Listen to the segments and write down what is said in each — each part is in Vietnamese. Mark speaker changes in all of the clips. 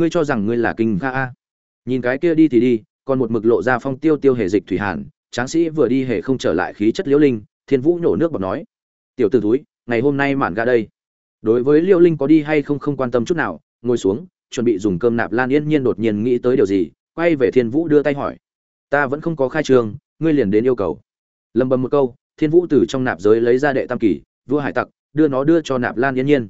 Speaker 1: ngươi cho rằng ngươi là kinh kha a? Nhìn cái kia đi thì đi, còn một mực lộ ra phong tiêu tiêu hề dịch thủy hàn, tráng sĩ vừa đi hề không trở lại khí chất liễu linh, thiên vũ nhổ nước bọt nói, tiểu t ử túi ngày hôm nay mạn ga đây. Đối với liễu linh có đi hay không không quan tâm chút nào, ngồi xuống, chuẩn bị dùng cơm nạp lan yên nhiên đột nhiên nghĩ tới điều gì, quay về thiên vũ đưa tay hỏi, ta vẫn không có khai trường, ngươi liền đến yêu cầu. Lầm bầm một câu, thiên vũ từ trong nạp giới lấy ra đệ tam kỳ, vua hải tặc, đưa nó đưa cho nạp lan yên nhiên.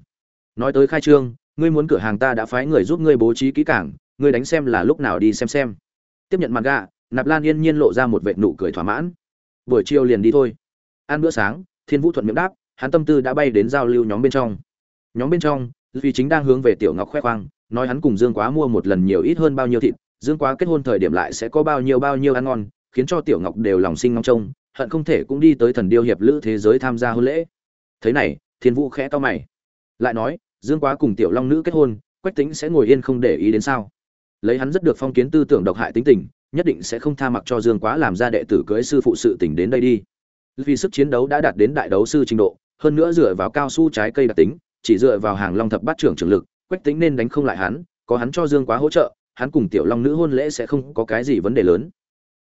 Speaker 1: Nói tới khai trương ngươi muốn cửa hàng ta đã phái người giúp ngươi bố trí kỹ cảng ngươi đánh xem là lúc nào đi xem xem. Tiếp nhận mặt gạ nạp lan yên nhiên lộ ra một vệ nụ cười thỏa mãn. Buổi chiều liền đi thôi. Ăn bữa sáng, thiên vũ thuận miệng đáp, hắn tâm tư đã bay đến giao lưu nhóm bên trong. Nhóm bên trong vì chính đang hướng về tiểu ngọc khoe khoang, nói hắn cùng dương quá mua một lần nhiều ít hơn bao nhiêu thịt, dương quá kết hôn thời điểm lại sẽ có bao nhiêu bao nhiêu ăn ngon, khiến cho tiểu ngọc đều lòng sinh ngóng trông, hận không thể cũng đi tới thần điêu hiệp lữ thế giới tham gia hôn lễ. Thế này, thiên vũ khẽ to mày, lại nói dương quá cùng tiểu long nữ kết hôn, quách tính sẽ ngồi yên không để ý đến sao? Lấy hắn rất được phong kiến tư tưởng độc hại tính tình, nhất định sẽ không tha mặc cho dương quá làm ra đệ tử cưới sư phụ sự tỉnh đến đây đi. Vì sức chiến đấu đã đạt đến đại đấu sư trình độ, hơn nữa dựa vào cao su trái cây đặc tính, chỉ dựa vào hàng long thập bát trưởng trưởng lực, quách tính nên đánh không lại hắn, có hắn cho dương quá hỗ trợ, hắn cùng tiểu long nữ hôn lễ sẽ không có cái gì vấn đề lớn.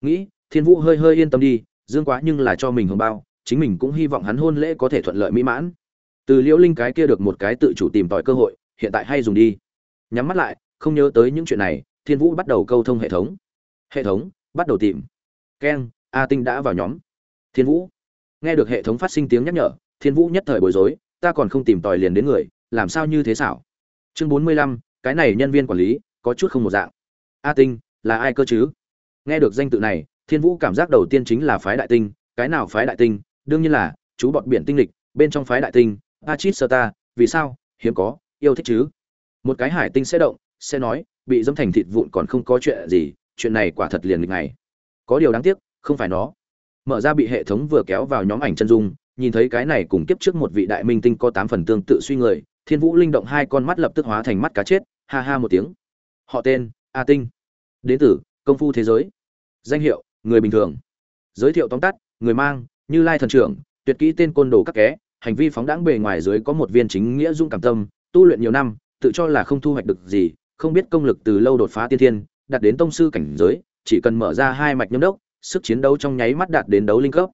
Speaker 1: Nghĩ, thiên vũ hơi hơi yên tâm đi, dương quá nhưng là cho mình hồng bao, chính mình cũng hy vọng hắn hôn lễ có thể thuận lợi mỹ mãn từ liễu linh cái kia được một cái tự chủ tìm tòi cơ hội, hiện tại hay dùng đi. Nhắm mắt lại, không nhớ tới những chuyện này, thiên vũ bắt đầu câu thông hệ thống. Hệ thống, bắt đầu tìm. Keng, a tinh đã vào nhóm. Thiên vũ. Nghe được hệ thống phát sinh tiếng nhắc nhở, thiên vũ nhất thời bối rối, ta còn không tìm tòi liền đến người, làm sao như thế xảo? Chương bốn mươi lăm, cái này nhân viên quản lý, có chút không một dạng. A tinh, là ai cơ chứ? Nghe được danh tự này, thiên vũ cảm giác đầu tiên chính là phái đại tinh, cái nào phái đại tinh? Đương nhiên là, chú bọt biển tinh lịch, bên trong phái đại tinh achit Sota, vì sao? Hiếm có yêu thích chứ. Một cái hải tinh sẽ động sẽ nói bị dâm thành thịt vụn còn không có chuyện gì chuyện này quả thật liền lịch ngày. có điều đáng tiếc không phải nó. Mở ra bị hệ thống vừa kéo vào nhóm ảnh chân dung nhìn thấy cái này cùng kiếp trước một vị đại minh tinh có tám phần tương tự suy người thiên vũ linh động hai con mắt lập tức hóa thành mắt cá chết ha ha một tiếng. Họ tên a tinh. Đến từ công phu thế giới. Danh hiệu người bình thường. Giới thiệu tóm tắt người mang như lai thần trưởng tuyệt kỹ tên côn đồ các ké hành vi phóng đãng bề ngoài dưới có một viên chính nghĩa dung cảm tâm tu luyện nhiều năm tự cho là không thu hoạch được gì không biết công lực từ lâu đột phá tiên thiên đạt đến tông sư cảnh giới chỉ cần mở ra hai mạch nhâm đốc sức chiến đấu trong nháy mắt đạt đến đấu linh cấp.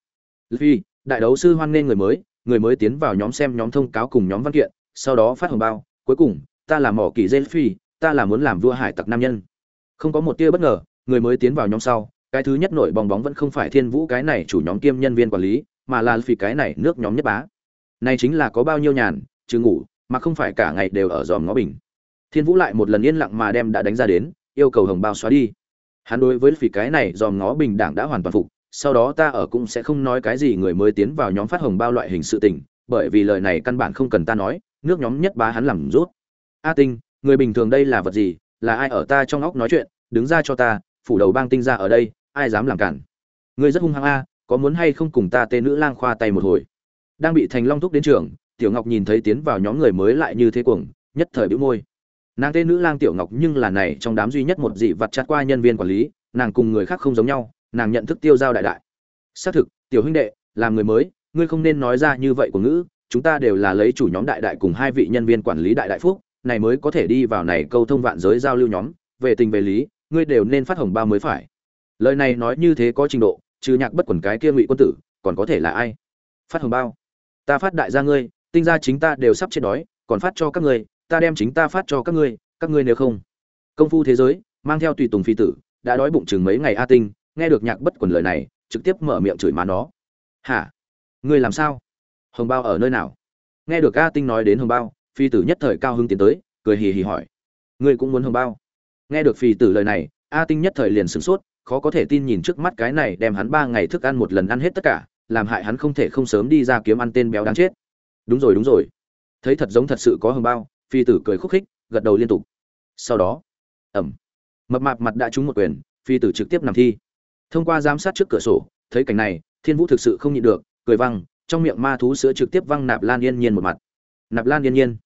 Speaker 1: Luffy, đại đấu sư hoan nghênh người mới người mới tiến vào nhóm xem nhóm thông cáo cùng nhóm văn kiện sau đó phát hồng bao cuối cùng ta là mỏ kỳ Luffy, phi ta là muốn làm vua hải tặc nam nhân. Không có một tia bất ngờ người mới tiến vào nhóm sau cái thứ nhất nổi bong bóng vẫn không phải thiên vũ cái này chủ nhóm kiêm nhân viên quản lý mà là vì cái này nước nhóm nhất bá này chính là có bao nhiêu nhàn, chứ ngủ, mà không phải cả ngày đều ở giòm ngó bình. Thiên vũ lại một lần yên lặng mà đem đã đánh ra đến, yêu cầu hồng bao xóa đi. Hắn đối với phỉ cái này giòm ngó bình đảng đã hoàn toàn phục, sau đó ta ở cũng sẽ không nói cái gì người mới tiến vào nhóm phát hồng bao loại hình sự tình, bởi vì lời này căn bản không cần ta nói, nước nhóm nhất bá hắn làm rút. A tinh, người bình thường đây là vật gì? Là ai ở ta trong óc nói chuyện? Đứng ra cho ta, phủ đầu bang tinh ra ở đây, ai dám làm cản? Ngươi rất hung hăng a, có muốn hay không cùng ta tên nữ lang khoa tay một hồi? Đang bị thành long thúc đến trường, tiểu ngọc nhìn thấy tiến vào nhóm người mới lại như thế cuồng, nhất thời bĩu môi. Nàng tên nữ lang tiểu ngọc nhưng là này trong đám duy nhất một dị vật chặt qua nhân viên quản lý, nàng cùng người khác không giống nhau, nàng nhận thức tiêu giao đại đại. Xác thực, tiểu huynh đệ, làm người mới, ngươi không nên nói ra như vậy của ngữ, chúng ta đều là lấy chủ nhóm đại đại cùng hai vị nhân viên quản lý đại đại phúc, này mới có thể đi vào này câu thông vạn giới giao lưu nhóm, về tình về lý, ngươi đều nên phát hồng bao mới phải. Lời này nói như thế có trình độ, trừ nhạc bất quần cái kia ngụy quân tử, còn có thể là ai? Phát hồng bao? Ta phát đại gia ngươi, tinh gia chính ta đều sắp chết đói, còn phát cho các ngươi, ta đem chính ta phát cho các ngươi các ngươi nếu không. Công phu thế giới, mang theo tùy tùng phi tử, đã đói bụng chừng mấy ngày a tinh, nghe được nhạc bất quần lời này, trực tiếp mở miệng chửi má nó. Hả? Ngươi làm sao? Hồng bao ở nơi nào? Nghe được a tinh nói đến hồng bao, phi tử nhất thời cao hưng tiến tới, cười hì hì hỏi. Ngươi cũng muốn hồng bao? Nghe được phi tử lời này, a tinh nhất thời liền sửng sốt, khó có thể tin nhìn trước mắt cái này đem hắn ba ngày thức ăn một lần ăn hết tất cả làm hại hắn không thể không sớm đi ra kiếm ăn tên béo đáng chết. Đúng rồi đúng rồi. Thấy thật giống thật sự có hồng bao, phi tử cười khúc khích, gật đầu liên tục. Sau đó ẩm mập mạp mặt đã trúng một quyền, phi tử trực tiếp nằm thi. Thông qua giám sát trước cửa sổ, thấy cảnh này, thiên vũ thực sự không nhịn được, cười văng, trong miệng ma thú sữa trực tiếp văng nạp lan yên nhiên một mặt. Nạp lan yên nhiên.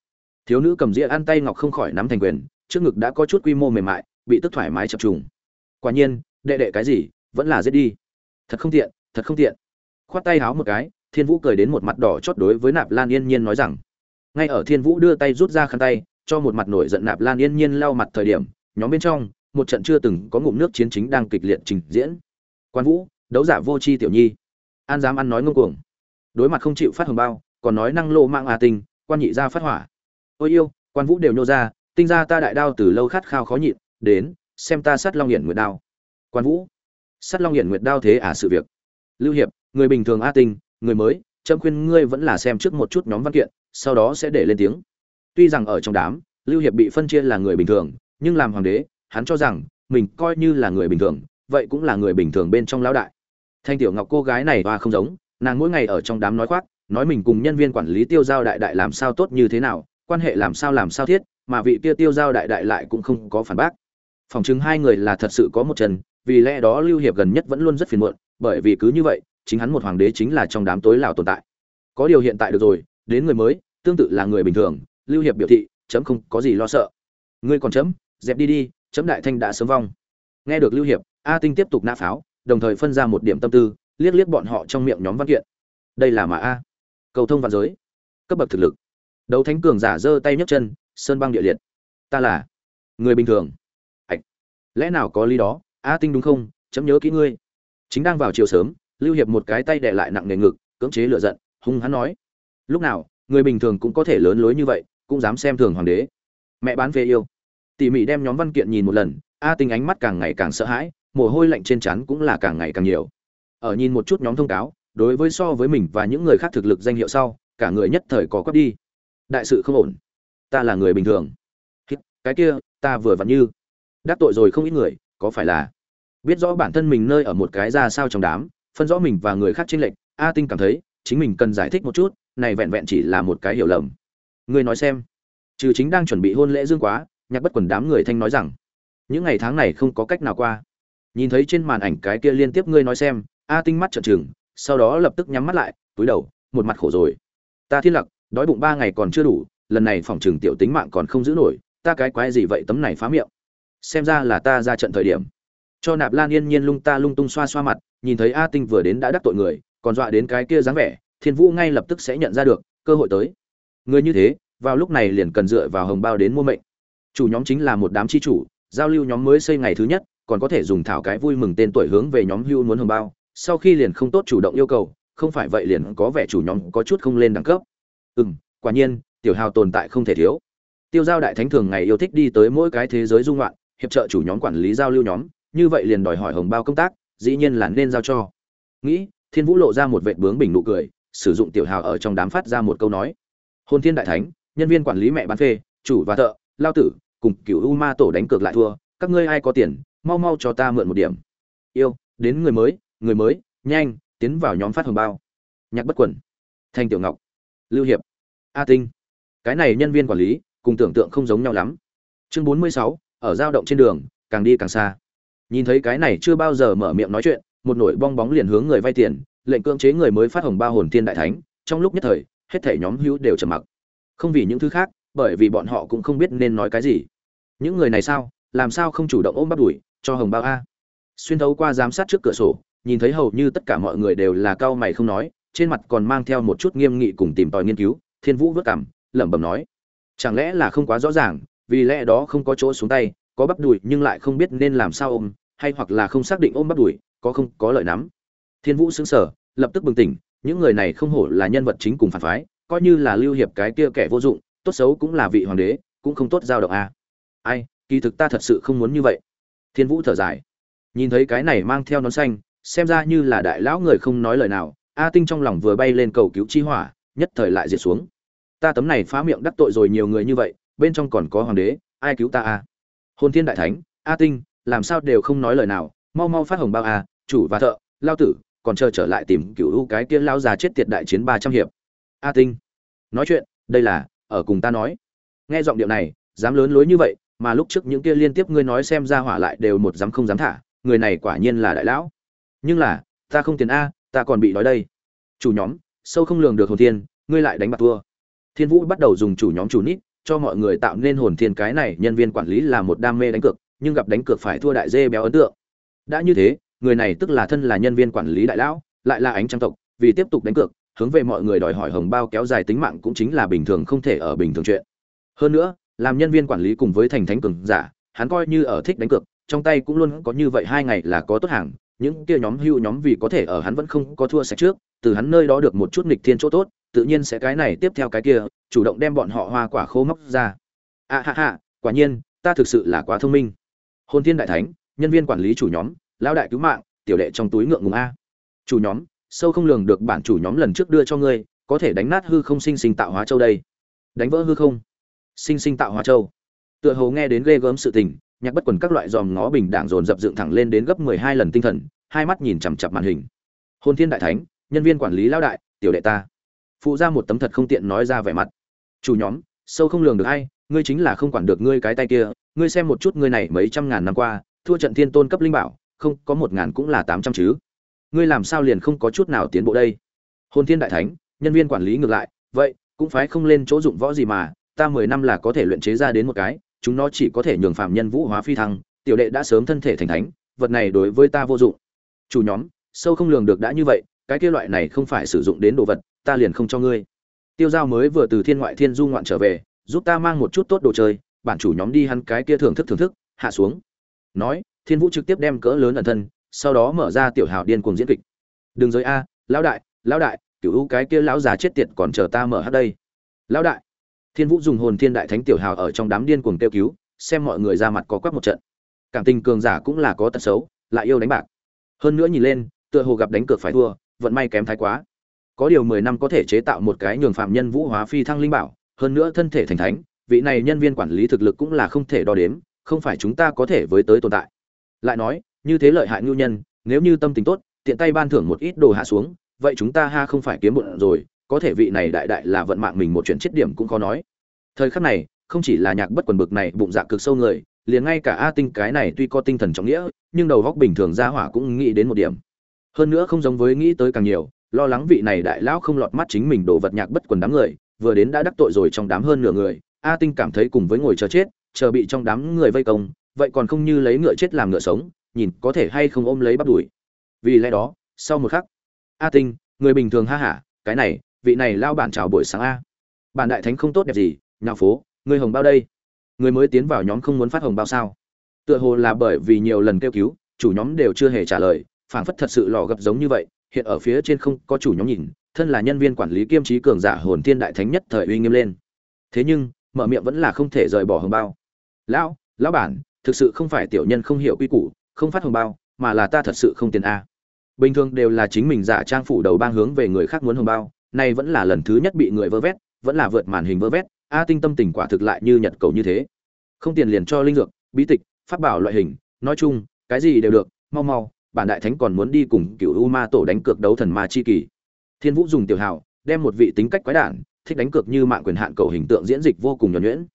Speaker 1: Thiếu nữ cầm dĩa ăn tay ngọc không khỏi nắm thành quyền, trước ngực đã có chút quy mô mềm mại, bị tức thoải mái chập trùng. Quả nhiên, đệ đệ cái gì, vẫn là giết đi. Thật không tiện, thật không tiện khoát tay háo một cái thiên vũ cười đến một mặt đỏ chót đối với nạp lan yên nhiên nói rằng ngay ở thiên vũ đưa tay rút ra khăn tay cho một mặt nổi giận nạp lan yên nhiên lau mặt thời điểm nhóm bên trong một trận chưa từng có ngụm nước chiến chính đang kịch liệt trình diễn. Quan vũ đấu giả vô tri tiểu nhi. An dám ăn nói ngông cuồng. Đối mặt không chịu phát hồng bao còn nói năng lô mạng à tình, quan nhị ra phát hỏa. Ôi yêu quan vũ đều nhô ra tinh ra ta đại đao từ lâu khát khao khó nhịn đến xem ta sát long hiển nguyệt đao. Quan vũ sát long hiển nguyệt đao thế à sự việc? Lưu hiệp người bình thường a tinh, người mới trâm khuyên ngươi vẫn là xem trước một chút nhóm văn kiện, sau đó sẽ để lên tiếng. Tuy rằng ở trong đám, lưu hiệp bị phân chia là người bình thường, nhưng làm hoàng đế, hắn cho rằng, mình coi như là người bình thường, vậy cũng là người bình thường bên trong lão đại. Thanh tiểu ngọc cô gái này hoa không giống, nàng mỗi ngày ở trong đám nói khoác, nói mình cùng nhân viên quản lý tiêu giao đại đại làm sao tốt như thế nào, quan hệ làm sao làm sao thiết, mà vị kia tiêu giao đại đại lại cũng không có phản bác. Phòng chứng hai người là thật sự có một chân, vì lẽ đó lưu hiệp gần nhất vẫn luôn rất phiền muộn, bởi vì cứ như vậy chính hắn một hoàng đế chính là trong đám tối lào tồn tại. Có điều hiện tại được rồi, đến người mới, tương tự là người bình thường, lưu hiệp biểu thị, chấm không có gì lo sợ. Ngươi còn chấm, dẹp đi đi, chấm đại thanh đã sớm vong. Nghe được lưu hiệp, a tinh tiếp tục nã pháo, đồng thời phân ra một điểm tâm tư, liếc liếc bọn họ trong miệng nhóm văn kiện. Đây là mà a. Cầu thông văn giới. Cấp bậc thực lực. Đấu thánh cường giả giơ tay nhấc chân, sơn băng địa liệt. Ta là người bình thường. Ạch lẽ nào có lý đó? A tinh đúng không? Chấm nhớ kỹ ngươi. Chính đang vào chiều sớm lưu hiệp một cái tay đè lại nặng nề ngực, cưỡng chế lựa giận, hung hắn nói. Lúc nào, người bình thường cũng có thể lớn lối như vậy, cũng dám xem thường hoàng đế. Mẹ bán phê yêu. Tỉ mỉ đem nhóm văn kiện nhìn một lần, a tinh ánh mắt càng ngày càng sợ hãi, mồ hôi lạnh trên trán cũng là càng ngày càng nhiều. Ở nhìn một chút nhóm thông cáo, đối với so với mình và những người khác thực lực danh hiệu sau, cả người nhất thời có quắp đi. Đại sự không ổn. Ta là người bình thường. Cái kia, ta vừa vặn như. Đắc tội rồi không ít người, có phải là biết rõ bản thân mình nơi ở một cái ra sao trong đám phân rõ mình và người khác chênh lệch, a tinh cảm thấy, chính mình cần giải thích một chút, này vẹn vẹn chỉ là một cái hiểu lầm. Ngươi nói xem. Trừ chính đang chuẩn bị hôn lễ dương quá, nhạc bất quần đám người thanh nói rằng, những ngày tháng này không có cách nào qua. Nhìn thấy trên màn ảnh cái kia liên tiếp ngươi nói xem, a tinh mắt trợn trừng, sau đó lập tức nhắm mắt lại, túi đầu, một mặt khổ rồi. Ta thiên lặc, đói bụng ba ngày còn chưa đủ, lần này phòng trường tiểu tính mạng còn không giữ nổi, ta cái quái gì vậy tấm này phá miệng? Xem ra là ta ra trận thời điểm cho nạp lan yên nhiên lung ta lung tung xoa xoa mặt, nhìn thấy a tinh vừa đến đã đắc tội người, còn dọa đến cái kia dáng vẻ, thiên vũ ngay lập tức sẽ nhận ra được, cơ hội tới. Người như thế, vào lúc này liền cần dựa vào hồng bao đến mua mệnh. Chủ nhóm chính là một đám chi chủ, giao lưu nhóm mới xây ngày thứ nhất, còn có thể dùng thảo cái vui mừng tên tuổi hướng về nhóm hưu muốn hồng bao. Sau khi liền không tốt chủ động yêu cầu, không phải vậy liền có vẻ chủ nhóm có chút không lên đẳng cấp. Ừ n quả nhiên, tiểu hào tồn tại không thể thiếu. Tiêu giao đại thánh thường ngày yêu thích đi tới mỗi cái thế giới dung loạn, hiệp trợ chủ nhóm quản lý giao lưu nhóm như vậy liền đòi hỏi hồng bao công tác, dĩ nhiên là nên giao cho. Nghĩ, thiên vũ lộ ra một vệ bướng bình nụ cười, sử dụng tiểu hào ở trong đám phát ra một câu nói. Hôn thiên đại thánh, nhân viên quản lý mẹ bán phê, chủ và thợ, lao tử, cùng cựu u ma tổ đánh cược lại thua, các ngươi ai có tiền, mau mau cho ta mượn một điểm. Yêu, đến người mới người mới, nhanh, tiến vào nhóm phát hồng bao. Nhạc bất quẩn thanh tiểu ngọc, lưu hiệp, a tinh. Cái này nhân viên quản lý, cùng tưởng tượng không giống nhau lắm. Chương bốn mươi sáu, ở giao động trên đường, càng đi càng xa nhìn thấy cái này chưa bao giờ mở miệng nói chuyện, một nổi bong bóng liền hướng người vay tiền, lệnh cưỡng chế người mới phát hồng ba hồn tiên đại thánh, trong lúc nhất thời, hết thể nhóm hữu đều trầm mặc. Không vì những thứ khác, bởi vì bọn họ cũng không biết nên nói cái gì. Những người này sao, làm sao không chủ động ôm bắt đuổi, cho hồng bao a? Xuyên thấu qua giám sát trước cửa sổ, nhìn thấy hầu như tất cả mọi người đều là cao mày không nói, trên mặt còn mang theo một chút nghiêm nghị cùng tìm tòi nghiên cứu, thiên vũ vất cảm, lẩm bẩm nói, chẳng lẽ là không quá rõ ràng, vì lẽ đó không có chỗ xuống tay, có bắp đùi nhưng lại không biết nên làm sao ôm hay hoặc là không xác định ôm bắt đùi, có không, có lợi nắm thiên vũ xứng sở lập tức bừng tỉnh, những người này không hổ là nhân vật chính cùng phản phái, coi như là lưu hiệp cái kia kẻ vô dụng, tốt xấu cũng là vị hoàng đế, cũng không tốt giao động a. À. ai, kỳ thực ta thật sự không muốn như vậy. Thiên vũ thở dài. Nhìn thấy cái này mang theo nón xanh, xem ra như là đại lão người không nói lời nào, a tinh trong lòng vừa bay lên cầu cứu chi hỏa, nhất thời lại diệt xuống. Ta tấm này phá miệng đắc tội rồi nhiều người như vậy, bên trong còn có hoàng đế, ai cứu ta a? Hôn thiên đại thánh, a tinh làm sao đều không nói lời nào, mau mau phát hồng bao à chủ và thợ, lao tử, còn chờ trở lại tìm cựu u cái kia lao già chết tiệt đại chiến ba trăm hiệp. A tinh, nói chuyện, đây là, ở cùng ta nói. Nghe giọng điệu này, dám lớn lối như vậy, mà lúc trước những kia liên tiếp ngươi nói xem ra hỏa lại đều một dám không dám thả, người này quả nhiên là đại lão. Nhưng là, ta không tiền a, ta còn bị nói đây. Chủ nhóm, sâu không lường được hồn thiên, ngươi lại đánh bạc thua. Thiên vũ bắt đầu dùng chủ nhóm chủ nít, cho mọi người tạo nên hồn thiên cái này, nhân viên quản lý là một đam mê đánh cược nhưng gặp đánh cược phải thua đại dê béo ấn tượng. Đã như thế, người này tức là thân là nhân viên quản lý đại lão, lại là ánh trang tộc, vì tiếp tục đánh cược, hướng về mọi người đòi hỏi hồng bao kéo dài tính mạng cũng chính là bình thường không thể ở bình thường chuyện. Hơn nữa, làm nhân viên quản lý cùng với thành thánh cường giả, hắn coi như ở thích đánh cược, trong tay cũng luôn có như vậy hai ngày là có tốt hàng, những kia nhóm hưu nhóm vì có thể ở hắn vẫn không có thua sạch trước, từ hắn nơi đó được một chút nghịch thiên chỗ tốt, tự nhiên sẽ cái này tiếp theo cái kia, chủ động đem bọn họ hoa quả khô móc ra. A ha ha, quả nhiên, ta thực sự là quá thông minh hồn thiên đại thánh, nhân viên quản lý chủ nhóm, lão đại cứu mạng, tiểu đệ trong túi ngượng ngùng a. Chủ nhóm, sâu không lường được bản chủ nhóm lần trước đưa cho ngươi, có thể đánh nát hư không sinh sinh tạo hóa châu đây. Đánh vỡ hư không, sinh sinh tạo hóa châu. Tựa hồ nghe đến ghê gớm sự tình, nhạc bất quần các loại dòm ngó bình đảng dồn dập dựng thẳng lên đến gấp mười hai lần tinh thần, hai mắt nhìn chằm chặp màn hình. Hôn thiên đại thánh, nhân viên quản lý lão đại, tiểu đệ ta. Phụ ra một tấm thật không tiện nói ra vẻ mặt. Chủ nhóm, sâu không lường được hay ngươi chính là không quản được ngươi cái tay kia ngươi xem một chút ngươi này mấy trăm ngàn năm qua, thua trận thiên tôn cấp linh bảo, không, có một ngàn cũng là tám trăm chứ. Ngươi làm sao liền không có chút nào tiến bộ đây? Hồn thiên đại thánh, nhân viên quản lý ngược lại, vậy, cũng phải không lên chỗ dụng võ gì mà, ta mười năm là có thể luyện chế ra đến một cái, chúng nó chỉ có thể nhường phạm nhân vũ hóa phi thăng, tiểu đệ đã sớm thân thể thành thánh, vật này đối với ta vô dụng. Chủ nhóm, sâu không lường được đã như vậy, cái kia loại này không phải sử dụng đến đồ vật, ta liền không cho ngươi. Tiêu giao mới vừa từ thiên ngoại thiên du ngoạn trở về, giúp ta mang một chút tốt đồ chơi bản chủ nhóm đi hắn cái kia thưởng thức thưởng thức, hạ xuống. Nói, thiên vũ trực tiếp đem cỡ lớn ẩn thân, sau đó mở ra tiểu hào điên cuồng diễn kịch. Đừng giới a, lão đại lão đại cựu u cái kia lão già chết tiệt còn chờ ta mở hát đây. Lão đại. Thiên vũ dùng hồn thiên đại thánh tiểu hào ở trong đám điên cuồng kêu cứu, xem mọi người ra mặt có quắc một trận. Cảm tình cường giả cũng là có tật xấu, lại yêu đánh bạc. Hơn nữa nhìn lên, tựa hồ gặp đánh cược phải thua, vận may kém thái quá. Có điều mười năm có thể chế tạo một cái nhường phạm nhân vũ hóa phi thăng linh bảo, hơn nữa thân thể thành thánh vị này nhân viên quản lý thực lực cũng là không thể đo đếm, không phải chúng ta có thể với tới tồn tại. Lại nói, như thế lợi hại ngưu nhân, nếu như tâm tình tốt, tiện tay ban thưởng một ít đồ hạ xuống, vậy chúng ta ha không phải kiếm bụng rồi, có thể vị này đại đại là vận mạng mình một chuyện chết điểm cũng khó nói. Thời khắc này, không chỉ là nhạc bất quần bực này, bụng dạ cực sâu người, liền ngay cả a tinh cái này tuy có tinh thần trọng nghĩa, nhưng đầu góc bình thường ra hỏa cũng nghĩ đến một điểm. Hơn nữa không giống với nghĩ tới càng nhiều, lo lắng vị này đại lão không lọt mắt chính mình đồ vật nhạc bất quần đám người, vừa đến đã đắc tội rồi trong đám hơn nửa người a tinh cảm thấy cùng với ngồi chờ chết, chờ bị trong đám người vây công, vậy còn không như lấy ngựa chết làm ngựa sống, nhìn có thể hay không ôm lấy bắt đuổi vì lẽ đó, sau một khắc, a tinh, người bình thường ha hả, cái này, vị này lao bản chào buổi sáng a. Bản đại thánh không tốt đẹp gì nhà phố, người hồng bao đây? Người mới tiến vào nhóm không muốn phát hồng bao sao? Tựa hồ là bởi vì nhiều lần kêu cứu, chủ nhóm đều chưa hề trả lời, phảng phất thật sự lò gập giống như vậy, hiện ở phía trên không có chủ nhóm nhìn, thân là nhân viên quản lý kiêm trí cường giả hồn thiên đại thánh nhất thời uy nghiêm lên. Thế nhưng mở miệng vẫn là không thể rời bỏ hồng bao. Lão lão bản, thực sự không phải tiểu nhân không hiểu quy củ, không phát hồng bao, mà là ta thật sự không tiền a. Bình thường đều là chính mình giả trang phủ đầu bang hướng về người khác muốn hồng bao, nay vẫn là lần thứ nhất bị người vơ vét, vẫn là vượt màn hình vơ vét, a tinh tâm tình quả thực lại như nhật cầu như thế. Không tiền liền cho linh dược, bí tịch phát bảo loại hình, nói chung, cái gì đều được, mau mau, bản đại thánh còn muốn đi cùng cựu u ma tổ đánh cược đấu thần ma chi kỳ. Thiên vũ dùng tiểu hào, đem một vị tính cách quái đản thích đánh cược như mạng quyền hạn cầu hình tượng diễn dịch vô cùng nhuẩn nhuyễn.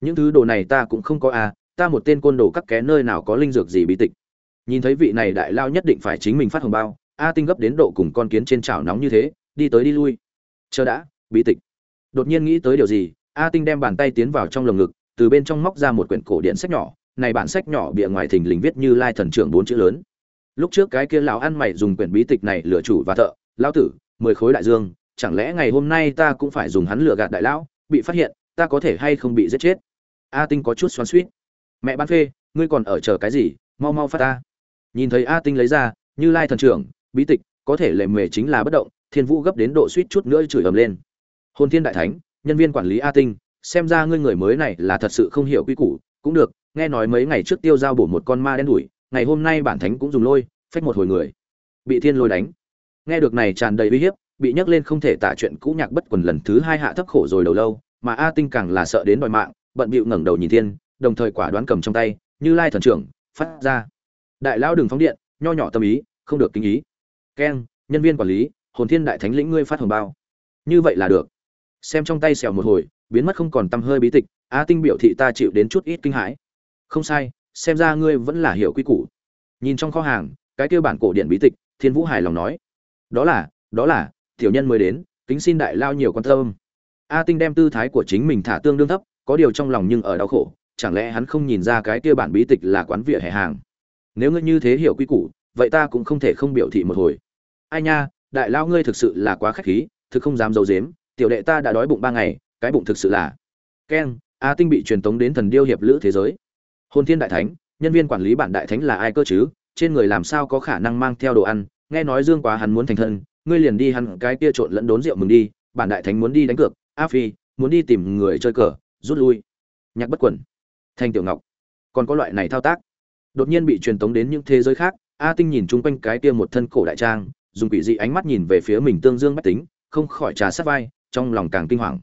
Speaker 1: Những thứ đồ này ta cũng không có a ta một tên côn đồ các ké nơi nào có linh dược gì bí tịch. Nhìn thấy vị này đại lao nhất định phải chính mình phát hồng bao, a tinh gấp đến độ cùng con kiến trên chảo nóng như thế, đi tới đi lui. Chờ đã, bí tịch. Đột nhiên nghĩ tới điều gì, a tinh đem bàn tay tiến vào trong lồng ngực, từ bên trong móc ra một quyển cổ điện sách nhỏ, này bản sách nhỏ bìa ngoài thình lình viết như lai thần trưởng bốn chữ lớn. Lúc trước cái kia lão ăn mày dùng quyển bí tịch này lựa chủ và thợ lao tử, mười khối đại dương chẳng lẽ ngày hôm nay ta cũng phải dùng hắn lừa gạt đại lão, bị phát hiện, ta có thể hay không bị giết chết? A tinh có chút xoắn suýt mẹ bán phê, ngươi còn ở chờ cái gì? Mau mau phát ta. Nhìn thấy a tinh lấy ra, như lai thần trưởng, bí tịch, có thể lệ mề chính là bất động, thiên vũ gấp đến độ suýt chút nữa chửi ầm lên. Hôn thiên đại thánh, nhân viên quản lý a tinh, xem ra ngươi người mới này là thật sự không hiểu quy củ, cũng được, nghe nói mấy ngày trước tiêu giao bổ một con ma đen đuổi, ngày hôm nay bản thánh cũng dùng lôi, phách một hồi người. Bị thiên lôi đánh. Nghe được này tràn đầy uy hiếp bị nhắc lên không thể tả chuyện cũ nhạc bất quần lần thứ hai hạ thấp khổ rồi đầu lâu, mà a tinh càng là sợ đến đòi mạng, bận bịu ngẩng đầu nhìn thiên, đồng thời quả đoán cầm trong tay, như lai thần trưởng, phát ra. Đại lão đừng phóng điện, nho nhỏ tâm ý, không được kinh ý. Keng nhân viên quản lý, hồn thiên đại thánh lĩnh ngươi phát hồng bao. Như vậy là được. Xem trong tay xèo một hồi, biến mất không còn tăm hơi bí tịch, a tinh biểu thị ta chịu đến chút ít kinh hãi. Không sai, xem ra ngươi vẫn là hiểu quy củ. Nhìn trong kho hàng, cái kia bản cổ điện bí tịch, thiên vũ hài lòng nói. Đó là đó là tiểu nhân mới đến, kính xin đại lao nhiều quan tâm. A tinh đem tư thái của chính mình thả tương đương thấp, có điều trong lòng nhưng ở đau khổ, chẳng lẽ hắn không nhìn ra cái kia bản bí tịch là quán vỉa hè hàng? Nếu ngươi như thế hiểu quy củ, vậy ta cũng không thể không biểu thị một hồi. Ai nha, đại lao ngươi thực sự là quá khách khí, thực không dám d i ấ u dếm tiểu đệ ta đã đói bụng ba ngày, cái bụng thực sự là. Keng a tinh bị truyền tống đến thần điêu hiệp lữ thế giới. Hồn thiên đại thánh, nhân viên quản lý bản đại thánh là ai cơ chứ? Trên người làm sao có khả năng mang theo đồ ăn? Nghe nói dương quá hắn muốn thành thân ngươi liền đi hắn cái kia trộn lẫn đốn rượu mừng đi, bản đại thánh muốn đi đánh cược, a phi, muốn đi tìm người chơi cờ, rút lui. Nhạc bất quẩn, thanh tiểu ngọc, còn có loại này thao tác. Đột nhiên bị truyền tống đến những thế giới khác, a tinh nhìn chung quanh cái kia một thân cổ đại trang, dùng quỷ dị ánh mắt nhìn về phía mình tương dương bách tính, không khỏi trà sát vai, trong lòng càng kinh hoàng.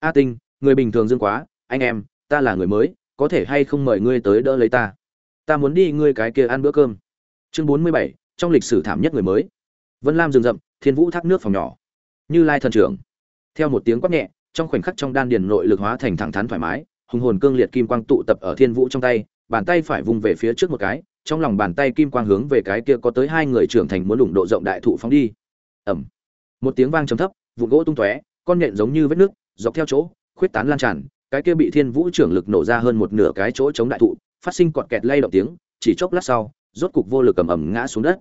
Speaker 1: A tinh, người bình thường dương quá, anh em, ta là người mới, có thể hay không mời ngươi tới đỡ lấy ta? Ta muốn đi ngươi cái kia ăn bữa cơm. Chương bốn mươi bảy, trong lịch sử thảm nhất người mới. Vân lam rừng rậm thiên vũ thác nước phòng nhỏ. Như lai thần trưởng. Theo một tiếng quát nhẹ, trong khoảnh khắc trong đan điền nội lực hóa thành thẳng thắn thoải mái, hùng hồn cương liệt kim quang tụ tập ở thiên vũ trong tay, bàn tay phải vung về phía trước một cái, trong lòng bàn tay kim quang hướng về cái kia có tới hai người trưởng thành muốn lủng độ rộng đại thụ phóng đi. Ẩm một tiếng vang trầm thấp vụ gỗ tung tóe, con nhện giống như vết nước, dọc theo chỗ, khuyết tán lan tràn, cái kia bị thiên vũ trưởng lực nổ ra hơn một nửa cái chỗ chống đại thụ, phát sinh cọt kẹt lay động tiếng, chỉ chốc lát sau, rốt cục vô lực cầm ẩm ngã xuống đất.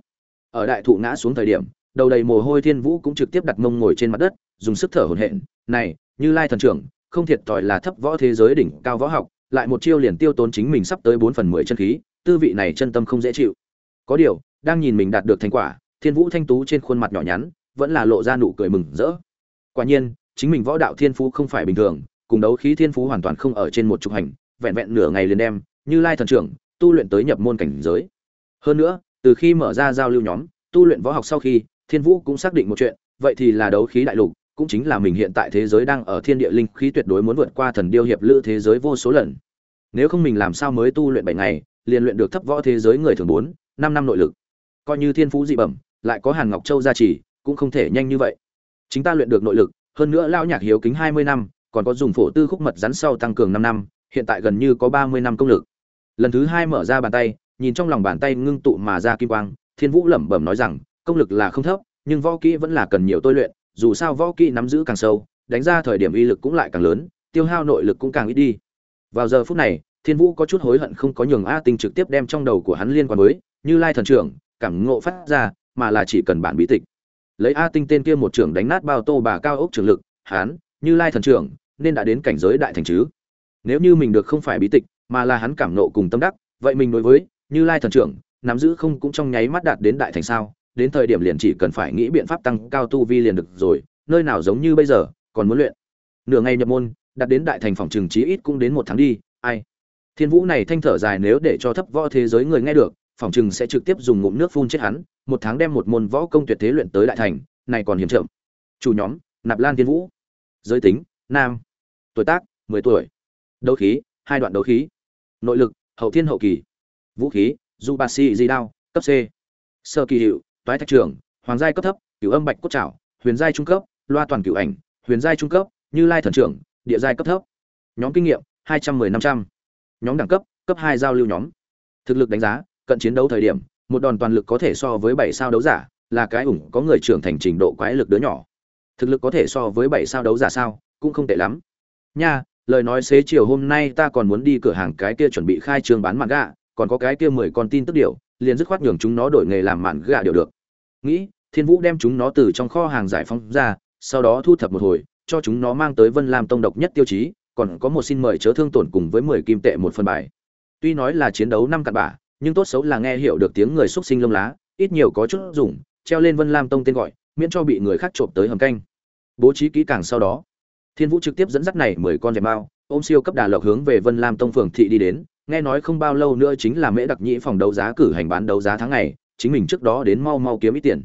Speaker 1: Ở đại thụ ngã xuống thời điểm đầu đầy mồ hôi thiên vũ cũng trực tiếp đặt mông ngồi trên mặt đất, dùng sức thở hổn hển. Này, như lai thần trưởng, không thiệt thòi là thấp võ thế giới đỉnh cao võ học, lại một chiêu liền tiêu tốn chính mình sắp tới bốn phần mười chân khí, tư vị này chân tâm không dễ chịu. Có điều, đang nhìn mình đạt được thành quả, thiên vũ thanh tú trên khuôn mặt nhỏ nhắn, vẫn là lộ ra nụ cười mừng rỡ. Quả nhiên, chính mình võ đạo thiên phú không phải bình thường, cùng đấu khí thiên phú hoàn toàn không ở trên một trục hành, vẹn vẹn nửa ngày liền đem, như lai thần trưởng, tu luyện tới nhập môn cảnh giới. Hơn nữa, từ khi mở ra giao lưu nhóm, tu luyện võ học sau khi thiên vũ cũng xác định một chuyện, vậy thì là đấu khí đại lục, cũng chính là mình hiện tại thế giới đang ở thiên địa linh khí tuyệt đối muốn vượt qua thần điêu hiệp lữ thế giới vô số lần. Nếu không mình làm sao mới tu luyện bảy ngày, liền luyện được thấp võ thế giới người thường bốn, năm năm nội lực. Coi như thiên phú dị bẩm, lại có hàn ngọc châu gia trì, cũng không thể nhanh như vậy. Chính ta luyện được nội lực, hơn nữa lao nhạc hiếu kính hai mươi năm, còn có dùng phổ tư khúc mật rắn sau tăng cường năm năm, hiện tại gần như có ba mươi năm công lực. Lần thứ hai mở ra bàn tay, nhìn trong lòng bàn tay ngưng tụ mà ra kim quang, thiên vũ lẩm bẩm nói rằng công lực là không thấp, nhưng võ kỹ vẫn là cần nhiều tôi luyện, dù sao võ kỹ nắm giữ càng sâu, đánh ra thời điểm uy lực cũng lại càng lớn, tiêu hao nội lực cũng càng ít đi. Vào giờ phút này, thiên vũ có chút hối hận không có nhường a tinh trực tiếp đem trong đầu của hắn liên quan với như lai thần trưởng, cảm ngộ phát ra, mà là chỉ cần bản bí tịch. Lấy a tinh tên kia một trưởng đánh nát bao tô bà cao ốc trường lực hán như lai thần trưởng, nên đã đến cảnh giới đại thành chứ. Nếu như mình được không phải bí tịch, mà là hắn cảm nộ cùng tâm đắc, vậy mình đối với như lai thần trưởng, nắm giữ không cũng trong nháy mắt đạt đến đại thành sao? Đến thời điểm liền chỉ cần phải nghĩ biện pháp tăng cao tu vi liền được rồi, nơi nào giống như bây giờ, còn muốn luyện. Nửa ngày nhập môn đạt đến đại thành phòng trường chí ít cũng đến một tháng đi, ai. Thiên vũ này thanh thở dài nếu để cho thấp võ thế giới người nghe được, phòng trường sẽ trực tiếp dùng ngụm nước phun chết hắn, một tháng đem một môn võ công tuyệt thế luyện tới đại thành, này còn hiểm chậm. Chủ nhóm, nạp lan thiên vũ. Giới tính, nam. Tuổi tác, mười tuổi. Đấu khí, hai đoạn đấu khí. Nội lực, hậu thiên hậu kỳ. Vũ khí Zubasi di đao cấp c. Sơ kỳ hiệu toái thạch trường, hoàng giai cấp thấp, cửu âm bạch cốt trảo, huyền giai trung cấp, loa toàn cửu ảnh, huyền giai trung cấp, như lai thần trưởng, địa giai cấp thấp. Nhóm kinh nghiệm, hai trăm mười năm trăm. Nhóm đẳng cấp cấp hai giao lưu nhóm. Thực lực đánh giá, cận chiến đấu thời điểm, một đòn toàn lực có thể so với bảy sao đấu giả, là cái ủng có người trưởng thành trình độ quái lực đứa nhỏ. Thực lực có thể so với bảy sao đấu giả sao, cũng không tệ lắm. Nha, lời nói xế chiều hôm nay ta còn muốn đi cửa hàng cái kia chuẩn bị khai trương bán mặt gà còn có cái kia mười con tin tức điều liền dứt khoát nhường chúng nó đổi nghề làm mạn gà đều được. Nghĩ, thiên vũ đem chúng nó từ trong kho hàng giải phóng ra, sau đó thu thập một hồi, cho chúng nó mang tới vân lam tông độc nhất tiêu chí, còn có một xin mời chớ thương tổn cùng với mười kim tệ một phần bài. Tuy nói là chiến đấu năm cặn bả nhưng tốt xấu là nghe hiểu được tiếng người xúc sinh lông lá, ít nhiều có chút dùng, treo lên vân lam tông tên gọi, miễn cho bị người khác trộm tới hầm canh. Bố trí kỹ càng sau đó, thiên vũ trực tiếp dẫn dắt này mười con dẹp mao ôm siêu cấp đà lộc hướng về vân lam tông phường thị đi đến nghe nói không bao lâu nữa chính là mễ đặc nhĩ phòng đấu giá cử hành bán đấu giá tháng này, chính mình trước đó đến mau mau kiếm ít tiền.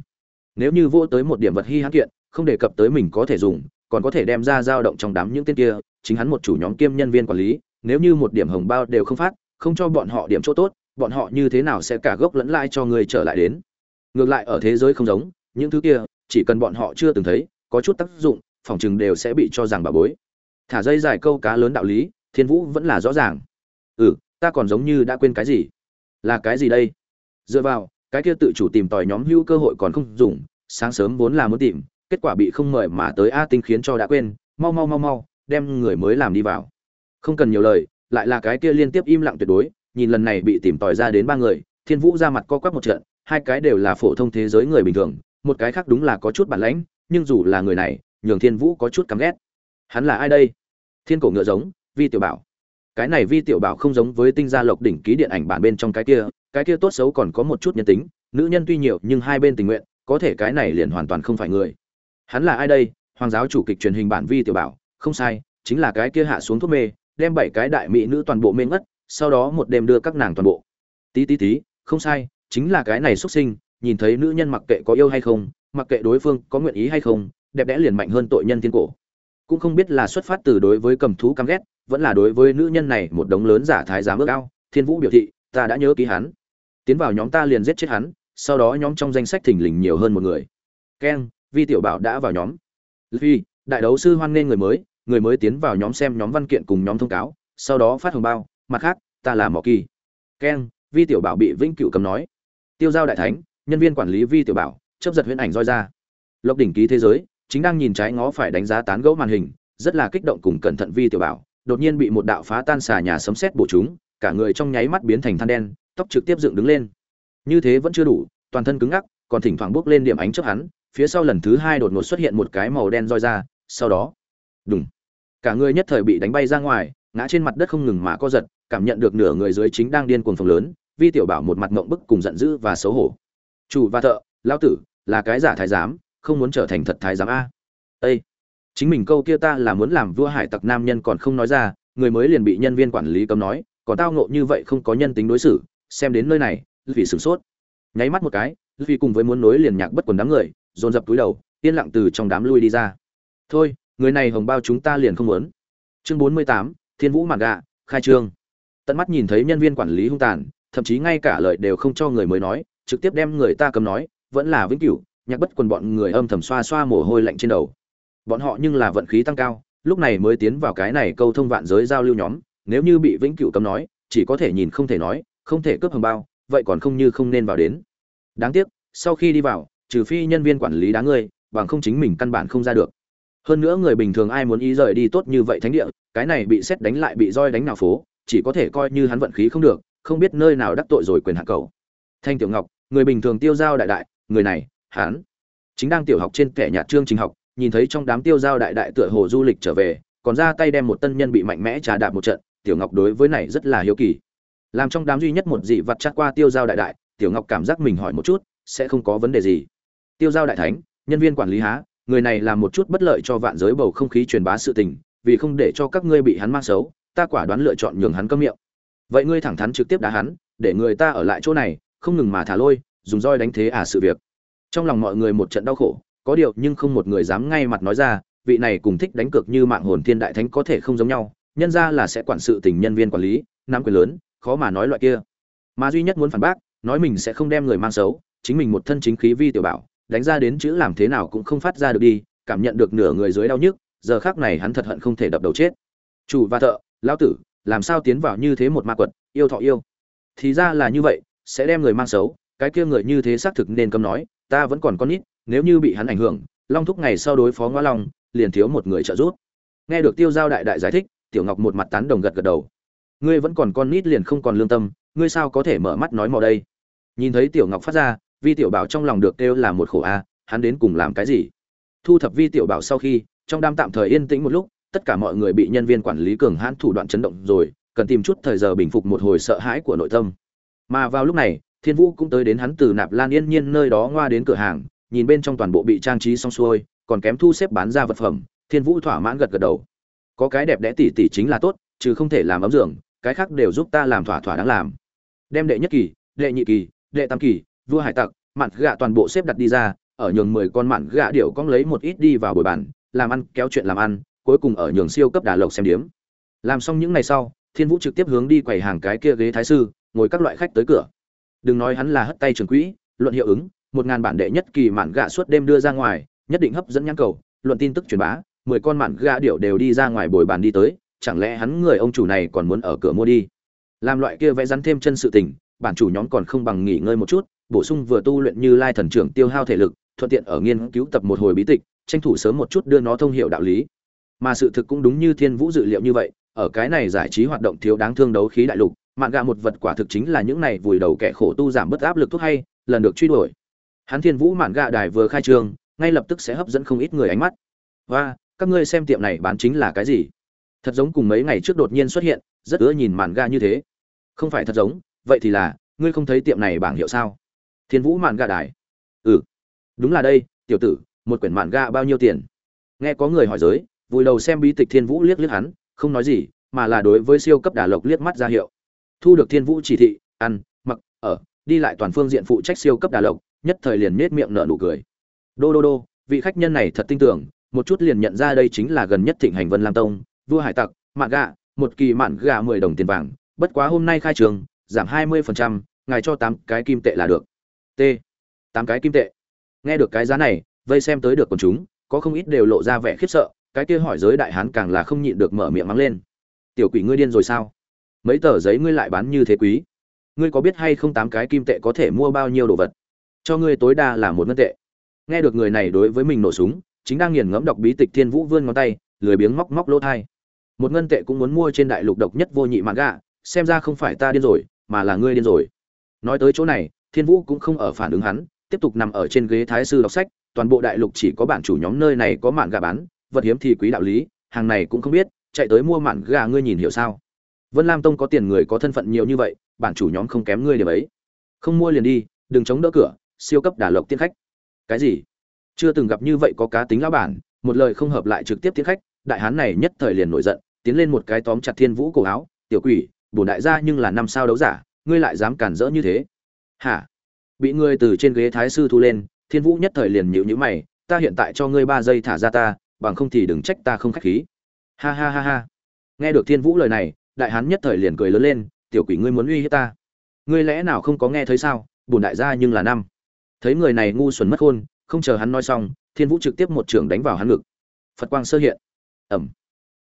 Speaker 1: Nếu như vô tới một điểm vật hy hãn kiện không đề cập tới mình có thể dùng còn có thể đem ra dao động trong đám những tên kia chính hắn một chủ nhóm kiêm nhân viên quản lý nếu như một điểm hồng bao đều không phát không cho bọn họ điểm chỗ tốt bọn họ như thế nào sẽ cả gốc lẫn lai cho người trở lại đến? Ngược lại ở thế giới không giống những thứ kia chỉ cần bọn họ chưa từng thấy có chút tác dụng phòng chừng đều sẽ bị cho rằng bà bối. Thả dây dài câu cá lớn đạo lý thiên vũ vẫn là rõ ràng. Ừ ta còn giống như đã quên cái gì? Là cái gì đây? Dựa vào, cái kia tự chủ tìm tòi nhóm hữu cơ hội còn không dùng, sáng sớm vốn là muốn tìm, kết quả bị không mời mà tới a tinh khiến cho đã quên, mau mau mau mau, đem người mới làm đi vào. Không cần nhiều lời, lại là cái kia liên tiếp im lặng tuyệt đối, nhìn lần này bị tìm tòi ra đến ba người, thiên vũ ra mặt co quắp một trận, hai cái đều là phổ thông thế giới người bình thường, một cái khác đúng là có chút bản lãnh, nhưng dù là người này, nhường thiên vũ có chút căm ghét. Hắn là ai đây? Thiên cổ ngựa giống, vi tiểu bảo cái này vi tiểu bảo không giống với tinh gia lộc đỉnh ký điện ảnh bản bên trong cái kia cái kia tốt xấu còn có một chút nhân tính, nữ nhân tuy nhiều nhưng hai bên tình nguyện, có thể cái này liền hoàn toàn không phải người. Hắn là ai đây? Hoàng giáo chủ kịch truyền hình bản vi tiểu bảo, không sai, chính là cái kia hạ xuống thuốc mê, đem bảy cái đại mỹ nữ toàn bộ mê ngất, sau đó một đêm đưa các nàng toàn bộ. Tí tí tí, không sai, chính là cái này xuất sinh, nhìn thấy nữ nhân mặc kệ có yêu hay không, mặc kệ đối phương có nguyện ý hay không, đẹp đẽ liền mạnh hơn tội nhân thiên cổ. Cũng không biết là xuất phát từ đối với cầm thú căm ghét vẫn là đối với nữ nhân này một đống lớn giả thái giám ước ao, thiên vũ biểu thị, ta đã nhớ ký hắn. Tiến vào nhóm ta liền giết chết hắn, sau đó nhóm trong danh sách thình lình nhiều hơn một người. Keng, vi tiểu bảo đã vào nhóm. Vi đại đấu sư hoan nghênh người mới người mới tiến vào nhóm xem nhóm văn kiện cùng nhóm thông cáo, sau đó phát hồng bao, mặt khác, ta là mỏ kỳ. Keng, vi tiểu bảo bị vĩnh cửu cấm nói. Tiêu giao đại thánh, nhân viên quản lý vi tiểu bảo chấp giật huyễn ảnh roi ra. Lộc đỉnh ký thế giới, chính đang nhìn trái ngó phải đánh giá tán gẫu màn hình, rất là kích động cùng cẩn thận vi tiểu bảo đột nhiên bị một đạo phá tan xà nhà sấm sét bổ chúng, cả người trong nháy mắt biến thành than đen, tóc trực tiếp dựng đứng lên như thế vẫn chưa đủ, toàn thân cứng ngắc, còn thỉnh thoảng bước lên điểm ánh chớp hắn, phía sau lần thứ hai đột ngột xuất hiện một cái màu đen roi ra, sau đó, đùng, cả người nhất thời bị đánh bay ra ngoài, ngã trên mặt đất không ngừng mà co giật, cảm nhận được nửa người dưới chính đang điên cuồng phồng lớn, vi tiểu bảo một mặt ngậm bức cùng giận dữ và xấu hổ chủ và thợ, lão tử, là cái giả thái giám, không muốn trở thành thật thái giám a Ê! Chính mình câu kia ta là muốn làm vua hải tặc nam nhân còn không nói ra, người mới liền bị nhân viên quản lý cấm nói, còn tao ngộ như vậy không có nhân tính đối xử, xem đến nơi này vì sửng sốt. Nháy mắt một cái vì cùng với muốn nối liền nhạc bất quần đám người, dồn dập túi đầu, yên lặng từ trong đám lui đi ra. Thôi, người này hồng bao chúng ta liền không muốn. Chương bốn mươi tám, thiên vũ mạn gạ, khai trương. Tận mắt nhìn thấy nhân viên quản lý hung tàn, thậm chí ngay cả lời đều không cho người mới nói, trực tiếp đem người ta cầm nói, vẫn là vĩnh cửu, nhạc bất quần bọn người âm thầm xoa xoa mồ hôi lạnh trên đầu bọn họ nhưng là vận khí tăng cao, lúc này mới tiến vào cái này câu thông vạn giới giao lưu nhóm, nếu như bị vĩnh cửu cấm nói, chỉ có thể nhìn không thể nói, không thể cướp hồng bao, vậy còn không như không nên vào đến. Đáng tiếc, sau khi đi vào, trừ phi nhân viên quản lý đáng người bằng không chính mình căn bản không ra được. Hơn nữa người bình thường ai muốn ý rời đi tốt như vậy thánh địa, cái này bị xét đánh lại bị roi đánh nào phố, chỉ có thể coi như hắn vận khí không được, không biết nơi nào đắc tội rồi quyền hạ cầu. Thanh tiểu ngọc, người bình thường tiêu giao đại đại, người này, hắn, chính đang tiểu học trên kẻ nhạt trương trình học nhìn thấy trong đám tiêu giao đại đại tựa hồ du lịch trở về, còn ra tay đem một tân nhân bị mạnh mẽ trà đạp một trận, tiểu ngọc đối với này rất là hiếu kỳ. Làm trong đám duy nhất một dị vật chắc qua tiêu giao đại đại, tiểu ngọc cảm giác mình hỏi một chút, sẽ không có vấn đề gì. Tiêu giao đại thánh, nhân viên quản lý há, người này làm một chút bất lợi cho vạn giới bầu không khí truyền bá sự tình, vì không để cho các ngươi bị hắn mang xấu, ta quả đoán lựa chọn nhường hắn câm miệng. Vậy ngươi thẳng thắn trực tiếp đá hắn, để người ta ở lại chỗ này, không ngừng mà thả lôi, dùng roi đánh thế à sự việc. Trong lòng mọi người một trận đau khổ có điều nhưng không một người dám ngay mặt nói ra, vị này cùng thích đánh cược như mạng hồn thiên đại thánh có thể không giống nhau, nhân ra là sẽ quản sự tình nhân viên quản lý nam quyền lớn, khó mà nói loại kia. Mà duy nhất muốn phản bác, nói mình sẽ không đem người mang xấu, chính mình một thân chính khí vi tiểu bảo, đánh ra đến chữ làm thế nào cũng không phát ra được đi, cảm nhận được nửa người dưới đau nhức, giờ khác này hắn thật hận không thể đập đầu chết. Chủ và thợ, lão tử, làm sao tiến vào như thế một ma quật, yêu thọ yêu. Thì ra là như vậy, sẽ đem người mang xấu, cái kia người như thế xác thực nên cấm nói, ta vẫn còn con nít nếu như bị hắn ảnh hưởng, long thúc ngày sau đối phó ngoa long, liền thiếu một người trợ giúp. Nghe được tiêu giao đại đại giải thích, tiểu ngọc một mặt tán đồng gật gật đầu. Ngươi vẫn còn con nít liền không còn lương tâm, ngươi sao có thể mở mắt nói mò đây? Nhìn thấy tiểu ngọc phát ra, vi tiểu bảo trong lòng được kêu là một khổ a, hắn đến cùng làm cái gì? Thu thập vi tiểu bảo sau khi, trong đám tạm thời yên tĩnh một lúc, tất cả mọi người bị nhân viên quản lý cường hãn thủ đoạn chấn động rồi, cần tìm chút thời giờ bình phục một hồi sợ hãi của nội tâm. Mà vào lúc này, thiên vũ cũng tới đến hắn từ nạp lan yên nhiên nơi đó ngoa đến cửa hàng nhìn bên trong toàn bộ bị trang trí xong xuôi, còn kém thu xếp bán ra vật phẩm, thiên vũ thỏa mãn gật gật đầu. Có cái đẹp đẽ tỉ tỉ chính là tốt chứ không thể làm ấm giường, cái khác đều giúp ta làm thỏa thỏa đáng làm. Đem đệ nhất kỳ, đệ nhị kỳ, đệ tam kỳ, vua hải tặc, mạn gạ toàn bộ xếp đặt đi ra, ở nhường mười con mạn gạ điểu cong lấy một ít đi vào buổi bàn, làm ăn, kéo chuyện làm ăn, cuối cùng ở nhường siêu cấp đà lộc xem điểm. làm xong những ngày sau, thiên vũ trực tiếp hướng đi quầy hàng cái kia ghế thái sư, ngồi các loại khách tới cửa. Đừng nói hắn là hất tay trường quỹ, luận hiệu ứng một ngàn bản đệ nhất kỳ mạn gạ suốt đêm đưa ra ngoài, nhất định hấp dẫn nhãn cầu, luận tin tức truyền bá, mười con mạn gạ điệu đều đi ra ngoài bồi bàn đi tới, chẳng lẽ hắn người ông chủ này còn muốn ở cửa mua đi? Làm loại kia vẽ rắn thêm chân sự tình, bản chủ nhóm còn không bằng nghỉ ngơi một chút, bổ sung vừa tu luyện như lai thần trưởng tiêu hao thể lực, thuận tiện ở nghiên cứu tập một hồi bí tịch, tranh thủ sớm một chút đưa nó thông hiệu đạo lý. Mà sự thực cũng đúng như thiên vũ dự liệu như vậy, ở cái này giải trí hoạt động thiếu đáng thương đấu khí đại lục, mạn gạ một vật quả thực chính là những này vùi đầu kẻ khổ tu giảm bớt áp lực thuốc hay, lần được truy đuổi hắn thiên vũ mạn gạ đài vừa khai trương, ngay lập tức sẽ hấp dẫn không ít người ánh mắt. Và các ngươi xem tiệm này bán chính là cái gì? Thật giống cùng mấy ngày trước đột nhiên xuất hiện, rất ưa nhìn mạn ga như thế. Không phải thật giống, vậy thì là, ngươi không thấy tiệm này bảng hiệu sao? Thiên vũ mạn ga đài. Ừ đúng là đây, tiểu tử, một quyển mạn ga bao nhiêu tiền? Nghe có người hỏi giới, vùi đầu xem bí tịch thiên vũ liếc liếc hắn, không nói gì, mà là đối với siêu cấp đà lộc liếc mắt ra hiệu. Thu được thiên vũ chỉ thị, ăn, mặc, ở, đi lại toàn phương diện phụ trách siêu cấp đà lộc nhất thời liền nết miệng nở nụ cười. Đô đô đô vị khách nhân này thật tin tưởng một chút liền nhận ra đây chính là gần nhất thịnh hành vân lam tông vua hải tặc mạn gạ, một kỳ mạn gạ mười đồng tiền vàng bất quá hôm nay khai trường giảm hai mươi phần trăm ngài cho tám cái kim tệ là được. T. Tám cái kim tệ. Nghe được cái giá này vây xem tới được quần chúng có không ít đều lộ ra vẻ khiếp sợ cái kia hỏi giới đại hán càng là không nhịn được mở miệng mắng lên. Tiểu quỷ ngươi điên rồi sao? Mấy tờ giấy ngươi lại bán như thế quý. Ngươi có biết hay không tám cái kim tệ có thể mua bao nhiêu đồ vật? Cho ngươi tối đa là một ngân tệ. Nghe được người này đối với mình nổ súng, chính đang nghiền ngẫm đọc bí tịch thiên vũ vươn ngón tay, lười biếng móc móc lỗ thai. Một ngân tệ cũng muốn mua trên đại lục độc nhất vô nhị mạng gạ, xem ra không phải ta điên rồi, mà là ngươi điên rồi. Nói tới chỗ này, thiên vũ cũng không ở phản ứng hắn, tiếp tục nằm ở trên ghế thái sư đọc sách, toàn bộ đại lục chỉ có bản chủ nhóm nơi này có mạng gà bán, vật hiếm thì quý đạo lý, hàng này cũng không biết, chạy tới mua mạng gà ngươi nhìn hiểu sao? Vân lam tông có tiền người có thân phận nhiều như vậy, bản chủ nhóm không kém ngươi điểm ấy. Không mua liền đi, đừng chống đỡ cửa siêu cấp đả lộc tiên khách. Cái gì? Chưa từng gặp như vậy có cá tính lão bản, một lời không hợp lại trực tiếp tiến khách, đại hán này nhất thời liền nổi giận, tiến lên một cái tóm chặt thiên vũ cổ áo, tiểu quỷ bổn đại gia nhưng là năm sao đấu giả, ngươi lại dám cản rỡ như thế? Hả? Bị ngươi từ trên ghế thái sư thu lên, thiên vũ nhất thời liền nhịu nhữ mày, ta hiện tại cho ngươi ba giây thả ra ta, bằng không thì đừng trách ta không khách khí. Ha ha ha ha. Nghe được thiên vũ lời này, đại hán nhất thời liền cười lớn lên, tiểu quỷ ngươi muốn uy hiếp ta? Ngươi lẽ nào không có nghe thấy sao? Bổn đại gia nhưng là năm thấy người này ngu xuẩn mất khôn, không chờ hắn nói xong, thiên vũ trực tiếp một trường đánh vào hắn ngực. Phật quang sơ hiện. Ẩm.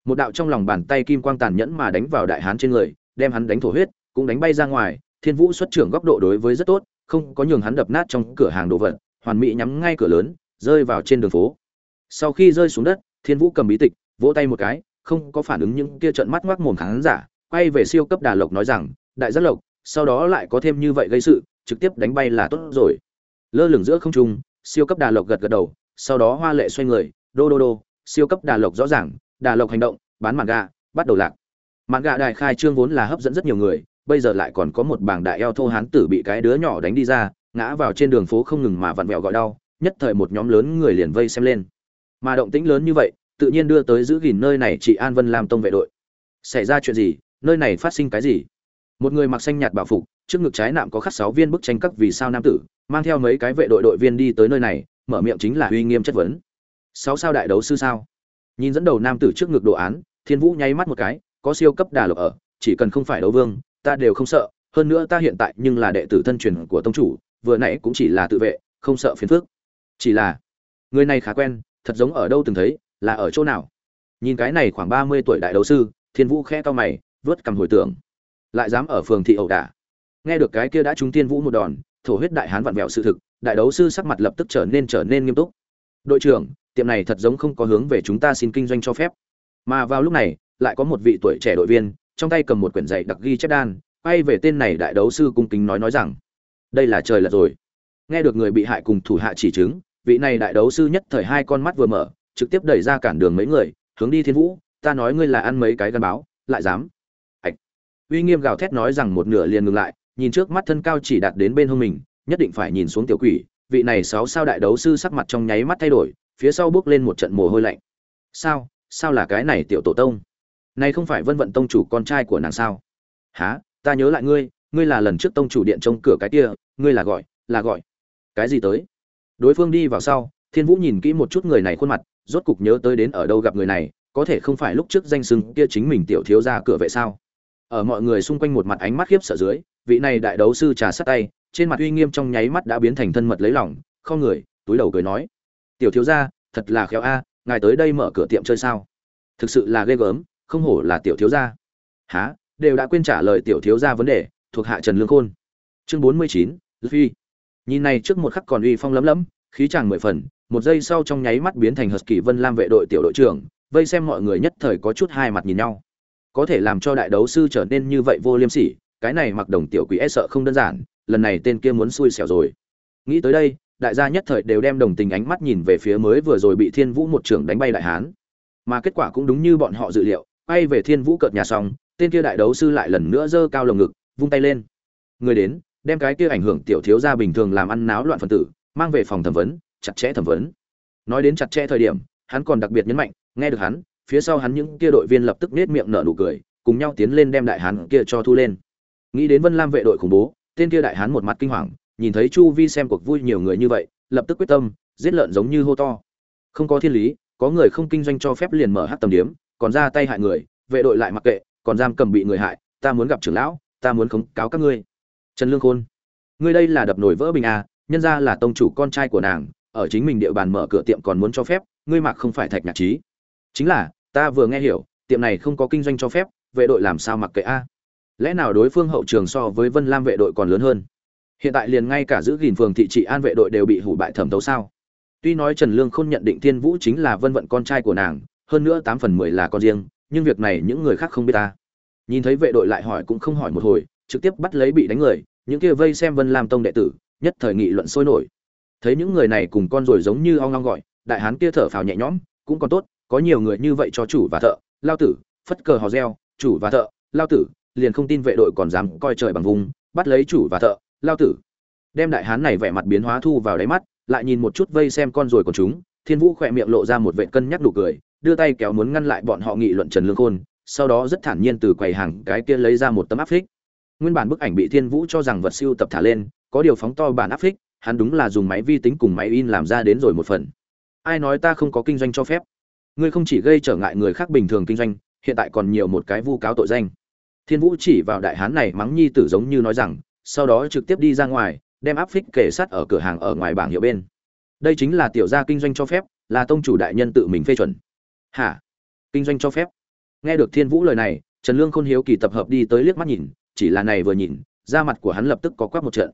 Speaker 1: Một đạo trong lòng bàn tay kim quang tàn nhẫn mà đánh vào đại hán trên người, đem hắn đánh thổ huyết, cũng đánh bay ra ngoài. Thiên vũ xuất trưởng góc độ đối với rất tốt, không có nhường hắn đập nát trong cửa hàng đồ vật. Hoàn mỹ nhắm ngay cửa lớn, rơi vào trên đường phố. Sau khi rơi xuống đất, thiên vũ cầm bí tịch, vỗ tay một cái, không có phản ứng những kia trợn mắt ngoác mồm khán giả, quay về siêu cấp đà lộc nói rằng, đại giác lộc, sau đó lại có thêm như vậy gây sự, trực tiếp đánh bay là tốt rồi lơ lửng giữa không trung, siêu cấp đà lộc gật gật đầu, sau đó hoa lệ xoay người, đô đô đô, siêu cấp đà lộc rõ ràng, đà lộc hành động, bán mạn gà, bắt đầu lạc. Mạn gà đại khai trương vốn là hấp dẫn rất nhiều người, bây giờ lại còn có một bảng đại eo thô hán tử bị cái đứa nhỏ đánh đi ra, ngã vào trên đường phố không ngừng mà vặn vẹo gọi đau, nhất thời một nhóm lớn người liền vây xem lên. Mà động tĩnh lớn như vậy, tự nhiên đưa tới giữ gìn nơi này chị an vân làm tông vệ đội. Xảy ra chuyện gì? Nơi này phát sinh cái gì? Một người mặc xanh nhạt bảo phục, trước ngực trái nạm có khắc sáu viên bức tranh các vì sao nam tử mang theo mấy cái vệ đội đội viên đi tới nơi này, mở miệng chính là uy nghiêm chất vấn. Sáu sao đại đấu sư sao? Nhìn dẫn đầu nam tử trước ngực đồ án, thiên vũ nháy mắt một cái, có siêu cấp đà lộc ở, chỉ cần không phải đấu vương, ta đều không sợ, hơn nữa ta hiện tại nhưng là đệ tử thân truyền của tông chủ, vừa nãy cũng chỉ là tự vệ, không sợ phiền phức. Chỉ là, người này khá quen, thật giống ở đâu từng thấy, là ở chỗ nào? Nhìn cái này khoảng ba mươi tuổi đại đấu sư, thiên vũ khẽ to mày, vớt cầm hồi tưởng. Lại dám ở phường thị ẩu đả. Nghe được cái kia đã trúng tiên vũ một đòn thổ huyết đại hán vặn vẹo sự thực, đại đấu sư sắc mặt lập tức trở nên trở nên nghiêm túc. Đội trưởng, tiệm này thật giống không có hướng về chúng ta xin kinh doanh cho phép. Mà vào lúc này, lại có một vị tuổi trẻ đội viên, trong tay cầm một quyển dạy đặc ghi chép đan, quay về tên này đại đấu sư cung kính nói nói rằng, đây là trời lật rồi. Nghe được người bị hại cùng thủ hạ chỉ chứng, vị này đại đấu sư nhất thời hai con mắt vừa mở, trực tiếp đẩy ra cản đường mấy người, hướng đi thiên vũ, ta nói ngươi là ăn mấy cái gắn báo, lại dám. Ạch. Uy nghiêm gào thét nói rằng một nửa liền ngừng lại nhìn trước mắt thân cao chỉ đạt đến bên hông mình, nhất định phải nhìn xuống tiểu quỷ, vị này sáu sao đại đấu sư sắc mặt trong nháy mắt thay đổi, phía sau bước lên một trận mồ hôi lạnh. Sao? Sao là cái này tiểu tổ tông? Này không phải vân vận tông chủ con trai của nàng sao? Hả? Ta nhớ lại ngươi ngươi là lần trước tông chủ điện trông cửa cái kia, ngươi là gọi là gọi. Cái gì tới? Đối phương đi vào sau, thiên vũ nhìn kỹ một chút người này khuôn mặt, rốt cục nhớ tới đến ở đâu gặp người này, có thể không phải lúc trước danh xưng kia chính mình tiểu thiếu gia cửa vệ sao? Ở mọi người xung quanh một mặt ánh mắt khiếp sợ dưới, vị này đại đấu sư trà sát tay, trên mặt uy nghiêm trong nháy mắt đã biến thành thân mật lấy lòng, không người, túi đầu cười nói. Tiểu thiếu gia, thật là khéo a, ngài tới đây mở cửa tiệm chơi sao? Thực sự là ghê gớm, không hổ là tiểu thiếu gia. Há đều đã quên trả lời tiểu thiếu gia vấn đề, thuộc hạ trần lương khôn. Chương bốn mươi chín phi. Nhìn này trước một khắc còn uy phong lấm lấm khí chàng mười phần, một giây sau trong nháy mắt biến thành hờt kỳ vân lam vệ đội tiểu đội trưởng, vây xem mọi người nhất thời có chút hai mặt nhìn nhau có thể làm cho đại đấu sư trở nên như vậy vô liêm sỉ, cái này mặc đồng tiểu quỷ e sợ không đơn giản, lần này tên kia muốn xui xẻo rồi. Nghĩ tới đây, đại gia nhất thời đều đem đồng tình ánh mắt nhìn về phía mới vừa rồi bị thiên vũ một trưởng đánh bay đại hán. Mà kết quả cũng đúng như bọn họ dự liệu, bay về thiên vũ cợt nhà xong, tên kia đại đấu sư lại lần nữa giơ cao lồng ngực, vung tay lên. Người đến, đem cái kia ảnh hưởng tiểu thiếu gia bình thường làm ăn náo loạn phần tử, mang về phòng thẩm vấn, chặt chẽ thẩm vấn. Nói đến chặt chẽ thời điểm, hắn còn đặc biệt nhấn mạnh, nghe được hắn phía sau hắn những kia đội viên lập tức nết miệng nở nụ cười, cùng nhau tiến lên đem đại hán kia cho thu lên. Nghĩ đến vân lam vệ đội khủng bố, tên kia đại hán một mặt kinh hoàng, nhìn thấy chu vi xem cuộc vui nhiều người như vậy, lập tức quyết tâm, giết lợn giống như hô to. Không có thiên lý, có người không kinh doanh cho phép liền mở hát tầm điếm, còn ra tay hại người, vệ đội lại mặc kệ, còn giam cầm bị người hại, ta muốn gặp trưởng lão, ta muốn khống cáo các ngươi. Trần lương khôn, ngươi đây là đập nổi vỡ bình à nhân ra là tông chủ con trai của nàng, ở chính mình địa bàn mở cửa tiệm còn muốn cho phép, ngươi mặc không phải thạch nhạc trí. Chính là ta vừa nghe hiểu, tiệm này không có kinh doanh cho phép, vệ đội làm sao mặc kệ a? Lẽ nào đối phương hậu trường so với vân lam vệ đội còn lớn hơn? Hiện tại liền ngay cả giữ gìn phường thị trị an vệ đội đều bị hủ bại thẩm thấu sao? Tuy nói trần lương không nhận định thiên vũ chính là vân vận con trai của nàng, hơn nữa tám phần mười là con riêng, nhưng việc này những người khác không biết ta. Nhìn thấy vệ đội lại hỏi cũng không hỏi một hồi, trực tiếp bắt lấy bị đánh người, những kia vây xem vân lam tông đệ tử, nhất thời nghị luận sôi nổi. Thấy những người này cùng con rồi giống như ong ong gọi, đại hán kia thở phào nhẹ nhõm, cũng còn tốt có nhiều người như vậy cho chủ và thợ, lao tử, phất cờ hò reo, chủ và thợ, lao tử, liền không tin vệ đội còn dám coi trời bằng vùng, bắt lấy chủ và thợ, lao tử. Đem đại hán này vẻ mặt biến hóa thu vào đáy mắt, lại nhìn một chút vây xem con rồi của chúng, thiên vũ khỏe miệng lộ ra một vệ cân nhắc đủ cười, đưa tay kéo muốn ngăn lại bọn họ nghị luận trần lương khôn, sau đó rất thản nhiên từ quầy hàng cái kia lấy ra một tấm áp phích. Nguyên bản bức ảnh bị thiên vũ cho rằng vật siêu tập thả lên, có điều phóng to bản áp phích, hắn đúng là dùng máy vi tính cùng máy in làm ra đến rồi một phần. Ai nói ta không có kinh doanh cho phép? Ngươi không chỉ gây trở ngại người khác bình thường kinh doanh, hiện tại còn nhiều một cái vu cáo tội danh. Thiên vũ chỉ vào đại hán này mắng nhi tử giống như nói rằng, sau đó trực tiếp đi ra ngoài, đem áp phích kể sát ở cửa hàng ở ngoài bảng hiệu bên. Đây chính là tiểu gia kinh doanh cho phép, là tông chủ đại nhân tự mình phê chuẩn. Hả? Kinh doanh cho phép? Nghe được thiên vũ lời này, trần lương khôn hiếu kỳ tập hợp đi tới liếc mắt nhìn, chỉ là này vừa nhìn, da mặt của hắn lập tức có quắc một trận.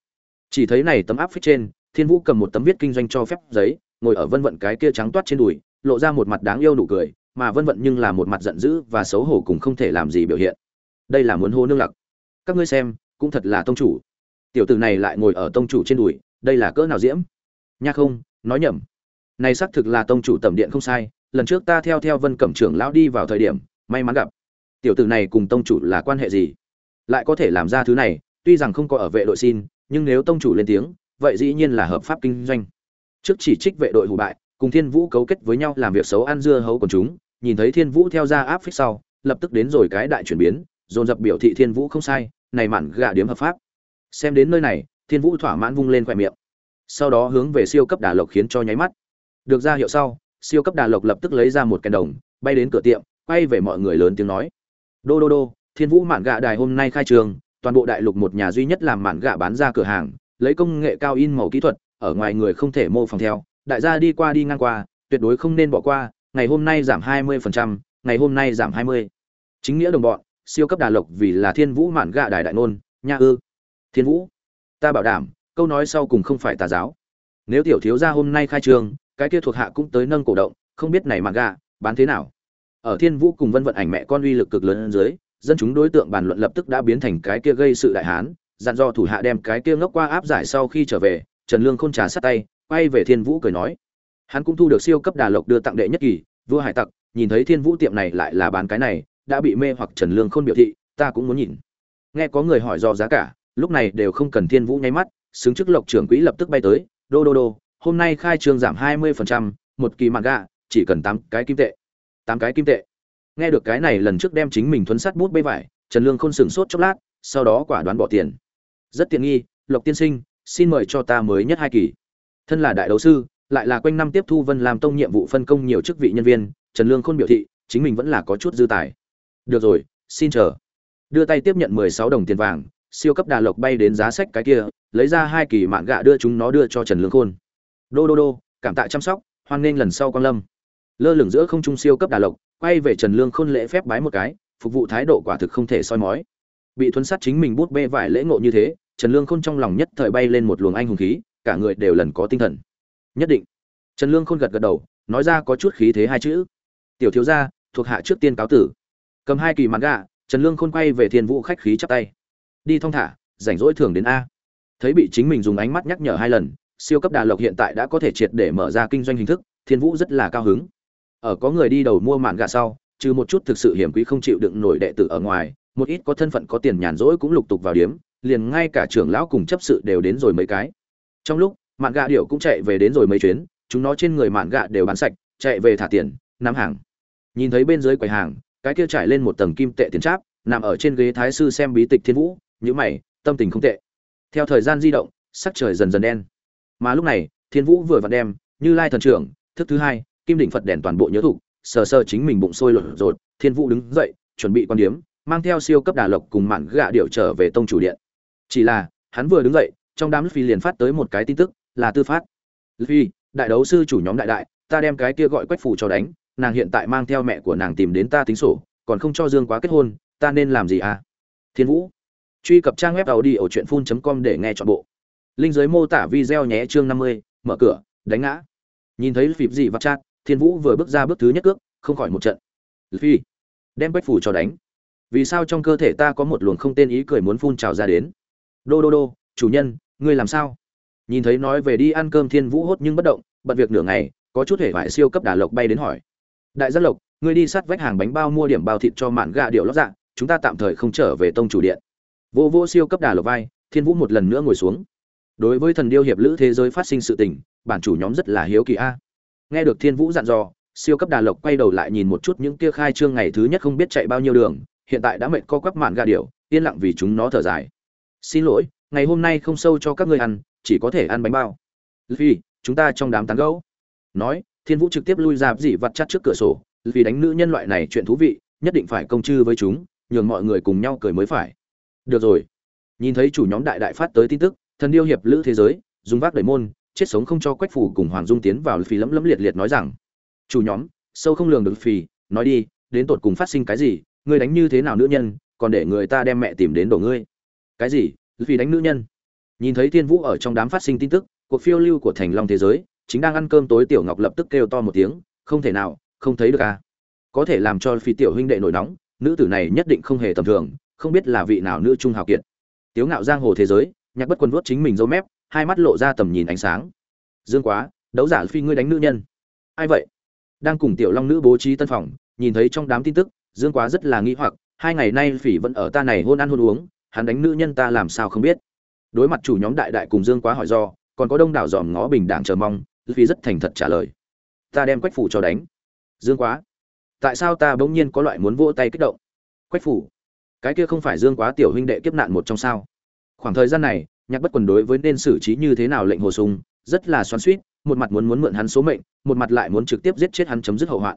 Speaker 1: Chỉ thấy này tấm áp phích trên, thiên vũ cầm một tấm viết kinh doanh cho phép giấy, ngồi ở vân vận cái kia trắng toát trên đùi lộ ra một mặt đáng yêu nụ cười, mà vân vận nhưng là một mặt giận dữ và xấu hổ cùng không thể làm gì biểu hiện. Đây là muốn hô nương lặc. Các ngươi xem, cũng thật là tông chủ. Tiểu tử này lại ngồi ở tông chủ trên đùi, đây là cỡ nào diễm? Nha không, nói nhầm. Này xác thực là tông chủ tầm điện không sai, lần trước ta theo theo vân cẩm trưởng lão đi vào thời điểm, may mắn gặp. Tiểu tử này cùng tông chủ là quan hệ gì? Lại có thể làm ra thứ này, tuy rằng không có ở vệ đội xin, nhưng nếu tông chủ lên tiếng, vậy dĩ nhiên là hợp pháp kinh doanh. Trước chỉ trích vệ đội hủ bại cùng thiên vũ cấu kết với nhau làm việc xấu ăn dưa hấu của chúng, nhìn thấy thiên vũ theo ra áp phích sau, lập tức đến rồi cái đại chuyển biến, dồn dập biểu thị thiên vũ không sai, này mặn gạ điếm hợp pháp. Xem đến nơi này, thiên vũ thỏa mãn vung lên khoe miệng. Sau đó hướng về siêu cấp đà lộc khiến cho nháy mắt. Được ra hiệu sau, siêu cấp đà lộc lập tức lấy ra một cái đồng, bay đến cửa tiệm, quay về mọi người lớn tiếng nói. Đô đô đô, thiên vũ mạn gạ đài hôm nay khai trường, toàn bộ đại lục một nhà duy nhất làm mạn gạ bán ra cửa hàng, lấy công nghệ cao in màu kỹ thuật, ở ngoài người không thể mô phỏng theo đại gia đi qua đi ngang qua tuyệt đối không nên bỏ qua ngày hôm nay giảm 20%, ngày hôm nay giảm 20. chính nghĩa đồng bọn siêu cấp đà lộc vì là thiên vũ mạn gạ đài đại nôn nha ư. Thiên vũ ta bảo đảm câu nói sau cùng không phải tà giáo. Nếu tiểu thiếu gia hôm nay khai trường, cái kia thuộc hạ cũng tới nâng cổ động không biết này mạn gạ bán thế nào. Ở thiên vũ cùng vân vận ảnh mẹ con uy lực cực lớn dưới dân chúng đối tượng bàn luận lập tức đã biến thành cái kia gây sự đại hán dặn do thủ hạ đem cái kia ngốc qua áp giải sau khi trở về trần lương khôn trà sát tay quay về thiên vũ cười nói hắn cũng thu được siêu cấp đà lộc đưa tặng đệ nhất kỳ vua hải tặc nhìn thấy thiên vũ tiệm này lại là bán cái này đã bị mê hoặc trần lương khôn biểu thị ta cũng muốn nhìn. Nghe có người hỏi do giá cả lúc này đều không cần thiên vũ nháy mắt xứng chức lộc trưởng quỹ lập tức bay tới đô đô đô hôm nay khai trương giảm hai mươi phần trăm, một kỳ mạng gạ chỉ cần tám cái kim tệ. Tám cái kim tệ. Nghe được cái này lần trước đem chính mình thuấn sắt bút bê vải trần lương khôn sửng sốt chốc lát sau đó quả đoán bỏ tiền. Rất tiện nghi lộc tiên sinh xin mời cho ta mới nhất hai kỳ thân là đại đấu sư, lại là quanh năm tiếp thu vân làm tông nhiệm vụ phân công nhiều chức vị nhân viên, trần lương khôn biểu thị, chính mình vẫn là có chút dư tài. Được rồi, xin chờ. Đưa tay tiếp nhận mười sáu đồng tiền vàng, siêu cấp đà lộc bay đến giá sách cái kia, lấy ra hai kỳ mạng gạ đưa chúng nó đưa cho trần lương khôn. Đô đô đô, cảm tạ chăm sóc, hoan nghênh lần sau quan lâm. Lơ lửng giữa không trung siêu cấp đà lộc, quay về trần lương khôn lễ phép bái một cái, phục vụ thái độ quả thực không thể soi mói. Bị thuấn sát chính mình bút bê vải lễ ngộ như thế, trần lương khôn trong lòng nhất thời bay lên một luồng anh hùng khí cả người đều lần có tinh thần. Nhất định. Trần lương khôn gật gật đầu, nói ra có chút khí thế hai chữ. Tiểu thiếu gia, thuộc hạ trước tiên cáo tử. Cầm hai kỳ mặt gà trần lương khôn quay về thiên vũ khách khí chắp tay. Đi thong thả, rảnh rỗi thường đến a. Thấy bị chính mình dùng ánh mắt nhắc nhở hai lần, siêu cấp đà lộc hiện tại đã có thể triệt để mở ra kinh doanh hình thức, thiên vũ rất là cao hứng. Ở có người đi đầu mua mạn gà sau, trừ một chút thực sự hiểm quý không chịu đựng nổi đệ tử ở ngoài, một ít có thân phận có tiền nhàn rỗi cũng lục tục vào điếm, liền ngay cả trưởng lão cùng chấp sự đều đến rồi mấy cái trong lúc, mạn gạ điệu cũng chạy về đến rồi mấy chuyến, chúng nó trên người mạn gạ đều bán sạch, chạy về thả tiền, nắm hàng. Nhìn thấy bên dưới quầy hàng, cái kia trải lên một tầng kim tệ tiền tráp, nằm ở trên ghế thái sư xem bí tịch thiên vũ nhữ mày, tâm tình không tệ. Theo thời gian di động, sắc trời dần dần đen. Mà lúc này, thiên vũ vừa vặn đem, như lai thần trưởng, thức thứ hai, kim đỉnh phật đèn toàn bộ nhớ thục, sờ sờ chính mình bụng sôi lột rột, thiên vũ đứng dậy, chuẩn bị quan điếm mang theo siêu cấp đà lộc cùng mạn gạ điệu trở về tông chủ điện. Chỉ là, hắn vừa đứng dậy trong đám phi liền phát tới một cái tin tức, là tư phát. Phi đại đấu sư chủ nhóm đại đại, ta đem cái kia gọi quách phủ cho đánh, nàng hiện tại mang theo mẹ của nàng tìm đến ta tính sổ, còn không cho dương quá kết hôn, ta nên làm gì à? Thiên vũ, truy cập trang web tàu đi ở truyện phun com để nghe chọn bộ. Linh giới mô tả video nhé chương năm mươi, mở cửa, đánh ngã. Nhìn thấy phịp gì vặt chát, thiên vũ vừa bước ra bước thứ nhất cước, không khỏi một trận. Phi đem quách phủ cho đánh. Vì sao trong cơ thể ta có một luồng không tên ý cười muốn phun trào ra đến? Đô đô đô, chủ nhân ngươi làm sao? Nhìn thấy nói về đi ăn cơm thiên vũ hốt nhưng bất động, bận việc nửa ngày, có chút hề vải siêu cấp đà lộc bay đến hỏi. Đại giác lộc, ngươi đi sát vách hàng bánh bao mua điểm bao thịt cho mạn gà điệu lót dạ chúng ta tạm thời không trở về tông chủ điện. Vô vô siêu cấp đà lộc vai, thiên vũ một lần nữa ngồi xuống. Đối với thần điêu hiệp lữ thế giới phát sinh sự tình, bản chủ nhóm rất là hiếu kỳ a. Nghe được thiên vũ dặn dò, siêu cấp đà lộc quay đầu lại nhìn một chút những kia khai trương ngày thứ nhất không biết chạy bao nhiêu đường, hiện tại đã mệt co quắp mạn gà điệu yên lặng vì chúng nó thở dài. Xin lỗi ngày hôm nay không sâu cho các ngươi ăn, chỉ có thể ăn bánh bao. Vì chúng ta trong đám tán gẫu. Nói, thiên vũ trực tiếp lui ra dị vặt chắt trước cửa sổ. Vì đánh nữ nhân loại này chuyện thú vị, nhất định phải công chư với chúng, nhường mọi người cùng nhau cười mới phải. Được rồi. Nhìn thấy chủ nhóm đại đại phát tới tin tức, thần điêu hiệp lữ thế giới, dùng vác đẩy môn, chết sống không cho quách phủ cùng hoàng dung tiến vào phì lẫm lẫm liệt liệt nói rằng, chủ nhóm, sâu không lường được phì nói đi, đến tột cùng phát sinh cái gì? Ngươi đánh như thế nào nữ nhân, còn để người ta đem mẹ tìm đến đổ ngươi? Cái gì? Vì đánh nữ nhân. Nhìn thấy thiên vũ ở trong đám phát sinh tin tức, cuộc phiêu lưu của thành long thế giới, chính đang ăn cơm tối tiểu ngọc lập tức kêu to một tiếng, không thể nào, không thấy được à? Có thể làm cho phi tiểu huynh đệ nổi nóng, nữ tử này nhất định không hề tầm thường, không biết là vị nào nữ trung hào kiệt. Tiếu ngạo giang hồ thế giới, nhạc bất quân vuốt chính mình dâu mép, hai mắt lộ ra tầm nhìn ánh sáng. Dương quá, đấu giả phi ngươi đánh nữ nhân. Ai vậy? Đang cùng tiểu long nữ bố trí tân phòng, nhìn thấy trong đám tin tức, dương quá rất là nghi hoặc, hai ngày nay phỉ vẫn ở ta này hôn ăn hôn uống hắn đánh nữ nhân ta làm sao không biết. Đối mặt chủ nhóm đại đại cùng dương quá hỏi do, còn có đông đảo dòm ngó bình đẳng chờ mong phi rất thành thật trả lời. Ta đem quách phủ cho đánh. Dương quá, tại sao ta bỗng nhiên có loại muốn vỗ tay kích động? Quách phủ, cái kia không phải dương quá tiểu huynh đệ kiếp nạn một trong sao? Khoảng thời gian này, nhạc bất quần đối với nên xử trí như thế nào lệnh hồ sung, rất là xoắn suýt một mặt muốn muốn mượn hắn số mệnh, một mặt lại muốn trực tiếp giết chết hắn chấm dứt hậu hoạn.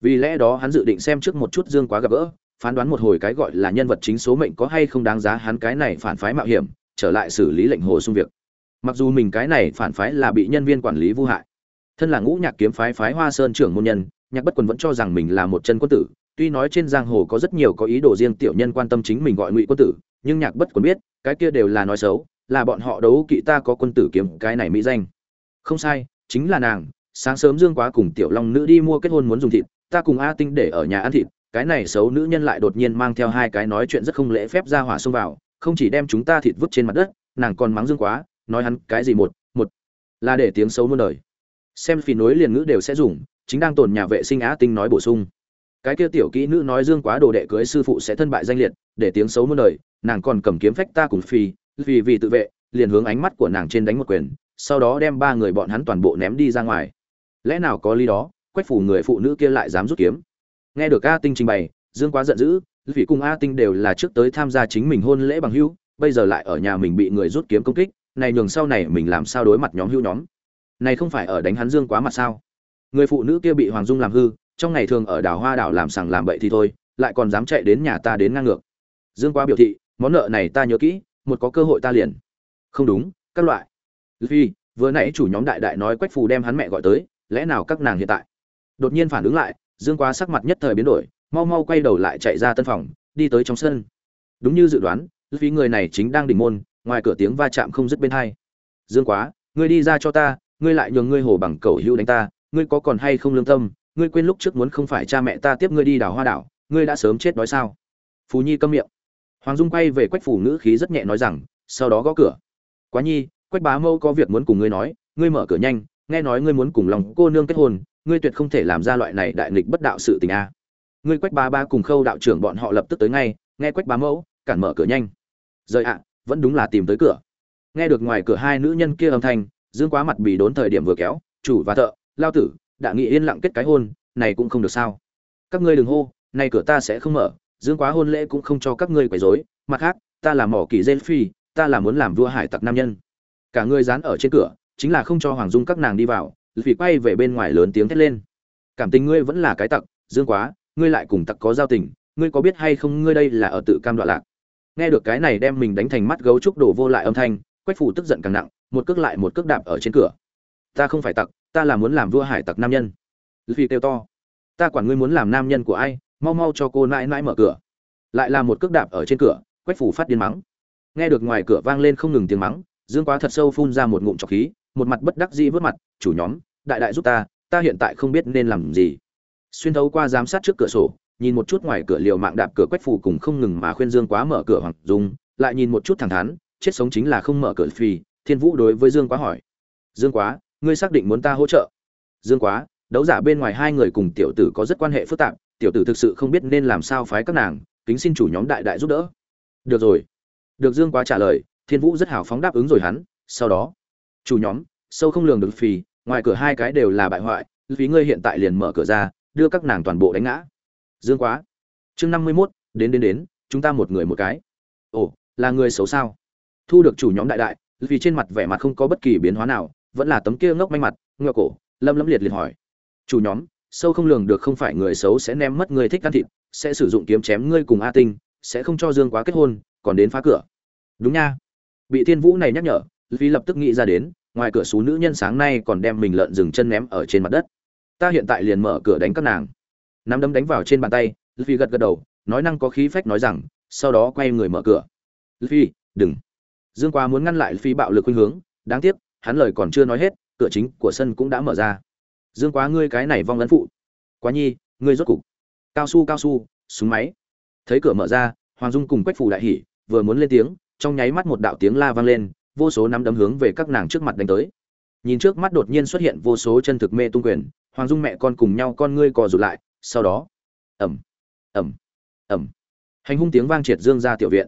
Speaker 1: Vì lẽ đó hắn dự định xem trước một chút dương quá gặp gỡ phán đoán một hồi cái gọi là nhân vật chính số mệnh có hay không đáng giá hắn cái này phản phái mạo hiểm, trở lại xử lý lệnh hồ xung việc. Mặc dù mình cái này phản phái là bị nhân viên quản lý vu hại, thân là ngũ nhạc kiếm phái phái hoa sơn trưởng môn nhân, nhạc bất quần vẫn cho rằng mình là một chân quân tử, tuy nói trên giang hồ có rất nhiều có ý đồ riêng tiểu nhân quan tâm chính mình gọi ngụy quân tử, nhưng nhạc bất quần biết, cái kia đều là nói xấu, là bọn họ đấu kỵ ta có quân tử kiếm, cái này mỹ danh. Không sai, chính là nàng, sáng sớm dương quá cùng tiểu long nữ đi mua kết hôn muốn dùng thịt, ta cùng a tinh để ở nhà ăn thịt cái này xấu nữ nhân lại đột nhiên mang theo hai cái nói chuyện rất không lễ phép ra hỏa xông vào, không chỉ đem chúng ta thịt vứt trên mặt đất, nàng còn mắng dương quá, nói hắn cái gì một một, là để tiếng xấu muôn đời. Xem phì nối liền ngữ đều sẽ dùng, chính đang tồn nhà vệ sinh á tinh nói bổ sung. Cái kia tiểu kỹ nữ nói dương quá đồ đệ cưới sư phụ sẽ thân bại danh liệt, để tiếng xấu muôn đời, nàng còn cầm kiếm phách ta cùng phi vì vì tự vệ, liền hướng ánh mắt của nàng trên đánh một quyền, sau đó đem ba người bọn hắn toàn bộ ném đi ra ngoài. Lẽ nào có lý đó, quách phủ người phụ nữ kia lại dám rút kiếm? Nghe được a tinh trình bày dương quá giận dữ vì cùng a tinh đều là trước tới tham gia chính mình hôn lễ bằng hưu, bây giờ lại ở nhà mình bị người rút kiếm công kích này nhường sau này mình làm sao đối mặt nhóm hưu nhóm? Này không phải ở đánh hắn dương quá mặt sao? Người phụ nữ kia bị hoàng dung làm hư trong ngày thường ở đảo hoa đảo làm sằng làm bậy thì thôi lại còn dám chạy đến nhà ta đến ngang ngược. Dương quá biểu thị món nợ này ta nhớ kỹ một có cơ hội ta liền. Không đúng các loại. Vì vừa nãy chủ nhóm đại đại nói quách phù đem hắn mẹ gọi tới lẽ nào các nàng hiện tại? Đột nhiên phản ứng lại dương quá sắc mặt nhất thời biến đổi, mau mau quay đầu lại chạy ra tân phòng, đi tới trong sân. Đúng như dự đoán vì người này chính đang đỉnh môn, ngoài cửa tiếng va chạm không dứt bên hai. Dương quá, ngươi đi ra cho ta, ngươi lại nhường ngươi hồ bằng cầu hữu đánh ta, ngươi có còn hay không lương tâm, ngươi quên lúc trước muốn không phải cha mẹ ta tiếp ngươi đi đào hoa đảo, ngươi đã sớm chết đói sao? Phú nhi câm miệng. Hoàng dung quay về quách phủ ngữ khí rất nhẹ nói rằng, sau đó gõ cửa. Quá nhi, quách bá mâu có việc muốn cùng ngươi nói, ngươi mở cửa nhanh, nghe nói ngươi muốn cùng lòng cô nương kết hôn ngươi tuyệt không thể làm ra loại này đại nghịch bất đạo sự tình a. Ngươi quách ba ba cùng khâu đạo trưởng bọn họ lập tức tới ngay, nghe quách bá mẫu, cản mở cửa nhanh. Rời ạ, vẫn đúng là tìm tới cửa. Nghe được ngoài cửa hai nữ nhân kia âm thanh, dương quá mặt bị đốn thời điểm vừa kéo, chủ và thợ, lao tử, đã nghĩ yên lặng kết cái hôn, này cũng không được sao. Các ngươi đừng hô, này cửa ta sẽ không mở, dương quá hôn lễ cũng không cho các ngươi quấy rối. Mặt khác, ta là mỏ kỳ dê phi, ta là muốn làm vua hải tặc nam nhân. Cả ngươi dán ở trên cửa, chính là không cho hoàng dung các nàng đi vào vì quay về bên ngoài lớn tiếng thét lên. Cảm tình ngươi vẫn là cái tặc, dương quá, ngươi lại cùng tặc có giao tình, ngươi có biết hay không ngươi đây là ở tự cam đoạn lạc? Nghe được cái này đem mình đánh thành mắt gấu trúc đổ vô lại âm thanh, quách phủ tức giận càng nặng, một cước lại một cước đạp ở trên cửa. Ta không phải tặc, ta là muốn làm vua hải tặc nam nhân. Vì kêu to. Ta quản ngươi muốn làm nam nhân của ai, mau mau cho cô nãi nãi mở cửa. Lại là một cước đạp ở trên cửa, quách phủ phát điên mắng. Nghe được ngoài cửa vang lên không ngừng tiếng mắng, dương quá thật sâu phun ra một ngụm trọc khí một mặt bất đắc dĩ vớt mặt, chủ nhóm, đại đại giúp ta ta hiện tại không biết nên làm gì. Xuyên thấu qua giám sát trước cửa sổ, nhìn một chút ngoài cửa liều mạng đạp cửa quách phù cùng không ngừng mà khuyên dương quá mở cửa hoàng dung, lại nhìn một chút thẳng thắn, chết sống chính là không mở cửa phì. Thiên vũ đối với dương quá hỏi, dương quá, ngươi xác định muốn ta hỗ trợ? Dương quá, đấu giả bên ngoài hai người cùng tiểu tử có rất quan hệ phức tạp, tiểu tử thực sự không biết nên làm sao phái các nàng, kính xin chủ nhóm đại đại giúp đỡ. Được rồi. Được dương quá trả lời, thiên vũ rất hào phóng đáp ứng rồi hắn, sau đó chủ nhóm, sâu không lường được phì, ngoài cửa hai cái đều là bại hoại phí ngươi hiện tại liền mở cửa ra, đưa các nàng toàn bộ đánh ngã. Dương quá. Chương năm mươi mốt, đến đến đến, chúng ta một người một cái. Ồ, là người xấu sao? Thu được chủ nhóm đại đại vì trên mặt vẻ mặt không có bất kỳ biến hóa nào, vẫn là tấm kia ngốc manh mặt, ngựa cổ lâm lâm liệt liệt hỏi. Chủ nhóm, sâu không lường được không phải người xấu sẽ ném mất người thích ăn thịt, sẽ sử dụng kiếm chém ngươi cùng a tinh, sẽ không cho dương quá kết hôn, còn đến phá cửa. Đúng nha. Bị thiên vũ này nhắc nhở vì lập tức nghĩ ra đến ngoài cửa số nữ nhân sáng nay còn đem mình lợn dừng chân ném ở trên mặt đất. Ta hiện tại liền mở cửa đánh các nàng. Nắm đấm đánh vào trên bàn tay vì gật gật đầu nói năng có khí phách nói rằng sau đó quay người mở cửa. Luffy, đừng. Dương quá muốn ngăn lại Luffy bạo lực khuynh hướng đáng tiếc hắn lời còn chưa nói hết cửa chính của sân cũng đã mở ra. Dương quá ngươi cái này vong ấn phụ. Quá nhi ngươi rốt cục. Cao su cao su súng máy. Thấy cửa mở ra hoàng dung cùng quách phủ đại hỉ vừa muốn lên tiếng trong nháy mắt một đạo tiếng la vang lên vô số nắm đấm hướng về các nàng trước mặt đánh tới. Nhìn trước mắt đột nhiên xuất hiện vô số chân thực mê tung quyền, hoàng dung mẹ con cùng nhau con ngươi cò rụt lại, sau đó ẩm ẩm ẩm hành hung tiếng vang triệt dương ra tiểu viện.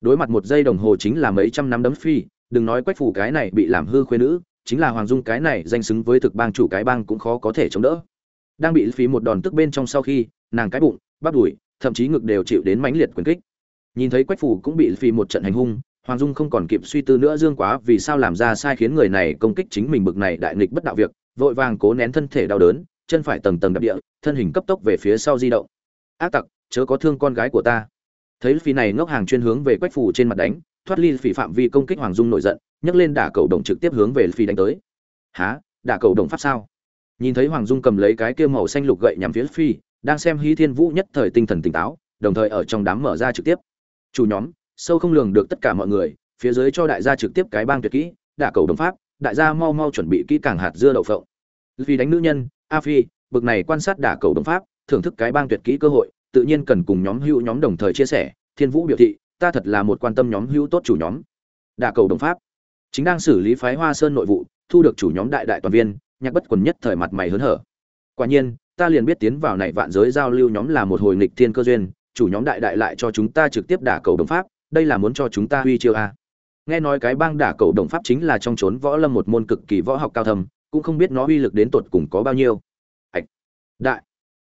Speaker 1: Đối mặt một giây đồng hồ chính là mấy trăm năm đấm phi, đừng nói quách phủ cái này bị làm hư khuê nữ, chính là hoàng dung cái này danh xứng với thực bang chủ cái bang cũng khó có thể chống đỡ. Đang bị phí một đòn tức bên trong sau khi, nàng cái bụng, bắp đùi, thậm chí ngực đều chịu đến mãnh liệt quyền kích. Nhìn thấy quách phủ cũng bị phí một trận hành hung hoàng dung không còn kịp suy tư nữa dương quá vì sao làm ra sai khiến người này công kích chính mình bực này đại nghịch bất đạo việc vội vàng cố nén thân thể đau đớn chân phải tầng tầng đạp địa thân hình cấp tốc về phía sau di động. Ác tặc chớ có thương con gái của ta. Thấy phi này ngốc hàng chuyên hướng về quách phủ trên mặt đánh thoát ly phỉ phạm vi công kích hoàng dung nổi giận nhấc lên đả cầu đồng trực tiếp hướng về phi đánh tới. Hả, đả cầu đồng pháp sao? Nhìn thấy hoàng dung cầm lấy cái kia màu xanh lục gậy nhằm phía phi đang xem hí thiên vũ nhất thời tinh thần tỉnh táo đồng thời ở trong đám mở ra trực tiếp. Chủ nhóm sâu không lường được tất cả mọi người, phía dưới cho đại gia trực tiếp cái bang tuyệt kỹ, đả cầu đồng pháp, đại gia mau mau chuẩn bị kỹ càng hạt dưa đậu phộng. Vì đánh nữ nhân, a phi, bực này quan sát đả cầu đồng pháp, thưởng thức cái bang tuyệt kỹ cơ hội, tự nhiên cần cùng nhóm hữu nhóm đồng thời chia sẻ, thiên vũ biểu thị, ta thật là một quan tâm nhóm hữu tốt chủ nhóm. Đả cầu đồng pháp. Chính đang xử lý phái hoa sơn nội vụ, thu được chủ nhóm đại đại toàn viên, nhạc bất quần nhất thời mặt mày hớn hở. Quả nhiên, ta liền biết tiến vào này vạn giới giao lưu nhóm là một hồi nghịch thiên cơ duyên, chủ nhóm đại đại lại cho chúng ta trực tiếp đả cầu đồng pháp đây là muốn cho chúng ta huy chiêu a. Nghe nói cái bang đả cầu đồng pháp chính là trong trốn võ lâm một môn cực kỳ võ học cao thầm cũng không biết nó uy lực đến tột cùng có bao nhiêu. Ạch đại.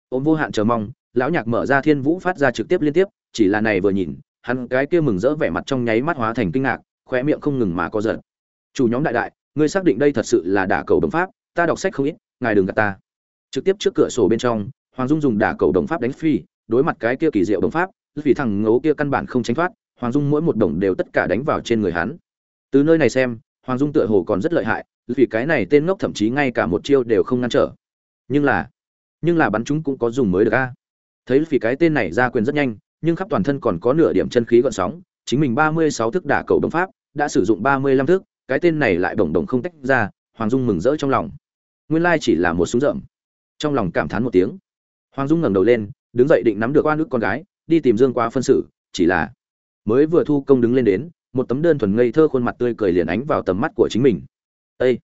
Speaker 1: Ôm vô hạn chờ mong, lão nhạc mở ra thiên vũ phát ra trực tiếp liên tiếp, chỉ là này vừa nhìn, hắn cái kia mừng rỡ vẻ mặt trong nháy mắt hóa thành kinh ngạc, khóe miệng không ngừng mà có giật. Chủ nhóm đại đại, ngươi xác định đây thật sự là đả cầu đồng pháp, ta đọc sách không ít, ngài đừng gạt ta. Trực tiếp trước cửa sổ bên trong, hoàng dung dùng đả cầu đồng pháp đánh phi, đối mặt cái kia kỳ diệu đồng pháp, vì thằng ngố kia căn bản không tránh thoát hoàng dung mỗi một đồng đều tất cả đánh vào trên người hắn. Từ nơi này xem, hoàng dung tựa hồ còn rất lợi hại, vì cái này tên ngốc thậm chí ngay cả một chiêu đều không ngăn trở. Nhưng là nhưng là bắn chúng cũng có dùng mới được a. Thấy vì cái tên này ra quyền rất nhanh, nhưng khắp toàn thân còn có nửa điểm chân khí gợn sóng, chính mình ba mươi sáu thức đả cầu đồng pháp, đã sử dụng ba mươi lăm thức, cái tên này lại đồng đồng không tách ra, hoàng dung mừng rỡ trong lòng. Nguyên lai chỉ là một súng rậm. Trong lòng cảm thán một tiếng. Hoàng dung ngẩng đầu lên, đứng dậy định nắm được oan ức con gái, đi tìm dương quá phân xử, chỉ là mới vừa thu công đứng lên đến, một tấm đơn thuần ngây thơ khuôn mặt tươi cười liền ánh vào tầm mắt của chính mình. Ây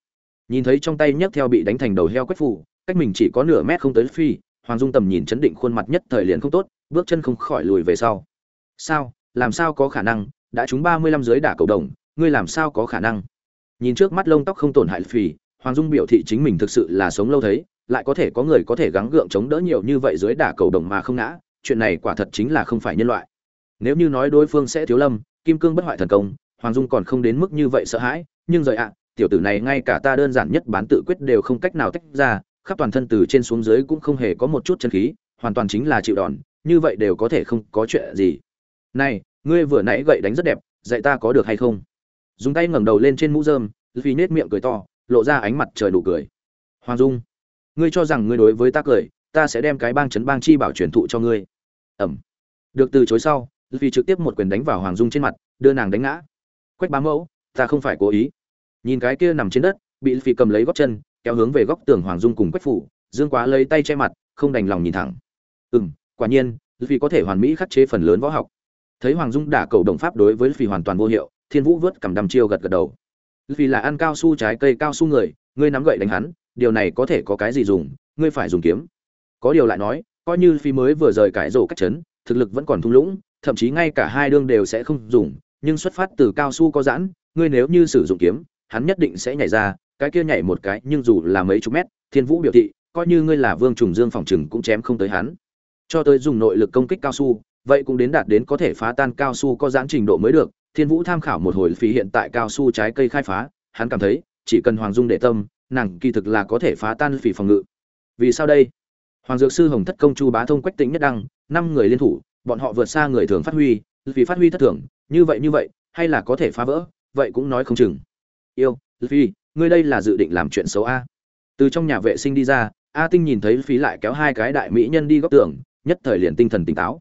Speaker 1: nhìn thấy trong tay nhấc theo bị đánh thành đầu heo quách phủ cách mình chỉ có nửa mét không tới phi, hoàng dung tầm nhìn chấn định khuôn mặt nhất thời liền không tốt, bước chân không khỏi lùi về sau. Sao? Làm sao có khả năng? Đã trúng ba mươi lăm dưới đả cầu đồng, ngươi làm sao có khả năng? Nhìn trước mắt lông tóc không tổn hại phì, hoàng dung biểu thị chính mình thực sự là sống lâu thấy, lại có thể có người có thể gắng gượng chống đỡ nhiều như vậy dưới đả cầu đồng mà không ngã, chuyện này quả thật chính là không phải nhân loại nếu như nói đối phương sẽ thiếu lâm, kim cương bất hoại thần công, hoàng dung còn không đến mức như vậy sợ hãi, nhưng rồi ạ, tiểu tử này ngay cả ta đơn giản nhất bán tự quyết đều không cách nào tách ra, khắp toàn thân từ trên xuống dưới cũng không hề có một chút chân khí, hoàn toàn chính là chịu đòn, như vậy đều có thể không có chuyện gì. Này, ngươi vừa nãy gậy đánh rất đẹp, dạy ta có được hay không? Dùng tay ngẩng đầu lên trên mũ rơm vì nết miệng cười to, lộ ra ánh mặt trời nụ cười. Hoàng dung, ngươi cho rằng ngươi đối với ta cười, ta sẽ đem cái bang chấn bang chi bảo truyền thụ cho ngươi. Ẩm. Được từ chối sau vì trực tiếp một quyền đánh vào hoàng dung trên mặt, đưa nàng đánh ngã. Quách bá mẫu, ta không phải cố ý. Nhìn cái kia nằm trên đất, bị phi cầm lấy góc chân, kéo hướng về góc tường hoàng dung cùng quách phủ, dương quá lấy tay che mặt, không đành lòng nhìn thẳng. Ừ m quả nhiên vì có thể hoàn mỹ khắc chế phần lớn võ học. Thấy hoàng dung đả cầu đồng pháp đối với phi hoàn toàn vô hiệu, thiên vũ vớt cầm đăm chiêu gật gật đầu. Vì là ăn cao su trái cây cao su người, ngươi nắm gậy đánh hắn, điều này có thể có cái gì dùng, ngươi phải dùng kiếm. Có điều lại nói, coi như phi mới vừa rời cải rổ cách chấn, thực lực vẫn còn thung lũng thậm chí ngay cả hai đương đều sẽ không dùng, nhưng xuất phát từ cao su có giãn, ngươi nếu như sử dụng kiếm, hắn nhất định sẽ nhảy ra, cái kia nhảy một cái nhưng dù là mấy chục mét, thiên vũ biểu thị, coi như ngươi là vương trùng dương phòng trừng cũng chém không tới hắn. Cho tới dùng nội lực công kích cao su, vậy cũng đến đạt đến có thể phá tan cao su có giãn trình độ mới được. Thiên vũ tham khảo một hồi phí hiện tại cao su trái cây khai phá, hắn cảm thấy, chỉ cần hoàng dung để tâm, nàng kỳ thực là có thể phá tan phỉ phòng ngự. Vì sao đây? Hoàng dược sư hồng thất công chu bá thông quách tính nhất đăng, năm người liên thủ bọn họ vượt xa người thường phát huy vì phát huy thất thường như vậy như vậy hay là có thể phá vỡ vậy cũng nói không chừng. Yêu phi ngươi đây là dự định làm chuyện xấu a. Từ trong nhà vệ sinh đi ra a tinh nhìn thấy phi lại kéo hai cái đại mỹ nhân đi góc tường nhất thời liền tinh thần tỉnh táo.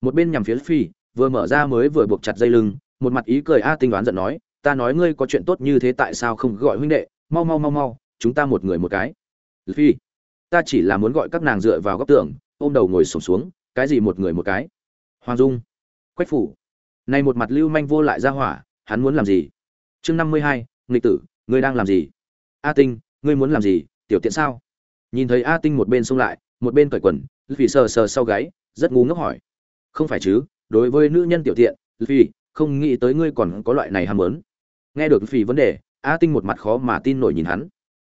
Speaker 1: Một bên nhằm phía phi vừa mở ra mới vừa buộc chặt dây lưng một mặt ý cười a tinh đoán giận nói ta nói ngươi có chuyện tốt như thế tại sao không gọi huynh đệ? Mau mau mau mau chúng ta một người một cái. Phi ta chỉ là muốn gọi các nàng dựa vào góc tường ôm đầu ngồi sổm xuống, xuống cái gì một người một cái? Hoàng dung. Quách phủ. Này một mặt lưu manh vô lại ra hỏa, hắn muốn làm gì? Chương năm mươi hai, nghịch tử, ngươi đang làm gì? A tinh, ngươi muốn làm gì? Tiểu tiện sao? Nhìn thấy a tinh một bên xông lại, một bên cởi quần vì sờ sờ sau gáy, rất ngu ngốc hỏi. Không phải chứ, đối với nữ nhân tiểu tiện vì không nghĩ tới ngươi còn có loại này ham muốn. Nghe được vì vấn đề, a tinh một mặt khó mà tin nổi nhìn hắn.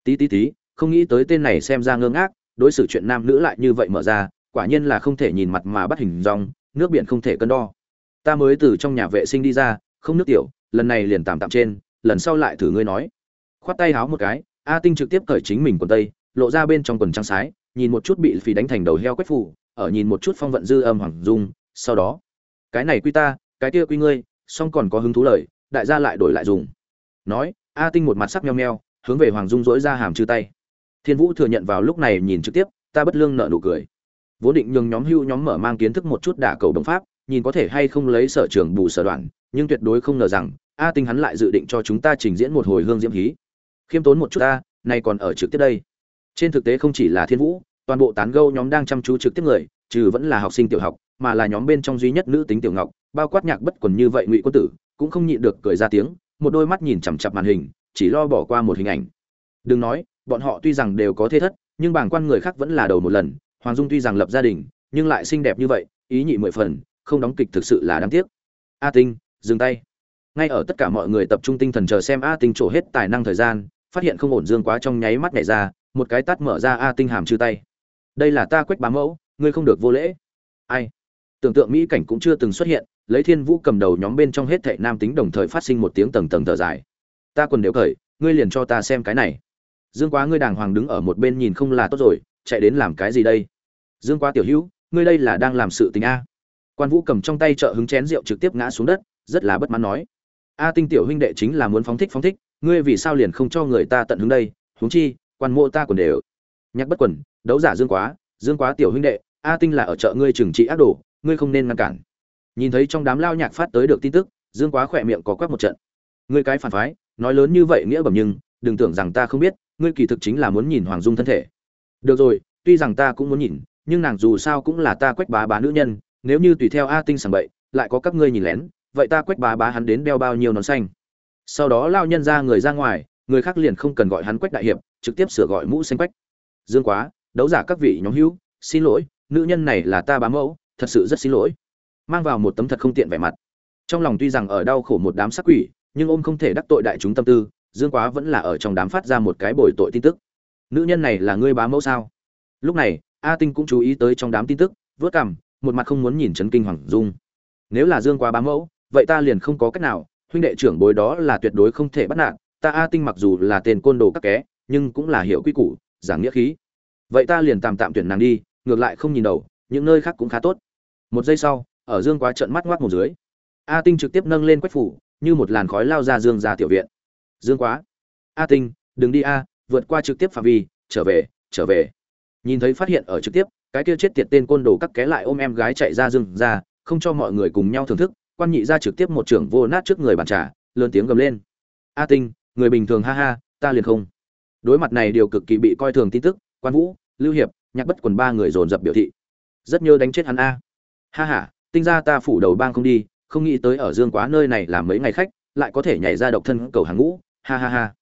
Speaker 1: Tí tí tí, không nghĩ tới tên này xem ra ngơ ngác, đối xử chuyện nam nữ lại như vậy mở ra, quả nhiên là không thể nhìn mặt mà bắt hình dong nước biển không thể cân đo. Ta mới từ trong nhà vệ sinh đi ra, không nước tiểu, lần này liền tạm tạm trên, lần sau lại thử ngươi nói. Khoát tay háo một cái, a tinh trực tiếp cởi chính mình quần tây, lộ ra bên trong quần trắng sái, nhìn một chút bị phì đánh thành đầu heo quét phủ ở nhìn một chút phong vận dư âm hoàng dung, sau đó, cái này quy ta, cái kia quy ngươi, song còn có hứng thú lời, đại gia lại đổi lại dùng. Nói, a tinh một mặt sắc meo meo, hướng về hoàng dung dỗi ra hàm chư tay. Thiên vũ thừa nhận vào lúc này nhìn trực tiếp, ta bất lương nợ nụ cười vốn định nhường nhóm hưu nhóm mở mang kiến thức một chút đả cầu đồng pháp, nhìn có thể hay không lấy sở trường bù sở đoạn, nhưng tuyệt đối không ngờ rằng, a tinh hắn lại dự định cho chúng ta trình diễn một hồi hương diễm hí. Khiêm tốn một chút ta, nay còn ở trực tiếp đây. Trên thực tế không chỉ là thiên vũ, toàn bộ tán gâu nhóm đang chăm chú trực tiếp người, trừ vẫn là học sinh tiểu học, mà là nhóm bên trong duy nhất nữ tính tiểu ngọc, bao quát nhạc bất quần như vậy ngụy quân tử, cũng không nhịn được cười ra tiếng, một đôi mắt nhìn chằm chặp màn hình, chỉ lo bỏ qua một hình ảnh. Đừng nói, bọn họ tuy rằng đều có thế thất, nhưng bảng quan người khác vẫn là đầu một lần hoàng dung tuy rằng lập gia đình, nhưng lại xinh đẹp như vậy, ý nhị mười phần, không đóng kịch thực sự là đáng tiếc. A tinh, dừng tay. Ngay ở tất cả mọi người tập trung tinh thần chờ xem a tinh trổ hết tài năng thời gian, phát hiện không ổn dương quá trong nháy mắt nhảy ra, một cái tắt mở ra a tinh hàm chư tay. Đây là ta quách bám mẫu, ngươi không được vô lễ. Ai? Tưởng tượng mỹ cảnh cũng chưa từng xuất hiện, lấy thiên vũ cầm đầu nhóm bên trong hết thệ nam tính đồng thời phát sinh một tiếng tầng tầng thở dài. Ta quần đều cởi, ngươi liền cho ta xem cái này. Dương quá ngươi đàng hoàng đứng ở một bên nhìn không là tốt rồi, chạy đến làm cái gì đây? Dương quá tiểu hữu, ngươi đây là đang làm sự tình a. Quan vũ cầm trong tay trợ hứng chén rượu trực tiếp ngã xuống đất, rất là bất mãn nói. A tinh tiểu huynh đệ chính là muốn phóng thích phóng thích, ngươi vì sao liền không cho người ta tận hứng đây? Huống chi, quan mộ ta còn đều. Nhắc bất quần, đấu giả dương quá dương quá tiểu huynh đệ, a tinh là ở chợ ngươi trừng trị ác đồ, ngươi không nên ngăn cản. Nhìn thấy trong đám lao nhạc phát tới được tin tức, dương quá khỏe miệng có quắc một trận. Ngươi cái phản phái, nói lớn như vậy nghĩa bẩm nhưng, đừng tưởng rằng ta không biết, ngươi kỳ thực chính là muốn nhìn hoàng dung thân thể. Được rồi, tuy rằng ta cũng muốn nhìn nhưng nàng dù sao cũng là ta quách bá bá nữ nhân, nếu như tùy theo a tinh sảng bậy, lại có các ngươi nhìn lén, vậy ta quách bá bá hắn đến đeo bao nhiêu nón xanh. Sau đó lao nhân ra người ra ngoài, người khác liền không cần gọi hắn quách đại hiệp, trực tiếp sửa gọi mũ xanh quách. Dương quá, đấu giả các vị nhóm hữu, xin lỗi, nữ nhân này là ta bám mẫu, thật sự rất xin lỗi. Mang vào một tấm thật không tiện vẻ mặt. Trong lòng tuy rằng ở đau khổ một đám sắc quỷ, nhưng ôm không thể đắc tội đại chúng tâm tư, dương quá vẫn là ở trong đám phát ra một cái bồi tội tin tức. Nữ nhân này là ngươi bá mẫu sao? Lúc này a tinh cũng chú ý tới trong đám tin tức, vớt cằm một mặt không muốn nhìn chấn kinh hoàng dung. Nếu là dương quá bá mẫu, vậy ta liền không có cách nào, huynh đệ trưởng bối đó là tuyệt đối không thể bắt nạt, ta a tinh mặc dù là tên côn đồ các ké nhưng cũng là hiểu quy củ, giảng nghĩa khí. Vậy ta liền tạm tạm tuyển nàng đi, ngược lại không nhìn đầu, những nơi khác cũng khá tốt. Một giây sau, ở dương quá trận mắt ngoác một dưới. A tinh trực tiếp nâng lên quách phủ, như một làn khói lao ra dương ra tiểu viện. Dương quá. A tinh, đừng đi a, vượt qua trực tiếp phạm vi, trở về trở về nhìn thấy phát hiện ở trực tiếp, cái kia chết tiệt tên côn đồ cắt ké lại ôm em gái chạy ra dương ra, không cho mọi người cùng nhau thưởng thức, quan nhị ra trực tiếp một trưởng vô nát trước người bàn trà, lớn tiếng gầm lên. A tinh, người bình thường ha ha, ta liền không. Đối mặt này điều cực kỳ bị coi thường tin tức, quan vũ, lưu hiệp, nhạc bất quần ba người dồn dập biểu thị. Rất nhớ đánh chết hắn a. Ha ha, tinh ra ta phủ đầu bang không đi, không nghĩ tới ở dương quá nơi này làm mấy ngày khách, lại có thể nhảy ra độc thân cầu hàng ngũ. Ha ha ha.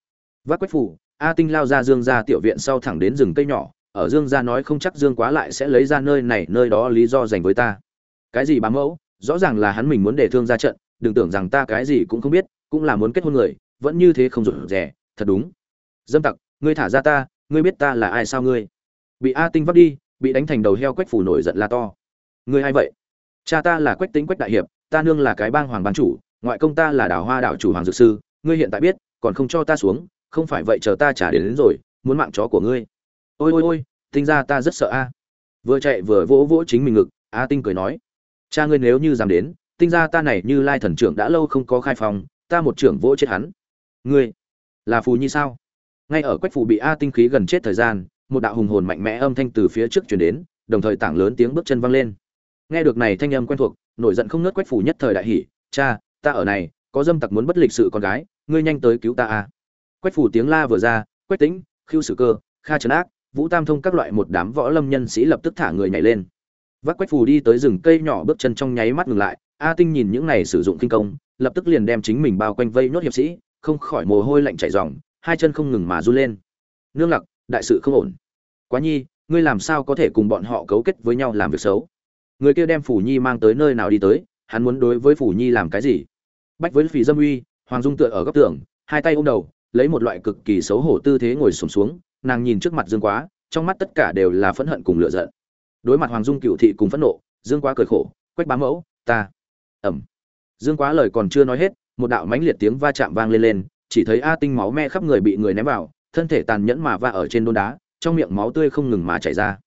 Speaker 1: Vác quách phủ, a tinh lao ra dương ra tiểu viện sau thẳng đến rừng cây nhỏ ở dương gia nói không chắc dương quá lại sẽ lấy ra nơi này nơi đó lý do dành với ta. Cái gì bám mẫu? Rõ ràng là hắn mình muốn để thương ra trận đừng tưởng rằng ta cái gì cũng không biết cũng là muốn kết hôn người vẫn như thế không rụt rẻ thật đúng. Dâm tặc ngươi thả ra ta ngươi biết ta là ai sao ngươi? Bị a tinh vấp đi bị đánh thành đầu heo quách phủ nổi giận la to. Ngươi ai vậy? Cha ta là quách tính quách đại hiệp ta nương là cái bang hoàng ban chủ ngoại công ta là đào hoa đạo chủ hoàng dược sư ngươi hiện tại biết còn không cho ta xuống không phải vậy chờ ta trả đến, đến rồi muốn mạng chó của ngươi ôi ôi ôi, tinh ra ta rất sợ a. Vừa chạy vừa vỗ vỗ chính mình ngực, a tinh cười nói, cha ngươi nếu như dám đến, tinh ra ta này như lai thần trưởng đã lâu không có khai phòng, ta một trưởng vỗ chết hắn. Ngươi là phù nhi sao? Ngay ở quách phù bị a tinh khí gần chết thời gian, một đạo hùng hồn mạnh mẽ âm thanh từ phía trước chuyển đến, đồng thời tảng lớn tiếng bước chân vang lên. Nghe được này thanh âm quen thuộc, nổi giận không nớt quách phù nhất thời đại hỉ, cha, ta ở này, có dâm tặc muốn bất lịch sự con gái, ngươi nhanh tới cứu ta a. Quách phù tiếng la vừa ra, quách tĩnh khiêu sử cơ, kha trấn ác vũ tam thông các loại một đám võ lâm nhân sĩ lập tức thả người nhảy lên. Vác quách phù đi tới rừng cây nhỏ bước chân trong nháy mắt ngừng lại a tinh nhìn những này sử dụng kinh công lập tức liền đem chính mình bao quanh vây nốt hiệp sĩ không khỏi mồ hôi lạnh chảy ròng hai chân không ngừng mà run lên. Nương lặc đại sự không ổn. Quá nhi ngươi làm sao có thể cùng bọn họ cấu kết với nhau làm việc xấu? Người kia đem phủ nhi mang tới nơi nào đi tới hắn muốn đối với phủ nhi làm cái gì? Bách với phì dâm uy hoàng dung tựa ở góc tường hai tay ôm đầu lấy một loại cực kỳ xấu hổ tư thế ngồi sùng xuống, xuống nàng nhìn trước mặt dương quá, trong mắt tất cả đều là phẫn hận cùng lửa giận. Đối mặt hoàng dung cựu thị cùng phẫn nộ, dương quá cười khổ, quách bá mẫu, ta ẩm dương quá lời còn chưa nói hết, một đạo mãnh liệt tiếng va chạm vang lên lên, chỉ thấy a tinh máu me khắp người bị người ném vào, thân thể tàn nhẫn mà va ở trên đôn đá, trong miệng máu tươi không ngừng mà chảy ra.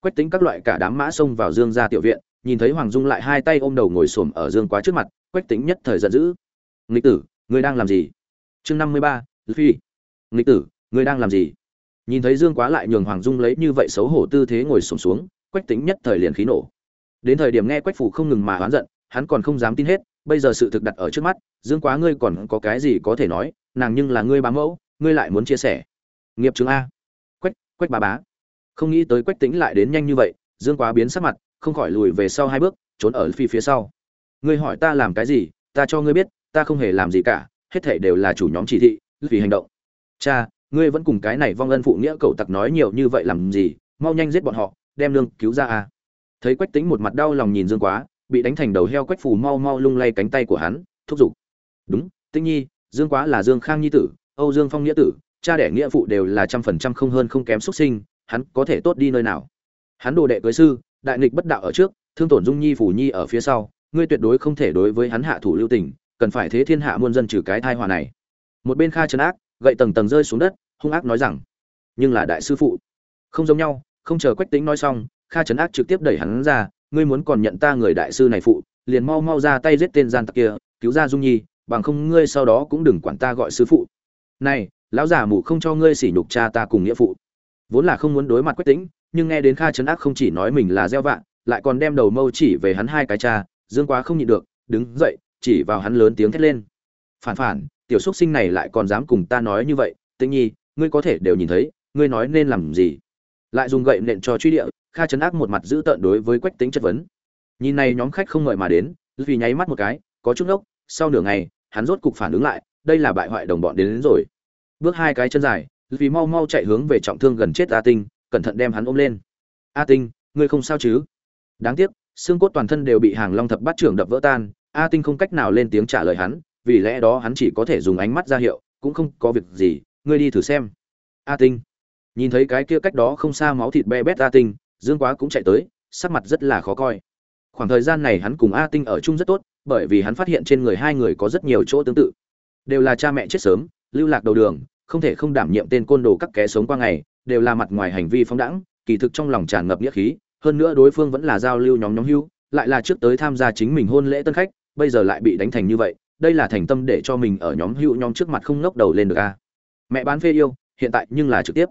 Speaker 1: Quách tính các loại cả đám mã xông vào dương gia tiểu viện, nhìn thấy hoàng dung lại hai tay ôm đầu ngồi xổm ở dương quá trước mặt, quách tính nhất thời giận dữ. Nghịch tử, ngươi đang làm gì? Chương năm mươi ba phi nghịch tử, ngươi đang làm gì? Nhìn thấy dương quá lại nhường hoàng dung lấy như vậy xấu hổ tư thế ngồi sổm xuống, quách tính nhất thời liền khí nổ. Đến thời điểm nghe quách phủ không ngừng mà oán giận, hắn còn không dám tin hết, bây giờ sự thực đặt ở trước mắt, dương quá ngươi còn có cái gì có thể nói, nàng nhưng là ngươi bám mẫu, ngươi lại muốn chia sẻ. Nghiệp chứng a. Quách quách bà bá. Không nghĩ tới quách tính lại đến nhanh như vậy, dương quá biến sắc mặt, không khỏi lùi về sau hai bước, trốn ở phi phía sau. Ngươi hỏi ta làm cái gì, ta cho ngươi biết, ta không hề làm gì cả, hết thảy đều là chủ nhóm chỉ thị vì hành động. Cha ngươi vẫn cùng cái này vong ân phụ nghĩa cậu tặc nói nhiều như vậy làm gì, mau nhanh giết bọn họ, đem lương cứu ra à. Thấy quách tính một mặt đau lòng nhìn dương quá, bị đánh thành đầu heo quách phù mau mau lung lay cánh tay của hắn, thúc giục. Đúng tinh nhi, dương quá là dương khang nhi tử, âu dương phong nghĩa tử, cha đẻ nghĩa phụ đều là trăm phần trăm không hơn không kém xuất sinh, hắn có thể tốt đi nơi nào? Hắn đồ đệ cưới sư, đại nghịch bất đạo ở trước, thương tổn dung nhi phủ nhi ở phía sau, ngươi tuyệt đối không thể đối với hắn hạ thủ lưu tình, cần phải thế thiên hạ muôn dân trừ cái thai hòa này. Một bên kha trấn ác, gậy tầng tầng rơi xuống đất hung ác nói rằng, nhưng là đại sư phụ. Không giống nhau, không chờ quách tính nói xong, kha trấn ác trực tiếp đẩy hắn ra, ngươi muốn còn nhận ta người đại sư này phụ, liền mau mau ra tay giết tên gian tặc kia, cứu ra dung nhi, bằng không ngươi sau đó cũng đừng quản ta gọi sư phụ. Này, lão già mù không cho ngươi sỉ nhục cha ta cùng nghĩa phụ. Vốn là không muốn đối mặt quách tính nhưng nghe đến kha trấn ác không chỉ nói mình là gieo vạ, lại còn đem đầu mâu chỉ về hắn hai cái cha, dương quá không nhịn được, đứng dậy, chỉ vào hắn lớn tiếng thét lên. Phản phản, tiểu xúc sinh này lại còn dám cùng ta nói như vậy, tĩnh nhi ngươi có thể đều nhìn thấy ngươi nói nên làm gì. Lại dùng gậy nện cho truy địa kha chấn ác một mặt giữ tợn đối với quách tính chất vấn. Nhìn này nhóm khách không ngợi mà đến vì nháy mắt một cái có chút lốc. sau nửa ngày hắn rốt cục phản ứng lại đây là bại hoại đồng bọn đến, đến rồi. Bước hai cái chân dài vì mau mau chạy hướng về trọng thương gần chết a tinh cẩn thận đem hắn ôm lên. A tinh ngươi không sao chứ? Đáng tiếc xương cốt toàn thân đều bị hàng long thập bát trưởng đập vỡ tan a tinh không cách nào lên tiếng trả lời hắn vì lẽ đó hắn chỉ có thể dùng ánh mắt ra hiệu cũng không có việc gì ngươi đi thử xem. A tinh. Nhìn thấy cái kia cách đó không xa máu thịt be bét a tinh, dương quá cũng chạy tới, sắc mặt rất là khó coi. Khoảng thời gian này hắn cùng a tinh ở chung rất tốt, bởi vì hắn phát hiện trên người hai người có rất nhiều chỗ tương tự. Đều là cha mẹ chết sớm, lưu lạc đầu đường, không thể không đảm nhiệm tên côn đồ các kẻ sống qua ngày, đều là mặt ngoài hành vi phóng đẳng kỳ thực trong lòng tràn ngập nghĩa khí, hơn nữa đối phương vẫn là giao lưu nhóm nhóm hưu, lại là trước tới tham gia chính mình hôn lễ tân khách, bây giờ lại bị đánh thành như vậy, đây là thành tâm để cho mình ở nhóm hữu nhóm trước mặt không ngốc đầu lên được a mẹ bán phê yêu, hiện tại nhưng là trực tiếp.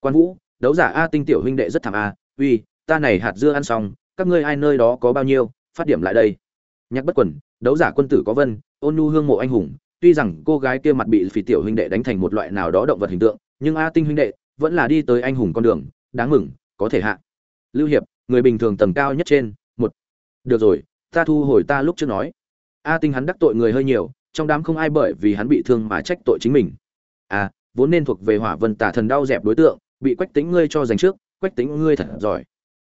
Speaker 1: Quan vũ, đấu giả a tinh tiểu huynh đệ rất thảm a, uy, ta này hạt dưa ăn xong, các ngươi ai nơi đó có bao nhiêu, phát điểm lại đây. Nhắc bất quần đấu giả quân tử có vân, ôn nhu hương mộ anh hùng, tuy rằng cô gái kia mặt bị phỉ tiểu huynh đệ đánh thành một loại nào đó động vật hình tượng, nhưng a tinh huynh đệ vẫn là đi tới anh hùng con đường, đáng mừng, có thể hạ. Lưu hiệp, người bình thường tầng cao nhất trên, một. Được rồi, ta thu hồi ta lúc trước nói. A tinh hắn đắc tội người hơi nhiều, trong đám không ai bởi vì hắn bị thương mà trách tội chính mình. À vốn nên thuộc về hỏa vân tả thần đau dẹp đối tượng, bị quách tính ngươi cho giành trước, quách tính ngươi thật giỏi.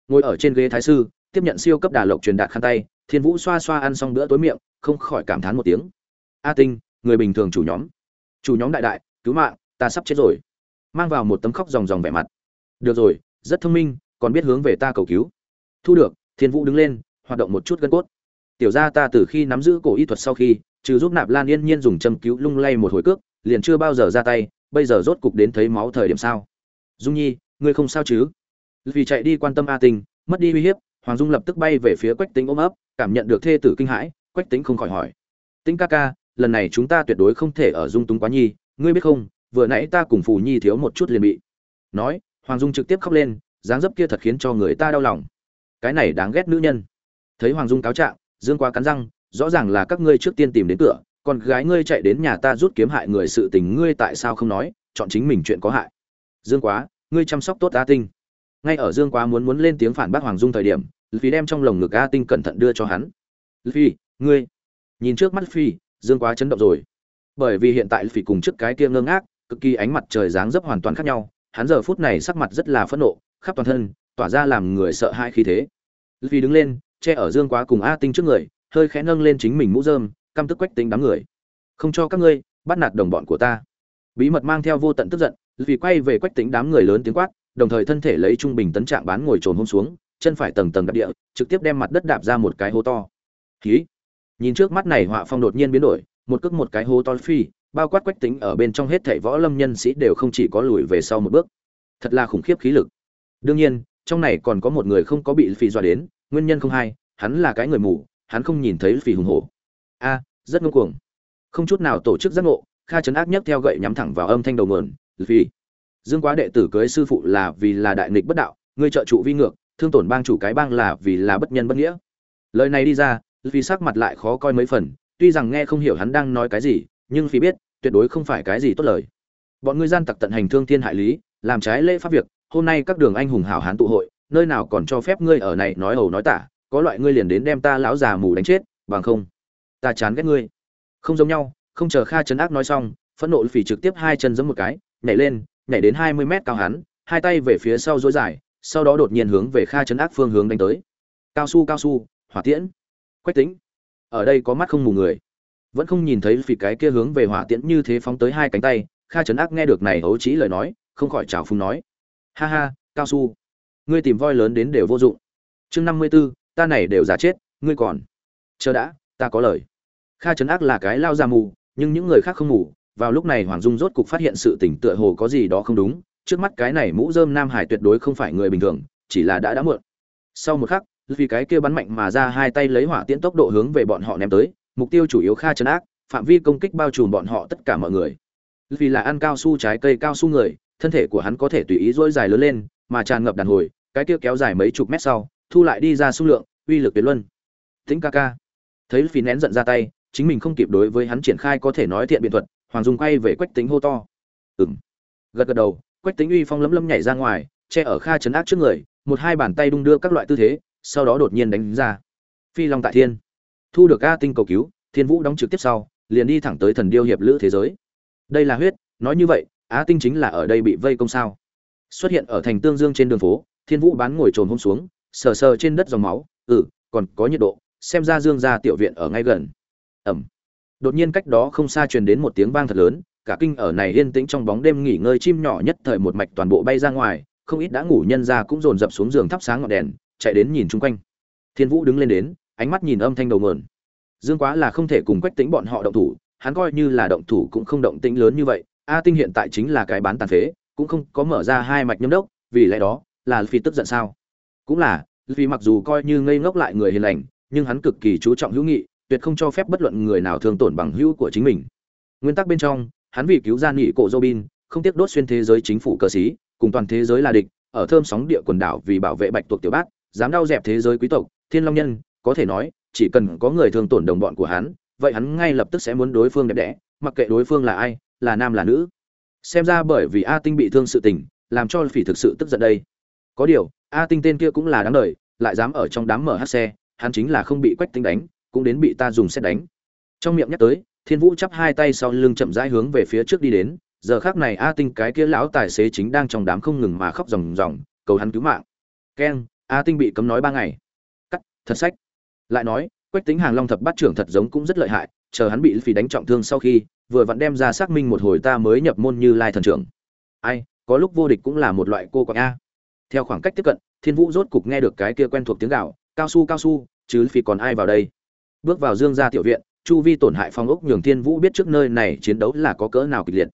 Speaker 1: Ngồi ở trên ghế thái sư, tiếp nhận siêu cấp đà lộc truyền đạt khăn tay, thiên vũ xoa xoa ăn xong bữa tối miệng, không khỏi cảm thán một tiếng. A tinh, người bình thường chủ nhóm. Chủ nhóm đại đại, cứu mạng, ta sắp chết rồi. Mang vào một tấm khóc ròng ròng vẻ mặt. Được rồi, rất thông minh, còn biết hướng về ta cầu cứu. Thu được. Thiên vũ đứng lên, hoạt động một chút gân cốt. Tiểu ra ta từ khi nắm giữ cổ y thuật sau khi, trừ giúp nạp lan yên nhiên dùng châm cứu lung lay một hồi cước, liền chưa bao giờ ra tay bây giờ rốt cục đến thấy máu thời điểm sao? Dung nhi, ngươi không sao chứ? Vì chạy đi quan tâm a tình mất đi uy hiếp, hoàng dung lập tức bay về phía quách tính ôm ấp, cảm nhận được thê tử kinh hãi, quách tính không khỏi hỏi. Tính ca ca, lần này chúng ta tuyệt đối không thể ở dung túng quá nhi, ngươi biết không, vừa nãy ta cùng phù nhi thiếu một chút liền bị. Nói, hoàng dung trực tiếp khóc lên, dáng dấp kia thật khiến cho người ta đau lòng. Cái này đáng ghét nữ nhân. Thấy hoàng dung cáo trạng, dương quá cắn răng, rõ ràng là các ngươi trước tiên tìm đến cửa còn gái ngươi chạy đến nhà ta rút kiếm hại người sự tình ngươi tại sao không nói, chọn chính mình chuyện có hại. Dương quá, ngươi chăm sóc tốt a tinh. Ngay ở dương quá muốn muốn lên tiếng phản bác hoàng dung thời điểm vì đem trong lồng ngực a tinh cẩn thận đưa cho hắn. Phi, ngươi. Nhìn trước mắt phi, dương quá chấn động rồi. Bởi vì hiện tại phi cùng trước cái kia ngơ ngác, cực kỳ ánh mặt trời dáng dấp hoàn toàn khác nhau, hắn giờ phút này sắc mặt rất là phẫn nộ, khắp toàn thân, tỏa ra làm người sợ hãi khí thế. Phi đứng lên, che ở dương quá cùng a tinh trước người, hơi khẽ nâng lên chính mình mũ rơm căm tức quách tính đám người. Không cho các ngươi bắt nạt đồng bọn của ta. Bí mật mang theo vô tận tức giận, vì quay về quách tính đám người lớn tiếng quát, đồng thời thân thể lấy trung bình tấn trạng bán ngồi trồn hôm xuống, chân phải tầng tầng đạp địa, trực tiếp đem mặt đất đạp ra một cái hố to. Khí nhìn trước mắt này, họa phong đột nhiên biến đổi, một cước một cái hố to phi, bao quát quách tính ở bên trong hết thảy võ lâm nhân sĩ đều không chỉ có lùi về sau một bước. Thật là khủng khiếp khí lực. Đương nhiên, trong này còn có một người không có bị phi dọa đến, nguyên nhân không hay hắn là cái người mù, hắn không nhìn thấy phi hùng hổ. A rất ngông cuồng. Không chút nào tổ chức giác ngộ, kha chấn ác nhất theo gậy nhắm thẳng vào âm thanh đầu nguồn Vì dương quá đệ tử cưới sư phụ là vì là đại nghịch bất đạo, ngươi trợ trụ vi ngược, thương tổn bang chủ cái bang là vì là bất nhân bất nghĩa. Lời này đi ra vì sắc mặt lại khó coi mấy phần, tuy rằng nghe không hiểu hắn đang nói cái gì, nhưng phi biết, tuyệt đối không phải cái gì tốt lời. Bọn ngươi gian tặc tận hành thương thiên hại lý, làm trái lễ pháp việc, hôm nay các đường anh hùng hảo hán tụ hội, nơi nào còn cho phép ngươi ở này nói hầu nói tả, có loại ngươi liền đến đem ta lão già mù đánh chết, bằng không? Ta chán ghét ngươi. Không giống nhau, không chờ kha chấn ác nói xong, phẫn nộ phỉ trực tiếp hai chân giẫm một cái, nhảy lên, nhảy đến hai mươi mét cao hắn, hai tay về phía sau dối dài, sau đó đột nhiên hướng về kha chấn ác phương hướng đánh tới. Cao su cao su, hỏa tiễn. Quách tính ở đây có mắt không mù người. Vẫn không nhìn thấy phỉ cái kia hướng về hỏa tiễn như thế phóng tới hai cánh tay, kha chấn ác nghe được này hấu trí lời nói, không khỏi trào phúng nói. Ha ha, cao su. Ngươi tìm voi lớn đến đều vô dụng. Chương năm mươi b ố ta này đều giả chết, ngươi còn. Chờ đã ta có lời. Kha trấn ác là cái lao ra mù, nhưng những người khác không mù. Vào lúc này hoàng dung rốt cục phát hiện sự tỉnh tựa hồ có gì đó không đúng. Trước mắt cái này mũ dơm nam hải tuyệt đối không phải người bình thường, chỉ là đã đã muộn. Sau một khắc, vì cái kia bắn mạnh mà ra hai tay lấy hỏa tiễn tốc độ hướng về bọn họ ném tới. Mục tiêu chủ yếu kha trấn ác, phạm vi công kích bao trùm bọn họ tất cả mọi người. Vì là ăn cao su trái cây cao su người, thân thể của hắn có thể tùy ý dỗi dài lớn lên, mà tràn ngập đàn hồi, cái kia kéo dài mấy chục mét sau, thu lại đi ra số lượng, uy lực tuyệt luân. Tính ca ca thấy phi nén giận ra tay, chính mình không kịp đối với hắn triển khai có thể nói thiện biện thuật, hoàng dung quay về quách tính hô to. Ừng gật gật đầu, quách tính uy phong lấm lấm nhảy ra ngoài, che ở kha chấn áp trước người, một hai bàn tay đung đưa các loại tư thế, sau đó đột nhiên đánh ra. Phi long tại thiên. Thu được a tinh cầu cứu, thiên vũ đóng trực tiếp sau, liền đi thẳng tới thần điêu hiệp lữ thế giới. Đây là huyết, nói như vậy á tinh chính là ở đây bị vây công sao? Xuất hiện ở thành tương dương trên đường phố, thiên vũ bán ngồi trồn hôm xuống, sờ sờ trên đất dòng máu ừ còn có nhiệt độ xem ra dương gia tiểu viện ở ngay gần. Ẩm. Đột nhiên cách đó không xa truyền đến một tiếng vang thật lớn, cả kinh ở này yên tĩnh trong bóng đêm nghỉ ngơi chim nhỏ nhất thời một mạch toàn bộ bay ra ngoài, không ít đã ngủ nhân ra cũng dồn dập xuống giường thắp sáng ngọn đèn, chạy đến nhìn chung quanh. Thiên vũ đứng lên đến, ánh mắt nhìn âm thanh đầu mườn dương quá là không thể cùng quách tính bọn họ động thủ, hắn coi như là động thủ cũng không động tĩnh lớn như vậy, a tinh hiện tại chính là cái bán tàn phế, cũng không có mở ra hai mạch nhâm đốc, vì lẽ đó, là phi tức giận sao? Cũng là vì mặc dù coi như ngây ngốc lại người hiền lành nhưng hắn cực kỳ chú trọng hữu nghị tuyệt không cho phép bất luận người nào thương tổn bằng hữu của chính mình nguyên tắc bên trong hắn vì cứu gian nghị cổ Robin, không tiếc đốt xuyên thế giới chính phủ cơ sĩ, cùng toàn thế giới là địch, ở thơm sóng địa quần đảo vì bảo vệ bạch tuộc tiểu bát, dám đau dẹp thế giới quý tộc, thiên long nhân, có thể nói, chỉ cần có người thương tổn đồng bọn của hắn, vậy hắn ngay lập tức sẽ muốn đối phương đẹp đẽ, mặc kệ đối phương là ai, là nam là nữ. Xem ra bởi vì A Tinh bị thương sự tình, làm cho Phỉ thực sự tức giận đây. Có điều, A Tinh tên kia cũng là đáng đời, lại dám ở trong đám mở hát xe, hắn chính là không bị quách tính đánh, cũng đến bị ta dùng xét đánh. Trong miệng nhắc tới, Thiên Vũ chắp hai tay sau lưng chậm rãi hướng về phía trước đi đến, giờ khắc này A Tinh cái kia lão tài xế chính đang trong đám không ngừng mà khóc ròng ròng, cầu hắn cứu mạng. Keng, A Tinh bị cấm nói ba ngày. Cắt, thật sách. Lại nói, Quách Tính Hàng Long thập bát trưởng thật giống cũng rất lợi hại, chờ hắn bị phì đánh trọng thương sau khi, vừa vặn đem ra xác minh một hồi ta mới nhập môn như lai thần trưởng. Ai, có lúc vô địch cũng là một loại cô quạng a. Theo khoảng cách tiếp cận, Thiên Vũ rốt cục nghe được cái kia quen thuộc tiếng gào, cao su cao su, chứ phi còn ai vào đây. Bước vào Dương gia tiểu viện, chu vi tổn hại phong ốc nhường thiên vũ biết trước nơi này chiến đấu là có cỡ nào kịch liệt.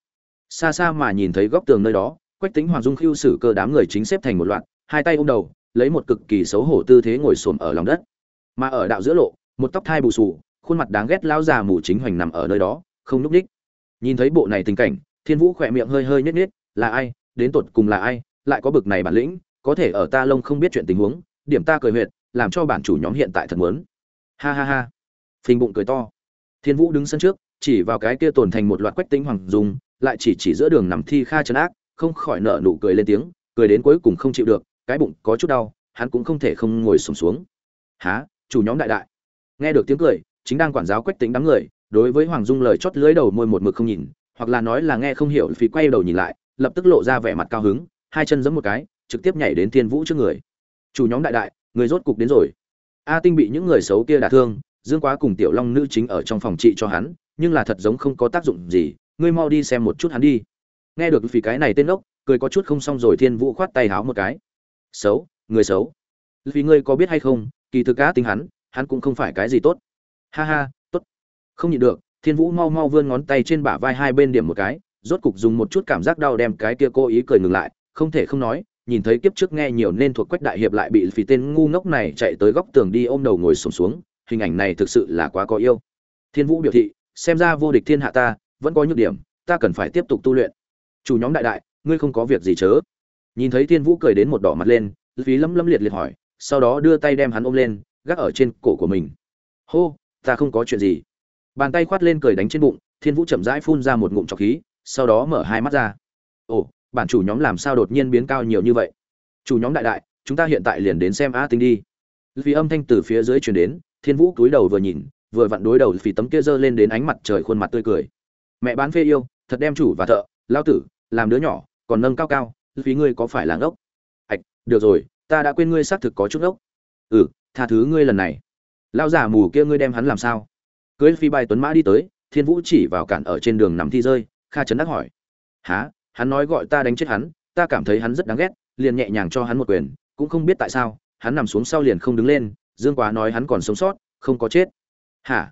Speaker 1: Xa xa mà nhìn thấy góc tường nơi đó quách tính hoàng dung khiêu xử cơ đám người chính xếp thành một loạt hai tay ôm đầu lấy một cực kỳ xấu hổ tư thế ngồi xổm ở lòng đất. Mà ở đạo giữa lộ một tóc thai bù sù khuôn mặt đáng ghét lão già mù chính hoành nằm ở nơi đó không núp đích nhìn thấy bộ này tình cảnh thiên vũ khỏe miệng hơi hơi nhếch nhếch là ai? Đến tột cùng là ai? Lại có bực này bản lĩnh có thể ở ta lông không biết chuyện tình huống điểm ta cười huyệt làm cho bản chủ nhóm hiện tại thật muốn. Ha ha ha. Phình bụng cười to. Thiên vũ đứng sân trước chỉ vào cái kia tồn thành một loạt quách tính hoàng dung lại chỉ chỉ giữa đường nằm thi kha trấn ác không khỏi nở nụ cười lên tiếng cười đến cuối cùng không chịu được cái bụng có chút đau hắn cũng không thể không ngồi sùng xuống, xuống há chủ nhóm đại đại. Nghe được tiếng cười chính đang quản giáo quách tính đám người đối với hoàng dung lời chót lưới đầu môi một mực không nhìn hoặc là nói là nghe không hiểu vì quay đầu nhìn lại lập tức lộ ra vẻ mặt cao hứng hai chân giẫm một cái trực tiếp nhảy đến thiên vũ trước người. Chủ nhóm đại đại người rốt cục đến rồi. A tinh bị những người xấu kia đả thương, dương quá cùng tiểu long nữ chính ở trong phòng trị cho hắn, nhưng là thật giống không có tác dụng gì, ngươi mau đi xem một chút hắn đi. Nghe được vì cái này tên ốc, cười có chút không xong rồi thiên vũ khoát tay háo một cái. Xấu, người xấu. Vì ngươi có biết hay không, kỳ thực cá tính hắn hắn cũng không phải cái gì tốt. Ha ha, tốt. Không nhịn được, thiên vũ mau mau vươn ngón tay trên bả vai hai bên điểm một cái, rốt cục dùng một chút cảm giác đau đem cái kia cố ý cười ngừng lại, không thể không nói nhìn thấy kiếp trước nghe nhiều nên thuộc quách đại hiệp lại bị phì tên ngu ngốc này chạy tới góc tường đi ôm đầu ngồi sổm xuống, xuống hình ảnh này thực sự là quá có yêu. Thiên vũ biểu thị xem ra vô địch thiên hạ ta vẫn có nhược điểm ta cần phải tiếp tục tu luyện. Chủ nhóm đại đại ngươi không có việc gì chớ. Nhìn thấy thiên vũ cười đến một đỏ mặt lên phí lấm lấm liệt liệt hỏi sau đó đưa tay đem hắn ôm lên gác ở trên cổ của mình. Hô ta không có chuyện gì. Bàn tay khoát lên cười đánh trên bụng thiên vũ chậm rãi phun ra một ngụm trọc khí sau đó mở hai mắt ra. Ồ bản chủ nhóm làm sao đột nhiên biến cao nhiều như vậy? Chủ nhóm đại đại, chúng ta hiện tại liền đến xem a tinh đi. Vì âm thanh từ phía dưới truyền đến, thiên vũ cúi đầu vừa nhìn, vừa vặn đối đầu vì tấm kia giơ lên đến ánh mặt trời khuôn mặt tươi cười. Mẹ bán phê yêu, thật đem chủ và thợ, lao tử, làm đứa nhỏ, còn nâng cao cao, vì ngươi có phải là ngốc? Ạch được rồi, ta đã quên ngươi xác thực có chút ngốc. Ừ tha thứ ngươi lần này. Lao giả mù kia ngươi đem hắn làm sao? Cưới phi bay tuấn mã đi tới, thiên vũ chỉ vào cản ở trên đường nằm thi rơi, kha trấn đắc hỏi. Há hắn nói gọi ta đánh chết hắn, ta cảm thấy hắn rất đáng ghét, liền nhẹ nhàng cho hắn một quyền, cũng không biết tại sao, hắn nằm xuống sau liền không đứng lên, dương quá nói hắn còn sống sót, không có chết. Hả?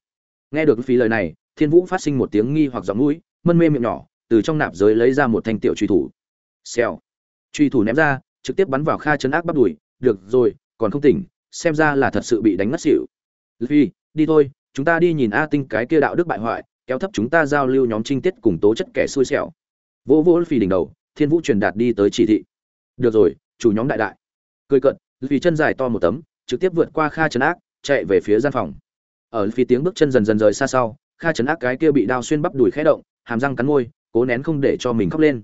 Speaker 1: Nghe được phí lời này, thiên vũ phát sinh một tiếng nghi hoặc giọng mũi, mân mê miệng nhỏ, từ trong nạp giới lấy ra một thanh tiểu truy thủ. Xèo. Truy thủ ném ra, trực tiếp bắn vào kha chân ác bắt đùi, được rồi, còn không tỉnh, xem ra là thật sự bị đánh ngất xỉu. Phi đi thôi, chúng ta đi nhìn a tinh cái kia đạo đức bại hoại, kéo thấp chúng ta giao lưu nhóm trinh tiết cùng tố chất kẻ xui xẻo vỗ vỗ phi đỉnh đầu, thiên vũ truyền đạt đi tới chỉ thị. Được rồi, chủ nhóm đại đại. Cười cận vì chân dài to một tấm, trực tiếp vượt qua kha trấn ác, chạy về phía gian phòng. Ở phía tiếng bước chân dần dần rời xa sau, kha trấn ác cái kia bị đao xuyên bắp đùi khẽ động, hàm răng cắn môi, cố nén không để cho mình khóc lên.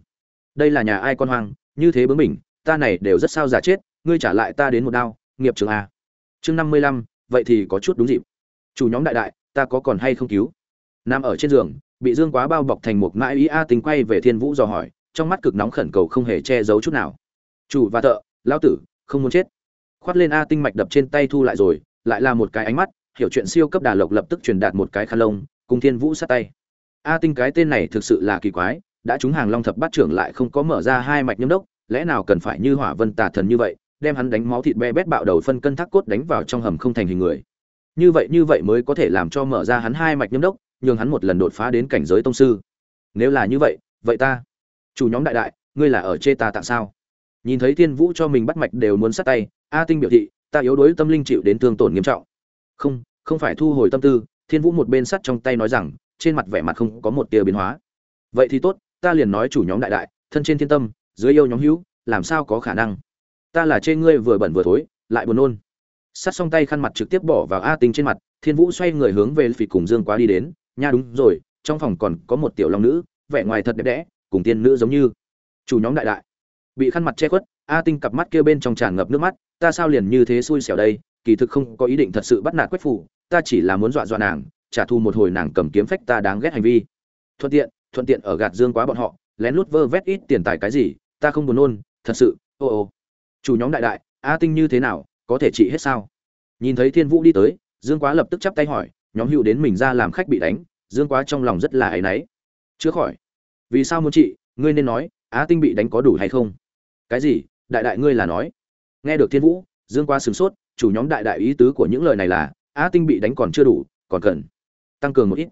Speaker 1: Đây là nhà ai con hoang, như thế bướng mình ta này đều rất sao giả chết, ngươi trả lại ta đến một đao, nghiệp trường a. Chương năm mươi lăm, vậy thì có chút đúng dịp. Chủ nhóm đại đại, ta có còn hay không cứu? Nằm ở trên giường bị dương quá bao bọc thành một mãi ý a tính quay về thiên vũ dò hỏi, trong mắt cực nóng khẩn cầu không hề che giấu chút nào. Chủ và thợ lao tử, không muốn chết. Khoát lên a tinh mạch đập trên tay thu lại rồi, lại là một cái ánh mắt, hiểu chuyện siêu cấp đà lộc lập tức truyền đạt một cái khăn lông, cùng thiên vũ sát tay. A tinh cái tên này thực sự là kỳ quái, đã trúng hàng long thập bát trưởng lại không có mở ra hai mạch nhâm đốc, lẽ nào cần phải như hỏa vân tà thần như vậy, đem hắn đánh máu thịt be bét bạo đầu phân cân thác cốt đánh vào trong hầm không thành hình người. Như vậy như vậy mới có thể làm cho mở ra hắn hai mạch nhâm đốc nhường hắn một lần đột phá đến cảnh giới tông sư. Nếu là như vậy vậy ta, chủ nhóm đại đại, ngươi là ở chê ta tại sao? Nhìn thấy thiên vũ cho mình bắt mạch đều muốn sát tay, a tinh biểu thị, ta yếu đuối tâm linh chịu đến thương tổn nghiêm trọng. Không không phải thu hồi tâm tư, thiên vũ một bên sắt trong tay nói rằng, trên mặt vẻ mặt không có một tia biến hóa. Vậy thì tốt, ta liền nói chủ nhóm đại đại, thân trên thiên tâm, dưới yêu nhóm hữu, làm sao có khả năng? Ta là trên ngươi vừa bẩn vừa thối, lại buồn nôn. Sắt xong tay khăn mặt trực tiếp bỏ vào a tinh trên mặt, thiên vũ xoay người hướng về phỉ cùng dương quá đi đến nha đúng rồi, trong phòng còn có một tiểu long nữ, vẻ ngoài thật đẹp đẽ, cùng tiên nữ giống như. Chủ nhóm đại đại. Bị khăn mặt che khuất, a tinh cặp mắt kia bên trong tràn ngập nước mắt, ta sao liền như thế xui xẻo đây, kỳ thực không có ý định thật sự bắt nạt quách phủ, ta chỉ là muốn dọa dọa nàng, trả thù một hồi nàng cầm kiếm phách ta đáng ghét hành vi. Thuận tiện thuận tiện ở gạt dương quá bọn họ, lén lút vơ vét ít tiền tài cái gì, ta không buồn nôn, thật sự, ô ô. Chủ nhóm đại đại, a tinh như thế nào, có thể trị hết sao? Nhìn thấy thiên vũ đi tới, dương quá lập tức chắp tay hỏi, nhóm hữu đến mình ra làm khách bị đánh dương quá trong lòng rất là áy náy. Chữa khỏi. Vì sao muốn chị ngươi nên nói, á tinh bị đánh có đủ hay không? Cái gì? Đại đại ngươi là nói. Nghe được thiên vũ, dương quá sửng sốt, chủ nhóm đại đại ý tứ của những lời này là, á tinh bị đánh còn chưa đủ, còn cần tăng cường một ít.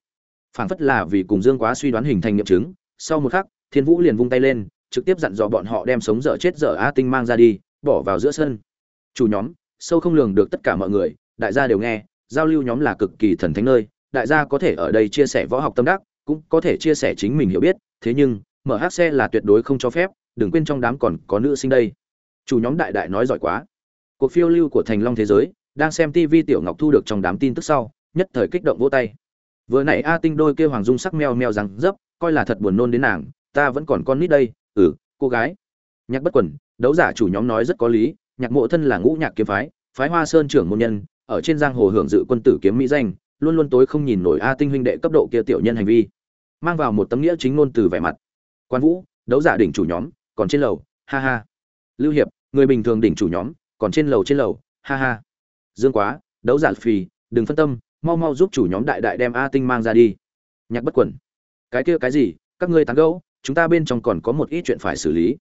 Speaker 1: Phảng phất là vì cùng dương quá suy đoán hình thành nghiệm chứng, sau một khắc, thiên vũ liền vung tay lên, trực tiếp dặn dò bọn họ đem sống dở chết dở á tinh mang ra đi, bỏ vào giữa sân. Chủ nhóm, sâu không lường được tất cả mọi người, đại gia đều nghe, giao lưu nhóm là cực kỳ thần thánh nơi đại gia có thể ở đây chia sẻ võ học tâm đắc, cũng có thể chia sẻ chính mình hiểu biết, thế nhưng, mở hát xe là tuyệt đối không cho phép, đừng quên trong đám còn có nữ sinh đây. Chủ nhóm đại đại nói giỏi quá. Cuộc phiêu lưu của thành long thế giới, đang xem tv tiểu ngọc thu được trong đám tin tức sau, nhất thời kích động vỗ tay. Vừa nãy a tinh đôi kêu hoàng dung sắc meo meo rằng dấp, coi là thật buồn nôn đến nàng, ta vẫn còn con nít đây ừ cô gái. Nhạc bất quần, đấu giả chủ nhóm nói rất có lý, nhạc mộ thân là ngũ nhạc kiếm phái phái hoa sơn trưởng môn nhân, ở trên giang hồ hưởng dự quân tử kiếm mỹ danh luôn luôn tối không nhìn nổi a tinh huynh đệ cấp độ kia tiểu nhân hành vi. Mang vào một tấm nghĩa chính ngôn từ vẻ mặt. Quan vũ, đấu giả đỉnh chủ nhóm, còn trên lầu, ha ha. Lưu hiệp, người bình thường đỉnh chủ nhóm, còn trên lầu trên lầu, ha ha. Dương quá, đấu giả phì, đừng phân tâm, mau mau giúp chủ nhóm đại đại đem a tinh mang ra đi. Nhạc bất quẩn. Cái kia cái gì, các ngươi tán gẫu, chúng ta bên trong còn có một ít chuyện phải xử lý.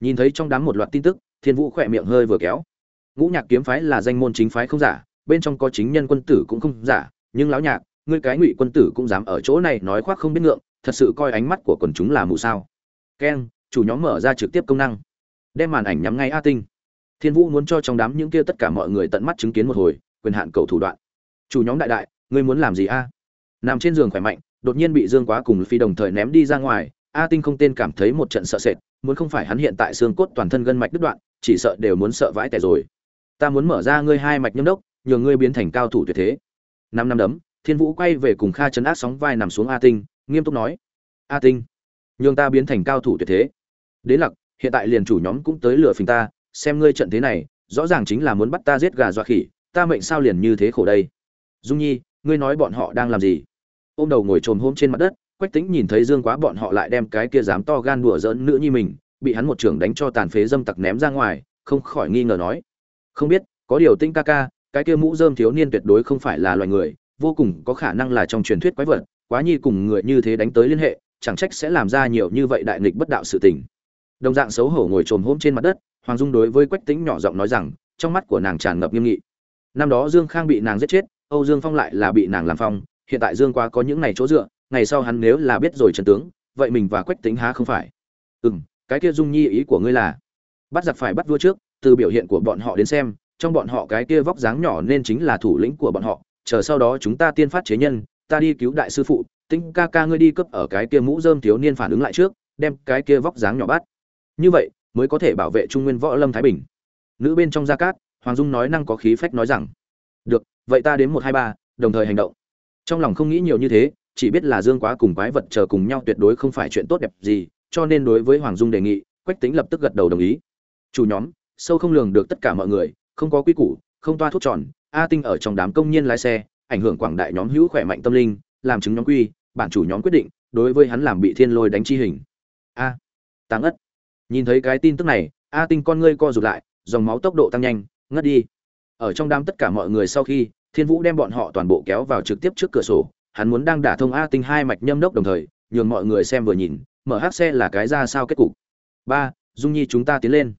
Speaker 1: Nhìn thấy trong đám một loạt tin tức, thiên vũ khỏe miệng hơi vừa kéo. Ngũ nhạc kiếm phái là danh môn chính phái không giả, bên trong có chính nhân quân tử cũng không giả nhưng lão nhạc, ngươi cái ngụy quân tử cũng dám ở chỗ này nói khoác không biết ngượng, thật sự coi ánh mắt của quần chúng là mù sao. Keng chủ nhóm mở ra trực tiếp công năng. Đem màn ảnh nhắm ngay a tinh. Thiên vũ muốn cho trong đám những kia tất cả mọi người tận mắt chứng kiến một hồi, quyền hạn cầu thủ đoạn. Chủ nhóm đại đại, ngươi muốn làm gì a? Nằm trên giường khỏe mạnh, đột nhiên bị dương quá cùng phi đồng thời ném đi ra ngoài, a tinh không tên cảm thấy một trận sợ sệt, muốn không phải hắn hiện tại xương cốt toàn thân gân mạch đứt đoạn, chỉ sợ đều muốn sợ vãi tẻ rồi. Ta muốn mở ra ngươi hai mạch nhâm đốc nhường ngươi biến thành cao thủ tuyệt thế năm năm đấm, thiên vũ quay về cùng kha chấn áp sóng vai nằm xuống a tinh, nghiêm túc nói, a tinh, nhường ta biến thành cao thủ tuyệt thế. Đến lặc, hiện tại liền chủ nhóm cũng tới lửa phình ta, xem ngươi trận thế này, rõ ràng chính là muốn bắt ta giết gà dọa khỉ, ta mệnh sao liền như thế khổ đây? Dung nhi, ngươi nói bọn họ đang làm gì? Ôm đầu ngồi trồm hôm trên mặt đất, quách tính nhìn thấy dương quá bọn họ lại đem cái kia dám to gan đùa giỡn nữ nhi mình, bị hắn một trưởng đánh cho tàn phế dâm tặc ném ra ngoài, không khỏi nghi ngờ nói, không biết, có điều tinh ca ca cái kia mũ dơm thiếu niên tuyệt đối không phải là loài người, vô cùng có khả năng là trong truyền thuyết quái vật, quá nhi cùng người như thế đánh tới liên hệ, chẳng trách sẽ làm ra nhiều như vậy đại nghịch bất đạo sự tình. Đồng dạng xấu hổ ngồi trồm hôm trên mặt đất, hoàng dung đối với quách tính nhỏ giọng nói rằng, trong mắt của nàng tràn ngập nghiêm nghị. Năm đó dương khang bị nàng giết chết, âu dương phong lại là bị nàng làm phong, hiện tại dương quá có những này chỗ dựa, ngày sau hắn nếu là biết rồi trần tướng, vậy mình và quách tính há không phải? Ừ m cái kia dung nhi ý của ngươi là, bắt giặc phải bắt vua trước, từ biểu hiện của bọn họ đến xem trong bọn họ cái kia vóc dáng nhỏ nên chính là thủ lĩnh của bọn họ, chờ sau đó chúng ta tiên phát chế nhân, ta đi cứu đại sư phụ tính ca ca ngươi đi cấp ở cái kia mũ dơm thiếu niên phản ứng lại trước, đem cái kia vóc dáng nhỏ bắt. Như vậy, mới có thể bảo vệ trung nguyên võ lâm thái bình. Nữ bên trong gia cát, hoàng dung nói năng có khí phách nói rằng, được, vậy ta đến một hai ba, đồng thời hành động. Trong lòng không nghĩ nhiều như thế, chỉ biết là dương quá cùng quái vật chờ cùng nhau tuyệt đối không phải chuyện tốt đẹp gì, cho nên đối với hoàng dung đề nghị, quách tính lập tức gật đầu đồng ý. Chủ nhóm, sâu không lường được tất cả mọi người không có quy củ không toa thuốc tròn a tinh ở trong đám công nhân lái xe ảnh hưởng quảng đại nhóm hữu khỏe mạnh tâm linh làm chứng nhóm quy bản chủ nhóm quyết định đối với hắn làm bị thiên lôi đánh chi hình. A à, tăng ất. Nhìn thấy cái tin tức này a tinh con ngươi co rụt lại dòng máu tốc độ tăng nhanh ngất đi. Ở trong đám tất cả mọi người sau khi thiên vũ đem bọn họ toàn bộ kéo vào trực tiếp trước cửa sổ hắn muốn đang đả thông a tinh hai mạch nhâm đốc đồng thời nhường mọi người xem vừa nhìn mở hát xe là cái ra sao kết cục. Ba dung nhi chúng ta tiến lên.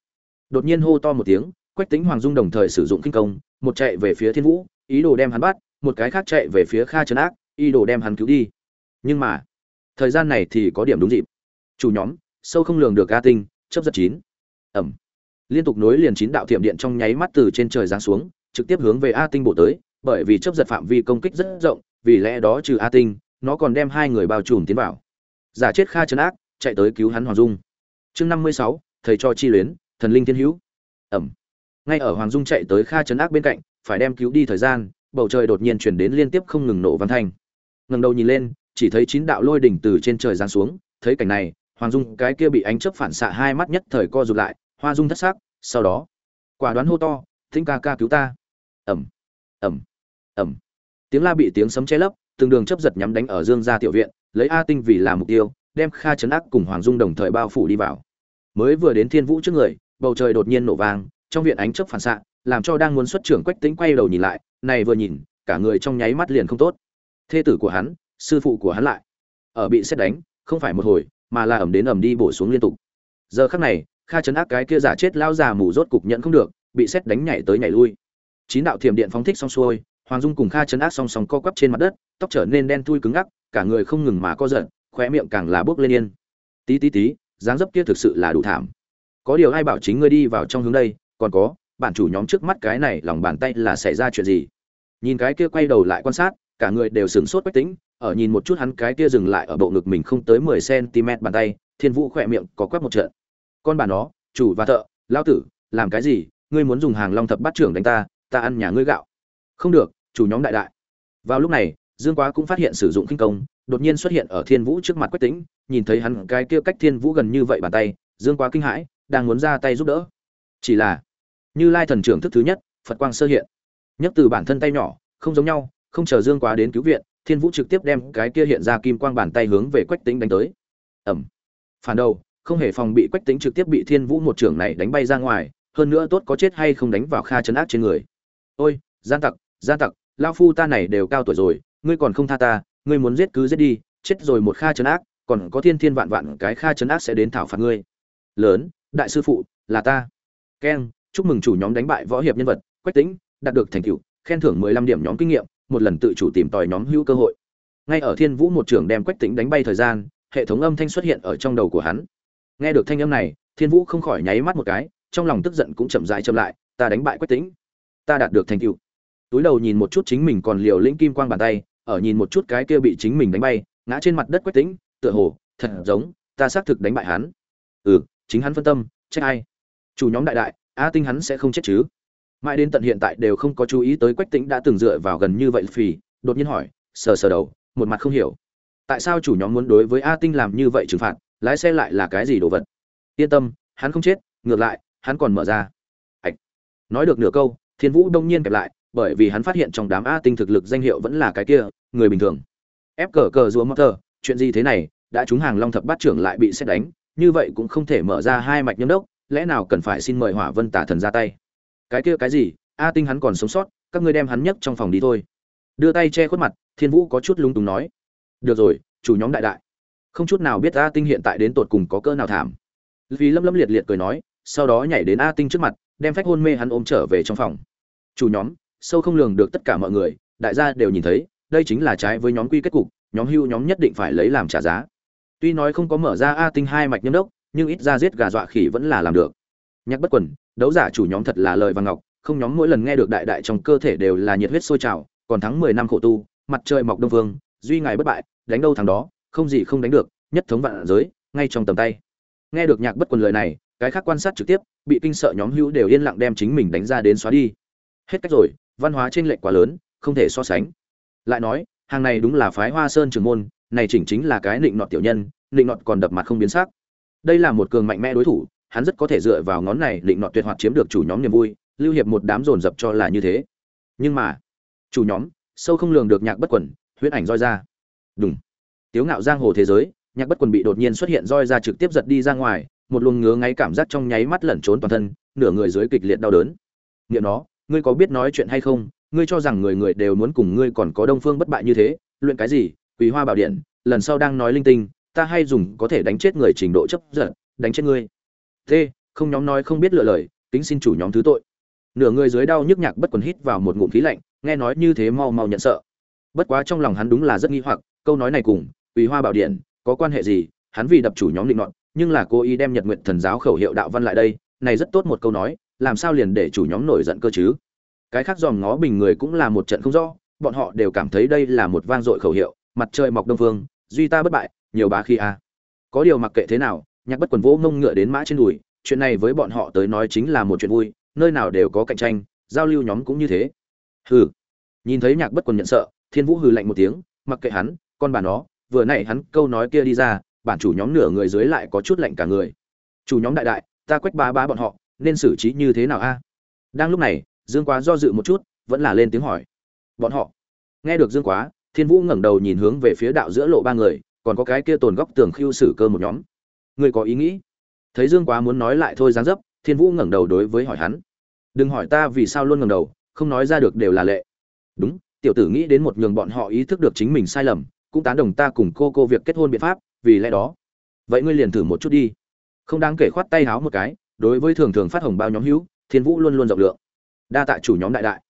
Speaker 1: Đột nhiên hô to một tiếng quách Tĩnh hoàng dung đồng thời sử dụng kinh công, một chạy về phía thiên vũ, ý đồ đem hắn bắt, một cái khác chạy về phía kha trấn ác, ý đồ đem hắn cứu đi. Nhưng mà, thời gian này thì có điểm đúng dịp. Chủ nhóm, sâu không lường được a tinh, chấp giật chín. Ẩm. Liên tục nối liền chín đạo thiểm điện trong nháy mắt từ trên trời giáng xuống, trực tiếp hướng về a tinh bổ tới, bởi vì chấp giật phạm vi công kích rất rộng, vì lẽ đó trừ a tinh, nó còn đem hai người bao trùm tiến vào. Giả chết kha trấn ác, chạy tới cứu hắn hoàng dung. Chương năm mươi sáu, thầy cho chi luyến, thần linh thiên hữu. Ẩm ngay ở hoàng dung chạy tới kha trấn ác bên cạnh, phải đem cứu đi thời gian, bầu trời đột nhiên chuyển đến liên tiếp không ngừng nổ văn thanh. Ngẩng đầu nhìn lên, chỉ thấy chín đạo lôi đỉnh từ trên trời giáng xuống, thấy cảnh này, hoàng dung cái kia bị ánh chớp phản xạ hai mắt nhất thời co rụt lại, hoa dung thất sắc, sau đó, quả đoán hô to thinh ca ca cứu ta. Ẩm ẩm ẩm tiếng la bị tiếng sấm che lấp, từng đường chấp giật nhắm đánh ở dương gia tiểu viện, lấy a tinh vì là mục tiêu, đem kha chấn ác cùng hoàng dung đồng thời bao phủ đi vào. Mới vừa đến thiên vũ trước người, bầu trời đột nhiên nổ vang trong viện ánh chớp phản xạ, làm cho đang muốn xuất trưởng quách tĩnh quay đầu nhìn lại, này vừa nhìn, cả người trong nháy mắt liền không tốt. Thê tử của hắn, sư phụ của hắn lại. Ở bị xét đánh, không phải một hồi, mà là ẩm đến ẩm đi bổ xuống liên tục. Giờ khắc này, kha chấn ác cái kia giả chết lao già mù rốt cục nhận không được, bị xét đánh nhảy tới nhảy lui. Chín đạo thiểm điện phóng thích xong xuôi, hoàng dung cùng kha chấn ác song song co quắp trên mặt đất, tóc trở nên đen thui cứng ngắc, cả người không ngừng mà co giận khóe miệng càng là bước lên yên. Tí tí tí, dáng dấp kia thực sự là đủ thảm. Có điều ai bảo chính ngươi đi vào trong hướng đây còn có bản chủ nhóm trước mắt cái này lòng bàn tay là xảy ra chuyện gì? Nhìn cái kia quay đầu lại quan sát, cả người đều sửng sốt bách tính ở nhìn một chút hắn cái kia dừng lại ở bộ ngực mình không tới mười cm bàn tay, thiên vũ khỏe miệng có quét một trận. Con bà nó, chủ và thợ lao tử, làm cái gì? Ngươi muốn dùng hàng long thập bát trưởng đánh ta ta ăn nhà ngươi gạo. Không được, chủ nhóm đại đại. Vào lúc này, dương quá cũng phát hiện sử dụng kinh công, đột nhiên xuất hiện ở thiên vũ trước mặt quách tính nhìn thấy hắn cái kia cách thiên vũ gần như vậy bàn tay, dương quá kinh hãi, đang muốn ra tay giúp đỡ. Chỉ là như lai thần trưởng thức thứ nhất, phật quang sơ hiện. Nhất từ bản thân tay nhỏ, không giống nhau, không chờ dương quá đến cứu viện, thiên vũ trực tiếp đem cái kia hiện ra kim quang bàn tay hướng về quách tính đánh tới. Ẩm phản đầu, không hề phòng bị quách tính trực tiếp bị thiên vũ một trưởng này đánh bay ra ngoài, hơn nữa tốt có chết hay không đánh vào kha chấn ác trên người. Ôi, gian tặc gian tặc lao phu ta này đều cao tuổi rồi, ngươi còn không tha ta, ngươi muốn giết cứ giết đi, chết rồi một kha chấn ác, còn có thiên thiên vạn vạn cái kha chấn ác sẽ đến thảo phạt ngươi. Lớn, đại sư phụ, là ta. Keng chúc mừng chủ nhóm đánh bại võ hiệp nhân vật, quách tính đạt được thành tựu, khen thưởng mười lăm điểm nhóm kinh nghiệm, một lần tự chủ tìm tòi nhóm hữu cơ hội. Ngay ở thiên vũ một trường đem quách tính đánh bay thời gian, hệ thống âm thanh xuất hiện ở trong đầu của hắn. Nghe được thanh âm này, thiên vũ không khỏi nháy mắt một cái, trong lòng tức giận cũng chậm rãi chậm lại, ta đánh bại quách tính ta đạt được thành tựu. Túi đầu nhìn một chút chính mình còn liều lĩnh kim quang bàn tay, ở nhìn một chút cái kia bị chính mình đánh bay, ngã trên mặt đất quách tính tựa hồ, thật giống, ta xác thực đánh bại hắn. Ừ chính hắn phân tâm, trách ai? Chủ nhóm đại đại a tinh hắn sẽ không chết chứ? Mãi đến tận hiện tại đều không có chú ý tới quách tĩnh đã từng dựa vào gần như vậy phì, đột nhiên hỏi, sờ sờ đầu, một mặt không hiểu. Tại sao chủ nhóm muốn đối với a tinh làm như vậy trừng phạt, lái xe lại là cái gì đồ vật? Yên tâm, hắn không chết, ngược lại, hắn còn mở ra. Ạch. Nói được nửa câu, thiên vũ đông nhiên kẹp lại, bởi vì hắn phát hiện trong đám a tinh thực lực danh hiệu vẫn là cái kia, người bình thường. Ép cờ cờ rùa motor chuyện gì thế này, đã trúng hàng long thập bát trưởng lại bị xét đánh, như vậy cũng không thể mở ra hai mạch nhâm đốc lẽ nào cần phải xin mời hỏa vân tả thần ra tay? Cái kia cái gì? A tinh hắn còn sống sót, các ngươi đem hắn nhấc trong phòng đi thôi. Đưa tay che khuất mặt, thiên vũ có chút lúng túng nói. Được rồi, chủ nhóm đại đại. Không chút nào biết a tinh hiện tại đến tột cùng có cỡ nào thảm. Vì lâm lâm liệt liệt cười nói, sau đó nhảy đến a tinh trước mặt, đem phách hôn mê hắn ôm trở về trong phòng. Chủ nhóm, sâu không lường được tất cả mọi người, đại gia đều nhìn thấy, đây chính là trái với nhóm quy kết cục, nhóm hưu nhóm nhất định phải lấy làm trả giá. Tuy nói không có mở ra a tinh hai mạch nhâm đốc nhưng ít ra giết gà dọa khỉ vẫn là làm được. Nhắc bất quần, đấu giả chủ nhóm thật là lời và ngọc, không nhóm mỗi lần nghe được đại đại trong cơ thể đều là nhiệt huyết sôi trào, còn thắng mười năm khổ tu, mặt trời mọc đông vương, duy ngài bất bại, đánh đâu thằng đó, không gì không đánh được, nhất thống vạn giới, ngay trong tầm tay. Nghe được nhạc bất quần lời này, cái khác quan sát trực tiếp, bị kinh sợ nhóm hữu đều yên lặng đem chính mình đánh ra đến xóa đi. Hết cách rồi, văn hóa trên lệch quá lớn, không thể so sánh. Lại nói, hàng này đúng là phái hoa sơn trường môn, này chỉnh chính là cái nịnh nọt tiểu nhân, nịnh nọt còn đập mặt không biến sắc đây là một cường mạnh mẽ đối thủ, hắn rất có thể dựa vào ngón này định nọt tuyệt hoạt chiếm được chủ nhóm niềm vui, lưu hiệp một đám dồn dập cho là như thế. Nhưng mà, chủ nhóm, sâu không lường được nhạc bất quẩn huyết ảnh roi ra. Đúng tiếu ngạo giang hồ thế giới, nhạc bất quần bị đột nhiên xuất hiện roi ra trực tiếp giật đi ra ngoài, một luồng ngứa ngáy cảm giác trong nháy mắt lẩn trốn toàn thân, nửa người dưới kịch liệt đau đớn. Nghiệm nó, ngươi có biết nói chuyện hay không? Ngươi cho rằng người người đều muốn cùng ngươi còn có đông phương bất bại như thế, luyện cái gì? Quý hoa bảo điện, lần sau đang nói linh tinh ta hay dùng có thể đánh chết người trình độ chấp giận đánh chết ngươi. T, không nhóm nói không biết lựa lời, kính xin chủ nhóm thứ tội. Nửa người dưới đau nhức nhạc bất quần hít vào một ngụm khí lạnh, nghe nói như thế mau mau nhận sợ. Bất quá trong lòng hắn đúng là rất nghi hoặc, câu nói này cùng ủy hoa bảo điện, có quan hệ gì? Hắn vì đập chủ nhóm định nọt, nhưng là cô ý đem nhật nguyện thần giáo khẩu hiệu đạo văn lại đây, này rất tốt một câu nói, làm sao liền để chủ nhóm nổi giận cơ chứ? Cái khác dòm ngó bình người cũng là một trận không rõ, bọn họ đều cảm thấy đây là một vang dội khẩu hiệu, mặt trời mọc đông phương, duy ta bất bại nhiều bá khi a. Có điều mặc kệ thế nào, nhạc bất quần vỗ mông ngựa đến mã trên đùi, chuyện này với bọn họ tới nói chính là một chuyện vui, nơi nào đều có cạnh tranh, giao lưu nhóm cũng như thế. Hừ. Nhìn thấy nhạc bất quần nhận sợ, thiên vũ hừ lạnh một tiếng, mặc kệ hắn, con bà nó, vừa nãy hắn câu nói kia đi ra, bản chủ nhóm nửa người dưới lại có chút lạnh cả người. Chủ nhóm đại đại, ta quách bá bá bọn họ, nên xử trí như thế nào a? Đang lúc này, dương quá do dự một chút, vẫn là lên tiếng hỏi. Bọn họ. Nghe được dương quá, thiên vũ ngẩng đầu nhìn hướng về phía đạo giữa lộ ba người còn có cái kia tồn góc tường khiêu xử cơ một nhóm. Người có ý nghĩ? Thấy dương quá muốn nói lại thôi dáng dấp, thiên vũ ngẩng đầu đối với hỏi hắn. Đừng hỏi ta vì sao luôn ngẩng đầu, không nói ra được đều là lệ. Đúng, tiểu tử nghĩ đến một nhường bọn họ ý thức được chính mình sai lầm, cũng tán đồng ta cùng cô cô việc kết hôn biện pháp, vì lẽ đó. Vậy ngươi liền thử một chút đi. Không đáng kể khoát tay háo một cái, đối với thường thường phát hồng bao nhóm hữu, thiên vũ luôn luôn rộng lượng. Đa tạ chủ nhóm đại đại.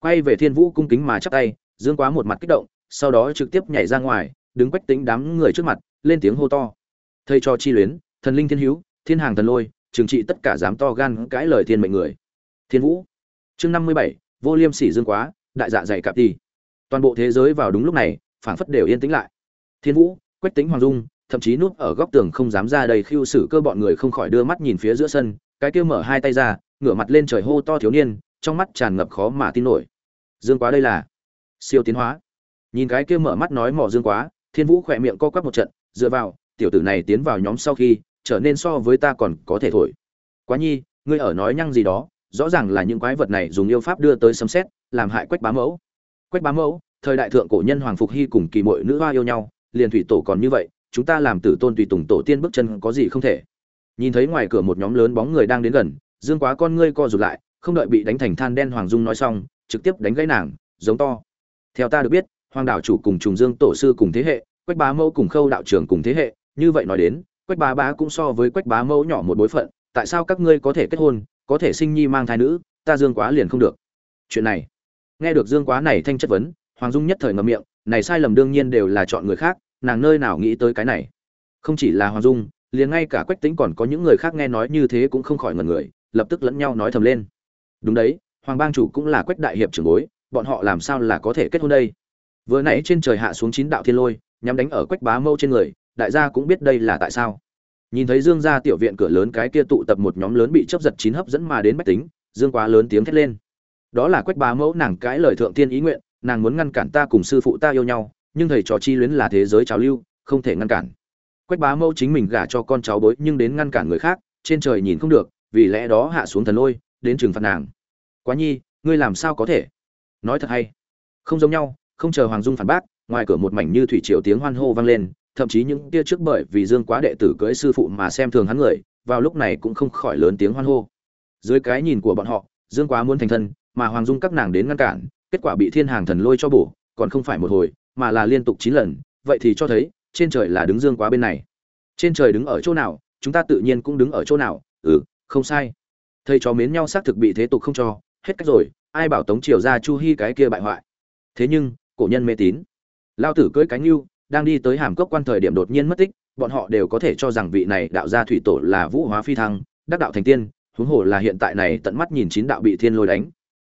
Speaker 1: Quay về thiên vũ cung kính mà chắp tay, dương quá một mặt kích động, sau đó trực tiếp nhảy ra ngoài đứng quách tính đám người trước mặt, lên tiếng hô to. Thầy cho chi luyến, thần linh thiên hữu, thiên hàng thần lôi trừng trị tất cả dám to gan cãi lời thiên mệnh người. Thiên vũ. Chương năm mươi bảy, vô liêm sỉ dương quá, đại dạ dày cạp đi toàn bộ thế giới vào đúng lúc này, phảng phất đều yên tĩnh lại. Thiên vũ, quách tính hoàng dung, thậm chí núp ở góc tường không dám ra đầy khiêu xử cơ bọn người không khỏi đưa mắt nhìn phía giữa sân, cái kia mở hai tay ra, ngửa mặt lên trời hô to thiếu niên, trong mắt tràn ngập khó mà tin nổi. Dương quá đây là siêu tiến hóa. Nhìn cái kia mở mắt nói mỏ dương quá thiên vũ khỏe miệng co quắp một trận, dựa vào, tiểu tử này tiến vào nhóm sau khi, trở nên so với ta còn có thể thổi. Quá nhi, ngươi ở nói nhăng gì đó, rõ ràng là những quái vật này dùng yêu pháp đưa tới sấm xét làm hại quách bá mẫu. Quách bá mẫu, thời đại thượng cổ nhân hoàng phục hy cùng kỳ mội nữ hoa yêu nhau, liền thủy tổ còn như vậy, chúng ta làm tử tôn tùy tùng tổ tiên bước chân có gì không thể. Nhìn thấy ngoài cửa một nhóm lớn bóng người đang đến gần, dương quá con ngươi co rụt lại, không đợi bị đánh thành than đen hoàng dung nói xong, trực tiếp đánh gãy nàng, giống to. Theo ta được biết hoàng đạo chủ cùng trùng dương tổ sư cùng thế hệ, quách bá mẫu cùng khâu đạo trưởng cùng thế hệ, như vậy nói đến, quách bá bá cũng so với quách bá mẫu nhỏ một bối phận, tại sao các ngươi có thể kết hôn, có thể sinh nhi mang thai nữ, ta dương quá liền không được. Chuyện này, nghe được dương quá này thanh chất vấn, hoàng dung nhất thời ngậm miệng, này sai lầm đương nhiên đều là chọn người khác, nàng nơi nào nghĩ tới cái này. Không chỉ là hoàng dung, liền ngay cả quách tính còn có những người khác nghe nói như thế cũng không khỏi ngần người, lập tức lẫn nhau nói thầm lên. Đúng đấy, hoàng bang chủ cũng là quách đại hiệp trưởng bối, bọn họ làm sao là có thể kết hôn đây? Vừa nãy trên trời hạ xuống chín đạo thiên lôi, nhắm đánh ở quách bá mâu trên người, đại gia cũng biết đây là tại sao. Nhìn thấy dương gia tiểu viện cửa lớn cái kia tụ tập một nhóm lớn bị chấp giật chín hấp dẫn mà đến bách tính, dương quá lớn tiếng thét lên. Đó là quách bá mẫu nàng cãi lời thượng tiên ý nguyện, nàng muốn ngăn cản ta cùng sư phụ ta yêu nhau, nhưng thầy trò chi luyến là thế giới trào lưu, không thể ngăn cản. Quách bá mẫu chính mình gả cho con cháu bối, nhưng đến ngăn cản người khác, trên trời nhìn không được, vì lẽ đó hạ xuống thần lôi, đến trừng phạt nàng. Quá nhi, ngươi làm sao có thể? Nói thật hay. Không giống nhau không chờ hoàng dung phản bác, ngoài cửa một mảnh như thủy triều tiếng hoan hô vang lên, thậm chí những kia trước bởi vì dương quá đệ tử cưới sư phụ mà xem thường hắn người, vào lúc này cũng không khỏi lớn tiếng hoan hô. Dưới cái nhìn của bọn họ, dương quá muốn thành thân, mà hoàng dung các nàng đến ngăn cản, kết quả bị thiên hàng thần lôi cho bổ, còn không phải một hồi, mà là liên tục chín lần, vậy thì cho thấy, trên trời là đứng dương quá bên này. Trên trời đứng ở chỗ nào, chúng ta tự nhiên cũng đứng ở chỗ nào ừ không sai. Thầy chó mến nhau xác thực bị thế tục không cho, hết cách rồi, ai bảo tống triều ra chu hi cái kia bại hoại. Thế nhưng cổ nhân mê tín. Lao tử cưỡi cánh lưu đang đi tới hàm cốc quan thời điểm đột nhiên mất tích, bọn họ đều có thể cho rằng vị này đạo gia thủy tổ là vũ hóa phi thăng, đắc đạo thành tiên, huống hồ là hiện tại này tận mắt nhìn chín đạo bị thiên lôi đánh.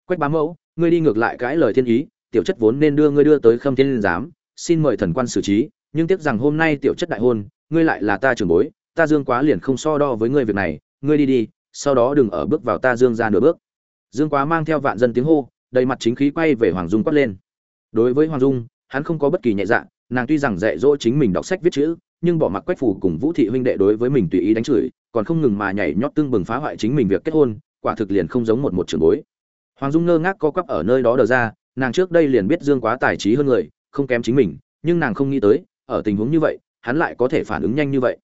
Speaker 1: Quách bá mẫu, ngươi đi ngược lại cãi lời thiên ý, tiểu chất vốn nên đưa ngươi đưa tới khâm thiên giám, xin mời thần quan xử trí, nhưng tiếc rằng hôm nay tiểu chất đại hôn, ngươi lại là ta trưởng bối, ta dương quá liền không so đo với ngươi việc này, ngươi đi đi, sau đó đừng ở bước vào ta dương ra nửa bước. Dương quá mang theo vạn dân tiếng hô, đầy mặt chính khí quay về hoàng dung quát lên đối với hoàng dung, hắn không có bất kỳ nhẹ dạ nàng tuy rằng dạy dỗ chính mình đọc sách viết chữ, nhưng bỏ mặc quách phủ cùng vũ thị huynh đệ đối với mình tùy ý đánh chửi, còn không ngừng mà nhảy nhót tương bừng phá hoại chính mình việc kết hôn, quả thực liền không giống một một trường bối. Hoàng dung ngơ ngác co quắp ở nơi đó đờ ra, nàng trước đây liền biết dương quá tài trí hơn người, không kém chính mình, nhưng nàng không nghĩ tới, ở tình huống như vậy, hắn lại có thể phản ứng nhanh như vậy.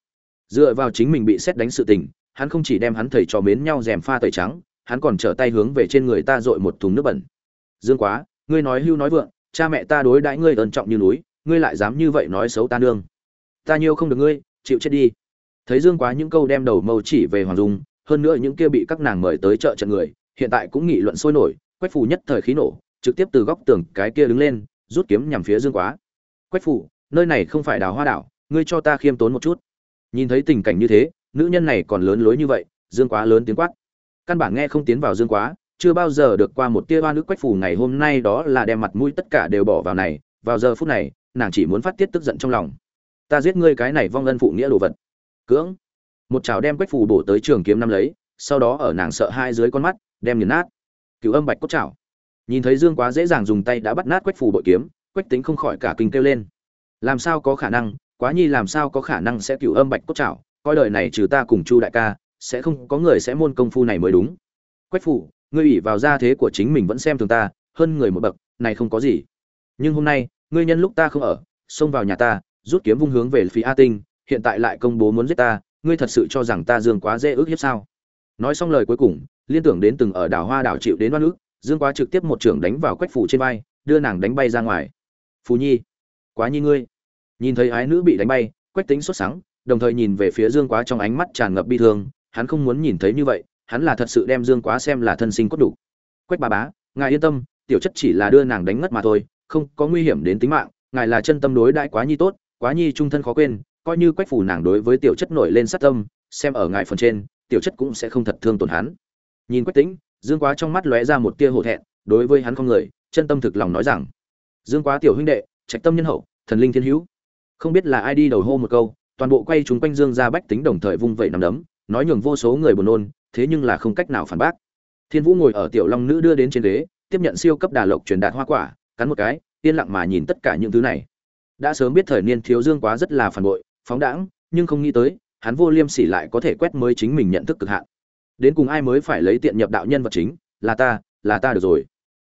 Speaker 1: Dựa vào chính mình bị xét đánh sự tình, hắn không chỉ đem hắn thầy trò mến nhau rèm pha tẩy trắng, hắn còn trở tay hướng về trên người ta dội một thùng nước bẩn. Dương quá, ngươi nói hưu nói vượng cha mẹ ta đối đãi ngươi ơn trọng như núi, ngươi lại dám như vậy nói xấu ta nương. Ta nhiêu không được ngươi, chịu chết đi. Thấy dương quá những câu đem đầu mâu chỉ về hoàng dung, hơn nữa những kia bị các nàng mời tới chợ trận người, hiện tại cũng nghị luận sôi nổi, quách phủ nhất thời khí nổ, trực tiếp từ góc tường cái kia đứng lên, rút kiếm nhằm phía dương quá. Quách phủ nơi này không phải đào hoa đảo, ngươi cho ta khiêm tốn một chút. Nhìn thấy tình cảnh như thế, nữ nhân này còn lớn lối như vậy, dương quá lớn tiếng quát. Căn bản nghe không tiến vào dương quá chưa bao giờ được qua một tia oan ức quách phủ ngày hôm nay đó là đem mặt mũi tất cả đều bỏ vào này, vào giờ phút này, nàng chỉ muốn phát tiết tức giận trong lòng. Ta giết ngươi cái này vong ân phụ nghĩa đồ vật. Cưỡng. Một chảo đem quách phủ bổ tới trường kiếm năm lấy, sau đó ở nàng sợ hai dưới con mắt, đem nghiền nát. Cựu âm bạch cốt chảo. Nhìn thấy dương quá dễ dàng dùng tay đã bắt nát quách phủ bội kiếm, quách tính không khỏi cả kinh kêu lên. Làm sao có khả năng, quá nhi làm sao có khả năng sẽ cựu âm bạch cốt chảo? Coi đời này trừ ta cùng chu đại ca, sẽ không có người sẽ môn công phu này mới đúng. Quách phủ ngươi ủy vào gia thế của chính mình vẫn xem thường ta, hơn người một bậc, này không có gì. Nhưng hôm nay, ngươi nhân lúc ta không ở, xông vào nhà ta, rút kiếm vung hướng về phía a tinh, hiện tại lại công bố muốn giết ta, ngươi thật sự cho rằng ta dương quá dễ ước hiếp sao? Nói xong lời cuối cùng, liên tưởng đến từng ở đảo hoa đảo chịu đến oan ước dương quá trực tiếp một trưởng đánh vào quách phủ trên vai, đưa nàng đánh bay ra ngoài. Phù nhi, quá nhi ngươi. Nhìn thấy ái nữ bị đánh bay, quách tính xuất sáng đồng thời nhìn về phía dương quá trong ánh mắt tràn ngập bi thương, hắn không muốn nhìn thấy như vậy hắn là thật sự đem dương quá xem là thân sinh cốt đủ. Quách bà bá, ngài yên tâm, tiểu chất chỉ là đưa nàng đánh ngất mà thôi, không có nguy hiểm đến tính mạng, ngài là chân tâm đối đãi quá nhi tốt, quá nhi trung thân khó quên, coi như quách phủ nàng đối với tiểu chất nổi lên sát tâm, xem ở ngài phần trên, tiểu chất cũng sẽ không thật thương tổn hắn. Nhìn quách tĩnh, dương quá trong mắt lóe ra một tia hổ thẹn, đối với hắn không người, chân tâm thực lòng nói rằng, dương quá tiểu huynh đệ, trạch tâm nhân hậu, thần linh thiên hữu. Không biết là ai đi đầu hô một câu, toàn bộ quay chúng quanh dương ra bách tính đồng thời vung vẩy nắm đấm, nói nhường vô số người buồn nôn thế nhưng là không cách nào phản bác. Thiên vũ ngồi ở tiểu long nữ đưa đến trên ghế, tiếp nhận siêu cấp đà lộc truyền đạt hoa quả, cắn một cái, yên lặng mà nhìn tất cả những thứ này. Đã sớm biết thời niên thiếu dương quá rất là phản bội, phóng đãng, nhưng không nghĩ tới, hắn vô liêm sỉ lại có thể quét mới chính mình nhận thức cực hạn. Đến cùng ai mới phải lấy tiện nhập đạo nhân vật chính, là ta là ta được rồi.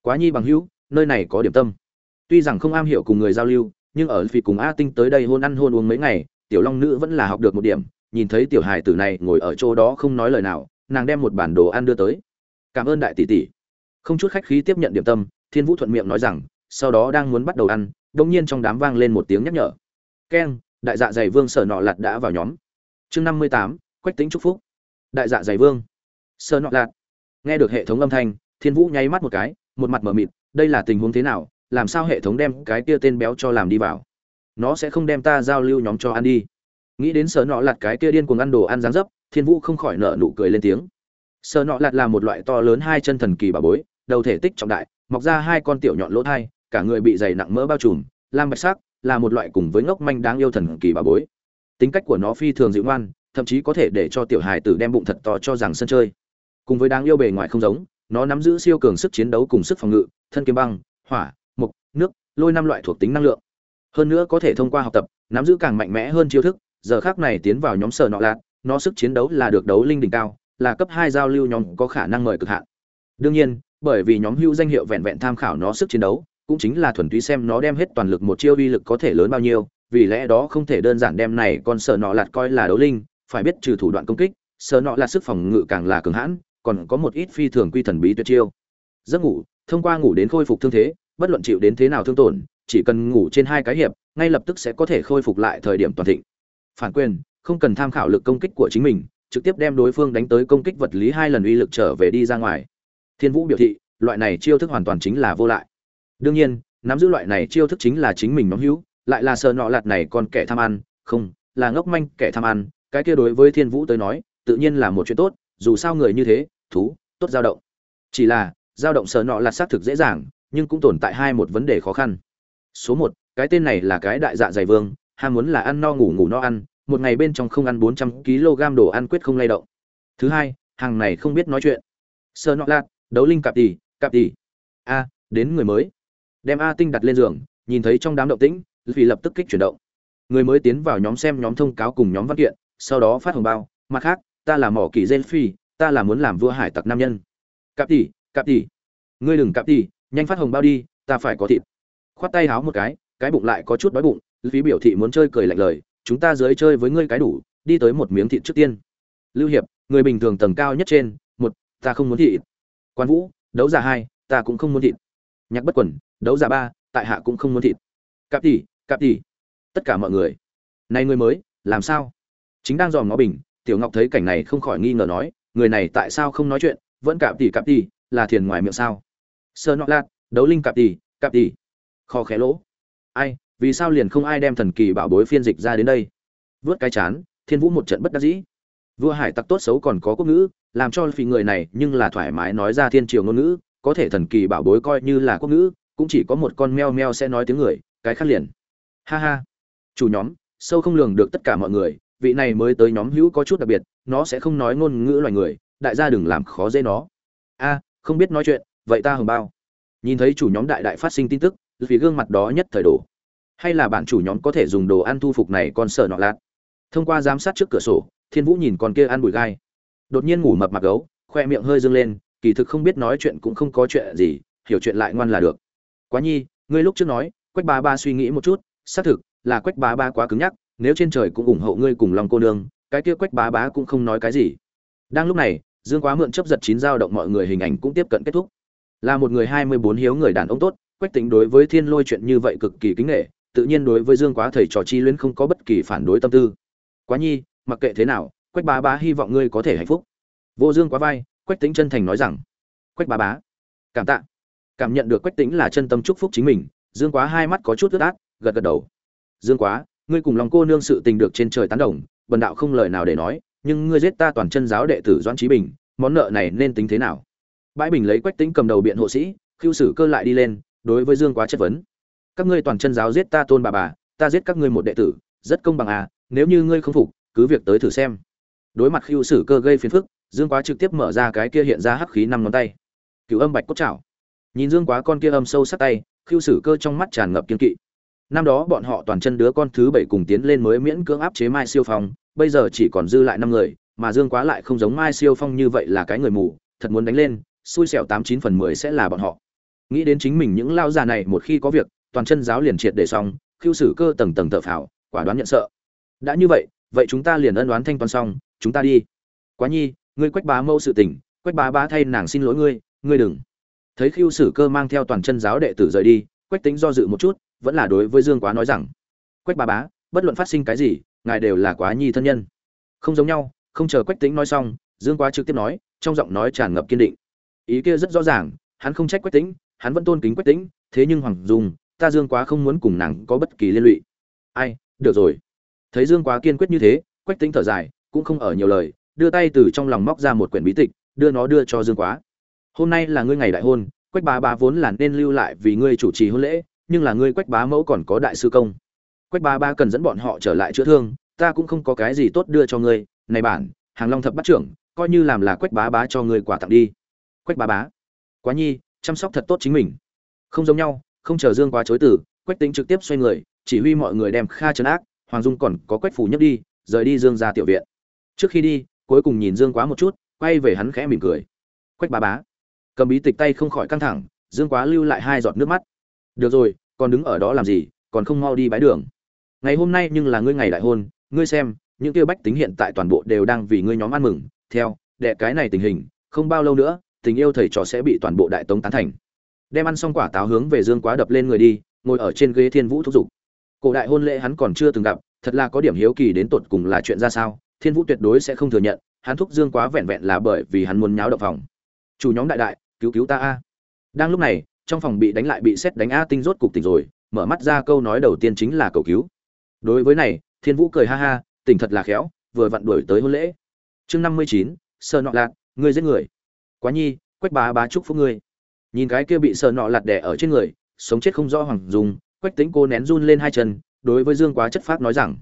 Speaker 1: Quá nhi bằng hữu, nơi này có điểm tâm. Tuy rằng không am hiểu cùng người giao lưu, nhưng ở vì cùng a tinh tới đây hôn ăn hôn uống mấy ngày, tiểu long nữ vẫn là học được một điểm, nhìn thấy tiểu hài tử này ngồi ở chỗ đó không nói lời nào nàng đem một bản đồ ăn đưa tới. Cảm ơn đại tỷ tỷ. Không chút khách khí tiếp nhận điểm tâm, thiên vũ thuận miệng nói rằng, sau đó đang muốn bắt đầu ăn đông nhiên trong đám vang lên một tiếng nhắc nhở. Keng, đại dạ dày vương sở nọ lạt đã vào nhóm. Chương năm mươi tám, quách tính chúc phúc. Đại dạ dày vương. Sở nọ lạt. Nghe được hệ thống âm thanh, thiên vũ nháy mắt một cái, một mặt mở mịt, đây là tình huống thế nào, làm sao hệ thống đem cái kia tên béo cho làm đi vào? Nó sẽ không đem ta giao lưu nhóm cho ăn đi. Nghĩ đến sở nọ lạt cái kia điên cuồng ăn đồ ăn dáng dấp thiên vũ không khỏi nở nụ cười lên tiếng. Sợ nọ lạt là một loại to lớn hai chân thần kỳ bà bối, đầu thể tích trọng đại, mọc ra hai con tiểu nhọn lỗ thai, cả người bị dày nặng mỡ bao trùm, lam bạch sắc, là một loại cùng với ngốc manh đáng yêu thần kỳ bà bối. Tính cách của nó phi thường dịu ngoan, thậm chí có thể để cho tiểu hài tử đem bụng thật to cho rằng sân chơi. Cùng với đáng yêu bề ngoài không giống, nó nắm giữ siêu cường sức chiến đấu cùng sức phòng ngự, thân kiếm băng, hỏa, mục, nước, lôi năm loại thuộc tính năng lượng. Hơn nữa có thể thông qua học tập, nắm giữ càng mạnh mẽ hơn chiêu thức, giờ khác này tiến vào nhóm sở nọ lạt nó sức chiến đấu là được đấu linh đỉnh cao, là cấp hai giao lưu nhóm có khả năng mời cực hạn. Đương nhiên, bởi vì nhóm hưu danh hiệu vẹn vẹn tham khảo nó sức chiến đấu, cũng chính là thuần túy xem nó đem hết toàn lực một chiêu uy lực có thể lớn bao nhiêu, vì lẽ đó không thể đơn giản đem này con sở nọ lạt coi là đấu linh, phải biết trừ thủ đoạn công kích sở nọ là sức phòng ngự càng là cường hãn, còn có một ít phi thường quy thần bí tuyệt chiêu. Giấc ngủ, thông qua ngủ đến khôi phục thương thế, bất luận chịu đến thế nào thương tổn, chỉ cần ngủ trên hai cái hiệp, ngay lập tức sẽ có thể khôi phục lại thời điểm toàn thịnh. Phản quyền không cần tham khảo lực công kích của chính mình, trực tiếp đem đối phương đánh tới công kích vật lý hai lần uy lực trở về đi ra ngoài. Thiên vũ biểu thị, loại này chiêu thức hoàn toàn chính là vô lại. Đương nhiên, nắm giữ loại này chiêu thức chính là chính mình nóng hữu, lại là sợ nọ lạt này còn kẻ tham ăn, không, là ngốc manh kẻ tham ăn, cái kia đối với thiên vũ tới nói, tự nhiên là một chuyện tốt, dù sao người như thế, thú, tốt dao động. Chỉ là, dao động sợ nọ lạt xác thực dễ dàng, nhưng cũng tồn tại hai một vấn đề khó khăn. Số một, cái tên này là cái đại dạ dày vương, ham muốn là ăn no ngủ ngủ no ăn một ngày bên trong không ăn bốn trăm kg đồ ăn quyết không lay động. Thứ hai, hàng này không biết nói chuyện. Sơ nọ lạt, đấu linh cạp tỷ cạp tỷ a, đến người mới. Đem a tinh đặt lên giường, nhìn thấy trong đám động tĩnh vì lập tức kích chuyển động. Người mới tiến vào nhóm xem nhóm thông cáo cùng nhóm văn kiện, sau đó phát hồng bao, mặt khác, ta là mỏ kỳ gen phi, ta là muốn làm vua hải tặc nam nhân. Cạp tỷ cạp tỷ ngươi đừng cạp tỷ nhanh phát hồng bao đi, ta phải có thịt. Khoát tay háo một cái cái bụng lại có chút đói bụng phí biểu thị muốn chơi cười lạnh lời chúng ta dưới chơi với ngươi cái đủ, đi tới một miếng thịt trước tiên. Lưu hiệp, người bình thường tầng cao nhất trên, một, ta không muốn thịt. Quan vũ, đấu giả hai, ta cũng không muốn thịt. Nhạc bất quần đấu giả ba, tại hạ cũng không muốn thịt. Cạp tỷ cạp tỷ. Tất cả mọi người. Này người mới, làm sao? Chính đang dòm ngó bình, tiểu ngọc thấy cảnh này không khỏi nghi ngờ nói, người này tại sao không nói chuyện, vẫn cạp tỷ cạp tỷ, là thiền ngoài miệng sao? Sơ nọ lạt, đấu linh cạp tỷ cạp tỷ. Kho khé lỗ. Ai vì sao liền không ai đem thần kỳ bảo bối phiên dịch ra đến đây? Vớt cái chán, thiên vũ một trận bất đắc dĩ. Vua hải tặc tốt xấu còn có quốc ngữ, làm cho phi người này nhưng là thoải mái nói ra thiên triều ngôn ngữ, có thể thần kỳ bảo bối coi như là quốc ngữ, cũng chỉ có một con meo meo sẽ nói tiếng người, cái khác liền. Ha ha. Chủ nhóm, sâu không lường được tất cả mọi người, vị này mới tới nhóm hữu có chút đặc biệt, nó sẽ không nói ngôn ngữ loài người, đại gia đừng làm khó dễ nó. A, không biết nói chuyện, vậy ta hồng bao. Nhìn thấy chủ nhóm đại đại phát sinh tin tức vì gương mặt đó nhất thời đổ hay là bạn chủ nhóm có thể dùng đồ ăn thu phục này con sợ nọ lạt? Thông qua giám sát trước cửa sổ, thiên vũ nhìn con kia ăn bụi gai. Đột nhiên ngủ mập mặc gấu, khoe miệng hơi dâng lên, kỳ thực không biết nói chuyện cũng không có chuyện gì, hiểu chuyện lại ngoan là được. Quá nhi, ngươi lúc trước nói, quách ba ba suy nghĩ một chút, xác thực là quách ba ba quá cứng nhắc, nếu trên trời cũng ủng hộ ngươi cùng lòng cô nương, cái kia quách bá bá cũng không nói cái gì. Đang lúc này, dương quá mượn chấp giật chín dao động mọi người hình ảnh cũng tiếp cận kết thúc. Là một người hai mươi bốn hiếu người đàn ông tốt, quách tính đối với thiên lôi chuyện như vậy cực kỳ kính nghệ tự nhiên đối với dương quá thầy trò chi luyến không có bất kỳ phản đối tâm tư. Quá nhi, mặc kệ thế nào, quách bá bá hy vọng ngươi có thể hạnh phúc. Vô dương quá vai, quách Tĩnh chân thành nói rằng, quách bá bá, cảm tạ. Cảm nhận được quách Tĩnh là chân tâm chúc phúc chính mình. Dương quá hai mắt có chút ướt át, gật gật đầu. Dương quá, ngươi cùng lòng cô nương sự tình được trên trời tán đồng, bần đạo không lời nào để nói, nhưng ngươi giết ta toàn chân giáo đệ tử doãn trí bình, món nợ này nên tính thế nào? Bãi bình lấy quách Tĩnh cầm đầu biện hộ sĩ, khiêu sử cơ lại đi lên, đối với dương quá chất vấn các ngươi toàn chân giáo giết ta tôn bà bà, ta giết các ngươi một đệ tử, rất công bằng à nếu như ngươi không phục, cứ việc tới thử xem. Đối mặt khiêu sử cơ gây phiền phức, dương quá trực tiếp mở ra cái kia hiện ra hắc khí năm ngón tay. Cựu âm bạch cốt chảo nhìn dương quá con kia âm sâu sắc tay khiêu sử cơ trong mắt tràn ngập kiên kỵ. Năm đó bọn họ toàn chân đứa con thứ bảy cùng tiến lên mới miễn cưỡng áp chế mai siêu phong, bây giờ chỉ còn dư lại năm người, mà dương quá lại không giống mai siêu phong như vậy là cái người mù, thật muốn đánh lên, xui xẻo tám chín phần mười sẽ là bọn họ. Nghĩ đến chính mình những lao già này một khi có việc toàn chân giáo liền triệt để xong, khiêu sử cơ tầng tầng thợ phào, quả đoán nhận sợ. Đã như vậy vậy chúng ta liền ân đoán thanh toán xong, chúng ta đi. Quá nhi, ngươi quách bá mâu sự tình, quách bá bá thay nàng xin lỗi ngươi ngươi đừng. Thấy khiêu sử cơ mang theo toàn chân giáo đệ tử rời đi, quách tính do dự một chút, vẫn là đối với dương quá nói rằng, quách bá bá, bất luận phát sinh cái gì, ngài đều là quá nhi thân nhân. Không giống nhau, không chờ quách tính nói xong, dương quá trực tiếp nói, trong giọng nói tràn ngập kiên định. Ý kia rất rõ ràng, hắn không trách quách tính, hắn vẫn tôn kính quách tính, thế nhưng hoàng dung ta dương quá không muốn cùng nàng có bất kỳ liên lụy. Ai, được rồi. Thấy dương quá kiên quyết như thế, quách tính thở dài, cũng không ở nhiều lời, đưa tay từ trong lòng móc ra một quyển bí tịch, đưa nó đưa cho dương quá. Hôm nay là ngươi ngày đại hôn, quách bá bá vốn là nên lưu lại vì ngươi chủ trì hôn lễ, nhưng là ngươi quách bá mẫu còn có đại sư công. Quách bá bá cần dẫn bọn họ trở lại chữa thương, ta cũng không có cái gì tốt đưa cho ngươi. Này bản, hàng long thập bắt trưởng, coi như làm là quách bá bá cho ngươi quà tặng đi. Quách bá bá. Quá nhi, chăm sóc thật tốt chính mình. Không giống nhau không chờ dương quá chối từ, quách tính trực tiếp xoay người, chỉ huy mọi người đem kha trấn ác, hoàng dung còn có quách phủ nhất đi, rời đi dương ra tiểu viện. Trước khi đi, cuối cùng nhìn dương quá một chút, quay về hắn khẽ mỉm cười. Quách bà bá. Cầm bí tịch tay không khỏi căng thẳng, dương quá lưu lại hai giọt nước mắt. Được rồi, còn đứng ở đó làm gì, còn không mau đi bái đường. Ngày hôm nay nhưng là ngươi ngày đại hôn, ngươi xem, những kia bách tính hiện tại toàn bộ đều đang vì ngươi nhóm ăn mừng. Theo, đệ cái này tình hình, không bao lâu nữa, tình yêu thầy trò sẽ bị toàn bộ đại tống tán thành đem ăn xong quả táo hướng về dương quá đập lên người đi, ngồi ở trên ghế thiên vũ thúc giục. Cổ đại hôn lễ hắn còn chưa từng gặp, thật là có điểm hiếu kỳ đến tột cùng là chuyện ra sao, thiên vũ tuyệt đối sẽ không thừa nhận, hắn thúc dương quá vẹn vẹn là bởi vì hắn muốn nháo động phòng. Chủ nhóm đại đại, cứu cứu ta a. Đang lúc này, trong phòng bị đánh lại bị xét đánh a tinh rốt cục tỉnh rồi, mở mắt ra câu nói đầu tiên chính là cầu cứu. Đối với này, thiên vũ cười ha ha, tỉnh thật là khéo, vừa vặn đuổi tới hôn lễ. Chương năm mươi chín sơ nọ lạc, ngươi giết người. Quá nhi, quách bá bá chúc phúc ngươi nhìn cái kia bị sờ nọ lạt đẻ ở trên người, sống chết không rõ hoàng dung, quách tính cô nén run lên hai chân, đối với dương quá chất phát nói rằng,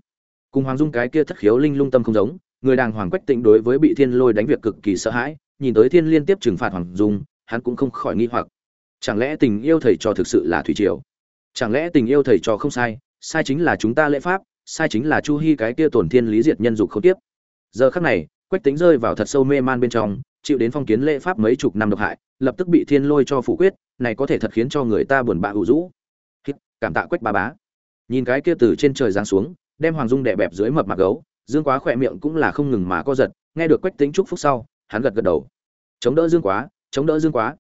Speaker 1: cùng hoàng dung cái kia thất khiếu linh lung tâm không giống, người đàng hoàng quách tĩnh đối với bị thiên lôi đánh việc cực kỳ sợ hãi, nhìn tới thiên liên tiếp trừng phạt hoàng dung, hắn cũng không khỏi nghi hoặc. Chẳng lẽ tình yêu thầy trò thực sự là thủy triều? Chẳng lẽ tình yêu thầy trò không sai sai chính là chúng ta lễ pháp, sai chính là chu hy cái kia tổn thiên lý diệt nhân dục không tiếp? Giờ khắc này, quách tính rơi vào thật sâu mê man bên trong chịu đến phong kiến lễ pháp mấy chục năm độc hại, lập tức bị thiên lôi cho phủ quyết, này có thể thật khiến cho người ta buồn bã hữu rũ. Cảm tạ quách ba bá. Nhìn cái kia từ trên trời giáng xuống, đem hoàng dung đè bẹp dưới mập mặt gấu, dương quá khỏe miệng cũng là không ngừng mà co giật, nghe được quách tính chúc phúc sau, hắn gật gật đầu. Chống đỡ dương quá, chống đỡ dương quá.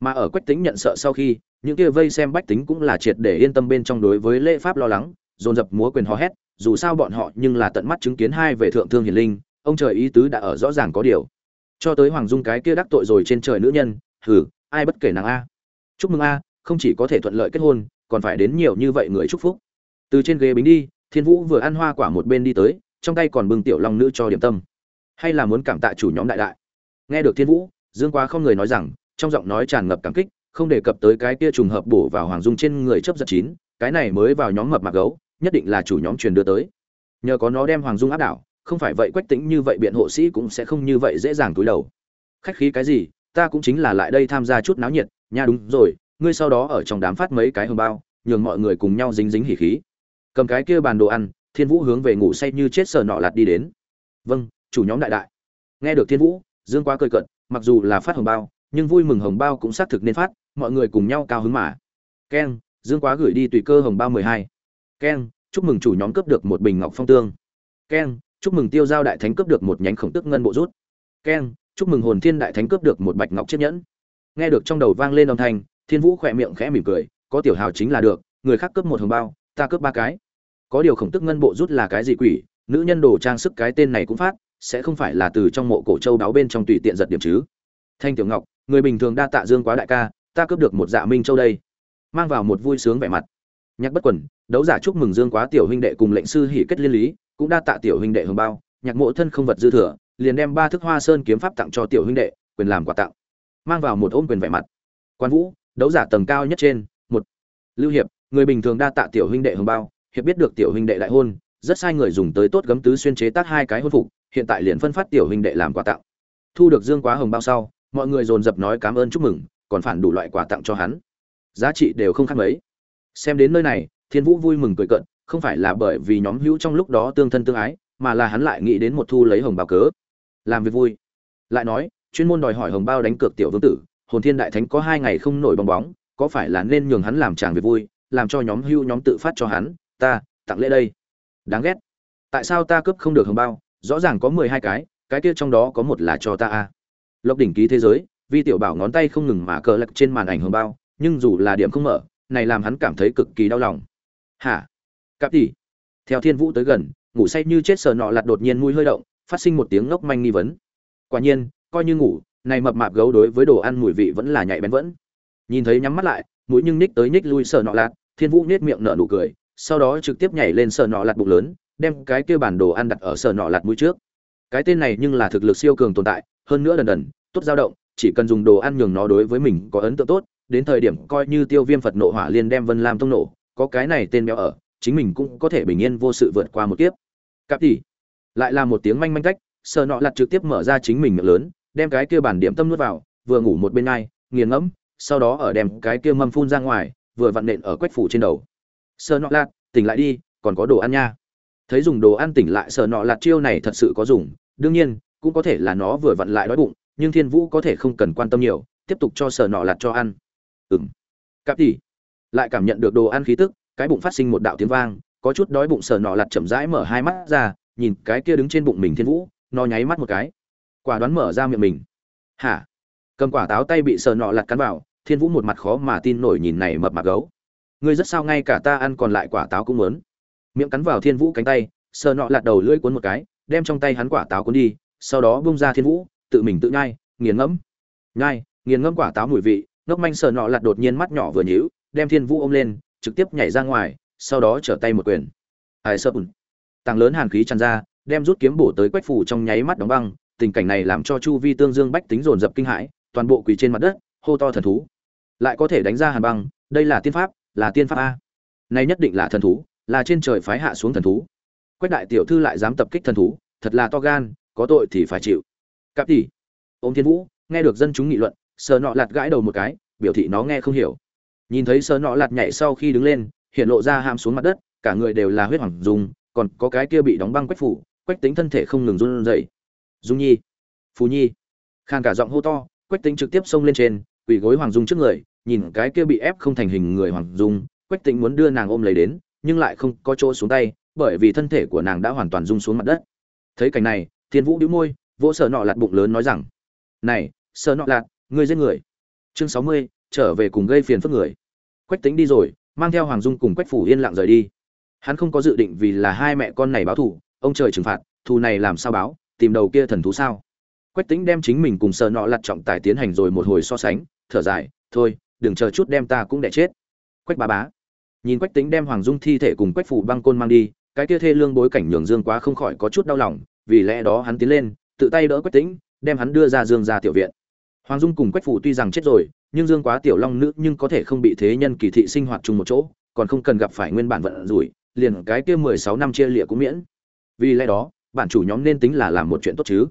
Speaker 1: Mà ở quách tính nhận sợ sau khi, những kia vây xem bách tính cũng là triệt để yên tâm bên trong đối với lễ pháp lo lắng, dồn dập múa quyền hò hét, dù sao bọn họ nhưng là tận mắt chứng kiến hai về thượng thương hiền linh, ông trời ý tứ đã ở rõ ràng có điều cho tới hoàng dung cái kia đắc tội rồi trên trời nữ nhân, hừ, ai bất kể nàng a. Chúc mừng a, không chỉ có thể thuận lợi kết hôn, còn phải đến nhiều như vậy người chúc phúc. Từ trên ghế bính đi, thiên vũ vừa ăn hoa quả một bên đi tới, trong tay còn bưng tiểu long nữ cho điểm tâm. Hay là muốn cảm tạ chủ nhóm đại đại. Nghe được thiên vũ, dương quá không người nói rằng, trong giọng nói tràn ngập cảm kích, không đề cập tới cái kia trùng hợp bổ vào hoàng dung trên người chấp giật chín, cái này mới vào nhóm mập mạc gấu, nhất định là chủ nhóm truyền đưa tới. Nhờ có nó đem hoàng dung áp đảo không phải vậy quách tĩnh như vậy biện hộ sĩ cũng sẽ không như vậy dễ dàng túi đầu. Khách khí cái gì, ta cũng chính là lại đây tham gia chút náo nhiệt. Nha đúng rồi, ngươi sau đó ở trong đám phát mấy cái hương bao, nhường mọi người cùng nhau dính dính hỉ khí. Cầm cái kia bàn đồ ăn, thiên vũ hướng về ngủ say như chết sờ nọ lạt đi đến. Vâng chủ nhóm đại đại. Nghe được thiên vũ, dương quá cười cận mặc dù là phát hồng bao, nhưng vui mừng hồng bao cũng xác thực nên phát, mọi người cùng nhau cao hứng mà. Keng, dương quá gửi đi tùy cơ hồng bao mười hai. Keng, chúc mừng chủ nhóm cướp được một bình ngọc phong tương. Keng chúc mừng tiêu giao đại thánh cướp được một nhánh khổng tức ngân bộ rút. Keng, chúc mừng hồn thiên đại thánh cướp được một bạch ngọc chiếc nhẫn. Nghe được trong đầu vang lên âm thanh, thiên vũ khỏe miệng khẽ mỉm cười, có tiểu hào chính là được, người khác cướp một hồng bao, ta cướp ba cái. Có điều khổng tức ngân bộ rút là cái gì quỷ, nữ nhân đồ trang sức cái tên này cũng phát, sẽ không phải là từ trong mộ cổ châu đáo bên trong tùy tiện giật điểm chứ. Thanh tiểu ngọc, người bình thường đa tạ dương quá đại ca, ta cướp được một dạ minh châu đây. Mang vào một vui sướng vẻ mặt. Nhắc bất quần đấu giả chúc mừng dương quá tiểu huynh đệ cùng lệnh sư hỉ kết liên lý cũng đa tạ tiểu huynh đệ hồng bao, nhạc mộ thân không vật dư thừa, liền đem ba thức hoa sơn kiếm pháp tặng cho tiểu huynh đệ, quyền làm quà tặng. Mang vào một ôm quyền vẻ mặt. Quan vũ, đấu giả tầng cao nhất trên, một. Lưu hiệp, người bình thường đa tạ tiểu huynh đệ hồng bao, hiệp biết được tiểu huynh đệ đại hôn, rất sai người dùng tới tốt gấm tứ xuyên chế tác hai cái hôn phục, hiện tại liền phân phát tiểu huynh đệ làm quà tặng. Thu được dương quá hồng bao sau, mọi người dồn dập nói cảm ơn chúc mừng, còn phản đủ loại quà tặng cho hắn. Giá trị đều không khác mấy. Xem đến nơi này, thiên vũ vui mừng cười cận không phải là bởi vì nhóm hữu trong lúc đó tương thân tương ái, mà là hắn lại nghĩ đến một thu lấy hồng bao cớ. Làm việc vui. Lại nói, chuyên môn đòi hỏi hồng bao đánh cược tiểu vương tử, hồn thiên đại thánh có hai ngày không nổi bong bóng, có phải là nên nhường hắn làm chàng việc vui, làm cho nhóm hữu nhóm tự phát cho hắn, ta, tặng lễ đây. Đáng ghét. Tại sao ta cướp không được hồng bao rõ ràng có mười hai cái cái kia trong đó có một là cho ta a. Lộc đỉnh ký thế giới, vi tiểu bảo ngón tay không ngừng mà cờ lật trên màn ảnh hồng bao nhưng dù là điểm không mở, này làm hắn cảm thấy cực kỳ đau lòng. Hả? Cạp tỷ theo thiên vũ tới gần, ngủ say như chết sờ nọ lặt đột nhiên mũi hơi động, phát sinh một tiếng ngốc manh nghi vấn. Quả nhiên, coi như ngủ, này mập mạp gấu đối với đồ ăn mùi vị vẫn là nhạy bén vẫn. Nhìn thấy nhắm mắt lại, mũi nhưng ních tới ních lui sờ nọ lạt, thiên vũ nết miệng nở nụ cười, sau đó trực tiếp nhảy lên sờ nọ lạt bụng lớn, đem cái kia bản đồ ăn đặt ở sờ nọ lạt mũi trước. Cái tên này nhưng là thực lực siêu cường tồn tại, hơn nữa đần đần, tốt dao động, chỉ cần dùng đồ ăn nhường nó đối với mình có ấn tượng tốt, đến thời điểm coi như tiêu viêm phật nộ hỏa liên đem vân lam tông nổ, có cái này tên béo ở chính mình cũng có thể bình yên vô sự vượt qua một kiếp. Cạp tỷ lại là một tiếng manh manh cách sờ nọ lặt trực tiếp mở ra chính mình miệng lớn đem cái kia bản điểm tâm nuốt vào vừa ngủ một bên ngay nghiền ngẫm sau đó ở đem cái kia mâm phun ra ngoài vừa vặn nện ở quách phủ trên đầu. Sờ nọ lặt tỉnh lại đi còn có đồ ăn nha. Thấy dùng đồ ăn tỉnh lại sờ nọ lặt chiêu này thật sự có dùng đương nhiên cũng có thể là nó vừa vặn lại đói bụng nhưng thiên vũ có thể không cần quan tâm nhiều tiếp tục cho sờ nọ lặt cho ăn. Ừm, cạp tỷ lại cảm nhận được đồ ăn khí tức cái bụng phát sinh một đạo tiếng vang, có chút đói bụng sờ nọ lặt chậm rãi mở hai mắt ra, nhìn cái kia đứng trên bụng mình thiên vũ, nó nháy mắt một cái. Quả đoán mở ra miệng mình. Hả? Cầm quả táo tay bị sờ nọ lặt cắn vào, thiên vũ một mặt khó mà tin nổi nhìn này mập mạc gấu. Ngươi rất sao ngay cả ta ăn còn lại quả táo cũng muốn. Miệng cắn vào thiên vũ cánh tay, sờ nọ lặt đầu lưỡi cuốn một cái, đem trong tay hắn quả táo cuốn đi, sau đó bung ra thiên vũ, tự mình tự nhai, nghiền ngẫm. Nhai, nghiền ngẫm quả táo mùi vị, ngốc manh sờ nọ lặt đột nhiên mắt nhỏ vừa nhíu, đem thiên vũ ôm lên trực tiếp nhảy ra ngoài, sau đó trở tay một quyền. Ai sơ bùn tàng lớn hàn khí tràn ra, đem rút kiếm bổ tới quách phủ trong nháy mắt đóng băng. Tình cảnh này làm cho chu vi tương dương bách tính dồn dập kinh hãi, toàn bộ quỳ trên mặt đất, hô to thần thú. Lại có thể đánh ra hàn băng, đây là tiên pháp, là tiên pháp a. Này nhất định là thần thú, là trên trời phái hạ xuống thần thú. Quách đại tiểu thư lại dám tập kích thần thú, thật là to gan, có tội thì phải chịu. Cặp tỷ. Ôm thiên vũ, nghe được dân chúng nghị luận, sờ nọ lạt gãi đầu một cái, biểu thị nó nghe không hiểu nhìn thấy sờ nọ lạt nhảy sau khi đứng lên, hiện lộ ra ham xuống mặt đất, cả người đều là huyết hoàng dùng còn có cái kia bị đóng băng quách phủ, quách tính thân thể không ngừng run rẩy. Dung nhi, phù nhi. Khang cả giọng hô to, quách tính trực tiếp xông lên trên, quỳ gối hoàng dung trước người, nhìn cái kia bị ép không thành hình người hoàng dung, quách tính muốn đưa nàng ôm lấy đến, nhưng lại không có chỗ xuống tay, bởi vì thân thể của nàng đã hoàn toàn rung xuống mặt đất. Thấy cảnh này, thiên vũ đĩu môi, vỗ sợ nọ lạt bụng lớn nói rằng, này sơ nọ lạt, ngươi giết người. Chương sáu mươi trở về cùng gây phiền phức người. Quách tính đi rồi, mang theo hoàng dung cùng quách phủ yên lặng rời đi. Hắn không có dự định vì là hai mẹ con này báo thù, ông trời trừng phạt, thù này làm sao báo, tìm đầu kia thần thú sao? Quách tính đem chính mình cùng sờ nọ lặt trọng tài tiến hành rồi một hồi so sánh, thở dài, thôi, đừng chờ chút đem ta cũng đẻ chết. Quách bá bá. Nhìn quách tính đem hoàng dung thi thể cùng quách phủ băng côn mang đi, cái kia thê lương bối cảnh nhường dương quá không khỏi có chút đau lòng, vì lẽ đó hắn tiến lên, tự tay đỡ quách tính đem hắn đưa ra dương ra tiểu viện hoàng dung cùng quách phủ tuy rằng chết rồi, nhưng dương quá tiểu long nữ nhưng có thể không bị thế nhân kỳ thị sinh hoạt chung một chỗ, còn không cần gặp phải nguyên bản vận rủi, liền cái kia mười sáu năm chia lìa cũng miễn. Vì lẽ đó bản chủ nhóm nên tính là làm một chuyện tốt chứ.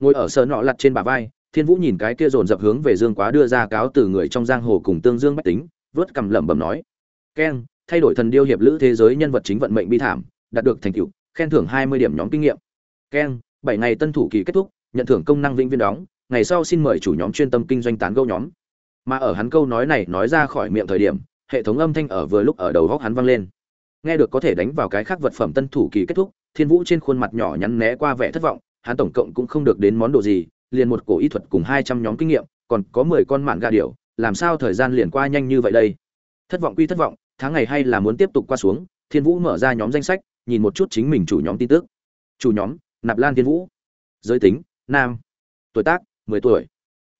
Speaker 1: Ngồi ở sờ nọ lặt trên bà vai, thiên vũ nhìn cái kia dồn dập hướng về dương quá đưa ra cáo từ người trong giang hồ cùng tương dương bách tính, vớt cầm lẩm bẩm nói keng thay đổi thần điêu hiệp lữ thế giới nhân vật chính vận mệnh bi thảm, đạt được thành tựu, khen thưởng hai mươi điểm nhóm kinh nghiệm. Keng bảy ngày tân thủ kỳ kết thúc, nhận thưởng công năng vĩnh viên đóng ngày sau xin mời chủ nhóm chuyên tâm kinh doanh tán gẫu nhóm. Mà ở hắn câu nói này nói ra khỏi miệng thời điểm, hệ thống âm thanh ở vừa lúc ở đầu góc hắn vang lên. Nghe được có thể đánh vào cái khác vật phẩm tân thủ kỳ kết thúc, thiên vũ trên khuôn mặt nhỏ nhắn né qua vẻ thất vọng, hắn tổng cộng cũng không được đến món đồ gì, liền một cổ y thuật cùng hai trăm nhóm kinh nghiệm, còn có mười con mạn gà điểu, làm sao thời gian liền qua nhanh như vậy đây? Thất vọng quy thất vọng, tháng ngày hay là muốn tiếp tục qua xuống, thiên vũ mở ra nhóm danh sách, nhìn một chút chính mình chủ nhóm tin tức. Chủ nhóm, nạp lan thiên vũ. Giới tính, nam. Tuổi tác mười tuổi.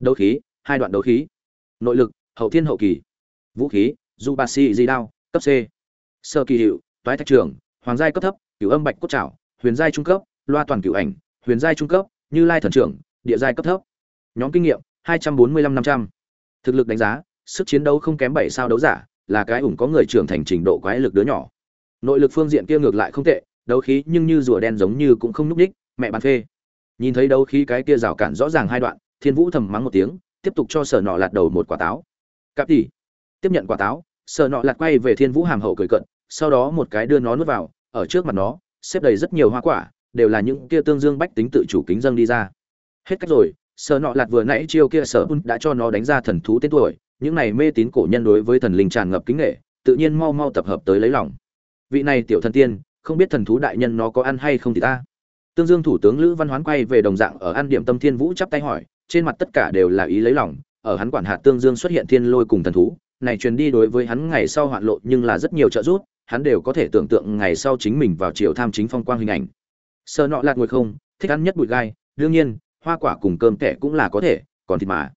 Speaker 1: Đấu khí, hai đoạn đấu khí. Nội lực, hậu thiên hậu kỳ. Vũ khí du ba si di đao cấp c. Sơ kỳ hiệu, toái thạch trường hoàng giai cấp thấp, cửu âm bạch cốt trảo, huyền giai trung cấp, loa toàn cửu ảnh, huyền giai trung cấp, như lai thần trưởng, địa giai cấp thấp. Nhóm kinh nghiệm, hai trăm bốn mươi lăm năm trăm. Thực lực đánh giá, sức chiến đấu không kém bảy sao đấu giả, là cái ủng có người trưởng thành trình độ quái lực đứa nhỏ. Nội lực phương diện kia ngược lại không tệ, đấu khí nhưng như rùa đen giống như cũng không nhúc đích mẹ bàn phê nhìn thấy đấu khí cái kia rào cản rõ ràng hai đoạn, thiên vũ thầm mắng một tiếng, tiếp tục cho sở nọ lạt đầu một quả táo. Cặp tỉ tiếp nhận quả táo, sở nọ lạt quay về thiên vũ hàm hậu cười cận sau đó một cái đưa nó nuốt vào, ở trước mặt nó, xếp đầy rất nhiều hoa quả, đều là những kia tương dương bách tính tự chủ kính dâng đi ra. Hết cách rồi, sở nọ lạt vừa nãy chiêu kia sở đã cho nó đánh ra thần thú tên tuổi, những này mê tín cổ nhân đối với thần linh tràn ngập kính nghệ, tự nhiên mau mau tập hợp tới lấy lòng. Vị này tiểu thần tiên, không biết thần thú đại nhân nó có ăn hay không thì ta tương dương thủ tướng lữ văn hoán quay về đồng dạng ở An điểm tâm thiên vũ chắp tay hỏi, trên mặt tất cả đều là ý lấy lòng, ở hắn quản hạt tương dương xuất hiện thiên lôi cùng thần thú, này truyền đi đối với hắn ngày sau hoạn lộ nhưng là rất nhiều trợ giúp, hắn đều có thể tưởng tượng ngày sau chính mình vào triều tham chính phong quang hình ảnh. Sơ nọ lạt ngồi không, thích ăn nhất bụi gai, đương nhiên, hoa quả cùng cơm kẻ cũng là có thể, còn thịt mà.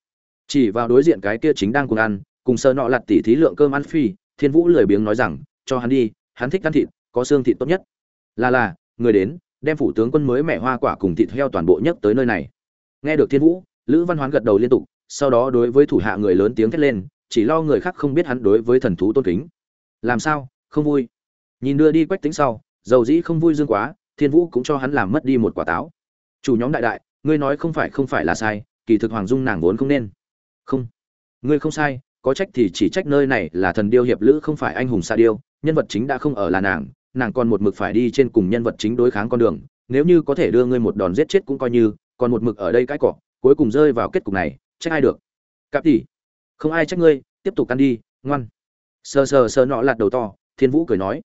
Speaker 1: Chỉ vào đối diện cái kia chính đang cùng ăn, cùng sơ nọ lạt tỉ thí lượng cơm ăn phi, thiên vũ lười biếng nói rằng, cho hắn đi, hắn thích ăn thịt, có xương thịt tốt nhất. Là là, người đến đem phủ tướng quân mới mẹ hoa quả cùng thịt heo toàn bộ nhất tới nơi này. Nghe được thiên vũ, lữ văn hoán gật đầu liên tục, sau đó đối với thủ hạ người lớn tiếng thét lên, chỉ lo người khác không biết hắn đối với thần thú tôn kính. Làm sao? Không vui. Nhìn đưa đi quách tính sau, dầu dĩ không vui dương quá, thiên vũ cũng cho hắn làm mất đi một quả táo. Chủ nhóm đại đại, ngươi nói không phải không phải là sai, kỳ thực hoàng dung nàng vốn không nên. Không. Ngươi không sai, có trách thì chỉ trách nơi này là thần điêu hiệp lữ không phải anh hùng xa điêu, nhân vật chính đã không ở là nàng nàng còn một mực phải đi trên cùng nhân vật chính đối kháng con đường, nếu như có thể đưa ngươi một đòn giết chết cũng coi như, còn một mực ở đây cãi cọ, cuối cùng rơi vào kết cục này, trách ai được? Cặp tỷ, không ai trách ngươi, tiếp tục ăn đi, ngoan. Sờ sờ sờ nọ lạt đầu to, thiên vũ cười nói.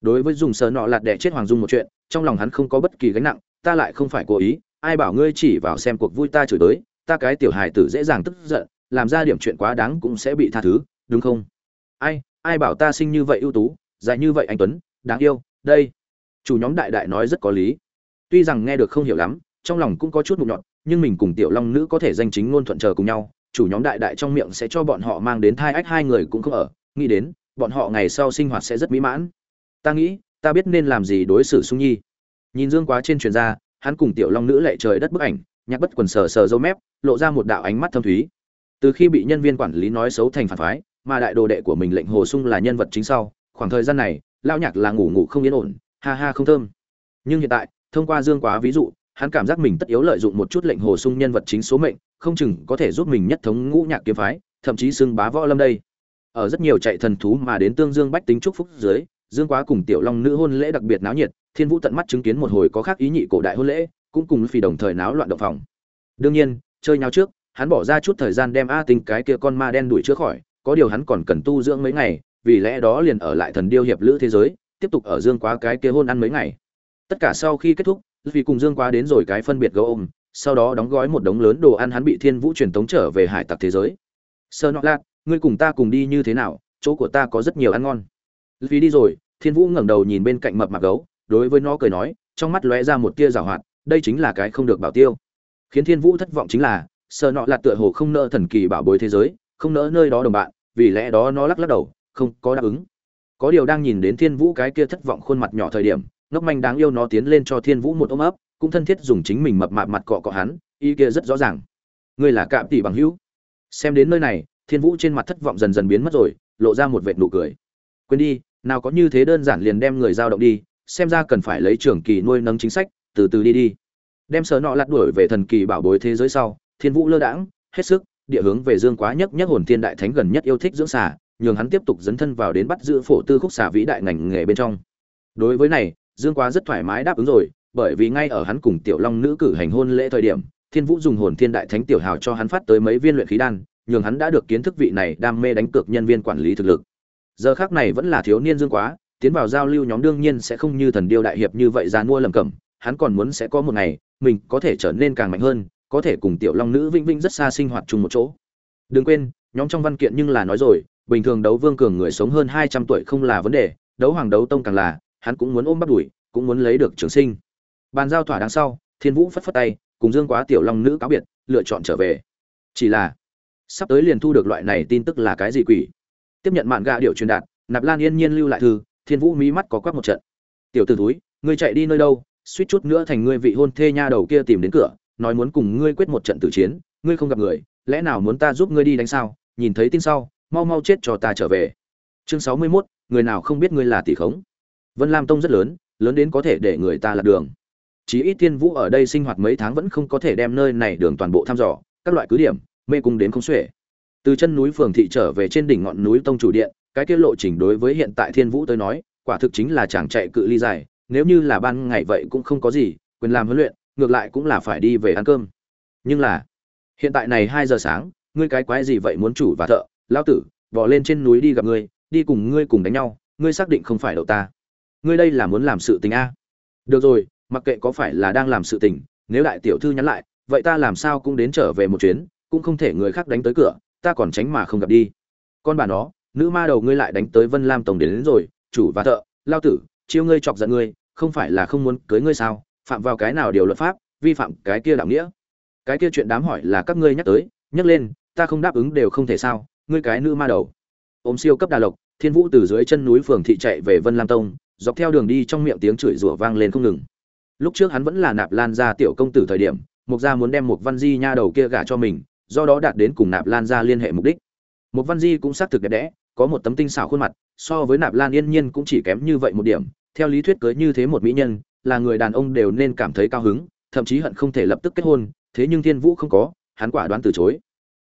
Speaker 1: Đối với dùng sờ nọ lạt đẻ chết hoàng dung một chuyện, trong lòng hắn không có bất kỳ gánh nặng, ta lại không phải cố ý, ai bảo ngươi chỉ vào xem cuộc vui ta chửi tới ta cái tiểu hài tử dễ dàng tức giận, làm ra điểm chuyện quá đáng cũng sẽ bị tha thứ, đúng không? Ai ai bảo ta sinh như vậy ưu tú, dài như vậy anh tuấn đáng yêu, đây. Chủ nhóm đại đại nói rất có lý. Tuy rằng nghe được không hiểu lắm, trong lòng cũng có chút mụn nhọn, nhưng mình cùng tiểu long nữ có thể danh chính ngôn thuận chờ cùng nhau. Chủ nhóm đại đại trong miệng sẽ cho bọn họ mang đến thai ách hai người cũng không ở. Nghĩ đến, bọn họ ngày sau sinh hoạt sẽ rất mỹ mãn. Ta nghĩ, ta biết nên làm gì đối xử sung nhi. Nhìn dương quá trên truyền ra, hắn cùng tiểu long nữ lệ trời đất bức ảnh, nhạc bất quần sờ sờ dâu mép, lộ ra một đạo ánh mắt thâm thúy. Từ khi bị nhân viên quản lý nói xấu thành phản phái, mà đại đồ đệ của mình lệnh hồ sung là nhân vật chính sau, khoảng thời gian này lao nhạc là ngủ ngủ không yên ổn, ha ha không thơm. Nhưng hiện tại, thông qua dương quá ví dụ, hắn cảm giác mình tất yếu lợi dụng một chút lệnh hồ sung nhân vật chính số mệnh, không chừng có thể giúp mình nhất thống ngũ nhạc kiếm phái, thậm chí xưng bá võ lâm đây. Ở rất nhiều chạy thần thú mà đến tương dương bách tính trúc phúc dưới, dương quá cùng tiểu long nữ hôn lễ đặc biệt náo nhiệt, thiên vũ tận mắt chứng kiến một hồi có khác ý nhị cổ đại hôn lễ, cũng cùng phi đồng thời náo loạn động phòng. Đương nhiên, chơi nhau trước, hắn bỏ ra chút thời gian đem a tinh cái kia con ma đen đuổi chữa khỏi, có điều hắn còn cần tu dưỡng mấy ngày vì lẽ đó liền ở lại thần điêu hiệp lữ thế giới, tiếp tục ở dương quá cái kia hôn ăn mấy ngày. Tất cả sau khi kết thúc, vì cùng dương quá đến rồi cái phân biệt gấu ôm, sau đó đóng gói một đống lớn đồ ăn hắn bị thiên vũ truyền tống trở về hải tặc thế giới. Sơ nọ lạc, ngươi cùng ta cùng đi như thế nào, chỗ của ta có rất nhiều ăn ngon. Vì đi rồi, thiên vũ ngẩng đầu nhìn bên cạnh mập mạp gấu, đối với nó cười nói, trong mắt lóe ra một tia rào hoạt, đây chính là cái không được bảo tiêu. Khiến thiên vũ thất vọng chính là, sơ nọ lạt tựa hồ không nỡ thần kỳ bảo bối thế giới, không nỡ nơi đó đồng bạn, vì lẽ đó nó lắc lắc đầu không có đáp ứng. Có điều đang nhìn đến thiên vũ cái kia thất vọng khuôn mặt nhỏ thời điểm, ngốc manh đáng yêu nó tiến lên cho thiên vũ một ôm ấp, cũng thân thiết dùng chính mình mập mạp mặt cọ cọ hắn, ý kia rất rõ ràng. Ngươi là cạm tỷ bằng hữu. Xem đến nơi này, thiên vũ trên mặt thất vọng dần dần biến mất rồi, lộ ra một vệt nụ cười. Quên đi, nào có như thế đơn giản liền đem người giao động đi, xem ra cần phải lấy trưởng kỳ nuôi nấng chính sách, từ từ đi đi. Đem sở nọ lặt đuổi về thần kỳ bảo bối thế giới sau, thiên vũ lơ đãng, hết sức, địa hướng về dương quá nhất nhất hồn thiên đại thánh gần nhất yêu thích dưỡng xà nhường hắn tiếp tục dấn thân vào đến bắt giữ phổ tư khúc xà vĩ đại ngành nghề bên trong. Đối với này, dương quá rất thoải mái đáp ứng rồi, bởi vì ngay ở hắn cùng tiểu long nữ cử hành hôn lễ thời điểm, thiên vũ dùng hồn thiên đại thánh tiểu hào cho hắn phát tới mấy viên luyện khí đan, nhường hắn đã được kiến thức vị này đam mê đánh cược nhân viên quản lý thực lực. Giờ khác này vẫn là thiếu niên dương quá, tiến vào giao lưu nhóm đương nhiên sẽ không như thần điêu đại hiệp như vậy ra mua lầm cẩm, hắn còn muốn sẽ có một ngày, mình có thể trở nên càng mạnh hơn, có thể cùng tiểu long nữ vĩnh vĩnh rất xa sinh hoạt chung một chỗ. Đừng quên, nhóm trong văn kiện nhưng là nói rồi bình thường đấu vương cường người sống hơn hai trăm tuổi không là vấn đề, đấu hoàng đấu tông càng là, hắn cũng muốn ôm bắt đuổi cũng muốn lấy được trường sinh. Bàn giao thỏa đằng sau, thiên vũ phất phất tay, cùng dương quá tiểu long nữ cáo biệt, lựa chọn trở về. Chỉ là, sắp tới liền thu được loại này tin tức là cái gì quỷ? Tiếp nhận mạn gạ điệu truyền đạt, nạp lan yên nhiên lưu lại thư, thiên vũ mí mắt có quắc một trận. Tiểu t ử túi ngươi chạy đi nơi đâu, suýt chút nữa thành ngươi vị hôn thê nha đầu kia tìm đến cửa, nói muốn cùng ngươi quyết một trận tử chiến, ngươi không gặp người, lẽ nào muốn ta giúp ngươi đi đánh sao? Nhìn thấy tin sau mau mau chết cho ta trở về. Chương sáu mươi 61, người nào không biết ngươi là tỷ khống? Vân lam tông rất lớn lớn đến có thể để người ta lạc đường. Chí ít thiên vũ ở đây sinh hoạt mấy tháng vẫn không có thể đem nơi này đường toàn bộ thăm dò các loại cứ điểm mê cung đến không xuể. Từ chân núi phường thị trở về trên đỉnh ngọn núi tông chủ điện cái tiết lộ trình đối với hiện tại thiên vũ tới nói quả thực chính là chàng chạy cự ly dài nếu như là ban ngày vậy cũng không có gì quyền làm huấn luyện ngược lại cũng là phải đi về ăn cơm. Nhưng là hiện tại này hai giờ sáng ngươi cái quái gì vậy muốn chủ và thợ? Lão tử bỏ lên trên núi đi gặp ngươi đi cùng ngươi cùng đánh nhau ngươi xác định không phải đậu ta. Ngươi đây là muốn làm sự tình a. Được rồi mặc kệ có phải là đang làm sự tình nếu đại tiểu thư nhắn lại vậy ta làm sao cũng đến trở về một chuyến cũng không thể người khác đánh tới cửa ta còn tránh mà không gặp đi. Con bà nó nữ ma đầu ngươi lại đánh tới vân lam tổng đến, đến rồi chủ và thợ lao tử chiêu ngươi chọc giận ngươi không phải là không muốn cưới ngươi sao? Phạm vào cái nào điều luật pháp vi phạm cái kia đạo nghĩa? Cái kia chuyện đám hỏi là các ngươi nhắc tới nhắc lên ta không đáp ứng đều không thể sao? Ngươi cái nữ ma đầu. Ôm siêu cấp đà lộc, thiên vũ từ dưới chân núi phường thị chạy về vân lam tông, dọc theo đường đi trong miệng tiếng chửi rủa vang lên không ngừng. Lúc trước hắn vẫn là nạp lan gia tiểu công tử thời điểm, mục gia muốn đem một văn di nha đầu kia gả cho mình, do đó đạt đến cùng nạp lan gia liên hệ mục đích. Một văn di cũng xác thực đẹp đẽ, có một tấm tinh xảo khuôn mặt, so với nạp lan yên nhiên cũng chỉ kém như vậy một điểm. Theo lý thuyết cưới như thế một mỹ nhân, là người đàn ông đều nên cảm thấy cao hứng, thậm chí hận không thể lập tức kết hôn, thế nhưng thiên vũ không có, hắn quả đoán từ chối.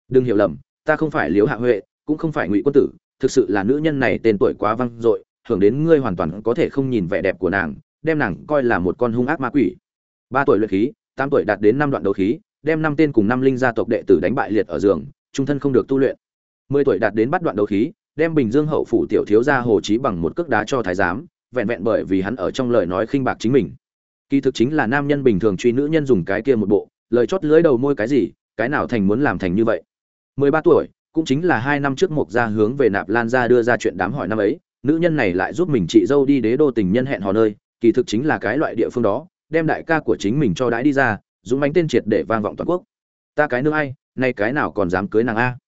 Speaker 1: Đừng hiểu lầm ta không phải liễu hạ huệ, cũng không phải ngụy quân tử, thực sự là nữ nhân này tên tuổi quá văng dội, hưởng đến ngươi hoàn toàn có thể không nhìn vẻ đẹp của nàng, đem nàng coi là một con hung ác ma quỷ. Ba tuổi luyện khí, tám tuổi đạt đến năm đoạn đấu khí, đem năm tên cùng năm linh gia tộc đệ tử đánh bại liệt ở giường, trung thân không được tu luyện. Mười tuổi đạt đến bắt đoạn đấu khí, đem bình dương hậu phủ tiểu thiếu gia hồ chí bằng một cước đá cho thái giám, vẹn vẹn bởi vì hắn ở trong lời nói khinh bạc chính mình. Kỳ thực chính là nam nhân bình thường truy nữ nhân dùng cái kia một bộ, lời chót lưỡi đầu môi cái gì, cái nào thành muốn làm thành như vậy mười ba tuổi, cũng chính là hai năm trước mộc gia hướng về nạp lan gia đưa ra chuyện đám hỏi năm ấy, nữ nhân này lại giúp mình chị dâu đi đế đô tình nhân hẹn hò nơi, kỳ thực chính là cái loại địa phương đó, đem đại ca của chính mình cho đãi đi ra dũng bánh tên triệt để vang vọng toàn quốc. Ta cái nương ai, nay cái nào còn dám cưới nàng a?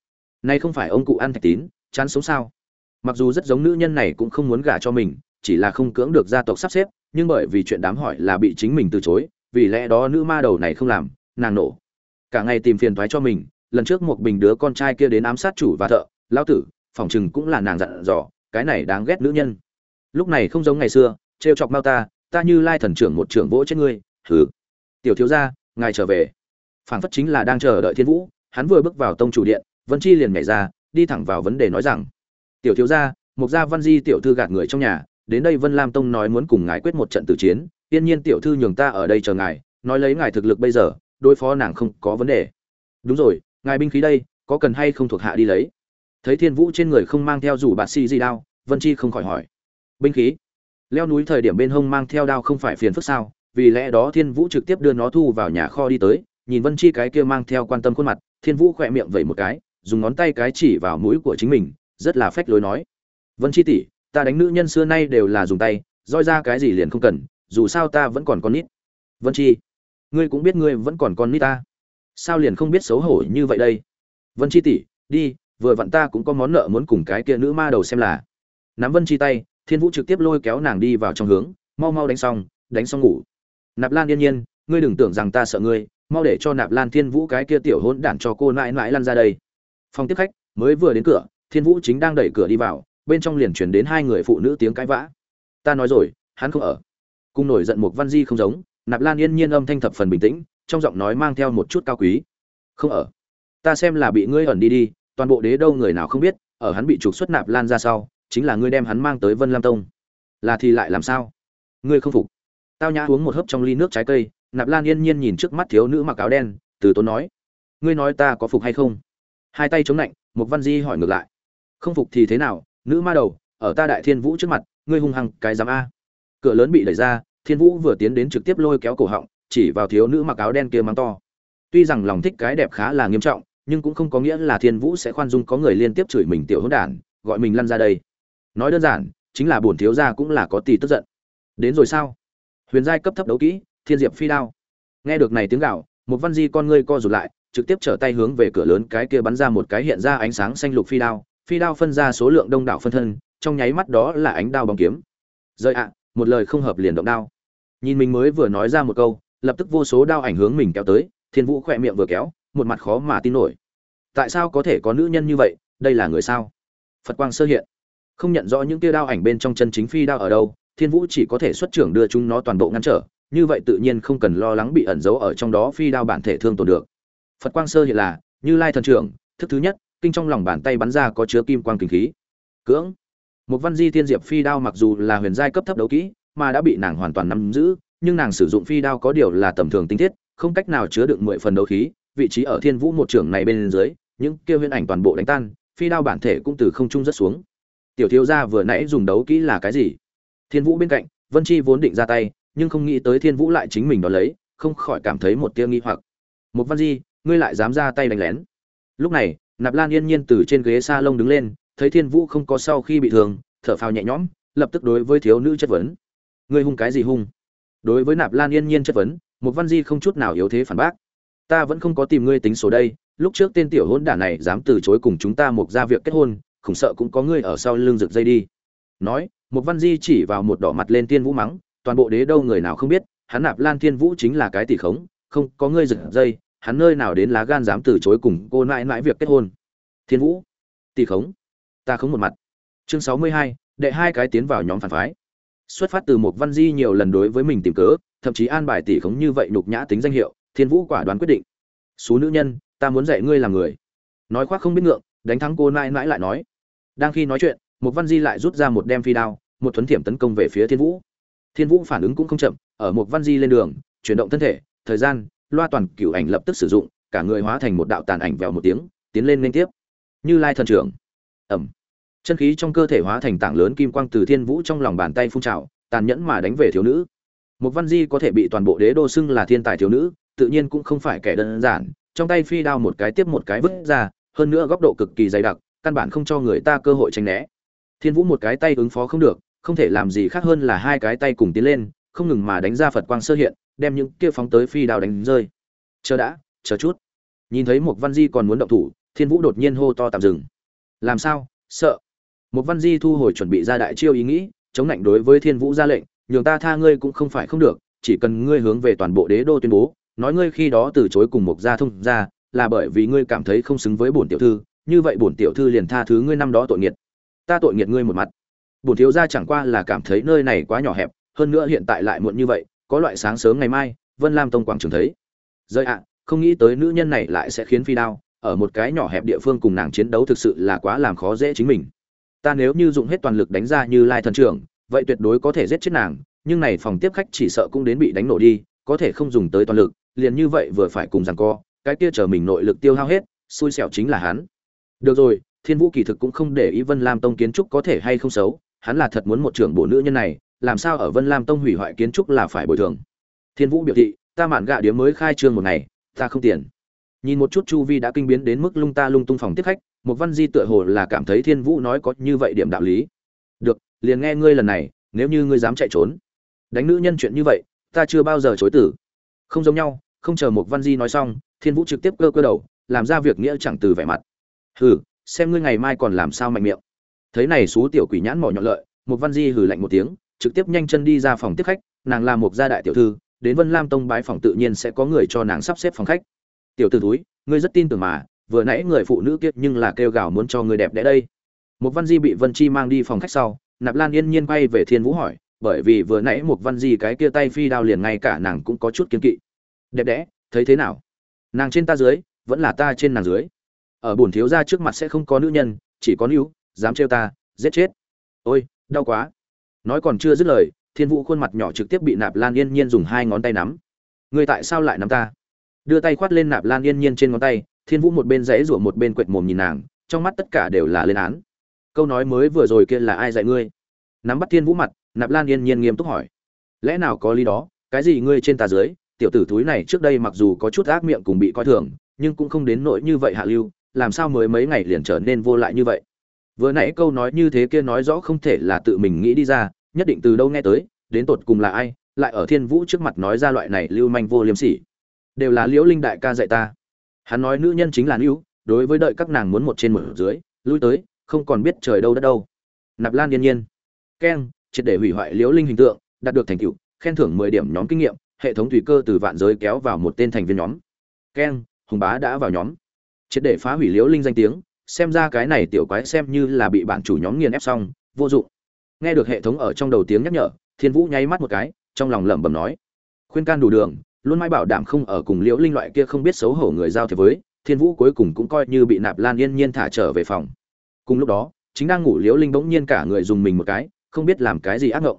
Speaker 1: Nay không phải ông cụ ăn thạch tín, chán sống sao? Mặc dù rất giống nữ nhân này cũng không muốn gả cho mình, chỉ là không cưỡng được gia tộc sắp xếp, nhưng bởi vì chuyện đám hỏi là bị chính mình từ chối, vì lẽ đó nữ ma đầu này không làm, nàng nổ. Cả ngày tìm phiền thoái cho mình lần trước một bình đứa con trai kia đến ám sát chủ và thợ, lão tử, phòng chừng cũng là nàng dặn dò, cái này đáng ghét nữ nhân. Lúc này không giống ngày xưa, trêu chọc mau ta ta như lai thần trưởng một trưởng vỗ chết ngươi thử tiểu thiếu gia, ngài trở về. Phảng phất chính là đang chờ đợi thiên vũ, hắn vừa bước vào tông chủ điện, vân chi liền nhảy ra, đi thẳng vào vấn đề nói rằng, tiểu thiếu gia, mục gia văn di tiểu thư gạt người trong nhà, đến đây vân lam tông nói muốn cùng ngài quyết một trận tử chiến, yên nhiên tiểu thư nhường ta ở đây chờ ngài, nói lấy ngài thực lực bây giờ, đối phó nàng không có vấn đề. Đúng rồi ngài binh khí đây, có cần hay không thuộc hạ đi lấy? Thấy thiên vũ trên người không mang theo dù bạt xì gì đao, vân chi không khỏi hỏi. Binh khí? Leo núi thời điểm bên hông mang theo đao không phải phiền phức sao? Vì lẽ đó thiên vũ trực tiếp đưa nó thu vào nhà kho đi tới, nhìn vân chi cái kia mang theo quan tâm khuôn mặt, thiên vũ khỏe miệng vẩy một cái, dùng ngón tay cái chỉ vào mũi của chính mình, rất là phách lối nói. Vân chi tỷ, ta đánh nữ nhân xưa nay đều là dùng tay, roi ra cái gì liền không cần, dù sao ta vẫn còn con nít. Vân chi, ngươi cũng biết ngươi vẫn còn con nít ta sao liền không biết xấu hổ như vậy đây? Vân chi tỷ, đi, vừa vặn ta cũng có món nợ muốn cùng cái kia nữ ma đầu xem là. Nắm vân chi tay, thiên vũ trực tiếp lôi kéo nàng đi vào trong hướng, mau mau đánh xong đánh xong ngủ. Nạp lan yên nhiên, ngươi đừng tưởng rằng ta sợ ngươi, mau để cho nạp lan thiên vũ cái kia tiểu hỗn đản cho cô nãi nãi lăn ra đây. Phòng tiếp khách, mới vừa đến cửa, thiên vũ chính đang đẩy cửa đi vào, bên trong liền chuyển đến hai người phụ nữ tiếng cãi vã. Ta nói rồi, hắn không ở. Cung nổi giận một văn di không giống, nạp lan yên nhiên âm thanh thập phần bình tĩnh trong giọng nói mang theo một chút cao quý. Không ở. Ta xem là bị ngươi ẩn đi đi, toàn bộ đế đâu người nào không biết, ở hắn bị trục xuất nạp lan ra sau, chính là ngươi đem hắn mang tới vân lam tông. Là thì lại làm sao? Ngươi không phục. Tao nhã uống một hớp trong ly nước trái cây, nạp lan yên nhiên nhìn trước mắt thiếu nữ mặc áo đen, từ tốn nói. Ngươi nói ta có phục hay không? Hai tay chống lạnh một văn di hỏi ngược lại. Không phục thì thế nào, nữ ma đầu, ở ta đại thiên vũ trước mặt, ngươi hung hăng cái dám a. Cửa lớn bị đẩy ra, thiên vũ vừa tiến đến trực tiếp lôi kéo cổ họng chỉ vào thiếu nữ mặc áo đen kia mắng to. Tuy rằng lòng thích cái đẹp khá là nghiêm trọng, nhưng cũng không có nghĩa là thiên vũ sẽ khoan dung có người liên tiếp chửi mình tiểu hỗn đản, gọi mình lăn ra đây. Nói đơn giản, chính là bổn thiếu gia cũng là có tỷ tức giận. Đến rồi sao? Huyền giai cấp thấp đấu kỹ, thiên diệp phi đao. Nghe được này tiếng gạo một văn di con ngươi co rụt lại, trực tiếp trở tay hướng về cửa lớn cái kia bắn ra một cái hiện ra ánh sáng xanh lục phi đao. Phi đao phân ra số lượng đông đảo phân thân, trong nháy mắt đó là ánh đao bóng kiếm. Rơi ạ, một lời không hợp liền động đao. Nhìn mình mới vừa nói ra một câu lập tức vô số đao ảnh hướng mình kéo tới, thiên vũ khỏe miệng vừa kéo, một mặt khó mà tin nổi. Tại sao có thể có nữ nhân như vậy? Đây là người sao? Phật quang sơ hiện. Không nhận rõ những tia đao ảnh bên trong chân chính phi đao ở đâu, thiên vũ chỉ có thể xuất trưởng đưa chúng nó toàn bộ ngăn trở, như vậy tự nhiên không cần lo lắng bị ẩn giấu ở trong đó phi đao bản thể thương tổn được. Phật quang sơ hiện là, như lai thần trưởng, thức thứ nhất, kinh trong lòng bàn tay bắn ra có chứa kim quang kinh khí. Cưỡng. Một văn di thiên diệp phi đao mặc dù là huyền giai cấp thấp đấu kỹ, mà đã bị nàng hoàn toàn nắm giữ nhưng nàng sử dụng phi đao có điều là tầm thường tinh thiết, không cách nào chứa đựng mười phần đấu khí, vị trí ở thiên vũ một trưởng này bên dưới, những kêu huyễn ảnh toàn bộ đánh tan, phi đao bản thể cũng từ không trung rất xuống. Tiểu thiếu gia vừa nãy dùng đấu kỹ là cái gì? Thiên vũ bên cạnh, vân chi vốn định ra tay, nhưng không nghĩ tới thiên vũ lại chính mình đó lấy, không khỏi cảm thấy một tia nghi hoặc. Một văn di, ngươi lại dám ra tay đánh lén? Lúc này, nạp lan yên nhiên từ trên ghế s a lông đứng lên, thấy thiên vũ không có sau khi bị thương, thở phào nhẹ nhõm, lập tức đối với thiếu nữ chất vấn. Ngươi hung cái gì hung? Đối với nạp lan yên nhiên chất vấn một văn di không chút nào yếu thế phản bác. Ta vẫn không có tìm ngươi tính số đây, lúc trước tên tiểu hôn đả này dám từ chối cùng chúng ta một ra việc kết hôn, khủng sợ cũng có ngươi ở sau lưng rực dây đi. Nói một văn di chỉ vào một đỏ mặt lên tiên vũ mắng, toàn bộ đế đâu người nào không biết, hắn nạp lan thiên vũ chính là cái tỷ khống, không có ngươi rực dây hắn nơi nào đến lá gan dám từ chối cùng cô nãi nãi việc kết hôn. Thiên vũ, tỷ khống, ta khống một mặt. Chương sáu mươi hai, đệ hai cái tiến vào nhóm phản phái xuất phát từ một văn di nhiều lần đối với mình tìm cớ, thậm chí an bài tỷ khống như vậy nhục nhã tính danh hiệu, thiên vũ quả đoán quyết định. Số nữ nhân, ta muốn dạy ngươi làm người. Nói khoác không biết ngượng, đánh thắng cô nãi nãi lại nói. Đang khi nói chuyện một văn di lại rút ra một đem phi đao, một thuấn thiểm tấn công về phía thiên vũ. Thiên vũ phản ứng cũng không chậm, ở một văn di lên đường, chuyển động thân thể, thời gian, loa toàn cửu ảnh lập tức sử dụng, cả người hóa thành một đạo tàn ảnh vèo một tiếng, tiến lên liên tiếp. Như lai thần trưởng. Ẩm chân khí trong cơ thể hóa thành tảng lớn kim quang từ thiên vũ trong lòng bàn tay phun trào, tàn nhẫn mà đánh về thiếu nữ. Một văn di có thể bị toàn bộ đế đô xưng là thiên tài thiếu nữ, tự nhiên cũng không phải kẻ đơn giản, trong tay phi đao một cái tiếp một cái vứt ra, hơn nữa góc độ cực kỳ dày đặc, căn bản không cho người ta cơ hội tránh né. Thiên vũ một cái tay ứng phó không được, không thể làm gì khác hơn là hai cái tay cùng tiến lên, không ngừng mà đánh ra phật quang sơ hiện, đem những kia phóng tới phi đao đánh rơi. Chờ đã, chờ chút. Nhìn thấy một văn di còn muốn động thủ, thiên vũ đột nhiên hô to tạm dừng. Làm sao? Sợ một văn di thu hồi chuẩn bị ra đại chiêu ý nghĩ, chống lạnh đối với thiên vũ ra lệnh, nhường ta tha ngươi cũng không phải không được, chỉ cần ngươi hướng về toàn bộ đế đô tuyên bố, nói ngươi khi đó từ chối cùng một gia thông ra là bởi vì ngươi cảm thấy không xứng với bổn tiểu thư, như vậy bổn tiểu thư liền tha thứ ngươi năm đó tội nghiệt. Ta tội nghiệt ngươi một mặt. Bổn thiếu gia chẳng qua là cảm thấy nơi này quá nhỏ hẹp, hơn nữa hiện tại lại muộn như vậy, có loại sáng sớm ngày mai, vân lam tông quảng trường thấy. Rơi ạ, không nghĩ tới nữ nhân này lại sẽ khiến phi đao, ở một cái nhỏ hẹp địa phương cùng nàng chiến đấu thực sự là quá làm khó dễ chính mình ta nếu như dùng hết toàn lực đánh ra như lai thần trưởng, vậy tuyệt đối có thể giết chết nàng, nhưng này phòng tiếp khách chỉ sợ cũng đến bị đánh nổ đi, có thể không dùng tới toàn lực, liền như vậy vừa phải cùng rằng co, cái kia chờ mình nội lực tiêu hao hết, xui xẻo chính là hắn. Được rồi, thiên vũ kỳ thực cũng không để ý vân lam tông kiến trúc có thể hay không xấu, hắn là thật muốn một trưởng bổ nữ nhân này, làm sao ở vân lam tông hủy hoại kiến trúc là phải bồi thường. Thiên vũ biểu thị, ta mạn gạ điếm mới khai trương một ngày, ta không tiền. Nhìn một chút chu vi đã kinh biến đến mức lung ta lung tung phòng tiếp khách một văn di tựa hồ là cảm thấy thiên vũ nói có như vậy điểm đạo lý. Được, liền nghe ngươi lần này, nếu như ngươi dám chạy trốn. Đánh nữ nhân chuyện như vậy, ta chưa bao giờ chối tử không giống nhau, không chờ một văn di nói xong, thiên vũ trực tiếp cơ cơ đầu, làm ra việc nghĩa chẳng từ vẻ mặt. Hừ, xem ngươi ngày mai còn làm sao mạnh miệng. Thấy này xú tiểu quỷ nhãn mỏ nhọn lợi một văn di hừ lạnh một tiếng, trực tiếp nhanh chân đi ra phòng tiếp khách, nàng là một gia đại tiểu thư, đến vân lam tông bái phòng tự nhiên sẽ có người cho nàng sắp xếp phòng khách. Tiểu t ử túi ngươi rất tin tưởng mà vừa nãy người phụ nữ kiệt nhưng là kêu gào muốn cho người đẹp đẽ đây. Một văn di bị vân chi mang đi phòng khách sau, nạp lan yên nhiên quay về thiên vũ hỏi, bởi vì vừa nãy một văn di cái kia tay phi đao liền ngay cả nàng cũng có chút kiến kỵ. Đẹp đẽ, thấy thế nào? Nàng trên ta dưới, vẫn là ta trên nàng dưới. Ở bổn thiếu gia trước mặt sẽ không có nữ nhân, chỉ có nữ, dám trêu ta, giết chết. Ôi, đau quá. Nói còn chưa dứt lời, thiên vũ khuôn mặt nhỏ trực tiếp bị nạp lan yên nhiên dùng hai ngón tay nắm. Người tại sao lại nắm ta? Đưa tay khoát lên nạp lan yên nhiên trên ngón tay thiên vũ một bên dãy rủa một bên quệt mồm nhìn nàng, trong mắt tất cả đều là lên án. Câu nói mới vừa rồi kia là ai dạy ngươi? Nắm bắt thiên vũ mặt, nạp lan yên nhiên nghiêm túc hỏi. Lẽ nào có lý đó, cái gì ngươi trên tà dưới, tiểu tử thúi này trước đây mặc dù có chút ác miệng cùng bị coi thường, nhưng cũng không đến nỗi như vậy hạ lưu, làm sao mới mấy ngày liền trở nên vô lại như vậy? Vừa nãy câu nói như thế kia nói rõ không thể là tự mình nghĩ đi ra, nhất định từ đâu nghe tới, đến tột cùng là ai, lại ở thiên vũ trước mặt nói ra loại này lưu manh vô liêm sỉ. Đều là liễu linh đại ca dạy ta hắn nói nữ nhân chính là nữ đối với đợi các nàng muốn một trên một dưới, lui tới, không còn biết trời đâu đất đâu. Nạp lan yên nhiên. Keng, triệt để hủy hoại liễu linh hình tượng, đạt được thành tựu, khen thưởng mười điểm nhóm kinh nghiệm, hệ thống thủy cơ từ vạn giới kéo vào một tên thành viên nhóm. Keng, hùng bá đã vào nhóm. Triệt để phá hủy liễu linh danh tiếng, xem ra cái này tiểu quái xem như là bị bạn chủ nhóm nghiền ép xong, vô dụng. Nghe được hệ thống ở trong đầu tiếng nhắc nhở, thiên vũ nháy mắt một cái, trong lòng lẩm bẩm nói, khuyên can đủ đường luôn mãi bảo đảm không ở cùng liễu linh loại kia không biết xấu hổ người giao thế với, thiên vũ cuối cùng cũng coi như bị nạp lan yên nhiên thả trở về phòng. Cùng lúc đó, chính đang ngủ liễu linh bỗng nhiên cả người dùng mình một cái, không biết làm cái gì ác ngộng.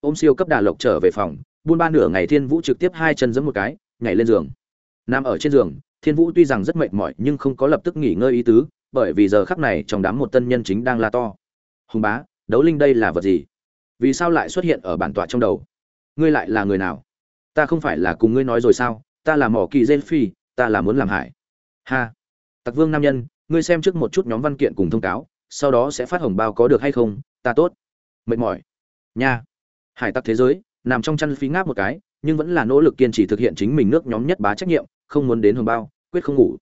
Speaker 1: Ôm siêu cấp đà lộc trở về phòng, buôn ba nửa ngày thiên vũ trực tiếp hai chân giẫm một cái, nhảy lên giường. Nằm ở trên giường, thiên vũ tuy rằng rất mệt mỏi nhưng không có lập tức nghỉ ngơi ý tứ, bởi vì giờ khắc này trong đám một tân nhân chính đang la to. Hùng bá, đấu linh đây là vật gì? Vì sao lại xuất hiện ở bản tọa trong đầu? Ngươi lại là người nào? Ta không phải là cùng ngươi nói rồi sao, ta là mỏ kỳ dê phi, ta là muốn làm hải ha. Tặc vương nam nhân, ngươi xem trước một chút nhóm văn kiện cùng thông cáo, sau đó sẽ phát hồng bao có được hay không, ta tốt. Mệt mỏi. Nha. Hải tặc thế giới, nằm trong chăn phí ngáp một cái, nhưng vẫn là nỗ lực kiên trì thực hiện chính mình nước nhóm nhất bá trách nhiệm, không muốn đến hồng bao, quyết không ngủ.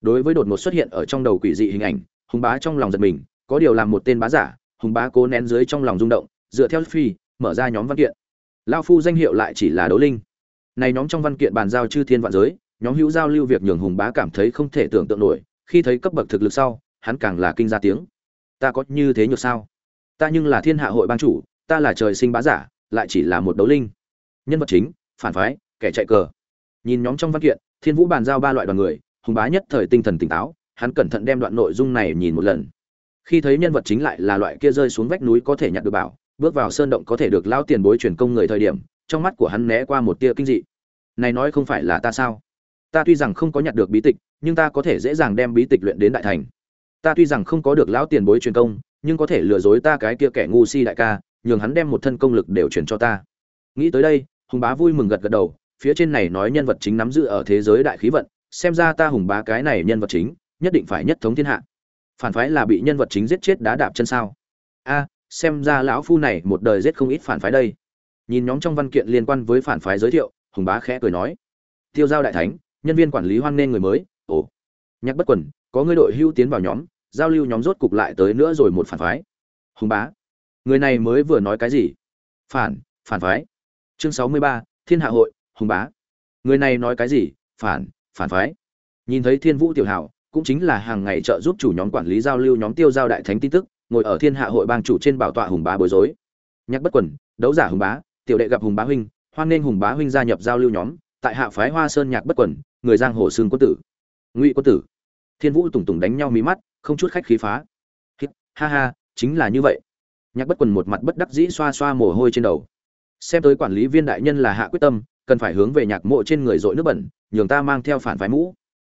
Speaker 1: Đối với đột ngột xuất hiện ở trong đầu quỷ dị hình ảnh, hùng bá trong lòng giật mình, có điều làm một tên bá giả, hùng bá cố nén dưới trong lòng rung động, dựa theo phi, mở ra nhóm văn kiện. Lao phu danh hiệu lại chỉ là đấu linh này nhóm trong văn kiện bàn giao chư thiên vạn giới, nhóm hữu giao lưu việc nhường hùng bá cảm thấy không thể tưởng tượng nổi, khi thấy cấp bậc thực lực sau, hắn càng là kinh ra tiếng. Ta có như thế nhược sao? Ta nhưng là thiên hạ hội ban chủ, ta là trời sinh bá giả, lại chỉ là một đấu linh. Nhân vật chính, phản phái, kẻ chạy cờ. Nhìn nhóm trong văn kiện, thiên vũ bàn giao ba loại đoàn người, hùng bá nhất thời tinh thần tỉnh táo, hắn cẩn thận đem đoạn nội dung này nhìn một lần. Khi thấy nhân vật chính lại là loại kia rơi xuống vách núi có thể nhặt được bảo, bước vào sơn động có thể được lao tiền bối truyền công người thời điểm trong mắt của hắn né qua một tia kinh dị. Này nói không phải là ta sao? Ta tuy rằng không có nhặt được bí tịch, nhưng ta có thể dễ dàng đem bí tịch luyện đến đại thành. Ta tuy rằng không có được lão tiền bối truyền công, nhưng có thể lừa dối ta cái kia kẻ ngu si đại ca, nhường hắn đem một thân công lực đều truyền cho ta. Nghĩ tới đây, hùng bá vui mừng gật gật đầu, phía trên này nói nhân vật chính nắm giữ ở thế giới đại khí vận, xem ra ta hùng bá cái này nhân vật chính, nhất định phải nhất thống thiên hạ. Phản phái là bị nhân vật chính giết chết đá đạp chân sao? A, xem ra lão phu này một đời giết không ít phản phái đây nhìn nhóm trong văn kiện liên quan với phản phái giới thiệu, hùng bá khẽ cười nói, tiêu giao đại thánh, nhân viên quản lý hoan nghênh người mới, ồ nhắc bất quần, có người đội hưu tiến vào nhóm, giao lưu nhóm rốt cục lại tới nữa rồi một phản phái. Hùng bá, người này mới vừa nói cái gì? Phản phản phái. Chương sáu mươi ba, thiên hạ hội, hùng bá, người này nói cái gì? Phản phản phái. Nhìn thấy thiên vũ tiểu hảo, cũng chính là hàng ngày trợ giúp chủ nhóm quản lý giao lưu nhóm tiêu giao đại thánh tin tức, ngồi ở thiên hạ hội bang chủ trên bảo tọa hùng bá bối rối. Nhắc bất quần, đấu giả hùng bá tiểu đệ gặp hùng bá huynh hoan nên hùng bá huynh gia nhập giao lưu nhóm tại hạ phái hoa sơn nhạc bất Quẩn, người giang hồ xương quân tử. Ngụy quân tử. Thiên vũ tùng tùng đánh nhau mí mắt không chút khách khí phá. Ha ha chính là như vậy. Nhạc bất quần một mặt bất đắc dĩ xoa xoa mồ hôi trên đầu. Xem tới quản lý viên đại nhân là hạ quyết tâm cần phải hướng về nhạc mộ trên người dội nước bẩn nhường ta mang theo phản phái mũ.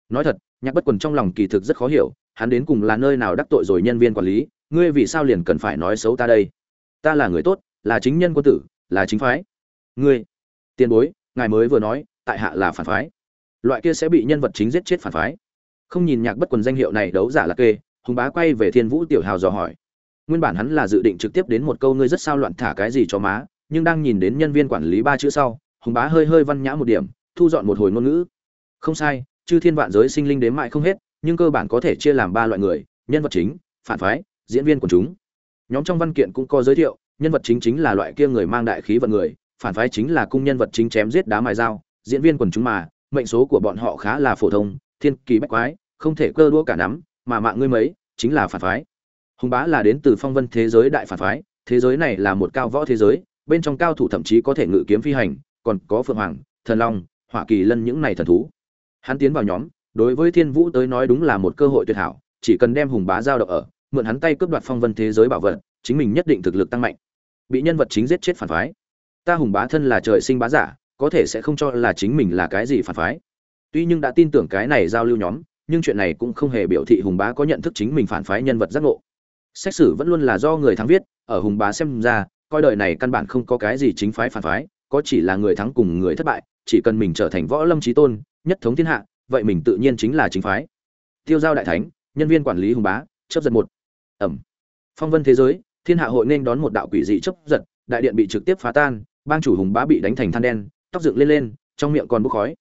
Speaker 1: Nói thật nhạc bất quần trong lòng kỳ thực rất khó hiểu hắn đến cùng là nơi nào đắc tội rồi nhân viên quản lý ngươi vì sao liền cần phải nói xấu ta đây? Ta là người tốt là chính nhân quân tử là chính phái. Ngươi, tiền bối, ngài mới vừa nói, tại hạ là phản phái. Loại kia sẽ bị nhân vật chính giết chết phản phái. Không nhìn nhạc bất quần danh hiệu này đấu giả là kê, hùng bá quay về thiên vũ tiểu hào dò hỏi. Nguyên bản hắn là dự định trực tiếp đến một câu ngươi rất sao loạn thả cái gì cho má, nhưng đang nhìn đến nhân viên quản lý ba chữ sau, hùng bá hơi hơi văn nhã một điểm, thu dọn một hồi ngôn ngữ. Không sai, chư thiên vạn giới sinh linh đến mãi không hết, nhưng cơ bản có thể chia làm ba loại người, nhân vật chính, phản phái, diễn viên của chúng. Nhóm trong văn kiện cũng có giới thiệu nhân vật chính chính là loại kia người mang đại khí vận người, phản phái chính là cung nhân vật chính chém giết đá mài dao, diễn viên quần chúng mà, mệnh số của bọn họ khá là phổ thông, thiên kỳ bách quái, không thể cơ đua cả nắm, mà mạng ngươi mấy, chính là phản phái. Hùng bá là đến từ phong vân thế giới đại phản phái, thế giới này là một cao võ thế giới, bên trong cao thủ thậm chí có thể ngự kiếm phi hành, còn có phượng hoàng, thần long, hỏa kỳ lân những này thần thú. Hắn tiến vào nhóm, đối với thiên vũ tới nói đúng là một cơ hội tuyệt hảo, chỉ cần đem hùng bá giao động ở, mượn hắn tay cướp đoạt phong vân thế giới bảo vật, chính mình nhất định thực lực tăng mạnh bị nhân vật chính giết chết phản phái. Ta hùng bá thân là trời sinh bá giả, có thể sẽ không cho là chính mình là cái gì phản phái. Tuy nhưng đã tin tưởng cái này giao lưu nhóm, nhưng chuyện này cũng không hề biểu thị hùng bá có nhận thức chính mình phản phái nhân vật giác ngộ. Xét xử vẫn luôn là do người thắng viết, ở hùng bá xem ra, coi đời này căn bản không có cái gì chính phái phản phái, có chỉ là người thắng cùng người thất bại, chỉ cần mình trở thành võ lâm trí tôn, nhất thống thiên hạ, vậy mình tự nhiên chính là chính phái. Tiêu giao đại thánh, nhân viên quản lý hùng bá chấp giật một. Ẩm. Phong vân thế giới thiên hạ hội nên đón một đạo quỷ dị chấp giật, đại điện bị trực tiếp phá tan, bang chủ hùng bá bị đánh thành than đen, tóc dựng lên lên, trong miệng còn bốc khói.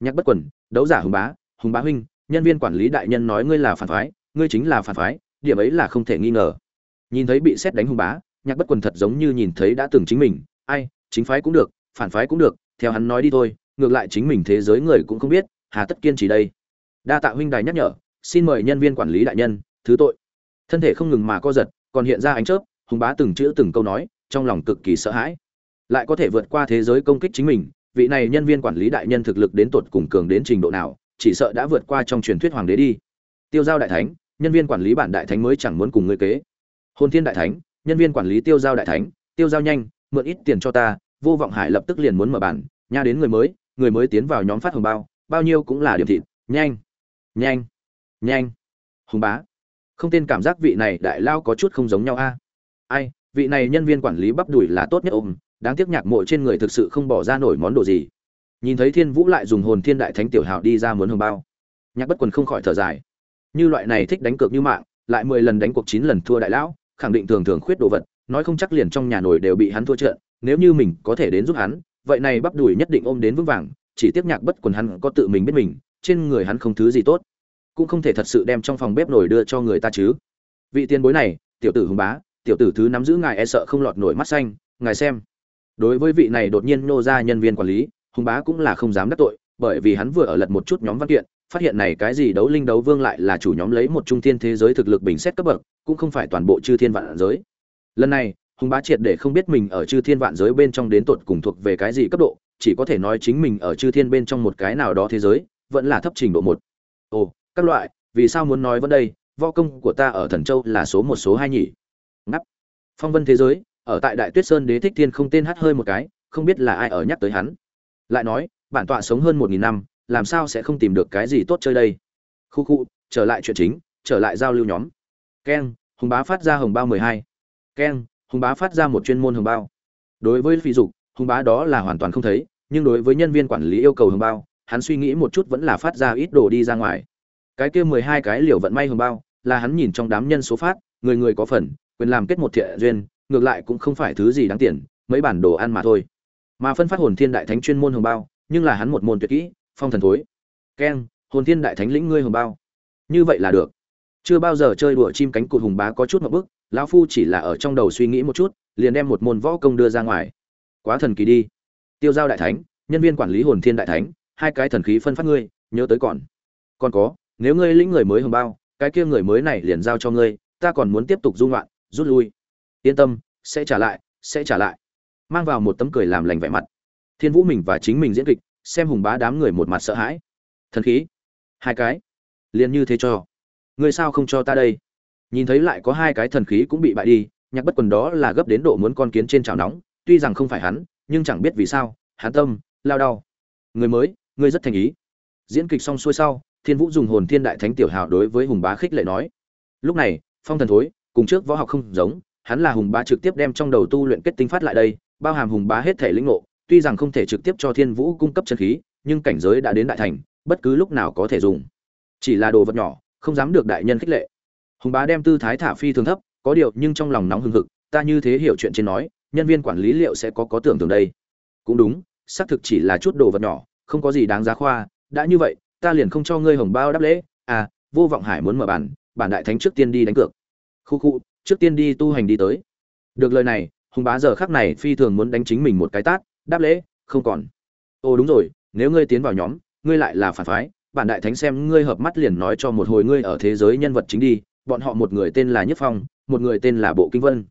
Speaker 1: Nhắc bất quần, đấu giả hùng bá hùng bá huynh, nhân viên quản lý đại nhân nói ngươi là phản phái, ngươi chính là phản phái, điểm ấy là không thể nghi ngờ. Nhìn thấy bị xét đánh hùng bá, nhạc bất quần thật giống như nhìn thấy đã từng chính mình, ai, chính phái cũng được, phản phái cũng được, theo hắn nói đi thôi, ngược lại chính mình thế giới người cũng không biết, hà tất kiên trì đây. Đa tạ huynh đài nhắc nhở, xin mời nhân viên quản lý đại nhân, thứ tội. Thân thể không ngừng mà co giật còn hiện ra ánh chớp, hùng bá từng chữ từng câu nói, trong lòng cực kỳ sợ hãi. Lại có thể vượt qua thế giới công kích chính mình, vị này nhân viên quản lý đại nhân thực lực đến tột cùng cường đến trình độ nào, chỉ sợ đã vượt qua trong truyền thuyết hoàng đế đi. Tiêu giao đại thánh, nhân viên quản lý bản đại thánh mới chẳng muốn cùng ngươi kế. Hồn thiên đại thánh, nhân viên quản lý tiêu giao đại thánh, tiêu giao nhanh, mượn ít tiền cho ta, vô vọng hải lập tức liền muốn mở bản, nha đến người mới người mới tiến vào nhóm phát hồng bao bao nhiêu cũng là điểm thịt. Nhanh nhanh nhanh. Hùng bá không tên cảm giác vị này đại lao có chút không giống nhau a. Ai, vị này nhân viên quản lý bắp đùi là tốt nhất ôm, đáng tiếc nhạc mộ trên người thực sự không bỏ ra nổi món đồ gì. Nhìn thấy thiên vũ lại dùng hồn thiên đại thánh tiểu hào đi ra muốn hồng bao. Nhạc bất quần không khỏi thở dài. Như loại này thích đánh cược như mạng, lại mười lần đánh cuộc chín lần thua đại lão, khẳng định thường thường khuyết đồ vật, nói không chắc liền trong nhà nổi đều bị hắn thua trận nếu như mình có thể đến giúp hắn, vậy này bắp đùi nhất định ôm đến vững vàng, chỉ tiếp nhạc bất quần hắn có tự mình biết mình, trên người hắn không thứ gì tốt cũng không thể thật sự đem trong phòng bếp nổi đưa cho người ta chứ. Vị tiền bối này, tiểu tử hùng bá, tiểu tử thứ nắm giữ ngài e sợ không lọt nổi mắt xanh, ngài xem. Đối với vị này đột nhiên nô ra nhân viên quản lý, hùng bá cũng là không dám đắc tội, bởi vì hắn vừa ở lật một chút nhóm văn kiện, phát hiện này cái gì đấu linh đấu vương lại là chủ nhóm lấy một trung thiên thế giới thực lực bình xét cấp bậc, cũng không phải toàn bộ chư thiên vạn giới. Lần này, hùng bá triệt để không biết mình ở chư thiên vạn giới bên trong đến tột cùng thuộc về cái gì cấp độ, chỉ có thể nói chính mình ở chư thiên bên trong một cái nào đó thế giới, vẫn là thấp trình độ một. Ồ các loại, vì sao muốn nói vẫn đây? Võ công của ta ở thần châu là số một, số hai nhỉ? Ngắp. Phong vân thế giới, ở tại đại tuyết sơn đế thích thiên không tên hát hơi một cái, không biết là ai ở nhắc tới hắn. Lại nói, bản tọa sống hơn một nghìn năm, làm sao sẽ không tìm được cái gì tốt chơi đây? Khu khu, trở lại chuyện chính, trở lại giao lưu nhóm. Keng, hùng bá phát ra hồng bao mười hai. Keng, hùng bá phát ra một chuyên môn hồng bao. Đối với phi dục, hùng bá đó là hoàn toàn không thấy, nhưng đối với nhân viên quản lý yêu cầu hồng bao, hắn suy nghĩ một chút vẫn là phát ra ít đồ đi ra ngoài cái kia mười hai cái liều vận may hồng bao, là hắn nhìn trong đám nhân số phát, người người có phần, quyền làm kết một thiện duyên, ngược lại cũng không phải thứ gì đáng tiền, mấy bản đồ ăn mà thôi. Mà phân phát hồn thiên đại thánh chuyên môn hồng bao, nhưng là hắn một môn tuyệt kỹ, phong thần thối. Keng, hồn thiên đại thánh lĩnh ngươi hồng bao. Như vậy là được. Chưa bao giờ chơi đùa chim cánh cụt hùng bá có chút một bức, lão phu chỉ là ở trong đầu suy nghĩ một chút, liền đem một môn võ công đưa ra ngoài. Quá thần kỳ đi. Tiêu giao đại thánh, nhân viên quản lý hồn thiên đại thánh, hai cái thần khí phân phát ngươi, nhớ tới còn. Còn có nếu ngươi lĩnh người mới hồng bao, cái kia người mới này liền giao cho ngươi, ta còn muốn tiếp tục dung loạn, rút lui. Yên tâm, sẽ trả lại, sẽ trả lại. Mang vào một tấm cười làm lành vẻ mặt. Thiên vũ mình và chính mình diễn kịch, xem hùng bá đám người một mặt sợ hãi. Thần khí. Hai cái. Liền như thế cho. Ngươi sao không cho ta đây? Nhìn thấy lại có hai cái thần khí cũng bị bại đi, nhạc bất quần đó là gấp đến độ muốn con kiến trên chảo nóng, tuy rằng không phải hắn, nhưng chẳng biết vì sao, hắn tâm, lao đau. Người mới ngươi rất thành ý. Diễn kịch xong xuôi sau thiên vũ dùng hồn thiên đại thánh tiểu hào đối với hùng bá khích lệ nói, lúc này, phong thần thối, cùng trước võ học không giống, hắn là hùng bá trực tiếp đem trong đầu tu luyện kết tinh phát lại đây, bao hàm hùng bá hết thể lĩnh ngộ, tuy rằng không thể trực tiếp cho thiên vũ cung cấp chân khí, nhưng cảnh giới đã đến đại thành, bất cứ lúc nào có thể dùng. Chỉ là đồ vật nhỏ, không dám được đại nhân khích lệ. Hùng bá đem tư thái thả phi thường thấp, có điều nhưng trong lòng nóng hừng hực, ta như thế hiểu chuyện trên nói, nhân viên quản lý liệu sẽ có có tưởng tượng đây? Cũng đúng, xác thực chỉ là chút đồ vật nhỏ, không có gì đáng giá khoa, đã như vậy ta liền không cho ngươi hồng bao đáp lễ à vô vọng hải muốn mở bản bản đại thánh trước tiên đi đánh cược. Khu khu, trước tiên đi tu hành đi tới. Được lời này, hùng bá giờ khắc này phi thường muốn đánh chính mình một cái tát, đáp lễ, không còn. Ồ đúng rồi, nếu ngươi tiến vào nhóm, ngươi lại là phản phái, bản đại thánh xem ngươi hợp mắt liền nói cho một hồi ngươi ở thế giới nhân vật chính đi, bọn họ một người tên là nhất phong, một người tên là bộ kinh vân.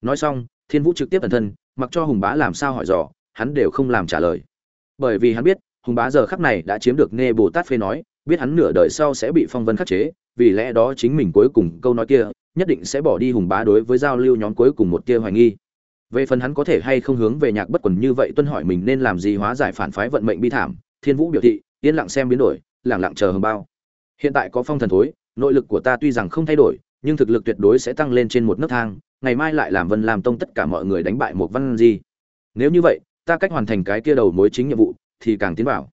Speaker 1: Nói xong, thiên vũ trực tiếp ẩn thân, mặc cho hùng bá làm sao hỏi dò, hắn đều không làm trả lời. Bởi vì hắn biết hùng bá giờ khắc này đã chiếm được nghe bồ tát phê nói, biết hắn nửa đời sau sẽ bị phong vân khắc chế, vì lẽ đó chính mình cuối cùng câu nói kia, nhất định sẽ bỏ đi hùng bá đối với giao lưu nhóm cuối cùng một tia hoài nghi. Về phần hắn có thể hay không hướng về nhạc bất quần như vậy tuân hỏi mình nên làm gì hóa giải phản phái vận mệnh bi thảm, thiên vũ biểu thị, yên lặng xem biến đổi lẳng lặng chờ hầm bao. Hiện tại có phong thần thối, nội lực của ta tuy rằng không thay đổi, nhưng thực lực tuyệt đối sẽ tăng lên trên một nấc thang, ngày mai lại làm vân làm tông tất cả mọi người đánh bại một văn gì nếu như vậy, ta cách hoàn thành cái kia đầu mối chính nhiệm vụ thì càng tiến vào.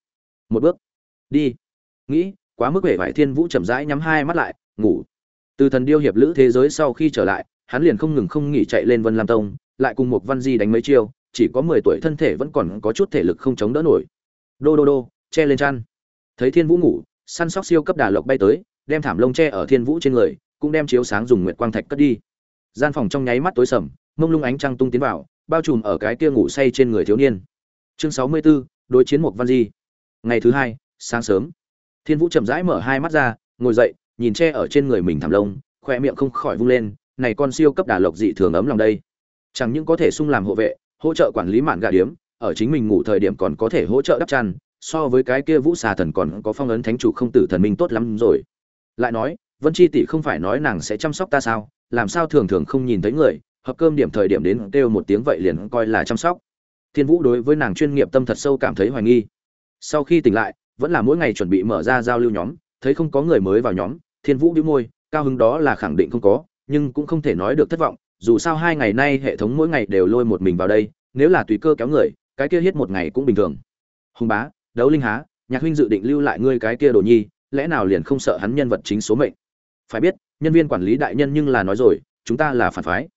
Speaker 1: Một bước. Đi. Nghĩ quá mức vẻ vải thiên vũ chậm rãi nhắm hai mắt lại ngủ. Từ thần điêu hiệp lữ thế giới sau khi trở lại hắn liền không ngừng không nghỉ chạy lên vân lam tông lại cùng một văn di đánh mấy chiêu chỉ có mười tuổi thân thể vẫn còn có chút thể lực không chống đỡ nổi. Đô đô đô che lên chăn. Thấy thiên vũ ngủ săn sóc siêu cấp đà lộc bay tới đem thảm lông che ở thiên vũ trên người cũng đem chiếu sáng dùng nguyệt quang thạch cất đi. Gian phòng trong nháy mắt tối sầm mông lung ánh trăng tung tiến vào bao trùm ở cái kia ngủ say trên người thiếu niên. Chương sáu mươi 64, đối chiến một văn di. Ngày thứ hai, sáng sớm, thiên vũ chậm rãi mở hai mắt ra, ngồi dậy, nhìn che ở trên người mình thảm lông khoe miệng không khỏi vung lên, này con siêu cấp đà lộc dị thường ấm lòng đây. Chẳng những có thể sung làm hộ vệ, hỗ trợ quản lý mạn gà điếm, ở chính mình ngủ thời điểm còn có thể hỗ trợ đắp chăn, so với cái kia vũ xà thần còn có phong ấn thánh chủ không tử thần minh tốt lắm rồi. Lại nói, vân chi tỷ không phải nói nàng sẽ chăm sóc ta sao? Làm sao thường thường không nhìn thấy người, hợp cơm điểm thời điểm đến kêu một tiếng vậy liền coi là chăm sóc thiên vũ đối với nàng chuyên nghiệp tâm thật sâu cảm thấy hoài nghi. Sau khi tỉnh lại, vẫn là mỗi ngày chuẩn bị mở ra giao lưu nhóm, thấy không có người mới vào nhóm, thiên vũ đĩu môi, cao hứng đó là khẳng định không có, nhưng cũng không thể nói được thất vọng, dù sao hai ngày nay hệ thống mỗi ngày đều lôi một mình vào đây, nếu là tùy cơ kéo người, cái kia hết một ngày cũng bình thường. Hùng bá, đấu linh há, nhạc huynh dự định lưu lại ngươi cái kia đồ nhi, lẽ nào liền không sợ hắn nhân vật chính số mệnh? Phải biết, nhân viên quản lý đại nhân nhưng là nói rồi, chúng ta là phản phái.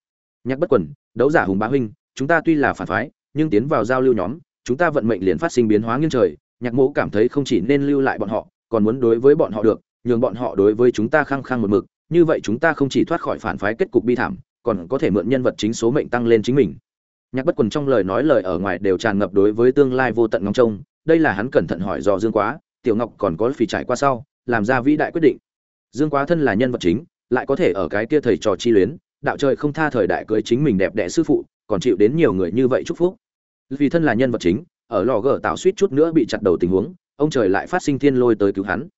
Speaker 1: Nhạc bất quần, đấu giả hùng bá huynh, chúng ta tuy là phản phái nhưng tiến vào giao lưu nhóm, chúng ta vận mệnh liền phát sinh biến hóa nghiêng trời, nhạc mẫu cảm thấy không chỉ nên lưu lại bọn họ, còn muốn đối với bọn họ được, nhường bọn họ đối với chúng ta khăng khăng một mực, như vậy chúng ta không chỉ thoát khỏi phản phái kết cục bi thảm, còn có thể mượn nhân vật chính số mệnh tăng lên chính mình. Nhạc bất quần trong lời nói lời ở ngoài đều tràn ngập đối với tương lai vô tận ngóng trông, đây là hắn cẩn thận hỏi dò dương quá, tiểu ngọc còn có phì trải qua sau làm ra vĩ đại quyết định. Dương quá thân là nhân vật chính, lại có thể ở cái kia thầy trò chi luyến, đạo trời không tha thời đại cưới chính mình đẹp đẽ sư phụ, còn chịu đến nhiều người như vậy chúc phúc vì thân là nhân vật chính, ở lò gờ tạo suýt chút nữa bị chặt đầu tình huống, ông trời lại phát sinh thiên lôi tới cứu hắn.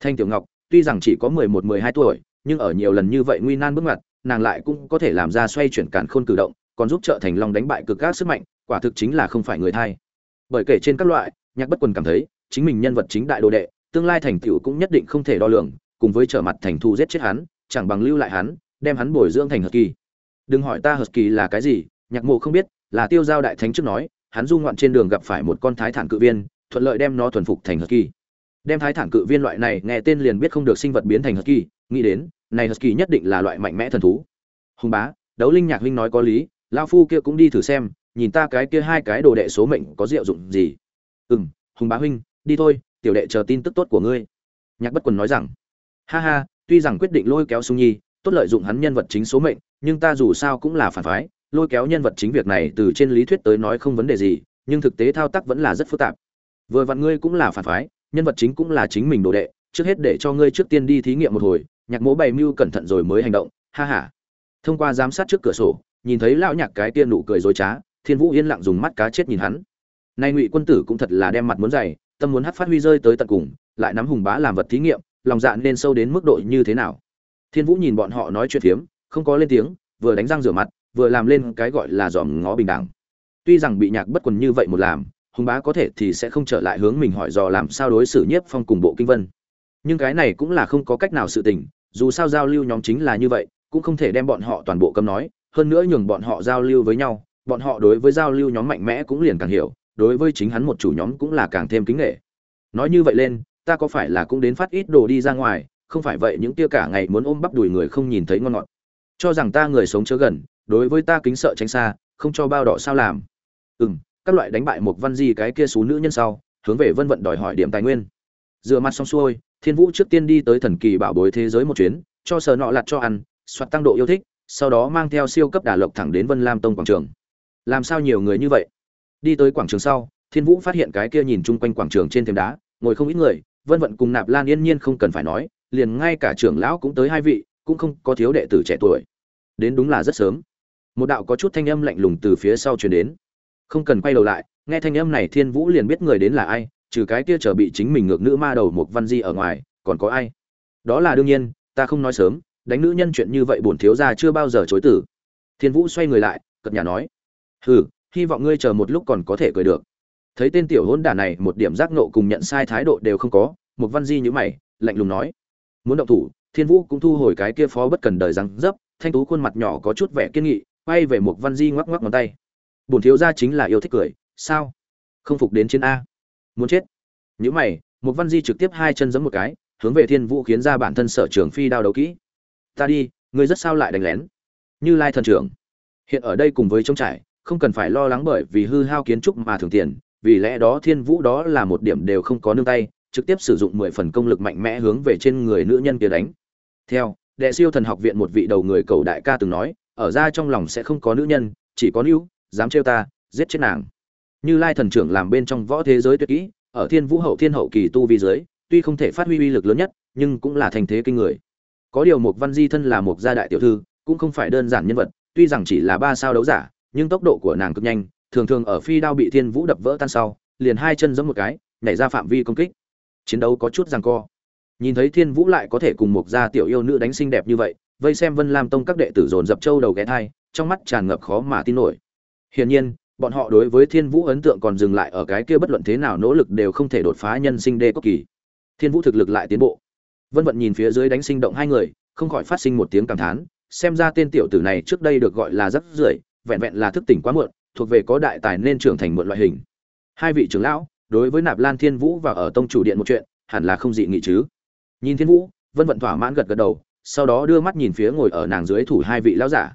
Speaker 1: Thanh tiểu ngọc, tuy rằng chỉ có mười một, mười hai tuổi, nhưng ở nhiều lần như vậy nguy nan bước ngoặt, nàng lại cũng có thể làm ra xoay chuyển cản khôn cử động, còn giúp trợ thành long đánh bại cực các sức mạnh, quả thực chính là không phải người thay. Bởi kể trên các loại, nhạc bất quần cảm thấy, chính mình nhân vật chính đại đồ đệ, tương lai thành tựu cũng nhất định không thể đo lường, cùng với trở mặt thành thu giết chết hắn, chẳng bằng lưu lại hắn, đem hắn bồi dưỡng thành hợp kỳ. Đừng hỏi ta hợp kỳ là cái gì, nhạc mộ không biết là tiêu giao đại thánh trước nói, hắn du ngoạn trên đường gặp phải một con thái thản cự viên, thuận lợi đem nó thuần phục thành hờ kỳ đem thái thản cự viên loại này nghe tên liền biết không được sinh vật biến thành hờ kỳ nghĩ đến, này hờ kỳ nhất định là loại mạnh mẽ thần thú. Hùng bá, đấu linh nhạc huynh nói có lý lao phu kia cũng đi thử xem, nhìn ta cái kia hai cái đồ đệ số mệnh có diệu dụng gì. Ừ m hùng bá huynh, đi thôi, tiểu đệ chờ tin tức tốt của ngươi. Nhạc bất quần nói rằng, ha ha, tuy rằng quyết định lôi kéo sung nhi, tốt lợi dụng hắn nhân vật chính số mệnh, nhưng ta dù sao cũng là phản phái lôi kéo nhân vật chính việc này từ trên lý thuyết tới nói không vấn đề gì, nhưng thực tế thao tác vẫn là rất phức tạp. Vừa vặn ngươi cũng là phản phái, nhân vật chính cũng là chính mình đồ đệ, trước hết để cho ngươi trước tiên đi thí nghiệm một hồi, nhạc mố bày mưu cẩn thận rồi mới hành động, ha ha. Thông qua giám sát trước cửa sổ, nhìn thấy lão nhạc cái tiên nụ cười dối trá, thiên vũ yên lặng dùng mắt cá chết nhìn hắn. Nay ngụy quân tử cũng thật là đem mặt muốn dày, tâm muốn hát phát huy rơi tới tận cùng, lại nắm hùng bá làm vật thí nghiệm, lòng dạ nên sâu đến mức độ như thế nào? Thiên vũ nhìn bọn họ nói chuyện phiếm, không có lên tiếng, vừa đánh răng rửa mặt vừa làm lên cái gọi là dòm ngó bình đẳng. Tuy rằng bị nhạc bất quần như vậy một làm, hùng bá có thể thì sẽ không trở lại hướng mình hỏi dò làm sao đối xử nhiếp phong cùng bộ kinh vân. Nhưng cái này cũng là không có cách nào sự tình, dù sao giao lưu nhóm chính là như vậy, cũng không thể đem bọn họ toàn bộ cấm nói, hơn nữa nhường bọn họ giao lưu với nhau, bọn họ đối với giao lưu nhóm mạnh mẽ cũng liền càng hiểu, đối với chính hắn một chủ nhóm cũng là càng thêm kính nghệ. Nói như vậy lên, ta có phải là cũng đến phát ít đồ đi ra ngoài, không phải vậy những tia cả ngày muốn ôm bắp đùi người không nhìn thấy ngon ngọt. Cho rằng ta người sống chớ gần đối với ta kính sợ tránh xa, không cho bao đỏ sao làm. Ừ m các loại đánh bại một văn di cái kia xú nữ nhân sau, hướng về vân vận đòi hỏi điểm tài nguyên. Dựa mặt xong xuôi, thiên vũ trước tiên đi tới thần kỳ bảo bối thế giới một chuyến, cho sờ nọ lặt cho ăn, soạt tăng độ yêu thích, sau đó mang theo siêu cấp đà lộc thẳng đến vân lam tông quảng trường. Làm sao nhiều người như vậy? Đi tới quảng trường sau, thiên vũ phát hiện cái kia nhìn chung quanh quảng trường trên thềm đá, ngồi không ít người, vân vận cùng nạp lan yên nhiên không cần phải nói, liền ngay cả trưởng lão cũng tới hai vị, cũng không có thiếu đệ tử trẻ tuổi. Đến đúng là rất sớm một đạo có chút thanh âm lạnh lùng từ phía sau truyền đến. Không cần quay đầu lại, nghe thanh âm này thiên vũ liền biết người đến là ai, trừ cái kia chờ bị chính mình ngược nữ ma đầu một văn di ở ngoài, còn có ai? Đó là đương nhiên, ta không nói sớm, đánh nữ nhân chuyện như vậy bổn thiếu gia chưa bao giờ chối tử thiên vũ xoay người lại cật nhà nói, hừ, hy vọng ngươi chờ một lúc còn có thể cười được. Thấy tên tiểu hôn đả này, một điểm giác nộ cùng nhận sai thái độ đều không có một văn di như mày, lạnh lùng nói, muốn động thủ, thiên vũ cũng thu hồi cái kia phó bất cần đời răng dấp, thanh tú khuôn mặt nhỏ có chút vẻ kiên nghị quay về một văn di ngoắc ngoắc ngón tay. Bổn thiếu gia chính là yêu thích cười. Sao? Không phục đến chiến a. Muốn chết. Nhữ mày, một văn di trực tiếp hai chân giấm một cái, hướng về thiên vũ khiến ra bản thân sở trường phi đao đấu kỹ. Ta đi, ngươi rất sao lại đánh lén? Như lai thần trưởng. Hiện ở đây cùng với trông trải, không cần phải lo lắng bởi vì hư hao kiến trúc mà thường tiền, vì lẽ đó thiên vũ đó là một điểm đều không có nương tay, trực tiếp sử dụng mười phần công lực mạnh mẽ hướng về trên người nữ nhân kia đánh. Theo, đệ siêu thần học viện một vị đầu người cầu đại ca từng nói ở ra trong lòng sẽ không có nữ nhân, chỉ có nữ, dám trêu ta, giết chết nàng. Như lai thần trưởng làm bên trong võ thế giới tuyệt kỹ, ở thiên vũ hậu thiên hậu kỳ tu vi giới, tuy không thể phát huy uy lực lớn nhất, nhưng cũng là thành thế kinh người. Có điều một văn di thân là một gia đại tiểu thư, cũng không phải đơn giản nhân vật, tuy rằng chỉ là ba sao đấu giả, nhưng tốc độ của nàng cực nhanh, thường thường ở phi đao bị thiên vũ đập vỡ tan sau, liền hai chân giẫm một cái, nhảy ra phạm vi công kích. Chiến đấu có chút giằng co. Nhìn thấy thiên vũ lại có thể cùng một gia tiểu yêu nữ đánh xinh đẹp như vậy vây xem vân lam tông các đệ tử dồn dập châu đầu ghé thai, trong mắt tràn ngập khó mà tin nổi. Hiển nhiên, bọn họ đối với thiên vũ ấn tượng còn dừng lại ở cái kia bất luận thế nào nỗ lực đều không thể đột phá nhân sinh đê cấp kỳ. Thiên vũ thực lực lại tiến bộ. Vân vận nhìn phía dưới đánh sinh động hai người, không khỏi phát sinh một tiếng cảm thán, xem ra tên tiểu tử này trước đây được gọi là rất rưởi, vẹn vẹn là thức tỉnh quá muộn, thuộc về có đại tài nên trưởng thành muộn loại hình. Hai vị trưởng lão, đối với nạp lan thiên vũ và ở tông chủ điện một chuyện, hẳn là không dị nghị chứ. Nhìn thiên vũ, vân vận thỏa mãn gật gật đầu sau đó đưa mắt nhìn phía ngồi ở nàng dưới thủ hai vị lão giả.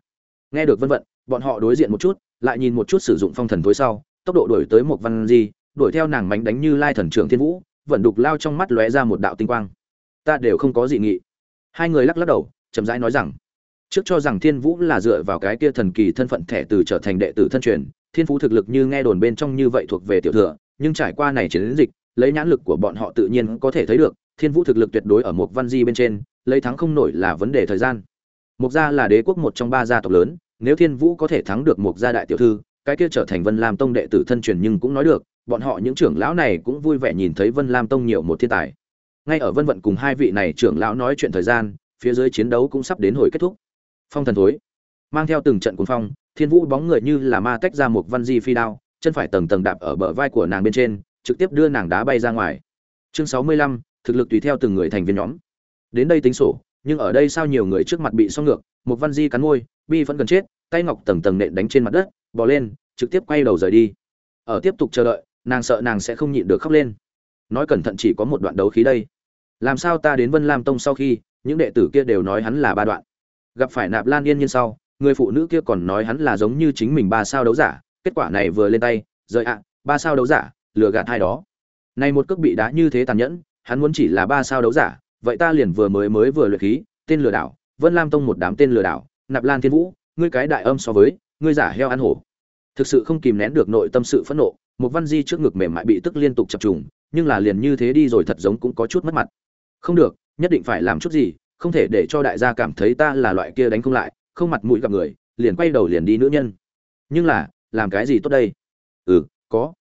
Speaker 1: Nghe được vân vận, bọn họ đối diện một chút, lại nhìn một chút sử dụng phong thần tối sau, tốc độ đuổi tới một văn di, đuổi theo nàng mánh đánh như lai thần trưởng thiên vũ, vận đục lao trong mắt lóe ra một đạo tinh quang. Ta đều không có dị nghị. Hai người lắc lắc đầu, chậm rãi nói rằng, trước cho rằng thiên vũ là dựa vào cái kia thần kỳ thân phận thẻ từ trở thành đệ tử thân truyền, thiên phú thực lực như nghe đồn bên trong như vậy thuộc về tiểu thừa, nhưng trải qua này chiến dịch, lấy nhãn lực của bọn họ tự nhiên có thể thấy được, thiên vũ thực lực tuyệt đối ở một văn di bên trên lấy thắng không nổi là vấn đề thời gian. Mục gia là đế quốc một trong ba gia tộc lớn, nếu thiên vũ có thể thắng được mục gia đại tiểu thư, cái kia trở thành vân lam tông đệ tử thân truyền nhưng cũng nói được, bọn họ những trưởng lão này cũng vui vẻ nhìn thấy vân lam tông nhiều một thiên tài. Ngay ở vân vận cùng hai vị này trưởng lão nói chuyện thời gian, phía dưới chiến đấu cũng sắp đến hồi kết thúc. Phong thần thối. Mang theo từng trận cuồng phong, thiên vũ bóng người như là ma tách ra một văn di phi đao, chân phải tầng tầng đạp ở bờ vai của nàng bên trên, trực tiếp đưa nàng đá bay ra ngoài. Chương sáu mươi lăm, thực lực tùy theo từng người thành viên nhóm đến đây tính sổ, nhưng ở đây sao nhiều người trước mặt bị xong ngược, một văn di cắn môi, bi vẫn gần chết, tay ngọc tầng tầng nện đánh trên mặt đất bỏ lên, trực tiếp quay đầu rời đi. Ở tiếp tục chờ đợi, nàng sợ nàng sẽ không nhịn được khóc lên. Nói cẩn thận chỉ có một đoạn đấu khí đây. Làm sao ta đến vân lam tông sau khi, những đệ tử kia đều nói hắn là ba đoạn? Gặp phải nạp lan yên nhiên sau, người phụ nữ kia còn nói hắn là giống như chính mình ba sao đấu giả, kết quả này vừa lên tay, rời ạ, ba sao đấu giả, lừa gạt hai đó. Này một cước bị đá như thế tàn nhẫn, hắn muốn chỉ là ba sao đấu giả vậy ta liền vừa mới mới vừa luyện khí, tên lừa đảo, vân lam tông một đám tên lừa đảo, nạp lan thiên vũ, ngươi cái đại âm so với, ngươi giả heo ăn hổ. Thực sự không kìm nén được nội tâm sự phẫn nộ một văn di trước ngực mềm mại bị tức liên tục chập trùng, nhưng là liền như thế đi rồi thật giống cũng có chút mất mặt. Không được, nhất định phải làm chút gì, không thể để cho đại gia cảm thấy ta là loại kia đánh không lại, không mặt mũi gặp người, liền quay đầu liền đi nữ nhân. Nhưng là, làm cái gì tốt đây? Ừ có.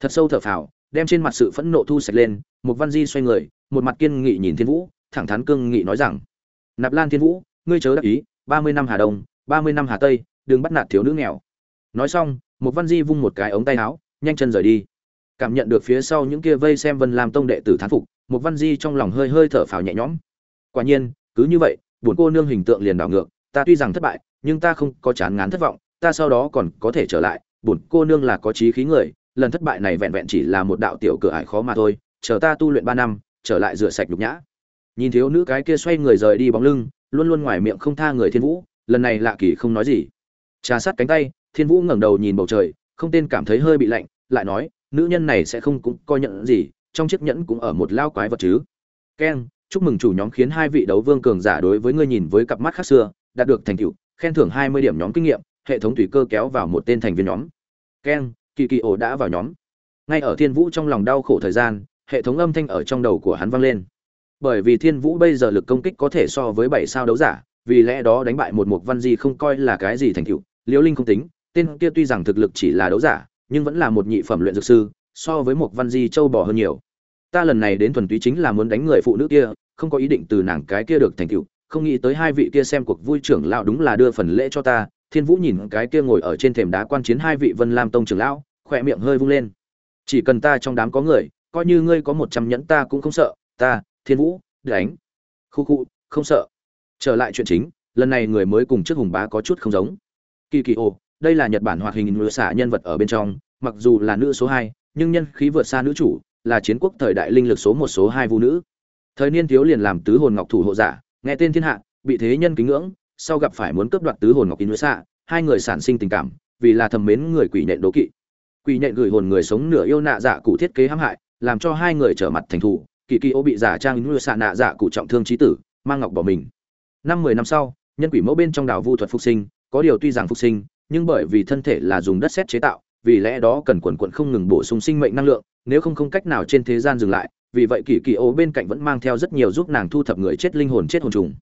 Speaker 1: Thật sâu thở phào, đem trên mặt sự phẫn nộ thu sạch lên một văn di xoay người một mặt kiên nghị nhìn thiên vũ, thẳng thắn cương nghị nói rằng, nạp lan thiên vũ, ngươi chớ đắc ý, ba mươi năm hà đông, ba mươi năm hà tây, đừng bắt nạt thiếu nữ nghèo. Nói xong, một văn di vung một cái ống tay áo, nhanh chân rời đi. Cảm nhận được phía sau những kia vây xem vân làm tông đệ tử thán phục, một văn di trong lòng hơi hơi thở phào nhẹ nhõm. Quả nhiên, cứ như vậy, buồn cô nương hình tượng liền đảo ngược, ta tuy rằng thất bại, nhưng ta không có chán ngán thất vọng, ta sau đó còn có thể trở lại, buồn cô nương là có trí khí người, lần thất bại này vẹn vẹn chỉ là một đạo tiểu cửa ải khó mà thôi, chờ ta tu luyện ba năm trở lại rửa sạch nhục nhã. Nhìn thiếu nữ cái kia xoay người rời đi bóng lưng, luôn luôn ngoài miệng không tha người thiên vũ, lần này lạ kỳ không nói gì. Trà sát cánh tay, thiên vũ ngẩng đầu nhìn bầu trời, không tên cảm thấy hơi bị lạnh, lại nói, nữ nhân này sẽ không cũng coi nhận gì, trong chiếc nhẫn cũng ở một lao quái vật chứ. Keng chúc mừng chủ nhóm khiến hai vị đấu vương cường giả đối với ngươi nhìn với cặp mắt khác xưa, đạt được thành tựu, khen thưởng hai mươi điểm nhóm kinh nghiệm, hệ thống tùy cơ kéo vào một tên thành viên nhóm. Keng kỳ kỳ ổ đã vào nhóm. Ngay ở thiên vũ trong lòng đau khổ thời gian hệ thống âm thanh ở trong đầu của hắn vang lên. Bởi vì thiên vũ bây giờ lực công kích có thể so với bảy sao đấu giả, vì lẽ đó đánh bại một mục văn di không coi là cái gì thành tựu. Liễu linh không tính, tên kia tuy rằng thực lực chỉ là đấu giả, nhưng vẫn là một nhị phẩm luyện dược sư, so với một văn di châu bò hơn nhiều. Ta lần này đến thuần túy chính là muốn đánh người phụ nữ kia, không có ý định từ nàng cái kia được thành tựu, không nghĩ tới hai vị kia xem cuộc vui trưởng lão đúng là đưa phần lễ cho ta. Thiên vũ nhìn cái kia ngồi ở trên thềm đá quan chiến hai vị vân lam tông trưởng lão, khỏe miệng hơi vung lên. Chỉ cần ta trong đám có người coi như ngươi có một trăm nhẫn ta cũng không sợ, ta, thiên vũ, đánh, khu khu, không sợ. Trở lại chuyện chính, lần này người mới cùng trước hùng bá có chút không giống. Kỳ kỳ ồ, đây là nhật bản hoạt hình lựa xả nhân vật ở bên trong, mặc dù là nữ số hai, nhưng nhân khí vượt xa nữ chủ, là chiến quốc thời đại linh lực số một số hai vũ nữ. Thời niên thiếu liền làm tứ hồn ngọc thủ hộ giả, nghe tên thiên hạ, bị thế nhân kính ngưỡng, sau gặp phải muốn cướp đoạt tứ hồn ngọc kín lựa xạ hai người sản sinh tình cảm, vì là thầm mến người quỷ nhện đố kỵ. Quỷ nhện gửi hồn người sống nửa yêu nạ dạ cụ thiết kế hãm hại làm cho hai người trở mặt thành thù, kỳ kỳ ô bị giả trang như xạ nạ giả cụ trọng thương trí tử, mang ngọc bỏ mình. Năm mười năm sau, nhân quỷ mẫu bên trong đảo vu thuật phục sinh, có điều tuy rằng phục sinh, nhưng bởi vì thân thể là dùng đất sét chế tạo, vì lẽ đó cần quần quận không ngừng bổ sung sinh mệnh năng lượng, nếu không không cách nào trên thế gian dừng lại, vì vậy kỳ kỳ ô bên cạnh vẫn mang theo rất nhiều giúp nàng thu thập người chết linh hồn chết hồn trùng.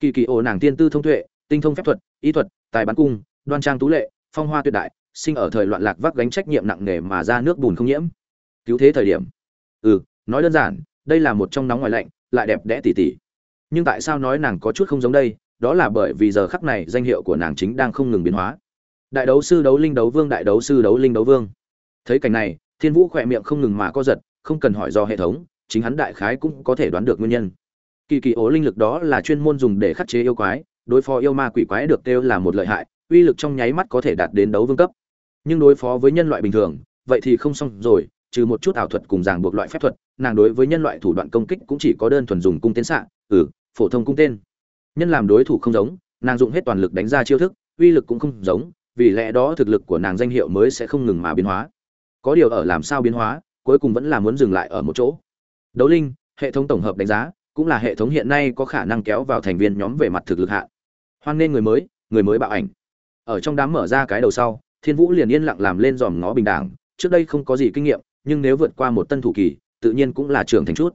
Speaker 1: Kỳ kỳ ô nàng tiên tư thông tuệ, tinh thông phép thuật ý thuật, tài bắn cung, đoan trang tú lệ, phong hoa tuyệt đại, sinh ở thời loạn lạc vác gánh trách nhiệm nặng nề mà ra nước bùn không nhiễm. Cứu thế thời điểm ừ nói đơn giản, đây là một trong nóng ngoài lạnh, lại đẹp đẽ tỉ tỉ. Nhưng tại sao nói nàng có chút không giống đây? Đó là bởi vì giờ khắc này danh hiệu của nàng chính đang không ngừng biến hóa. Đại đấu sư đấu linh đấu vương, đại đấu sư đấu linh đấu vương. Thấy cảnh này, thiên vũ khỏe miệng không ngừng mà co giật, không cần hỏi do hệ thống, chính hắn đại khái cũng có thể đoán được nguyên nhân. Kỳ kỳ ố linh lực đó là chuyên môn dùng để khắc chế yêu quái, đối phó yêu ma quỷ quái được kêu là một lợi hại, uy lực trong nháy mắt có thể đạt đến đấu vương cấp. Nhưng đối phó với nhân loại bình thường, vậy thì không xong rồi trừ một chút ảo thuật cùng ràng buộc loại phép thuật, nàng đối với nhân loại thủ đoạn công kích cũng chỉ có đơn thuần dùng cung tên xạ ừ phổ thông cung tên. Nhân làm đối thủ không giống, nàng dùng hết toàn lực đánh ra chiêu thức, uy lực cũng không giống, vì lẽ đó thực lực của nàng danh hiệu mới sẽ không ngừng mà biến hóa. Có điều ở làm sao biến hóa, cuối cùng vẫn là muốn dừng lại ở một chỗ. Đấu linh, hệ thống tổng hợp đánh giá, cũng là hệ thống hiện nay có khả năng kéo vào thành viên nhóm về mặt thực lực hạ. Hoan nên người mới người mới bạo ảnh. Ở trong đám mở ra cái đầu sau, thiên vũ liền yên lặng làm lên dòm ngó bình đẳng trước đây không có gì kinh nghiệm nhưng nếu vượt qua một tân thủ kỳ tự nhiên cũng là trưởng thành chút.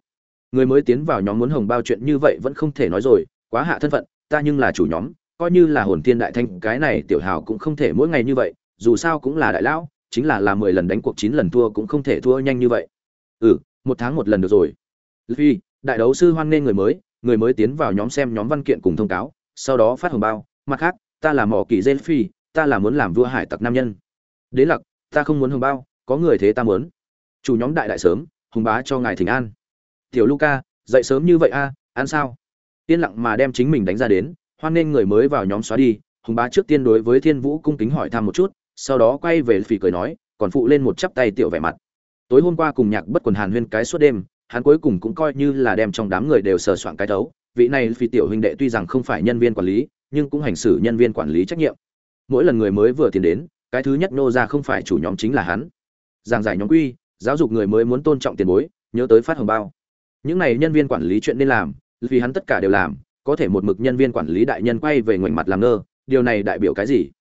Speaker 1: Người mới tiến vào nhóm muốn hồng bao chuyện như vậy vẫn không thể nói rồi quá hạ thân phận ta nhưng là chủ nhóm coi như là hồn tiên đại thanh cái này tiểu hào cũng không thể mỗi ngày như vậy dù sao cũng là đại lão chính là là mười lần đánh cuộc chín lần thua cũng không thể thua nhanh như vậy. Ừ một tháng một lần được rồi. Luffy, đại đấu sư hoan nên người mới người mới tiến vào nhóm xem nhóm văn kiện cùng thông cáo sau đó phát hồng bao mặt khác ta là mỏ kỳ dê phi ta là muốn làm vua hải tặc nam nhân. Đến lặc ta không muốn hồng bao có người thế ta muốn chủ nhóm đại đại sớm, hùng bá cho ngài thỉnh an. Tiểu luca, dậy sớm như vậy a, ăn sao? Yên lặng mà đem chính mình đánh ra đến, hoan nên người mới vào nhóm xóa đi, hùng bá trước tiên đối với thiên vũ cung kính hỏi thăm một chút, sau đó quay về phì cười nói, còn phụ lên một chắp tay tiểu vẻ mặt. Tối hôm qua cùng nhạc bất quần hàn huyên cái suốt đêm, hắn cuối cùng cũng coi như là đem trong đám người đều sờ soạn cái thấu. Vị này phi tiểu huynh đệ tuy rằng không phải nhân viên quản lý, nhưng cũng hành xử nhân viên quản lý trách nhiệm. Mỗi lần người mới vừa tiến đến, cái thứ nhất nô ra không phải chủ nhóm chính là hắn. Giảng giải nhóm quy giáo dục người mới muốn tôn trọng tiền bối, nhớ tới phát hồng bao. Những này nhân viên quản lý chuyện nên làm, vì hắn tất cả đều làm, có thể một mực nhân viên quản lý đại nhân quay về ngoảnh mặt làm ngơ, điều này đại biểu cái gì?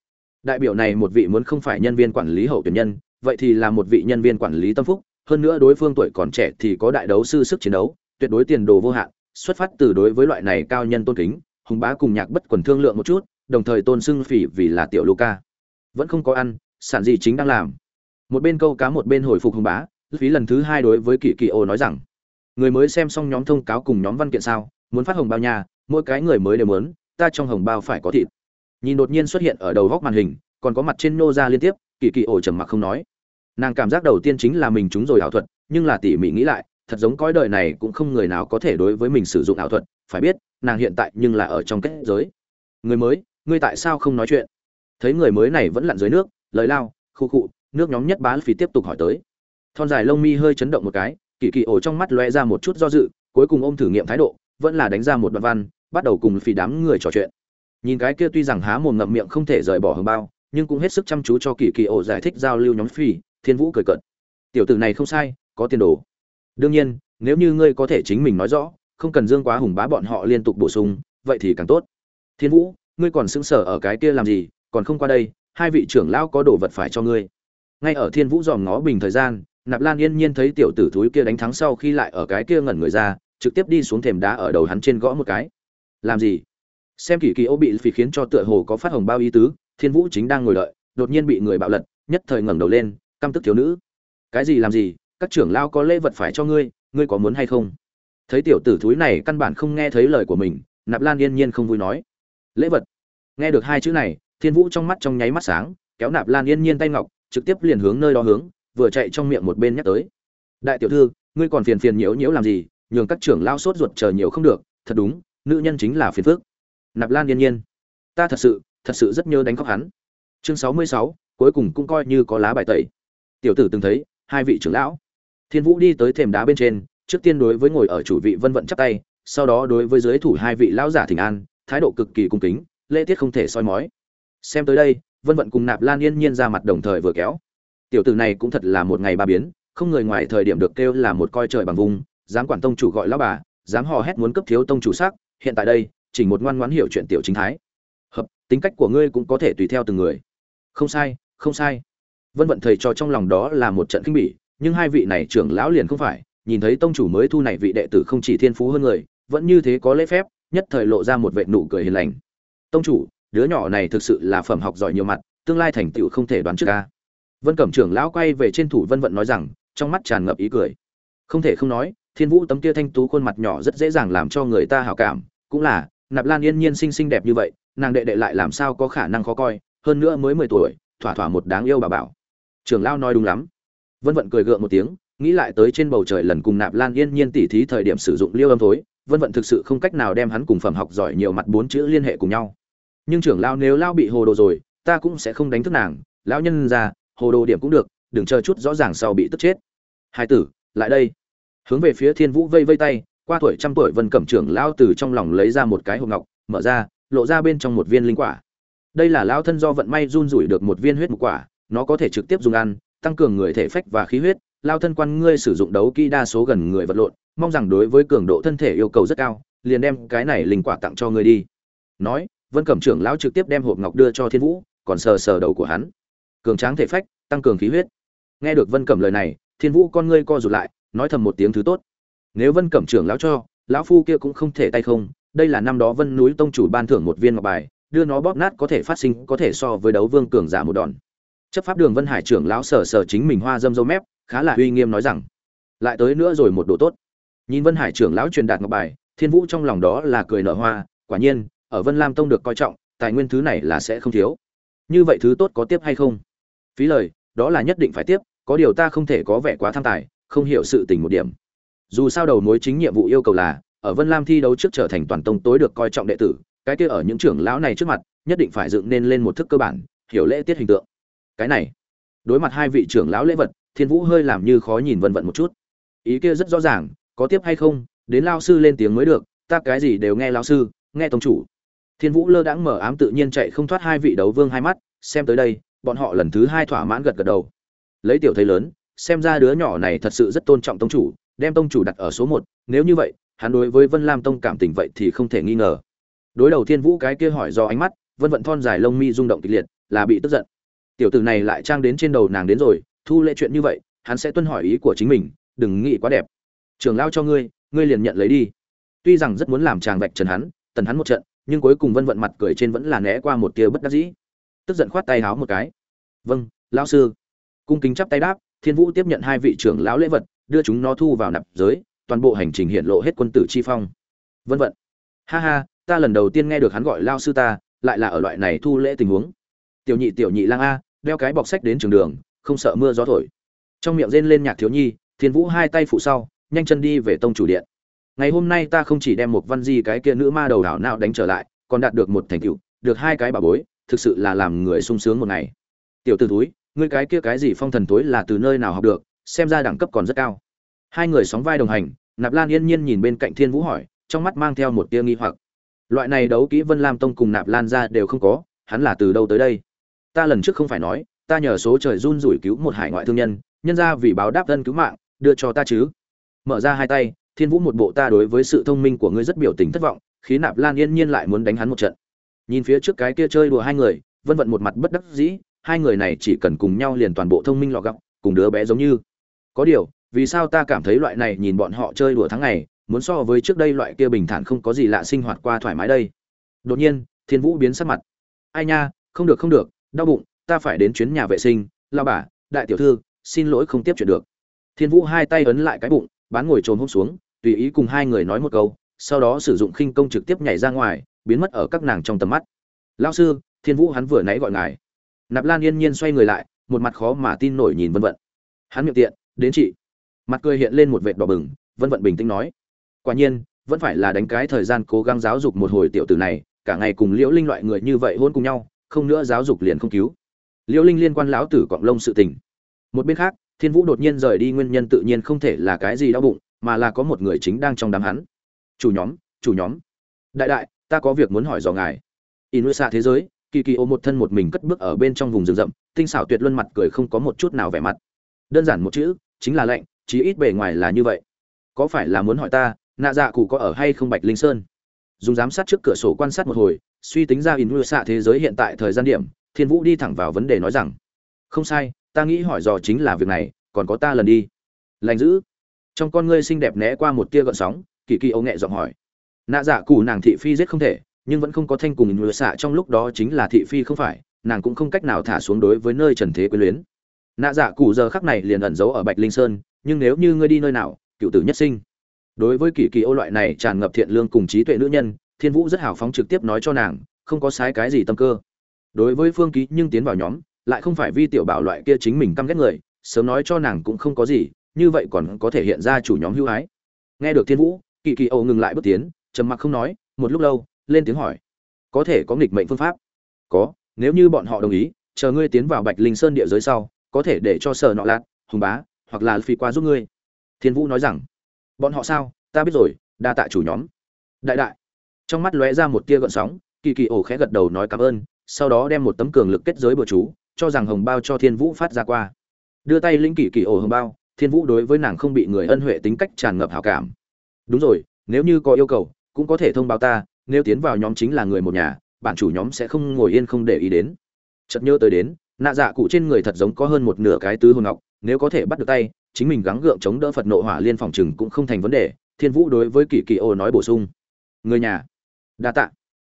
Speaker 1: Đại biểu này một vị muốn không phải nhân viên quản lý hậu tuyển nhân, vậy thì là một vị nhân viên quản lý tâm phúc, hơn nữa đối phương tuổi còn trẻ thì có đại đấu sư sức chiến đấu, tuyệt đối tiền đồ vô hạn, xuất phát từ đối với loại này cao nhân tôn kính, hùng bá cùng nhạc bất quần thương lượng một chút, đồng thời tôn xưng phỉ vì là tiểu luca vẫn không có ăn, sản gì chính đang làm? Một bên câu cá một bên hồi phục hùng bá phí lần thứ hai đối với kỳ kỳ ô nói rằng, người mới xem xong nhóm thông cáo cùng nhóm văn kiện sao? Muốn phát hồng bao nhà mỗi cái người mới đều muốn, ta trong hồng bao phải có thịt. Nhìn đột nhiên xuất hiện ở đầu góc màn hình, còn có mặt trên nô ra liên tiếp kỳ kỳ ổ trầm mặc không nói. Nàng cảm giác đầu tiên chính là mình trúng rồi ảo thuật, nhưng là tỉ mỉ nghĩ lại, thật giống cõi đời này cũng không người nào có thể đối với mình sử dụng ảo thuật, phải biết, nàng hiện tại nhưng là ở trong kết giới. Người mới, ngươi tại sao không nói chuyện? Thấy người mới này vẫn lặn dưới nước, lời lao, khu khụ nước nhóm nhất bá phí tiếp tục hỏi tới. Thon dài lông mi hơi chấn động một cái, kỳ kỳ ổ trong mắt loe ra một chút do dự, cuối cùng ôm thử nghiệm thái độ, vẫn là đánh ra một đoạn văn, bắt đầu cùng phì đám người trò chuyện. Nhìn cái kia tuy rằng há mồm ngậm miệng không thể rời bỏ hương bao, nhưng cũng hết sức chăm chú cho kỳ kỳ ổ giải thích giao lưu nhóm phi thiên vũ cười cợt. Tiểu tử này không sai, có tiền đồ. Đương nhiên, nếu như ngươi có thể chính mình nói rõ, không cần dương quá hùng bá bọn họ liên tục bổ sung, vậy thì càng tốt. Thiên vũ, ngươi còn sững sờ ở cái kia làm gì, còn không qua đây, hai vị trưởng lão có đồ vật phải cho ngươi ngay ở thiên vũ dòm ngó bình thời gian, nạp lan yên nhiên thấy tiểu tử thúi kia đánh thắng sau khi lại ở cái kia ngẩn người ra, trực tiếp đi xuống thềm đá ở đầu hắn trên gõ một cái. Làm gì? Xem kỳ kỳ ô bị phì khiến cho tựa hồ có phát hồng bao ý tứ, thiên vũ chính đang ngồi đợi, đột nhiên bị người bạo lật, nhất thời ngẩng đầu lên, căm tức thiếu nữ. Cái gì làm gì? Các trưởng lao có lễ vật phải cho ngươi ngươi có muốn hay không? Thấy tiểu tử thúi này căn bản không nghe thấy lời của mình, nạp lan yên nhiên không vui nói. Lễ vật. Nghe được hai chữ này, thiên vũ trong mắt trong nháy mắt sáng, kéo nạp lan yên nhiên tay ngọc trực tiếp liền hướng nơi đó hướng, vừa chạy trong miệng một bên nhắc tới. Đại tiểu thư, ngươi còn phiền phiền nhiễu nhiễu làm gì, nhường các trưởng lao sốt ruột chờ nhiều không được, thật đúng, nữ nhân chính là phiền phước nạp lan yên nhiên. Ta thật sự thật sự rất nhớ đánh khóc hắn. Chương sáu mươi sáu, cuối cùng cũng coi như có lá bài tẩy. Tiểu tử từng thấy, hai vị trưởng lão. Thiên vũ đi tới thềm đá bên trên, trước tiên đối với ngồi ở chủ vị vân vận chắp tay, sau đó đối với dưới thủ hai vị lão giả thỉnh an, thái độ cực kỳ cung kính, lễ tiết không thể soi mói. Xem tới đây vân vận cùng nạp lan yên nhiên ra mặt đồng thời vừa kéo. Tiểu tử này cũng thật là một ngày ba biến, không người ngoài thời điểm được kêu là một coi trời bằng vùng, dám quản tông chủ gọi lão bà, dám hò hét muốn cấp thiếu tông chủ sắc, hiện tại đây, chỉ một ngoan ngoãn hiểu chuyện tiểu chính thái. Hợp, tính cách của ngươi cũng có thể tùy theo từng người. Không sai không sai. Vân vận thầy cho trong lòng đó là một trận kinh bỉ, nhưng hai vị này trưởng lão liền không phải, nhìn thấy tông chủ mới thu này vị đệ tử không chỉ thiên phú hơn người, vẫn như thế có lễ phép, nhất thời lộ ra một vệ nụ cười hiền lành. Tông chủ đứa nhỏ này thực sự là phẩm học giỏi nhiều mặt, tương lai thành tựu không thể đoán trước ca vân cẩm trưởng lão quay về trên thủ vân vận nói rằng, trong mắt tràn ngập ý cười. Không thể không nói, thiên vũ tấm kia thanh tú khuôn mặt nhỏ rất dễ dàng làm cho người ta hảo cảm, cũng là, nạp lan yên nhiên xinh xinh đẹp như vậy, nàng đệ đệ lại làm sao có khả năng khó coi, hơn nữa mới mười tuổi, thỏa thỏa một đáng yêu bà bảo. Trưởng lão nói đúng lắm. Vân vận cười gượng một tiếng, nghĩ lại tới trên bầu trời lần cùng nạp lan yên nhiên tỉ thí thời điểm sử dụng liêu âm thối, vân vận thực sự không cách nào đem hắn cùng phẩm học giỏi nhiều mặt bốn chữ liên hệ cùng nhau nhưng trưởng lao nếu lao bị hồ đồ rồi, ta cũng sẽ không đánh thức nàng. Lão nhân ra, hồ đồ điểm cũng được, đừng chờ chút rõ ràng sau bị tức chết. Hai tử, lại đây. Hướng về phía thiên vũ vây vây tay, qua tuổi trăm tuổi vân cẩm trưởng lao từ trong lòng lấy ra một cái hộp ngọc, mở ra, lộ ra bên trong một viên linh quả. Đây là lao thân do vận may run rủi được một viên huyết mục quả, nó có thể trực tiếp dùng ăn, tăng cường người thể phách và khí huyết. Lao thân quan ngươi sử dụng đấu kỹ đa số gần người vật lộn, mong rằng đối với cường độ thân thể yêu cầu rất cao, liền đem cái này linh quả tặng cho ngươi đi. Nói vân cẩm trưởng lão trực tiếp đem hộp ngọc đưa cho thiên vũ, còn sờ sờ đầu của hắn. Cường tráng thể phách, tăng cường khí huyết. Nghe được vân cẩm lời này, thiên vũ con ngươi co rụt lại, nói thầm một tiếng thứ tốt. Nếu vân cẩm trưởng lão cho, lão phu kia cũng không thể tay không, đây là năm đó vân núi tông chủ ban thưởng một viên ngọc bài, đưa nó bóp nát có thể phát sinh, có thể so với đấu vương cường giả một đòn. Chấp pháp đường vân hải trưởng lão sở sở chính mình hoa dâm dâu mép, khá là uy nghiêm nói rằng, lại tới nữa rồi một đồ tốt. Nhìn vân hải trưởng lão truyền đạt ngọc bài, thiên vũ trong lòng đó là cười nở hoa, quả nhiên ở vân lam tông được coi trọng, tài nguyên thứ này là sẽ không thiếu. Như vậy thứ tốt có tiếp hay không? Phí lời, đó là nhất định phải tiếp, có điều ta không thể có vẻ quá tham tài, không hiểu sự tình một điểm. Dù sao đầu mối chính nhiệm vụ yêu cầu là, ở vân lam thi đấu trước trở thành toàn tông tối được coi trọng đệ tử, cái kia ở những trưởng lão này trước mặt, nhất định phải dựng nên lên một thức cơ bản, hiểu lễ tiết hình tượng. Cái này, đối mặt hai vị trưởng lão lễ vật, thiên vũ hơi làm như khó nhìn vân vân một chút. Ý kia rất rõ ràng, có tiếp hay không, đến lao sư lên tiếng mới được, ta cái gì đều nghe lao sư, nghe tông chủ thiên vũ lơ đãng mở ám tự nhiên chạy không thoát hai vị đấu vương hai mắt, xem tới đây, bọn họ lần thứ hai thỏa mãn gật gật đầu. Lấy tiểu thấy lớn, xem ra đứa nhỏ này thật sự rất tôn trọng tông chủ, đem tông chủ đặt ở số một. Nếu như vậy, hắn đối với vân lam tông cảm tình vậy thì không thể nghi ngờ. Đối đầu thiên vũ cái kia hỏi do ánh mắt, vân vận thon dài lông mi rung động kịch liệt, là bị tức giận. Tiểu tử này lại trang đến trên đầu nàng đến rồi, thu lệ chuyện như vậy, hắn sẽ tuân hỏi ý của chính mình, đừng nghĩ quá đẹp. Trường lao cho ngươi ngươi liền nhận lấy đi. Tuy rằng rất muốn làm chàng vạch trần hắn, tần hắn một trận nhưng cuối cùng vân vận mặt cười trên vẫn là né qua một tia bất đắc dĩ. Tức giận khoát tay háo một cái. Vâng lão sư. Cung kính chắp tay đáp, thiên vũ tiếp nhận hai vị trưởng lão lễ vật, đưa chúng nó thu vào nạp giới, toàn bộ hành trình hiện lộ hết quân tử chi phong. Vân vận. Ha ha, ta lần đầu tiên nghe được hắn gọi lao sư ta, lại là ở loại này thu lễ tình huống. Tiểu nhị tiểu nhị lang a, đeo cái bọc sách đến trường đường, không sợ mưa gió thổi. Trong miệng rên lên nhạc thiếu nhi, thiên vũ hai tay phụ sau, nhanh chân đi về tông chủ điện ngày hôm nay ta không chỉ đem một văn di cái kia nữ ma đầu đảo nào đánh trở lại, còn đạt được một thành tựu, được hai cái bà bối, thực sự là làm người sung sướng một ngày. Tiểu t ử túi ngươi cái kia cái gì phong thần túi là từ nơi nào học được, xem ra đẳng cấp còn rất cao. Hai người sóng vai đồng hành, nạp lan yên nhiên nhìn bên cạnh thiên vũ hỏi, trong mắt mang theo một tia nghi hoặc. Loại này đấu kỹ vân lam tông cùng nạp lan ra đều không có, hắn là từ đâu tới đây? Ta lần trước không phải nói, ta nhờ số trời run rủi cứu một hải ngoại thương nhân nhân ra vì báo đáp thân cứu mạng, đưa cho ta chứ. Mở ra hai tay thiên vũ một bộ ta đối với sự thông minh của ngươi rất biểu tình thất vọng, khí nạp lan yên nhiên lại muốn đánh hắn một trận. Nhìn phía trước cái kia chơi đùa hai người, vân vận một mặt bất đắc dĩ, hai người này chỉ cần cùng nhau liền toàn bộ thông minh lọ gọng, cùng đứa bé giống như. Có điều, vì sao ta cảm thấy loại này nhìn bọn họ chơi đùa tháng ngày, muốn so với trước đây loại kia bình thản không có gì lạ sinh hoạt qua thoải mái đây? Đột nhiên, thiên vũ biến sắc mặt. Ai nha, không được không được, đau bụng, ta phải đến chuyến nhà vệ sinh lao bà, đại tiểu thư, xin lỗi không tiếp chuyện được. Thiên vũ hai tay ấn lại cái bụng bán ngồi trồm hôm xuống, tùy ý cùng hai người nói một câu, sau đó sử dụng khinh công trực tiếp nhảy ra ngoài, biến mất ở các nàng trong tầm mắt. Lao sư, thiên vũ hắn vừa nãy gọi ngài. Nạp lan yên nhiên xoay người lại, một mặt khó mà tin nổi nhìn vân vận. Hắn miệng tiện, đến chị. Mặt cười hiện lên một vệt đỏ bừng, vân vận bình tĩnh nói, quả nhiên, vẫn phải là đánh cái thời gian cố gắng giáo dục một hồi tiểu tử này, cả ngày cùng liễu linh loại người như vậy hôn cùng nhau, không nữa giáo dục liền không cứu. Liễu linh liên quan lão tử cọng lông sự tình. Một bên khác thiên vũ đột nhiên rời đi nguyên nhân tự nhiên không thể là cái gì đau bụng, mà là có một người chính đang trong đám hắn. Chủ nhóm chủ nhóm. Đại đại, ta có việc muốn hỏi dò ngài. Inusa thế giới kỳ kỳ ô một thân một mình cất bước ở bên trong vùng rừng rậm, tinh xảo tuyệt luân mặt cười không có một chút nào vẻ mặt. Đơn giản một chữ, chính là lệnh chí ít bề ngoài là như vậy. Có phải là muốn hỏi ta, nạ dạ cụ có ở hay không bạch linh sơn? Dùng giám sát trước cửa sổ quan sát một hồi, suy tính ra inusa thế giới hiện tại thời gian điểm, thiên vũ đi thẳng vào vấn đề nói rằng, không sai ta nghĩ hỏi dò chính là việc này, còn có ta lần đi. Lành giữ. Trong con ngươi xinh đẹp né qua một tia gợn sóng, kỳ kỳ ấu nhẹ giọng hỏi. Nạ dạ cù nàng thị phi giết không thể, nhưng vẫn không có thanh cùng nhựa xạ trong lúc đó chính là thị phi không phải, nàng cũng không cách nào thả xuống đối với nơi trần thế quyến luyến. Nạ dạ cù giờ khắc này liền ẩn giấu ở bạch linh sơn, nhưng nếu như ngươi đi nơi nào, cựu tử nhất sinh. Đối với kỳ kỳ ô loại này tràn ngập thiện lương cùng trí tuệ nữ nhân, thiên vũ rất hào phóng trực tiếp nói cho nàng, không có sai cái gì tâm cơ. Đối với phương ký nhưng tiến vào nhóm lại không phải vi tiểu bảo loại kia chính mình căm ghét người, sớm nói cho nàng cũng không có gì, như vậy còn có thể hiện ra chủ nhóm hưu ái. Nghe được thiên vũ kỳ kỳ âu ngừng lại bước tiến, trầm mặc không nói, một lúc lâu, lên tiếng hỏi, có thể có nghịch mệnh phương pháp? Có, nếu như bọn họ đồng ý, chờ ngươi tiến vào bạch linh sơn địa giới sau, có thể để cho sở nọ lạt, hùng bá, hoặc là phi qua giúp ngươi. Thiên vũ nói rằng, bọn họ sao? Ta biết rồi, đa tạ chủ nhóm. Đại đại. Trong mắt lóe ra một tia gợn sóng kỳ kỳ ổ khẽ gật đầu nói cảm ơn, sau đó đem một tấm cường lực kết giới bừa chú cho rằng hồng bao cho thiên vũ phát ra qua. Đưa tay lĩnh kỷ kỷ ổ hồng bao, thiên vũ đối với nàng không bị người ân huệ tính cách tràn ngập hảo cảm. Đúng rồi, nếu như có yêu cầu, cũng có thể thông báo ta, nếu tiến vào nhóm chính là người một nhà, bản chủ nhóm sẽ không ngồi yên không để ý đến. Chợt nhớ tới đến, nạ dạ cụ trên người thật giống có hơn một nửa cái tứ hồn ngọc, nếu có thể bắt được tay, chính mình gắng gượng chống đỡ phật nộ hỏa liên phòng chừng cũng không thành vấn đề, thiên vũ đối với kỳ kỳ ô nói bổ sung. Người nhà. Đa tạ.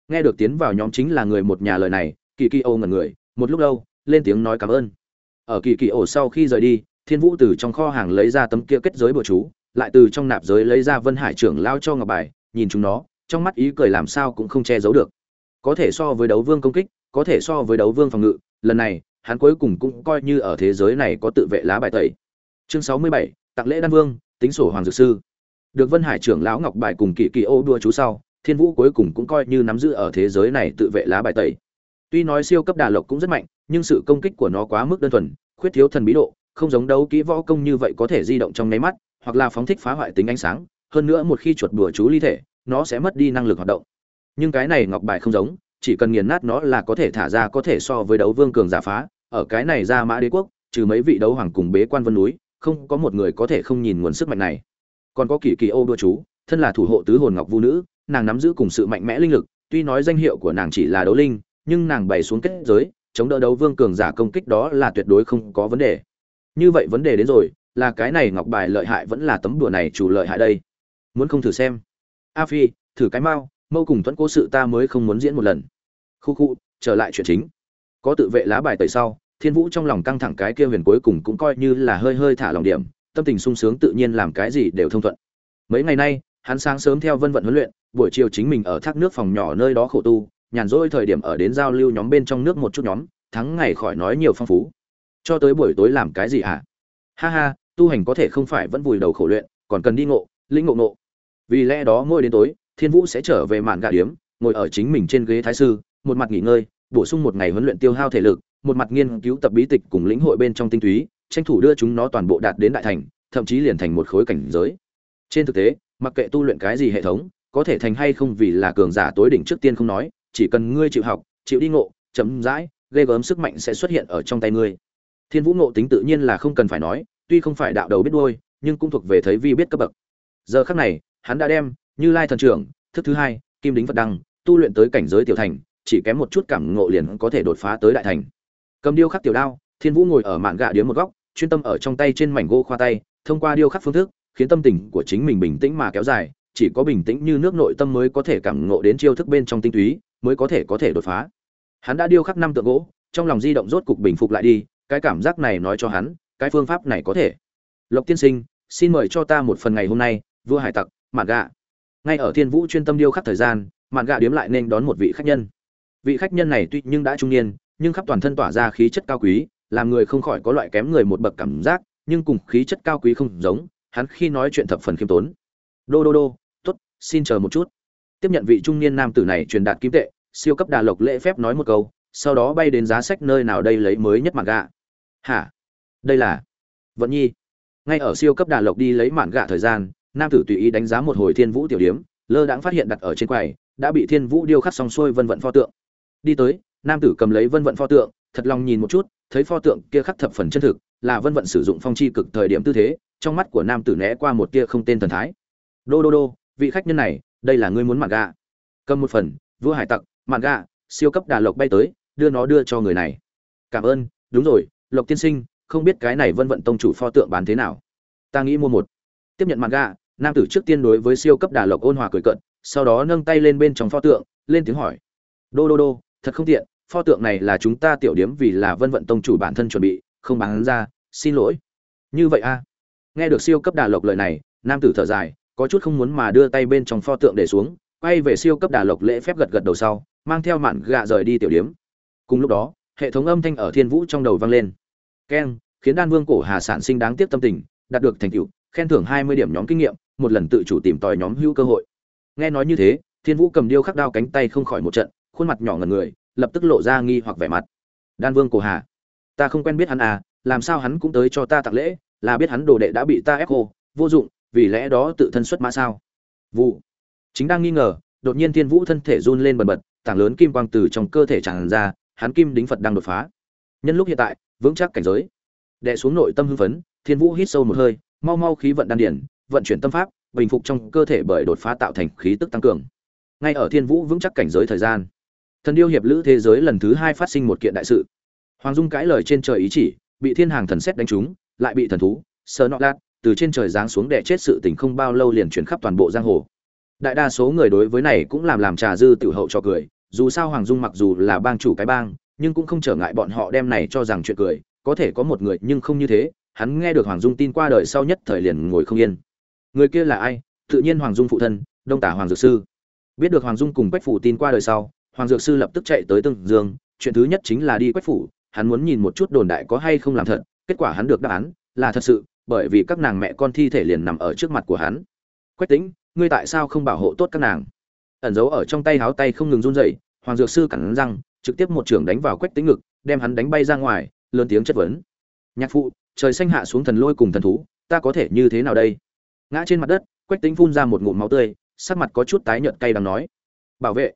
Speaker 1: Nghe được tiến vào nhóm chính là người một nhà lời này kỳ kỳ ô ngẩn người, một lúc lâu lên tiếng nói cảm ơn. Ở kỳ kỳ ổ sau khi rời đi, thiên vũ từ trong kho hàng lấy ra tấm kia kết giới bừa chú, lại từ trong nạp giới lấy ra vân hải trưởng lao cho ngọc bài, nhìn chúng nó, trong mắt ý cười làm sao cũng không che giấu được. Có thể so với đấu vương công kích, có thể so với đấu vương phòng ngự, lần này, hắn cuối cùng cũng coi như ở thế giới này có tự vệ lá bài tẩy. Chương sáu mươi bảy, tặng lễ đan vương, tính sổ hoàng dược sư. Được vân hải trưởng lão ngọc bài cùng kỳ kỳ ô đua chú sau, thiên vũ cuối cùng cũng coi như nắm giữ ở thế giới này tự vệ lá bài tẩy. Tuy nói siêu cấp đà lộc cũng rất mạnh nhưng sự công kích của nó quá mức đơn thuần, khuyết thiếu thần bí độ, không giống đấu kỹ võ công như vậy có thể di động trong nháy mắt, hoặc là phóng thích phá hoại tính ánh sáng, hơn nữa một khi chuột đùa chú ly thể, nó sẽ mất đi năng lực hoạt động. Nhưng cái này ngọc bài không giống, chỉ cần nghiền nát nó là có thể thả ra có thể so với đấu vương cường giả phá, ở cái này ra mã đế quốc, trừ mấy vị đấu hoàng cùng bế quan vân núi, không có một người có thể không nhìn nguồn sức mạnh này. Còn có kỳ kỳ ô đua chú, thân là thủ hộ tứ hồn ngọc vu nữ, nàng nắm giữ cùng sự mạnh mẽ linh lực, tuy nói danh hiệu của nàng chỉ là đấu linh, nhưng nàng bày xuống kết giới chống đỡ đấu vương cường giả công kích đó là tuyệt đối không có vấn đề. Như vậy vấn đề đến rồi, là cái này ngọc bài lợi hại vẫn là tấm đùa này chủ lợi hại đây. Muốn không thử xem. A phi, thử cái mau, mâu cùng thuẫn cố sự ta mới không muốn diễn một lần. Khu khu, trở lại chuyện chính. Có tự vệ lá bài tẩy sau, thiên vũ trong lòng căng thẳng cái kia huyền cuối cùng cũng coi như là hơi hơi thả lòng điểm, tâm tình sung sướng tự nhiên làm cái gì đều thông thuận. Mấy ngày nay, hắn sáng sớm theo vân vận huấn luyện, buổi chiều chính mình ở thác nước phòng nhỏ nơi đó khổ tu nhàn rỗi thời điểm ở đến giao lưu nhóm bên trong nước một chút nhóm, thắng ngày khỏi nói nhiều phong phú. Cho tới buổi tối làm cái gì hả? Ha ha, tu hành có thể không phải vẫn vùi đầu khổ luyện, còn cần đi ngộ, lĩnh ngộ ngộ. Vì lẽ đó mỗi đến tối, thiên vũ sẽ trở về mạn gà điếm, ngồi ở chính mình trên ghế thái sư, một mặt nghỉ ngơi, bổ sung một ngày huấn luyện tiêu hao thể lực, một mặt nghiên cứu tập bí tịch cùng lĩnh hội bên trong tinh túy, tranh thủ đưa chúng nó toàn bộ đạt đến đại thành, thậm chí liền thành một khối cảnh giới. Trên thực tế, mặc kệ tu luyện cái gì hệ thống, có thể thành hay không vì là cường giả tối đỉnh trước tiên không nói chỉ cần ngươi chịu học, chịu đi ngộ chấm dãi ghê gớm sức mạnh sẽ xuất hiện ở trong tay ngươi. Thiên vũ ngộ tính tự nhiên là không cần phải nói, tuy không phải đạo đầu biết đuôi, nhưng cũng thuộc về thấy vi biết cấp bậc. Giờ khắc này, hắn đã đem như lai thần trưởng, thức thứ hai, kim đính phật đăng, tu luyện tới cảnh giới tiểu thành, chỉ kém một chút cảm ngộ liền có thể đột phá tới đại thành. Cầm điêu khắc tiểu đao, thiên vũ ngồi ở mạn gạ điếm một góc, chuyên tâm ở trong tay trên mảnh gỗ khoa tay, thông qua điêu khắc phương thức, khiến tâm tình của chính mình bình tĩnh mà kéo dài, chỉ có bình tĩnh như nước nội tâm mới có thể cảm ngộ đến chiêu thức bên trong tinh túy mới có thể có thể đột phá. Hắn đã điêu khắc năm tượng gỗ, trong lòng di động rốt cục bình phục lại đi, cái cảm giác này nói cho hắn, cái phương pháp này có thể. Lộc tiên sinh, xin mời cho ta một phần ngày hôm nay, vua hải tặc, mạn gạ. Ngay ở thiên vũ chuyên tâm điêu khắc thời gian, mạn gạ điếm lại nên đón một vị khách nhân. Vị khách nhân này tuy nhưng đã trung niên, nhưng khắp toàn thân tỏa ra khí chất cao quý, làm người không khỏi có loại kém người một bậc cảm giác, nhưng cùng khí chất cao quý không giống, hắn khi nói chuyện thập phần khiêm tốn. Đô đô đô t ố t xin chờ một chút tiếp nhận vị trung niên nam tử này truyền đạt kim tệ, siêu cấp đà lộc lễ phép nói một câu, sau đó bay đến giá sách nơi nào đây lấy mới nhất mạn gạ. Hả? Đây là? Vận nhi. Ngay ở siêu cấp đà lộc đi lấy mạn gạ thời gian, nam tử tùy ý đánh giá một hồi thiên vũ tiểu điếm, lơ đãng phát hiện đặt ở trên quầy, đã bị thiên vũ điêu khắc xong xuôi vân vận pho tượng. Đi tới, nam tử cầm lấy vân vận pho tượng, thật lòng nhìn một chút, thấy pho tượng kia khắc thập phần chân thực, là vân vận sử dụng phong chi cực thời điểm tư thế, trong mắt của nam tử né qua một tia không tên thần thái. Đô đô đô, vị khách nhân này đây là ngươi muốn mạn gà. Cầm một phần, vua hải tặc, mạn gà, siêu cấp đà lộc bay tới, đưa nó đưa cho người này. Cảm ơn, đúng rồi, lộc tiên sinh, không biết cái này vân vận tông chủ pho tượng bán thế nào? Ta nghĩ mua một. Tiếp nhận mạn gà, nam tử trước tiên đối với siêu cấp đà lộc ôn hòa cười cận sau đó nâng tay lên bên trong pho tượng, lên tiếng hỏi. Đô đô đô, thật không tiện, pho tượng này là chúng ta tiểu điếm vì là vân vận tông chủ bản thân chuẩn bị, không bán ra, xin lỗi. Như vậy a nghe được siêu cấp đà lộc lời này, nam tử thở dài có chút không muốn mà đưa tay bên trong pho tượng để xuống, quay về siêu cấp đà lộc lễ phép gật gật đầu sau, mang theo mạn gạ rời đi tiểu điếm. Cùng lúc đó, hệ thống âm thanh ở thiên vũ trong đầu vang lên. Keng, khiến đan vương cổ hà sản sinh đáng tiếc tâm tình, đạt được thành tựu, khen thưởng hai mươi điểm nhóm kinh nghiệm, một lần tự chủ tìm tòi nhóm hữu cơ hội. Nghe nói như thế, thiên vũ cầm điêu khắc đao cánh tay không khỏi một trận, khuôn mặt nhỏ ngần người, lập tức lộ ra nghi hoặc vẻ mặt. Đan vương cổ hà, ta không quen biết hắn à làm sao hắn cũng tới cho ta tặng lễ, là biết hắn đồ đệ đã bị ta ép khô vô dụng vì lẽ đó tự thân xuất mã sao? Vụ. Chính đang nghi ngờ, đột nhiên thiên vũ thân thể run lên bần bật, tảng lớn kim quang từ trong cơ thể tràn ra, hắn kim đính phật đang đột phá. Nhân lúc hiện tại, vững chắc cảnh giới. Đệ xuống nội tâm hưng phấn, thiên vũ hít sâu một hơi, mau mau khí vận đan điển, vận chuyển tâm pháp, bình phục trong cơ thể bởi đột phá tạo thành khí tức tăng cường. Ngay ở thiên vũ vững chắc cảnh giới thời gian, thần điêu hiệp lữ thế giới lần thứ hai phát sinh một kiện đại sự. Hoàng dung cãi lời trên trời ý chỉ, bị thiên hàng thần xét đánh trúng, lại bị thần thú sờ nọ lát từ trên trời giáng xuống đè chết sự tình không bao lâu liền chuyển khắp toàn bộ giang hồ. Đại đa số người đối với này cũng làm làm trà dư tiểu hậu cho cười, dù sao hoàng dung mặc dù là bang chủ cái bang, nhưng cũng không trở ngại bọn họ đem này cho rằng chuyện cười, có thể có một người nhưng không như thế, hắn nghe được hoàng dung tin qua đời sau nhất thời liền ngồi không yên. Người kia là ai? Tự nhiên hoàng dung phụ thân, đông tả hoàng dược sư. Biết được hoàng dung cùng quách phủ tin qua đời sau, hoàng dược sư lập tức chạy tới tương dương, chuyện thứ nhất chính là đi quách phủ, hắn muốn nhìn một chút đồn đại có hay không làm thật, kết quả hắn được đáp án là thật sự bởi vì các nàng mẹ con thi thể liền nằm ở trước mặt của hắn. Quách tính ngươi tại sao không bảo hộ tốt các nàng? Ẩn giấu ở trong tay háo tay không ngừng run rẩy, hoàng dược sư cắn răng, trực tiếp một trường đánh vào quách tính ngực, đem hắn đánh bay ra ngoài, lớn tiếng chất vấn. Nhạc phụ, trời xanh hạ xuống thần lôi cùng thần thú, ta có thể như thế nào đây? Ngã trên mặt đất, quách tính phun ra một ngụm máu tươi, sắc mặt có chút tái nhợt cay đắng nói. Bảo vệ.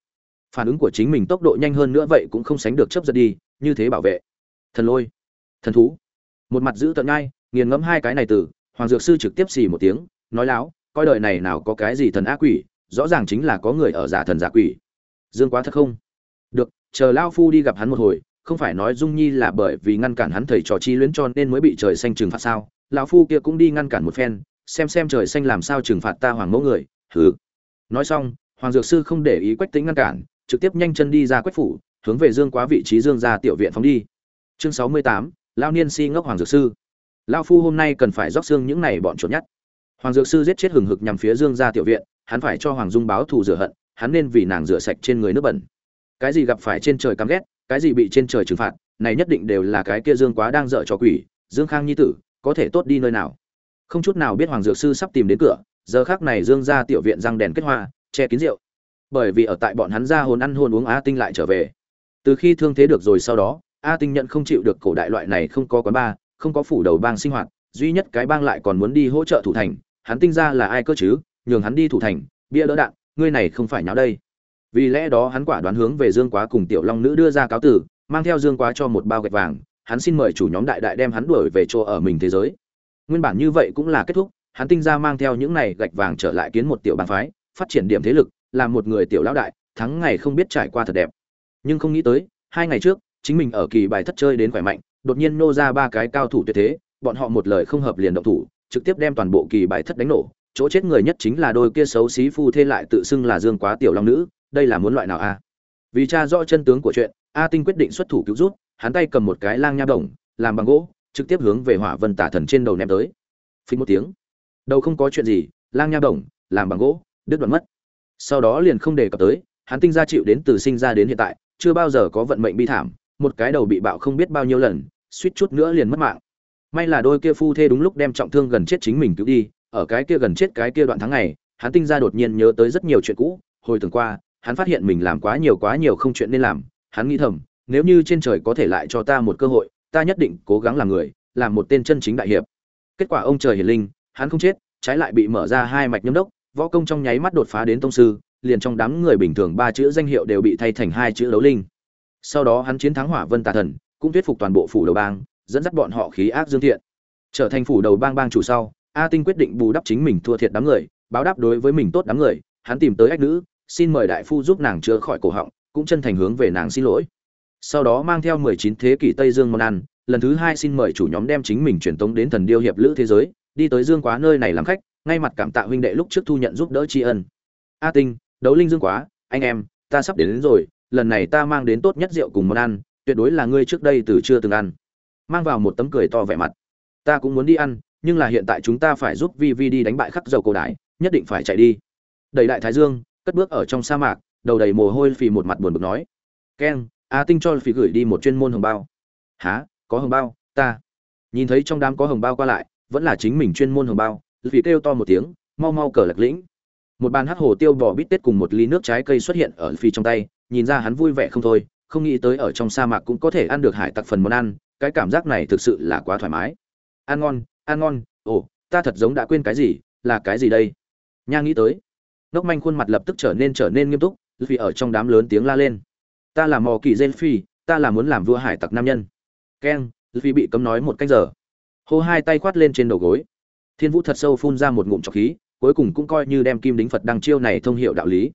Speaker 1: Phản ứng của chính mình tốc độ nhanh hơn nữa vậy cũng không sánh được chấp giật đi, như thế bảo vệ. Thần lôi. Thần thú. Một mặt giữ tận ngay nghiền ngẫm hai cái này từ, hoàng dược sư trực tiếp xì một tiếng, nói láo, coi đời này nào có cái gì thần ác quỷ, rõ ràng chính là có người ở giả thần giả quỷ. Dương quá thật không? Được, chờ lao phu đi gặp hắn một hồi, không phải nói dung nhi là bởi vì ngăn cản hắn thầy trò chi luyến cho nên mới bị trời xanh trừng phạt sao? Lão phu kia cũng đi ngăn cản một phen, xem xem trời xanh làm sao trừng phạt ta hoàng mẫu người, hừ. Nói xong, hoàng dược sư không để ý quách tính ngăn cản, trực tiếp nhanh chân đi ra quách phủ, hướng về dương quá vị trí dương ra tiểu viện phóng đi. Chương sáu mươi tám lao niên si ngốc hoàng dược sư lao phu hôm nay cần phải róc xương những này bọn chuột nhất hoàng dược sư giết chết hừng hực nhằm phía dương ra tiểu viện, hắn phải cho hoàng dung báo thù rửa hận, hắn nên vì nàng rửa sạch trên người nước bẩn. Cái gì gặp phải trên trời căm ghét, cái gì bị trên trời trừng phạt, này nhất định đều là cái kia dương quá đang dở cho quỷ, dương khang nhi tử, có thể tốt đi nơi nào? Không chút nào biết hoàng dược sư sắp tìm đến cửa, giờ khác này dương ra tiểu viện răng đèn kết hoa, che kín rượu. Bởi vì ở tại bọn hắn ra hồn ăn hồn uống a tinh lại trở về. Từ khi thương thế được rồi sau đó, a tinh nhận không chịu được cổ đại loại này không có quán ba không có phủ đầu bang sinh hoạt, duy nhất cái bang lại còn muốn đi hỗ trợ thủ thành, hắn tinh ra là ai cơ chứ? Nhường hắn đi thủ thành, bia đỡ đạn, ngươi này không phải nháo đây. Vì lẽ đó hắn quả đoán hướng về dương quá cùng tiểu long nữ đưa ra cáo tử, mang theo dương quá cho một bao gạch vàng, hắn xin mời chủ nhóm đại đại đem hắn đuổi về chỗ ở mình thế giới. Nguyên bản như vậy cũng là kết thúc, hắn tinh ra mang theo những này gạch vàng trở lại kiến một tiểu bang phái, phát triển điểm thế lực, làm một người tiểu lão đại, thắng ngày không biết trải qua thật đẹp. Nhưng không nghĩ tới, hai ngày trước, chính mình ở kỳ bài thất chơi đến khỏe mạnh đột nhiên nô ra ba cái cao thủ tuyệt thế, bọn họ một lời không hợp liền động thủ, trực tiếp đem toàn bộ kỳ bài thất đánh nổ. Chỗ chết người nhất chính là đôi kia xấu xí phu thê lại tự xưng là dương quá tiểu long nữ, đây là muốn loại nào a? Vì cha rõ chân tướng của chuyện, a tinh quyết định xuất thủ cứu rút hắn tay cầm một cái lang nha đồng, làm bằng gỗ, trực tiếp hướng về hỏa vân tả thần trên đầu ném tới. Phí một tiếng. Đầu không có chuyện gì, lang nha đồng, làm bằng gỗ, đứt đoạn mất. Sau đó liền không đề cập tới, hắn tinh ra chịu đến từ sinh ra đến hiện tại, chưa bao giờ có vận mệnh bi thảm, một cái đầu bị bạo không biết bao nhiêu lần suýt chút nữa liền mất mạng. May là đôi kia phu thê đúng lúc đem trọng thương gần chết chính mình cứu đi, ở cái kia gần chết cái kia đoạn tháng này hắn tinh ra đột nhiên nhớ tới rất nhiều chuyện cũ. Hồi tưởng qua, hắn phát hiện mình làm quá nhiều quá nhiều không chuyện nên làm. Hắn nghĩ thầm, nếu như trên trời có thể lại cho ta một cơ hội, ta nhất định cố gắng làm người, làm một tên chân chính đại hiệp. Kết quả ông trời hiền linh, hắn không chết, trái lại bị mở ra hai mạch nhâm đốc, võ công trong nháy mắt đột phá đến tông sư, liền trong đám người bình thường ba chữ danh hiệu đều bị thay thành hai chữ đấu linh. Sau đó hắn chiến thắng hỏa vân tà thần cũng thuyết phục toàn bộ phủ đầu bang dẫn dắt bọn họ khí ác dương thiện. Trở thành phủ đầu bang bang chủ sau a tinh quyết định bù đắp chính mình thua thiệt đám người báo đáp đối với mình tốt đám người hắn tìm tới ách nữ xin mời đại phu giúp nàng chữa khỏi cổ họng cũng chân thành hướng về nàng xin lỗi. Sau đó mang theo 19 thế kỷ tây dương món ăn lần thứ hai xin mời chủ nhóm đem chính mình truyền tống đến thần điêu hiệp lữ thế giới đi tới dương quá nơi này làm khách ngay mặt cảm tạ huynh đệ lúc trước thu nhận giúp đỡ tri ân. A tinh đấu linh dương quá anh em ta sắp đến, đến rồi lần này ta mang đến tốt nhất rượu cùng món ăn tuyệt đối là ngươi trước đây từ chưa từng ăn. Mang vào một tấm cười to vẻ mặt. Ta cũng muốn đi ăn, nhưng là hiện tại chúng ta phải giúp vi vi đi đánh bại khắc dầu cổ đại, nhất định phải chạy đi. Đầy đại thái dương, cất bước ở trong sa mạc, đầu đầy mồ hôi phì một mặt buồn bực nói. Keng a tinh cho phì gửi đi một chuyên môn hồng bao. Há có hồng bao? Ta. Nhìn thấy trong đám có hồng bao qua lại, vẫn là chính mình chuyên môn hồng bao vì kêu to một tiếng, mau mau cờ lạc lĩnh. Một bàn hát hồ tiêu bò bít tết cùng một ly nước trái cây xuất hiện ở phi trong tay, nhìn ra hắn vui vẻ không thôi không nghĩ tới ở trong sa mạc cũng có thể ăn được hải tặc phần món ăn, cái cảm giác này thực sự là quá thoải mái. Ăn ngon ăn ngon, ồ, ta thật giống đã quên cái gì, là cái gì đây? Nha nghĩ tới nóc manh khuôn mặt lập tức trở nên trở nên nghiêm túc, vì ở trong đám lớn tiếng la lên. Ta là mò kỳ gen phi ta là muốn làm vua hải tặc nam nhân. Keng vì bị cấm nói một cách giờ hô hai tay khoát lên trên đầu gối. Thiên vũ thật sâu phun ra một ngụm trọc khí, cuối cùng cũng coi như đem kim đính phật đăng chiêu này thông hiệu đạo lý.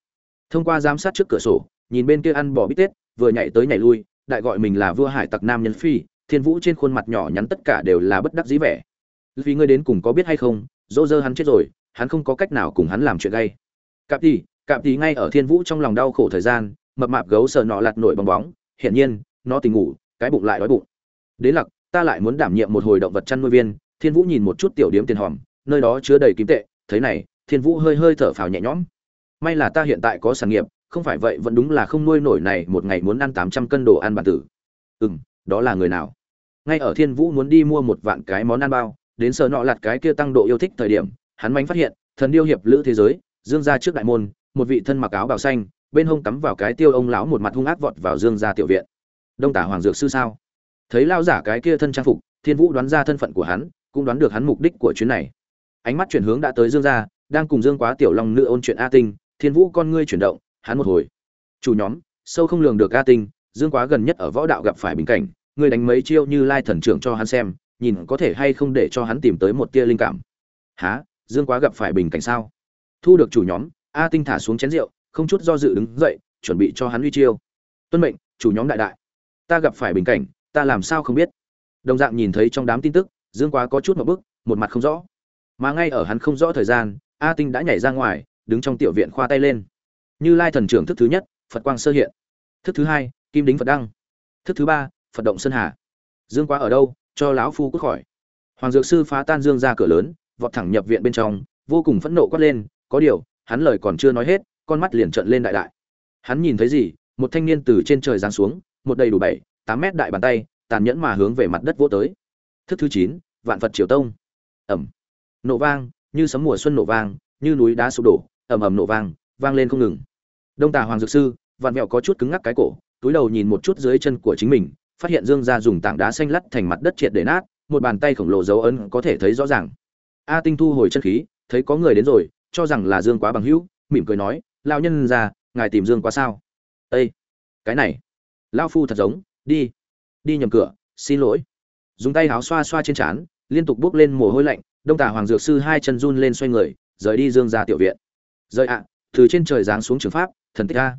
Speaker 1: Thông qua giám sát trước cửa sổ, nhìn bên kia ăn bò bít tết vừa nhảy tới nhảy lui, đại gọi mình là vua hải tặc nam nhân phi, thiên vũ trên khuôn mặt nhỏ nhắn tất cả đều là bất đắc dĩ vẻ. Vì ngươi đến cùng có biết hay không, dỗ dơ hắn chết rồi, hắn không có cách nào cùng hắn làm chuyện gay. Cạp thì cạp thì ngay ở thiên vũ trong lòng đau khổ thời gian, mập mạp gấu sờ nọ lặt nổi bong bóng, hiển nhiên, nó tỉnh ngủ, cái bụng lại đói bụng. Đến lặc, ta lại muốn đảm nhiệm một hồi động vật chăn nuôi viên, thiên vũ nhìn một chút tiểu điếm tiền hòm, nơi đó chứa đầy kim tệ, thấy này, thiên vũ hơi hơi thở phào nhẹ nhõm. May là ta hiện tại có sản nghiệp không phải vậy vẫn đúng là không nuôi nổi này một ngày muốn ăn tám trăm cân đồ ăn bản tử. Ừ m đó là người nào? Ngay ở thiên vũ muốn đi mua một vạn cái món ăn bao, đến sợ nọ lặt cái kia tăng độ yêu thích thời điểm, hắn mánh phát hiện, thần điêu hiệp lữ thế giới, dương ra trước đại môn, một vị thân mặc áo bào xanh, bên hông cắm vào cái tiêu ông lão một mặt hung ác vọt vào dương ra tiểu viện. Đông tả hoàng dược sư sao? Thấy lao giả cái kia thân trang phục, thiên vũ đoán ra thân phận của hắn, cũng đoán được hắn mục đích của chuyến này. Ánh mắt chuyển hướng đã tới dương gia, đang cùng dương quá tiểu long nữ ôn chuyện a tinh, thiên vũ con ngươi chuyển động hắn một hồi. Chủ nhóm, sâu không lường được a tinh, dương quá gần nhất ở võ đạo gặp phải bình cảnh, ngươi đánh mấy chiêu như lai thần trưởng cho hắn xem, nhìn có thể hay không để cho hắn tìm tới một tia linh cảm. Há dương quá gặp phải bình cảnh sao? Thu được chủ nhóm, a tinh thả xuống chén rượu, không chút do dự đứng dậy, chuẩn bị cho hắn uy chiêu. Tuân mệnh, chủ nhóm đại đại. Ta gặp phải bình cảnh, ta làm sao không biết? Đồng dạng nhìn thấy trong đám tin tức, dương quá có chút một bức, một mặt không rõ. Mà ngay ở hắn không rõ thời gian, a tinh đã nhảy ra ngoài, đứng trong tiểu viện khoa tay lên như lai thần trưởng thức thứ nhất, phật quang sơ hiện. Thức thứ hai, kim đính phật đăng. Thức thứ ba, phật động sơn hà. Dương quá ở đâu, cho lão phu cút khỏi. Hoàng dược sư phá tan dương ra cửa lớn, vọt thẳng nhập viện bên trong, vô cùng phẫn nộ quát lên, có điều, hắn lời còn chưa nói hết, con mắt liền trợn lên đại đại. Hắn nhìn thấy gì, một thanh niên từ trên trời giáng xuống, một đầy đủ bảy, tám mét đại bàn tay, tàn nhẫn mà hướng về mặt đất vỗ tới. Thức thứ chín, vạn phật triều tông. Ẩm. Nổ vang, như sấm mùa xuân nổ vang, như núi đá sụp đổ, ầm ầm nổ vang vang lên không ngừng đông tà hoàng dược sư, vạn mẹo có chút cứng ngắc cái cổ, túi đầu nhìn một chút dưới chân của chính mình, phát hiện dương gia dùng tảng đá xanh lắt thành mặt đất triệt để nát, một bàn tay khổng lồ dấu ấn có thể thấy rõ ràng. A tinh thu hồi chân khí, thấy có người đến rồi, cho rằng là dương quá bằng hữu, mỉm cười nói lao nhân ra ngài tìm dương quá sao? Ây cái này lao phu thật giống, đi đi nhầm cửa, xin lỗi. Dùng tay áo xoa xoa trên trán, liên tục bước lên mồ hôi lạnh, đông tả hoàng dược sư hai chân run lên xoay người, rời đi dương ra tiểu viện. Rời ạ, từ trên trời giáng xuống trường pháp thần tích a.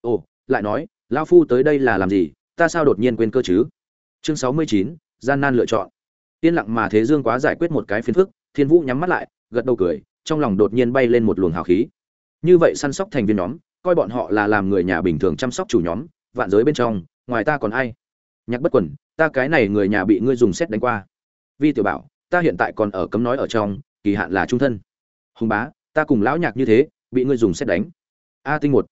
Speaker 1: Ồ, lại nói lao phu tới đây là làm gì, ta sao đột nhiên quên cơ chứ? Chương sáu mươi chín, gian nan lựa chọn. Yên lặng mà thế dương quá giải quyết một cái phiền phức, thiên vũ nhắm mắt lại, gật đầu cười, trong lòng đột nhiên bay lên một luồng hào khí. Như vậy săn sóc thành viên nhóm, coi bọn họ là làm người nhà bình thường chăm sóc chủ nhóm, vạn giới bên trong, ngoài ta còn ai? Nhạc bất quần, ta cái này người nhà bị ngươi dùng xét đánh qua. Vi tiểu bảo, ta hiện tại còn ở cấm nói ở trong, kỳ hạn là trung thân. Hùng bá, ta cùng lão nhạc như thế, bị ngươi dùng xét đánh. A tinh một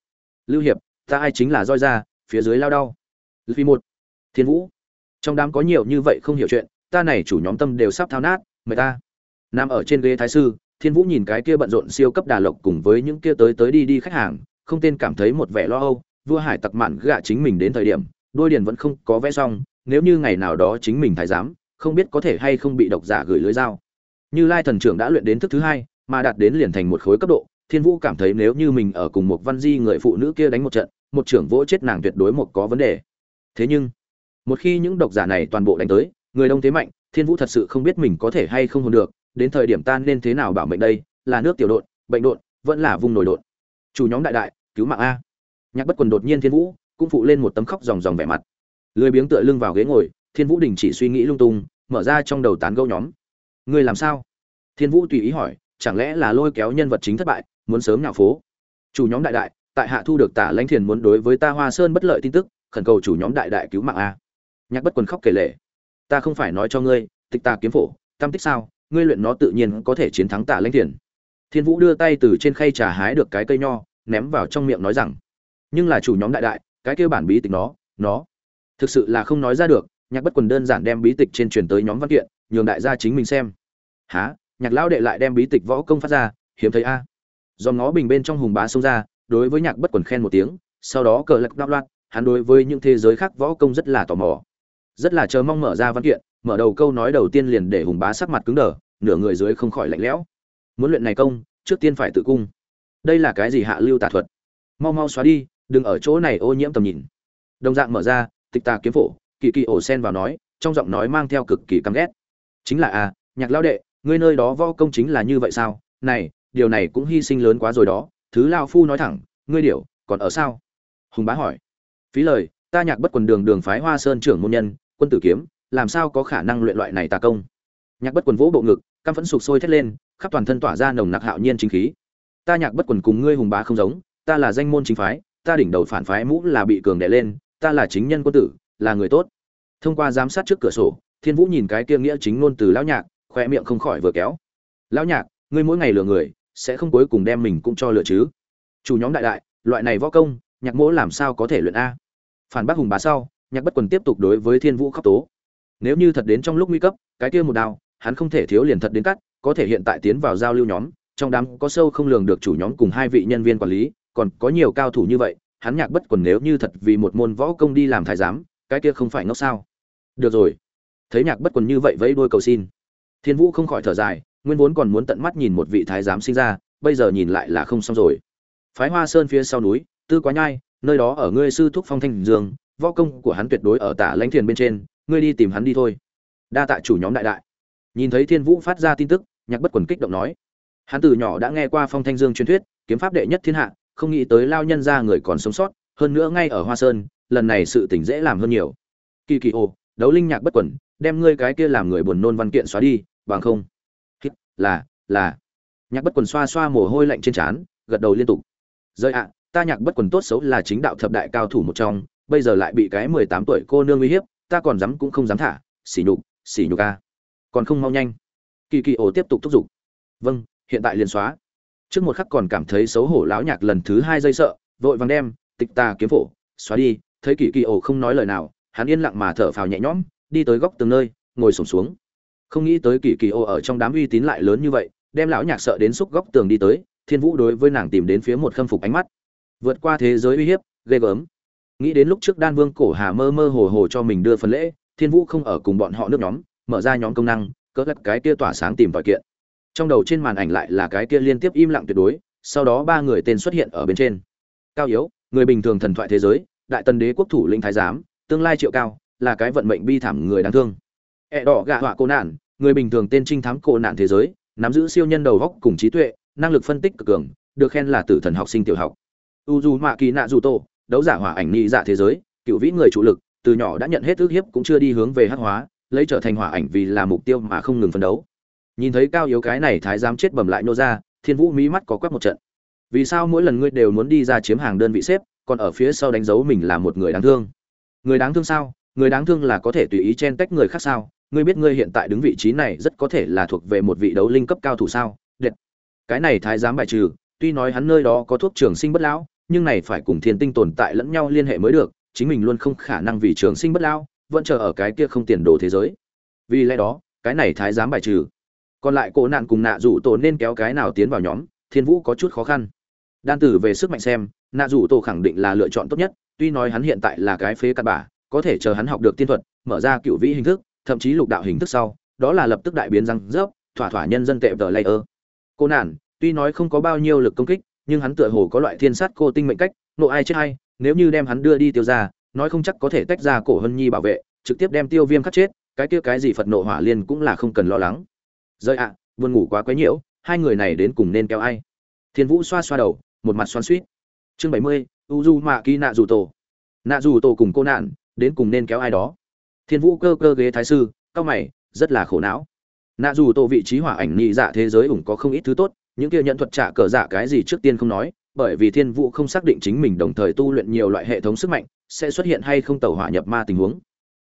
Speaker 1: lưu hiệp, ta ai chính là roi ra, phía dưới lao đau. Phi một, thiên vũ. Trong đám có nhiều như vậy không hiểu chuyện, ta này chủ nhóm tâm đều sắp thao nát mời ta. Nằm ở trên ghế thái sư, thiên vũ nhìn cái kia bận rộn siêu cấp đà lộc cùng với những kia tới tới đi đi khách hàng, không tên cảm thấy một vẻ lo âu, vua hải tặc mạn gạ chính mình đến thời điểm, đôi điền vẫn không có vẽ xong, nếu như ngày nào đó chính mình thái giám, không biết có thể hay không bị độc giả gửi lưới dao. Như lai thần trưởng đã luyện đến thức thứ hai, mà đạt đến liền thành một khối cấp độ thiên vũ cảm thấy nếu như mình ở cùng một văn di người phụ nữ kia đánh một trận, một trưởng vỗ chết nàng tuyệt đối một có vấn đề. Thế nhưng, một khi những độc giả này toàn bộ đánh tới, người đông thế mạnh, thiên vũ thật sự không biết mình có thể hay không hồn được, đến thời điểm tan nên thế nào bảo mệnh đây, là nước tiểu đột bệnh đột vẫn là vùng nổi đột chủ nhóm đại đại, cứu mạng a. Nhạc bất quần đột nhiên thiên vũ, cũng phụ lên một tấm khóc ròng ròng vẻ mặt. Lười biếng tựa lưng vào ghế ngồi, thiên vũ đình chỉ suy nghĩ lung tung, mở ra trong đầu tán gẫu nhóm. Người làm sao? Thiên vũ tùy ý hỏi, chẳng lẽ là lôi kéo nhân vật chính thất bại muốn sớm nhạo phố. Chủ nhóm đại đại, tại hạ thu được tả lãnh thiền muốn đối với ta hoa sơn bất lợi tin tức, khẩn cầu chủ nhóm đại đại cứu mạng a. Nhạc bất quần khóc kể lể. Ta không phải nói cho ngươi, tịch ta kiếm phổ, tam tích sao, ngươi luyện nó tự nhiên có thể chiến thắng tả lãnh thiền. Thiên vũ đưa tay từ trên khay trà hái được cái cây nho, ném vào trong miệng nói rằng, nhưng là chủ nhóm đại đại, cái kêu bản bí tịch nó nó, thực sự là không nói ra được. Nhạc bất quần đơn giản đem bí tịch trên truyền tới nhóm văn kiện, nhường đại gia chính mình xem. Há nhạc lão đệ lại đem bí tịch võ công phát ra, hiếm thấy a à. do ngó bình bên trong hùng bá xông ra, đối với nhạc bất quần khen một tiếng, sau đó cờ lạc đáp loạt hắn đối với những thế giới khác võ công rất là tò mò. Rất là chờ mong mở ra văn kiện, mở đầu câu nói đầu tiên liền để hùng bá sắc mặt cứng đờ, nửa người dưới không khỏi lạnh lẽo. Muốn luyện này công, trước tiên phải tự cung. Đây là cái gì hạ lưu tà thuật? Mau mau xóa đi, đừng ở chỗ này ô nhiễm tầm nhìn. Đồng dạng mở ra, tịch tà kiếm phổ, kỳ kỳ ổ sen vào nói, trong giọng nói mang theo cực kỳ căm ghét. Chính là à nhạc lao đệ, ngươi nơi đó võ công chính là như vậy sao? Này điều này cũng hy sinh lớn quá rồi đó. Thứ lao phu nói thẳng, ngươi điểu, còn ở sao? Hùng bá hỏi. Phí lời, ta nhạc bất quần đường đường phái hoa sơn trưởng môn nhân, quân tử kiếm, làm sao có khả năng luyện loại này tà công? Nhạc bất quần vỗ bộ ngực, căm phẫn sụp sôi thét lên, khắp toàn thân tỏa ra nồng nặc hạo nhiên chính khí. Ta nhạc bất quần cùng ngươi hùng bá không giống, ta là danh môn chính phái, ta đỉnh đầu phản phái mũ là bị cường đè lên, ta là chính nhân quân tử, là người tốt. Thông qua giám sát trước cửa sổ, thiên vũ nhìn cái kia nghĩa chính ngôn từ lão nhạc khoe miệng không khỏi vừa kéo. Lão nhạc, ngươi mỗi ngày lừa người sẽ không cuối cùng đem mình cũng cho lựa chứ. Chủ nhóm đại đại, loại này võ công, nhạc mỗ làm sao có thể luyện a? Phản bác hùng bá sau, nhạc bất quần tiếp tục đối với thiên vũ khóc tố. Nếu như thật đến trong lúc nguy cấp, cái kia một đao, hắn không thể thiếu liền thật đến cắt, có thể hiện tại tiến vào giao lưu nhóm, trong đám có sâu không lường được chủ nhóm cùng hai vị nhân viên quản lý, còn có nhiều cao thủ như vậy, hắn nhạc bất quần nếu như thật vì một môn võ công đi làm thái giám, cái kia không phải ngốc sao? Được rồi. Thấy nhạc bất quần như vậy vẫy đôi cầu xin. Thiên vũ không khỏi thở dài nguyên vốn còn muốn tận mắt nhìn một vị thái giám sinh ra bây giờ nhìn lại là không xong rồi. Phái hoa sơn phía sau núi tư quá nhai nơi đó ở ngươi sư thúc phong thanh dương võ công của hắn tuyệt đối ở tả lãnh thiền bên trên ngươi đi tìm hắn đi thôi. Đa tạ chủ nhóm đại đại. Nhìn thấy thiên vũ phát ra tin tức nhạc bất quần kích động nói. Hắn từ nhỏ đã nghe qua phong thanh dương truyền thuyết kiếm pháp đệ nhất thiên hạ không nghĩ tới lao nhân ra người còn sống sót hơn nữa ngay ở hoa sơn lần này sự tỉnh dễ làm hơn nhiều. Kỳ kỳ ô đấu linh nhạc bất quần, đem ngươi cái kia làm người buồn nôn văn kiện xóa đi bằng không là là. Nhạc bất quần xoa xoa mồ hôi lạnh trên trán, gật đầu liên tục. Rơi ạ, ta nhạc bất quần tốt xấu là chính đạo thập đại cao thủ một trong, bây giờ lại bị cái mười tám tuổi cô nương uy hiếp, ta còn dám cũng không dám thả. Xỉ nhục xỉ nhục a. Còn không mau nhanh. Kỳ kỳ ổ tiếp tục thúc giục. Vâng hiện tại liền xóa. Trước một khắc còn cảm thấy xấu hổ lão nhạc lần thứ hai dây sợ, vội vàng đem, tịch tà kiếm phổ, xóa đi. Thấy kỳ kỳ ổ không nói lời nào, hắn yên lặng mà thở phào nhẹ nhõm, đi tới góc từng nơi, ngồi sổm xuống không nghĩ tới kỳ kỳ ô ở trong đám uy tín lại lớn như vậy, đem lão nhạc sợ đến xúc góc tường đi tới, thiên vũ đối với nàng tìm đến phía một khâm phục ánh mắt. Vượt qua thế giới uy hiếp, ghê gớm. Nghĩ đến lúc trước đan vương cổ hà mơ mơ hồ hồ cho mình đưa phần lễ, thiên vũ không ở cùng bọn họ nước nhóm, mở ra nhóm công năng, cỡ lắc cái kia tỏa sáng tìm tòi kiện. Trong đầu trên màn ảnh lại là cái kia liên tiếp im lặng tuyệt đối, sau đó ba người tên xuất hiện ở bên trên. Cao yếu, người bình thường thần thoại thế giới, đại tần đế quốc thủ lĩnh thái giám, tương lai triệu cao, là cái vận mệnh bi thảm người đáng thương ẹ đỏ gạ họa cô nạn, người bình thường tên trinh thám cô nạn thế giới, nắm giữ siêu nhân đầu góc cùng trí tuệ, năng lực phân tích cực cường, được khen là tử thần học sinh tiểu học. U dù mạ kỳ nạ dù tổ, đấu giả hỏa ảnh nhị dạ thế giới, cựu vĩ người chủ lực, từ nhỏ đã nhận hết ước hiếp cũng chưa đi hướng về hắc hóa, lấy trở thành hỏa ảnh vì là mục tiêu mà không ngừng phấn đấu. Nhìn thấy cao yếu cái này thái giám chết bầm lại nô ra, thiên vũ mí mắt có quét một trận. Vì sao mỗi lần ngươi đều muốn đi ra chiếm hàng đơn vị xếp, còn ở phía sau đánh dấu mình là một người đáng thương? Người đáng thương sao? Người đáng thương là có thể tùy ý chen tách người khác sao? Ngươi biết ngươi hiện tại đứng vị trí này rất có thể là thuộc về một vị đấu linh cấp cao thủ sao? Đệt. cái này thái giám bài trừ tuy nói hắn nơi đó có thuốc trường sinh bất lão nhưng này phải cùng thiên tinh tồn tại lẫn nhau liên hệ mới được chính mình luôn không khả năng vì trường sinh bất lão vẫn chờ ở cái kia không tiền đồ thế giới. Vì lẽ đó cái này thái giám bài trừ. Còn lại cổ nạn cùng nạ rủ tổ nên kéo cái nào tiến vào nhóm thiên vũ có chút khó khăn. Đan tử về sức mạnh xem nạ rủ tổ khẳng định là lựa chọn tốt nhất tuy nói hắn hiện tại là cái phế cát bà, có thể chờ hắn học được tiên thuật mở ra cựu vĩ hình thức thậm chí lục đạo hình thức sau, đó là lập tức đại biến răng rớp, thỏa thỏa nhân dân tệ vờ lây ơ. Cô nản, tuy nói không có bao nhiêu lực công kích, nhưng hắn tựa hồ có loại thiên sát cô tinh mệnh cách, nộ ai chết hay nếu như đem hắn đưa đi tiêu ra nói không chắc có thể tách ra cổ hân nhi bảo vệ, trực tiếp đem tiêu viêm khắc chết, cái kia cái gì phật nộ hỏa liên cũng là không cần lo lắng. Rơi ạ, buồn ngủ quá quấy nhiễu, hai người này đến cùng nên kéo ai? Thiên vũ xoa xoa đầu, một mặt xoan suýt chương bảy mươi u du mạ kỳ nạ dù tổ. Nạ dù tổ cùng cô nạn đến cùng nên kéo ai đó? Thiên vũ cơ cơ ghế thái sư, cao mày, rất là khổ não. Nạ dù tổ vị trí hỏa ảnh nhị dạ thế giới ủng có không ít thứ tốt, những kia nhận thuật trả cờ dạ cái gì trước tiên không nói, bởi vì thiên vũ không xác định chính mình đồng thời tu luyện nhiều loại hệ thống sức mạnh, sẽ xuất hiện hay không tẩu hỏa nhập ma tình huống.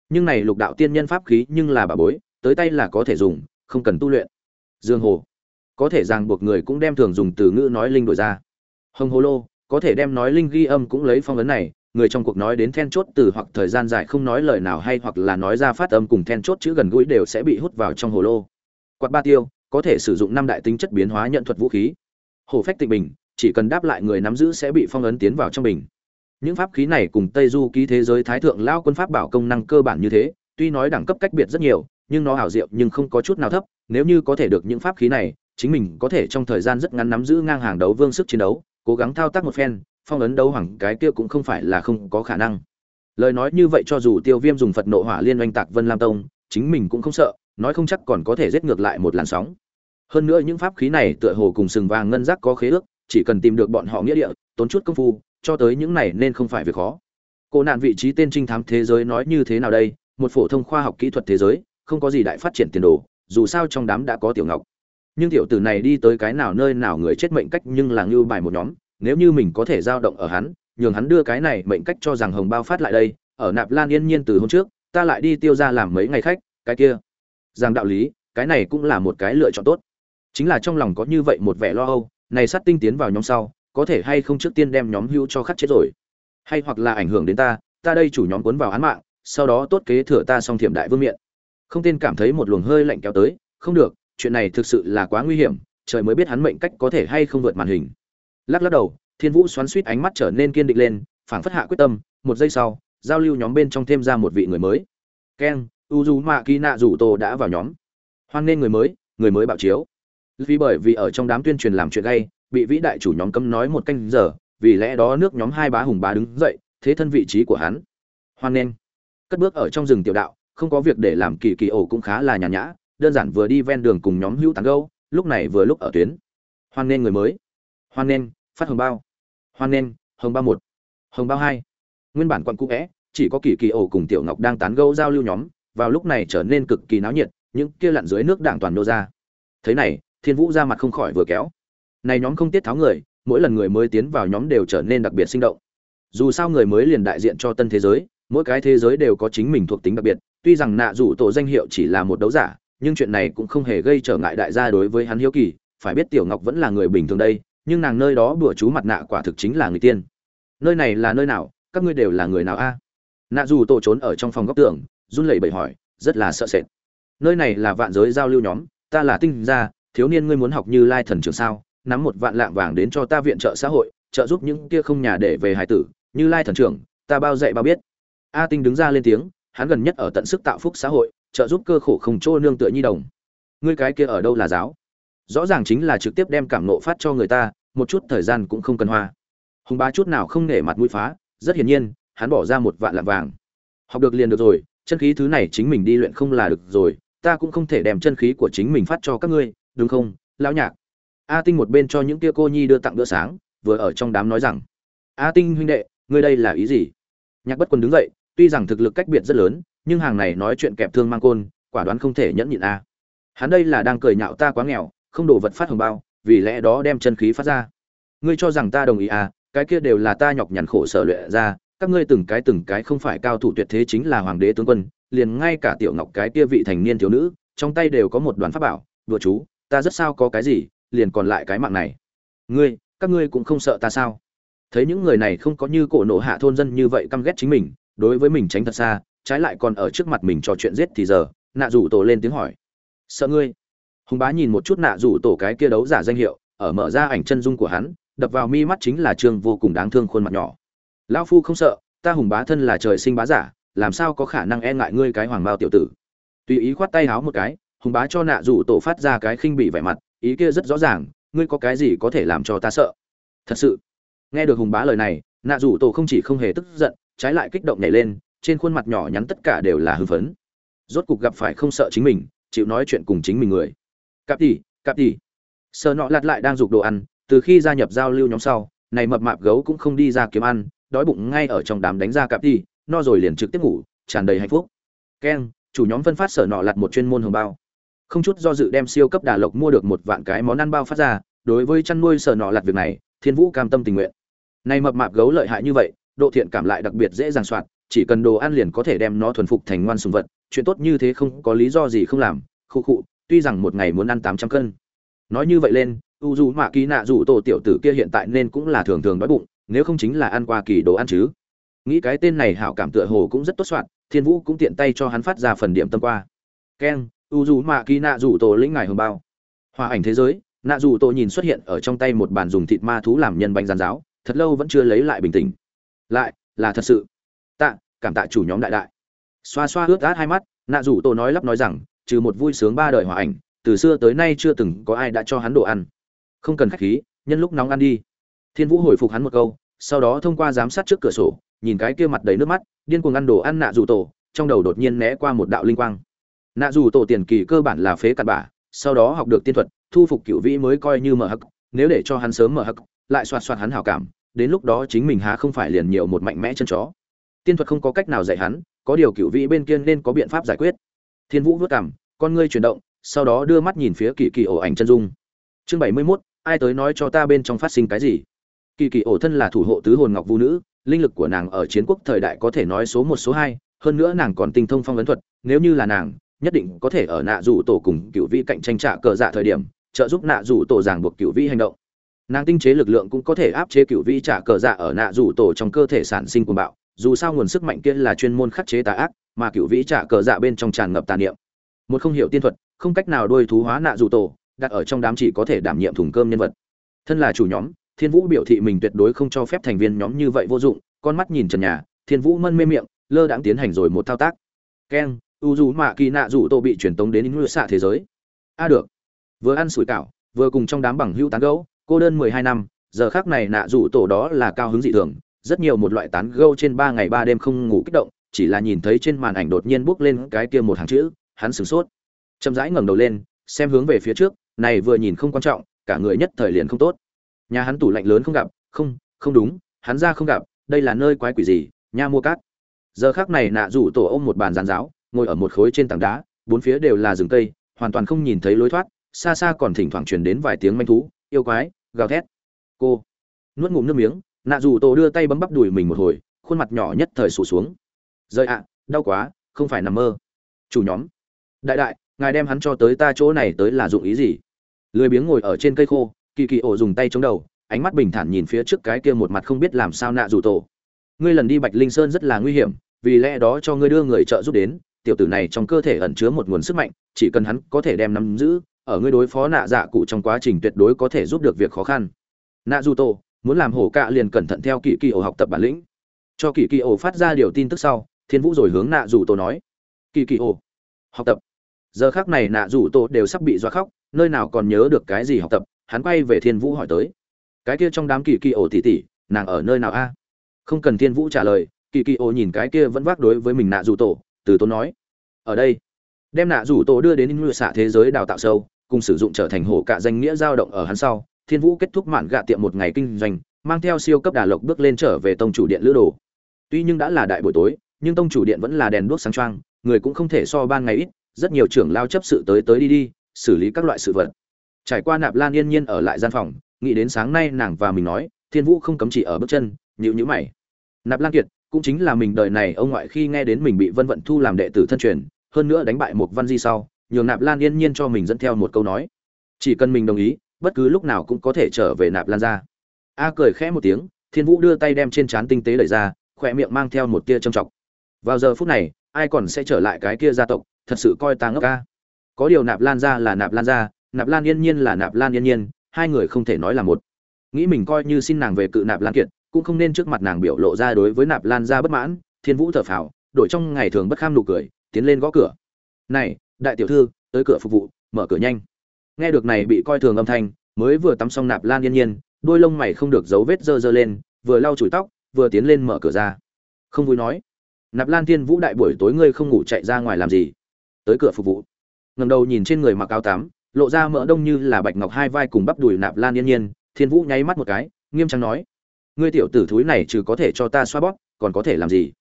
Speaker 1: Nhưng này lục đạo tiên nhân pháp khí nhưng là bà bối, tới tay là có thể dùng, không cần tu luyện. Dương hồ. Có thể ràng buộc người cũng đem thường dùng từ ngữ nói linh đổi ra. Hồng hồ lô, có thể đem nói linh ghi âm cũng lấy phong ấn này người trong cuộc nói đến then chốt từ hoặc thời gian dài không nói lời nào hay hoặc là nói ra phát âm cùng then chốt chữ gần gũi đều sẽ bị hút vào trong hồ lô. Quạt ba tiêu, có thể sử dụng năm đại tính chất biến hóa nhận thuật vũ khí. Hồ phách tịnh bình, chỉ cần đáp lại người nắm giữ sẽ bị phong ấn tiến vào trong bình. Những pháp khí này cùng tây du ký thế giới thái thượng lao quân pháp bảo công năng cơ bản như thế, tuy nói đẳng cấp cách biệt rất nhiều, nhưng nó hảo diệu nhưng không có chút nào thấp, nếu như có thể được những pháp khí này, chính mình có thể trong thời gian rất ngắn nắm giữ ngang hàng đấu vương sức chiến đấu, cố gắng thao tác một phen phong ấn đấu hoàng cái kia cũng không phải là không có khả năng. Lời nói như vậy cho dù tiêu viêm dùng phật nộ hỏa liên oanh tạc vân lam tông, chính mình cũng không sợ, nói không chắc còn có thể giết ngược lại một làn sóng. Hơn nữa những pháp khí này tựa hồ cùng sừng vàng ngân giác có khế ước, chỉ cần tìm được bọn họ nghĩa địa, tốn chút công phu, cho tới những này nên không phải việc khó. Cô nạn vị trí tên trinh thám thế giới nói như thế nào đây? Một phổ thông khoa học kỹ thuật thế giới, không có gì đại phát triển tiền đồ, dù sao trong đám đã có tiểu ngọc. Nhưng tiểu tử này đi tới cái nào nơi nào người chết mệnh cách nhưng là ngưu bài một nhóm nếu như mình có thể giao động ở hắn, nhường hắn đưa cái này mệnh cách cho rằng hồng bao phát lại đây, ở nạp lan yên nhiên từ hôm trước, ta lại đi tiêu ra làm mấy ngày khách, cái kia. Rằng đạo lý, cái này cũng là một cái lựa chọn tốt. Chính là trong lòng có như vậy một vẻ lo âu, này sát tinh tiến vào nhóm sau, có thể hay không trước tiên đem nhóm hưu cho khắc chết rồi. Hay hoặc là ảnh hưởng đến ta ta đây chủ nhóm cuốn vào án mạng, sau đó tốt kế thừa ta xong thiểm đại vương miện. Không tên cảm thấy một luồng hơi lạnh kéo tới, không được, chuyện này thực sự là quá nguy hiểm, trời mới biết hắn mệnh cách có thể hay không vượt màn hình lắc lắc đầu, thiên vũ xoắn suýt ánh mắt trở nên kiên định lên, phảng phất hạ quyết tâm, một giây sau, giao lưu nhóm bên trong thêm ra một vị người mới. Keng u du mạ kỳ nạ rủ tô đã vào nhóm. Hoan nên người mới người mới bạo chiếu. Vì bởi vì ở trong đám tuyên truyền làm chuyện gay, bị vĩ đại chủ nhóm cấm nói một canh giờ, vì lẽ đó nước nhóm hai bá hùng bá đứng dậy, thế thân vị trí của hắn. Hoan nên cất bước ở trong rừng tiểu đạo, không có việc để làm kỳ kỳ ổ cũng khá là nhàn nhã, đơn giản vừa đi ven đường cùng nhóm hữu tán gâu lúc này vừa lúc ở tuyến. Hoan nên người mới hoan nên phát hồng bao. Hoan nên hồng bao một, hồng bao hai. Nguyên bản quận cũ vẽ, chỉ có kỳ kỳ ổ cùng tiểu ngọc đang tán gâu giao lưu nhóm, vào lúc này trở nên cực kỳ náo nhiệt, những kia lặn dưới nước đảng toàn nô ra. Thế này, thiên vũ ra mặt không khỏi vừa kéo. Này nhóm không tiết tháo người, mỗi lần người mới tiến vào nhóm đều trở nên đặc biệt sinh động. Dù sao người mới liền đại diện cho tân thế giới, mỗi cái thế giới đều có chính mình thuộc tính đặc biệt, tuy rằng nạ rủ tổ danh hiệu chỉ là một đấu giả, nhưng chuyện này cũng không hề gây trở ngại đại gia đối với hắn hiếu kỳ, phải biết tiểu ngọc vẫn là người bình thường đây nhưng nàng nơi đó bữa chú mặt nạ quả thực chính là người tiên. Nơi này là nơi nào? Các ngươi đều là người nào a? Nạ dù tổ trốn ở trong phòng góc tường, run lẩy bẩy hỏi, rất là sợ sệt. Nơi này là vạn giới giao lưu nhóm, ta là tinh gia, thiếu niên ngươi muốn học như lai thần trường sao? Nắm một vạn lạng vàng đến cho ta viện trợ xã hội, trợ giúp những kia không nhà để về hải tử, như lai thần trưởng, ta bao dạy bao biết. A tinh đứng ra lên tiếng, hắn gần nhất ở tận sức tạo phúc xã hội, trợ giúp cơ khổ không chỗ nương tựa nhi đồng. Ngươi cái kia ở đâu là giáo? Rõ ràng chính là trực tiếp đem cảm nộ phát cho người ta, một chút thời gian cũng không cần hoa. Hùng bá chút nào không nể mặt mũi phá, rất hiển nhiên, hắn bỏ ra một vạn lạng vàng. Học được liền được rồi, chân khí thứ này chính mình đi luyện không là được rồi, ta cũng không thể đem chân khí của chính mình phát cho các ngươi, đúng không, lão nhạc? A tinh một bên cho những tia cô nhi đưa tặng bữa sáng, vừa ở trong đám nói rằng, a tinh huynh đệ, ngươi đây là ý gì? Nhạc bất quân đứng dậy, tuy rằng thực lực cách biệt rất lớn, nhưng hàng này nói chuyện kẹp thương mang côn, quả đoán không thể nhẫn nhịn a. Hắn đây là đang cười nhạo ta quá nghèo không đổ vật phát hồng bao, vì lẽ đó đem chân khí phát ra. Ngươi cho rằng ta đồng ý à cái kia đều là ta nhọc nhằn khổ sở luyện ra, các ngươi từng cái từng cái không phải cao thủ tuyệt thế chính là hoàng đế tướng quân, liền ngay cả tiểu ngọc cái kia vị thành niên thiếu nữ, trong tay đều có một đoàn pháp bảo đùa chú, ta rất sao có cái gì, liền còn lại cái mạng này. Ngươi, các ngươi cũng không sợ ta sao? Thấy những người này không có như cổ nộ hạ thôn dân như vậy căm ghét chính mình, đối với mình tránh thật xa, trái lại còn ở trước mặt mình trò chuyện giết thì giờ, nạ rủ tổ lên tiếng hỏi. Sợ ngươi? Hùng bá nhìn một chút nạ rủ tổ cái kia đấu giả danh hiệu, ở mở ra ảnh chân dung của hắn, đập vào mi mắt chính là trương vô cùng đáng thương khuôn mặt nhỏ. Lão phu không sợ, ta hùng bá thân là trời sinh bá giả, làm sao có khả năng e ngại ngươi cái hoàng bao tiểu tử? Tùy ý khoát tay háo một cái, hùng bá cho nạ rủ tổ phát ra cái khinh bị vẻ mặt, ý kia rất rõ ràng, ngươi có cái gì có thể làm cho ta sợ? Thật sự. Nghe được hùng bá lời này, nạ rủ tổ không chỉ không hề tức giận, trái lại kích động nhảy lên, trên khuôn mặt nhỏ nhắn tất cả đều là hưng phấn. Rốt cục gặp phải không sợ chính mình, chịu nói chuyện cùng chính mình người cặp tỷ cặp tỷ. Sợ nọ lạt lại đang giục đồ ăn, từ khi gia nhập giao lưu nhóm sau, này mập mạp gấu cũng không đi ra kiếm ăn, đói bụng ngay ở trong đám đánh ra cặp tỷ, no rồi liền trực tiếp ngủ, tràn đầy hạnh phúc. Keng chủ nhóm phân phát sở nọ lặt một chuyên môn hồng bao. Không chút do dự đem siêu cấp đà lộc mua được một vạn cái món ăn bao phát ra, đối với chăn nuôi sở nọ lặt việc này, thiên vũ cam tâm tình nguyện. Này mập mạp gấu lợi hại như vậy, độ thiện cảm lại đặc biệt dễ dàng soạn, chỉ cần đồ ăn liền có thể đem nó thuần phục thành ngoan sùng vật, chuyện tốt như thế không có lý do gì không làm khu khụ tuy rằng một ngày muốn ăn tám trăm cân. Nói như vậy lên, u dù mạ kỳ nạ dù tổ tiểu tử kia hiện tại nên cũng là thường thường đói bụng, nếu không chính là ăn qua kỳ đồ ăn chứ. Nghĩ cái tên này hảo cảm tựa hồ cũng rất tốt soạn, thiên vũ cũng tiện tay cho hắn phát ra phần điểm tâm qua. Keng u dù mạ kỳ nạ dù tổ lĩnh ngài hồng bao. Hòa ảnh thế giới, nạ dù tổ nhìn xuất hiện ở trong tay một bàn dùng thịt ma thú làm nhân bánh giàn giáo thật lâu vẫn chưa lấy lại bình tĩnh. Lại, là thật sự. Tạ, cảm tạ chủ nhóm đại đại. Xoa xoa ướt át hai mắt, nạ dù tổ nói lắp nói rằng trừ một vui sướng ba đời hòa ảnh, từ xưa tới nay chưa từng có ai đã cho hắn đồ ăn. Không cần khách khí, nhân lúc nóng ăn đi. Thiên vũ hồi phục hắn một câu, sau đó thông qua giám sát trước cửa sổ, nhìn cái kia mặt đầy nước mắt, điên cuồng ăn đồ ăn nạ dù tổ, trong đầu đột nhiên né qua một đạo linh quang. Nạ dù tổ tiền kỳ cơ bản là phế cặn bả sau đó học được tiên thuật, thu phục cựu vĩ mới coi như mở hắc, nếu để cho hắn sớm mở hắc, lại xoạt xoạt hắn hảo cảm, đến lúc đó chính mình há không phải liền nhiều một mạnh mẽ chân chó. Tiên thuật không có cách nào dạy hắn, có điều cựu vĩ bên kia nên có biện pháp giải quyết thiên vũ vất cảm con ngươi chuyển động sau đó đưa mắt nhìn phía kỳ kỳ ổ ảnh chân dung. Chương bảy mươi 71, ai tới nói cho ta bên trong phát sinh cái gì? Kỳ kỳ ổ thân là thủ hộ tứ hồn ngọc vũ nữ linh lực của nàng ở chiến quốc thời đại có thể nói số một số hai hơn nữa nàng còn tinh thông phong vấn thuật nếu như là nàng nhất định có thể ở nạ rủ tổ cùng cựu vi cạnh tranh trả cờ dạ thời điểm trợ giúp nạ rủ tổ ràng buộc cựu vi hành động. Nàng tinh chế lực lượng cũng có thể áp chế cựu vi trả cờ dạ ở nạ rủ tổ trong cơ thể sản sinh cuồng bạo dù sao nguồn sức mạnh kia là chuyên môn khắc chế tà ác mà cựu vĩ trả cờ dạ bên trong tràn ngập tà niệm. Một không hiểu tiên thuật, không cách nào đôi thú hóa nạ dù tổ, đặt ở trong đám chỉ có thể đảm nhiệm thùng cơm nhân vật. Thân là chủ nhóm, thiên vũ biểu thị mình tuyệt đối không cho phép thành viên nhóm như vậy vô dụng, con mắt nhìn trần nhà, thiên vũ mân mê miệng, lơ đãng tiến hành rồi một thao tác. Keng u dù mạ kỳ nạ dù tổ bị truyền tống đến ngựa xạ thế giới. A được. Vừa ăn sủi cảo, vừa cùng trong đám bằng hữu tán gẫu, cô đơn mười hai năm, giờ khác này nạ dù tổ đó là cao hứng dị thường, rất nhiều một loại tán gẫu trên ba ngày ba đêm không ngủ kích động chỉ là nhìn thấy trên màn ảnh đột nhiên bước lên cái kia một hàng chữ, hắn sửng sốt. Chậm rãi ngẩng đầu lên, xem hướng về phía trước, này vừa nhìn không quan trọng, cả người nhất thời liền không tốt. Nhà hắn tủ lạnh lớn không gặp, không không đúng, hắn ra không gặp, đây là nơi quái quỷ gì, nha mua cát. Giờ khắc này nạ rủ tổ ôm một bàn giàn giáo, ngồi ở một khối trên tảng đá, bốn phía đều là rừng cây, hoàn toàn không nhìn thấy lối thoát, xa xa còn thỉnh thoảng truyền đến vài tiếng manh thú, yêu quái, gào thét. Cô nuốt ngụm nước miếng, nạ rủ tổ đưa tay bấm bắp đùi mình một hồi, khuôn mặt nhỏ nhất thời sụ xuống rời ạ, đau quá, không phải nằm mơ. Chủ nhóm. Đại đại, ngài đem hắn cho tới ta chỗ này tới là dụng ý gì? Lười biếng ngồi ở trên cây khô, kỳ kỳ ổ dùng tay chống đầu, ánh mắt bình thản nhìn phía trước cái kia một mặt không biết làm sao nạ rủ tổ. Ngươi lần đi bạch linh sơn rất là nguy hiểm, vì lẽ đó cho ngươi đưa người trợ giúp đến, tiểu tử này trong cơ thể ẩn chứa một nguồn sức mạnh, chỉ cần hắn có thể đem nắm giữ, ở ngươi đối phó nạ dạ cụ trong quá trình tuyệt đối có thể giúp được việc khó khăn. Nạ dù tổ, muốn làm hổ cạ liền cẩn thận theo kỳ kỳ ổ học tập bản lĩnh. Cho kỳ kỳ ổ phát ra điều tin tức sau thiên vũ rồi hướng nạ rủ tổ nói. Kỳ kỳ ồ, học tập. Giờ khác này nạ rủ tổ đều sắp bị doa khóc nơi nào còn nhớ được cái gì học tập hắn quay về thiên vũ hỏi tới. Cái kia trong đám kỳ kỳ ổ tỉ tỉ nàng ở nơi nào a? Không cần thiên vũ trả lời kỳ kỳ ổ nhìn cái kia vẫn vác đối với mình nạ rủ tổ từ tốn nói. Ở đây. Đem nạ rủ tổ đưa đến in xạ thế giới đào tạo sâu cùng sử dụng trở thành hổ cạ danh nghĩa dao động ở hắn sau thiên vũ kết thúc mạn gạ tiệm một ngày kinh doanh mang theo siêu cấp đà lộc bước lên trở về tông chủ điện lữ đồ. Tuy nhưng đã là đại buổi tối nhưng tông chủ điện vẫn là đèn đuốc sáng choang, người cũng không thể so ban ngày ít rất nhiều trưởng lao chấp sự tới tới đi đi xử lý các loại sự vật. Trải qua nạp lan yên nhiên ở lại gian phòng nghĩ đến sáng nay nàng và mình nói thiên vũ không cấm chỉ ở bước chân nhíu nhíu mày. Nạp lan kiệt cũng chính là mình đời này ông ngoại khi nghe đến mình bị vân vận thu làm đệ tử thân truyền hơn nữa đánh bại một văn di sau nhường nạp lan yên nhiên cho mình dẫn theo một câu nói. Chỉ cần mình đồng ý bất cứ lúc nào cũng có thể trở về nạp lan gia. A cười khẽ một tiếng thiên vũ đưa tay đem trên trán tinh tế đẩy ra khỏe miệng mang theo một tia trầm trọng vào giờ phút này, ai còn sẽ trở lại cái kia gia tộc, thật sự coi ta ngốc ca. Có điều nạp lan ra là nạp lan ra, nạp lan yên nhiên là nạp lan yên nhiên, hai người không thể nói là một. Nghĩ mình coi như xin nàng về cự nạp lan kiệt, cũng không nên trước mặt nàng biểu lộ ra đối với nạp lan ra bất mãn, thiên vũ thở phào, đổi trong ngày thường bất kham nụ cười, tiến lên gõ cửa. Này, đại tiểu thư, tới cửa phục vụ, mở cửa nhanh. Nghe được này bị coi thường âm thanh, mới vừa tắm xong nạp lan yên nhiên, đôi lông mày không được dấu vết dơ dơ lên, vừa lau chùi tóc, vừa tiến lên mở cửa ra. Không vui nói nạp lan thiên vũ đại buổi tối ngươi không ngủ chạy ra ngoài làm gì? Tới cửa phục vụ. Ngầm đầu nhìn trên người mặc áo tám, lộ ra mỡ đông như là bạch ngọc hai vai cùng bắp đùi nạp lan yên nhiên. Thiên vũ nháy mắt một cái nghiêm trang nói ngươi tiểu tử thúi này trừ có thể cho ta xoa bóp còn có thể làm gì?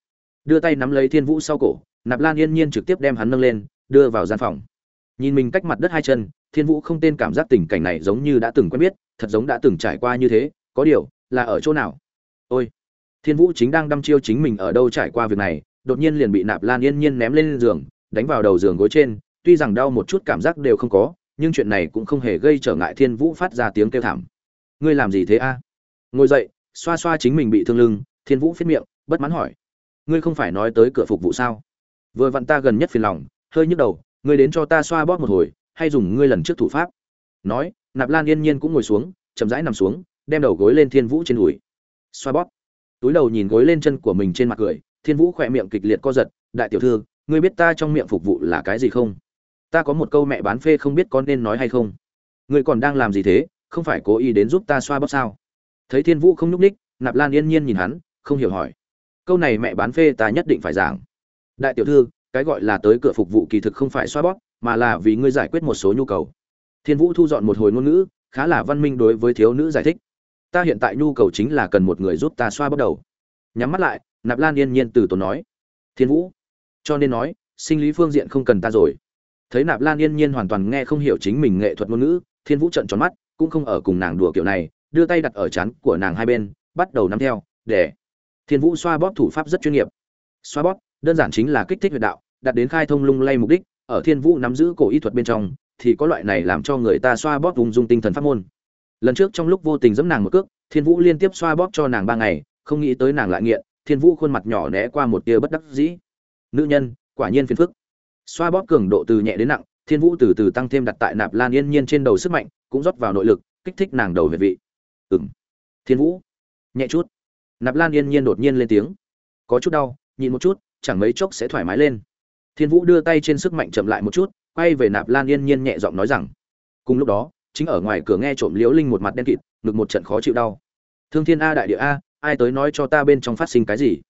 Speaker 1: Đưa tay nắm lấy thiên vũ sau cổ nạp lan yên nhiên trực tiếp đem hắn nâng lên đưa vào gian phòng. Nhìn mình cách mặt đất hai chân thiên vũ không tên cảm giác tình cảnh này giống như đã từng quen biết thật giống đã từng trải qua như thế có điều là ở chỗ nào? Ôi! Thiên vũ chính đang đăm chiêu chính mình ở đâu trải qua việc này, đột nhiên liền bị nạp lan yên nhiên ném lên giường, đánh vào đầu giường gối trên, tuy rằng đau một chút cảm giác đều không có, nhưng chuyện này cũng không hề gây trở ngại thiên vũ phát ra tiếng kêu thảm. Ngươi làm gì thế a? Ngồi dậy, xoa xoa chính mình bị thương lưng, thiên vũ phết miệng, bất mãn hỏi. Ngươi không phải nói tới cửa phục vụ sao? Vừa vặn ta gần nhất phiền lòng, hơi nhức đầu, ngươi đến cho ta xoa bóp một hồi, hay dùng ngươi lần trước thủ pháp? Nói, nạp lan yên nhiên cũng ngồi xuống, chậm rãi nằm xuống, đem đầu gối lên thiên vũ trên đùi. Xoa bóp túi đầu nhìn gối lên chân của mình trên mặt cười, thiên vũ khỏe miệng kịch liệt co giật, đại tiểu thư, ngươi biết ta trong miệng phục vụ là cái gì không? Ta có một câu mẹ bán phê không biết con nên nói hay không. Ngươi còn đang làm gì thế? Không phải cố ý đến giúp ta xoa bóp sao? Thấy thiên vũ không nhúc ních nạp lan yên nhiên nhìn hắn, không hiểu hỏi, câu này mẹ bán phê ta nhất định phải giảng. Đại tiểu thư, cái gọi là tới cửa phục vụ kỳ thực không phải xoa bóp, mà là vì ngươi giải quyết một số nhu cầu. Thiên vũ thu dọn một hồi ngôn ngữ, khá là văn minh đối với thiếu nữ giải thích ta hiện tại nhu cầu chính là cần một người giúp ta xoa bóp đầu. Nhắm mắt lại, nạp lan yên nhiên từ tốn nói. Thiên vũ, cho nên nói, sinh lý phương diện không cần ta rồi. Thấy nạp lan yên nhiên hoàn toàn nghe không hiểu chính mình nghệ thuật ngôn ngữ, thiên vũ trận tròn mắt, cũng không ở cùng nàng đùa kiểu này, đưa tay đặt ở chán của nàng hai bên, bắt đầu nắm theo, để thiên vũ xoa bóp thủ pháp rất chuyên nghiệp. Xoa bóp, đơn giản chính là kích thích huyệt đạo đặt đến khai thông lung lay mục đích, ở thiên vũ nắm giữ cổ y thuật bên trong, thì có loại này làm cho người ta xoa bóp vùng dung tinh thần pháp môn lần trước trong lúc vô tình giẫm nàng một cước, thiên vũ liên tiếp xoa bóp cho nàng ba ngày, không nghĩ tới nàng lại nghiện, thiên vũ khuôn mặt nhỏ né qua một tia bất đắc dĩ. Nữ nhân, quả nhiên phiền phức. Xoa bóp cường độ từ nhẹ đến nặng, thiên vũ từ từ tăng thêm đặt tại nạp lan yên nhiên trên đầu sức mạnh, cũng rót vào nội lực, kích thích nàng đầu về vị. Ừng thiên vũ, nhẹ chút. Nạp lan yên nhiên đột nhiên lên tiếng. Có chút đau, nhịn một chút, chẳng mấy chốc sẽ thoải mái lên. Thiên vũ đưa tay trên sức mạnh chậm lại một chút, quay về nạp lan yên nhiên nhẹ giọng nói rằng, cùng lúc đó chính ở ngoài cửa nghe trộm liễu linh một mặt đen kịt, ngực một trận khó chịu đau. Thương thiên a đại địa a, ai tới nói cho ta bên trong phát sinh cái gì?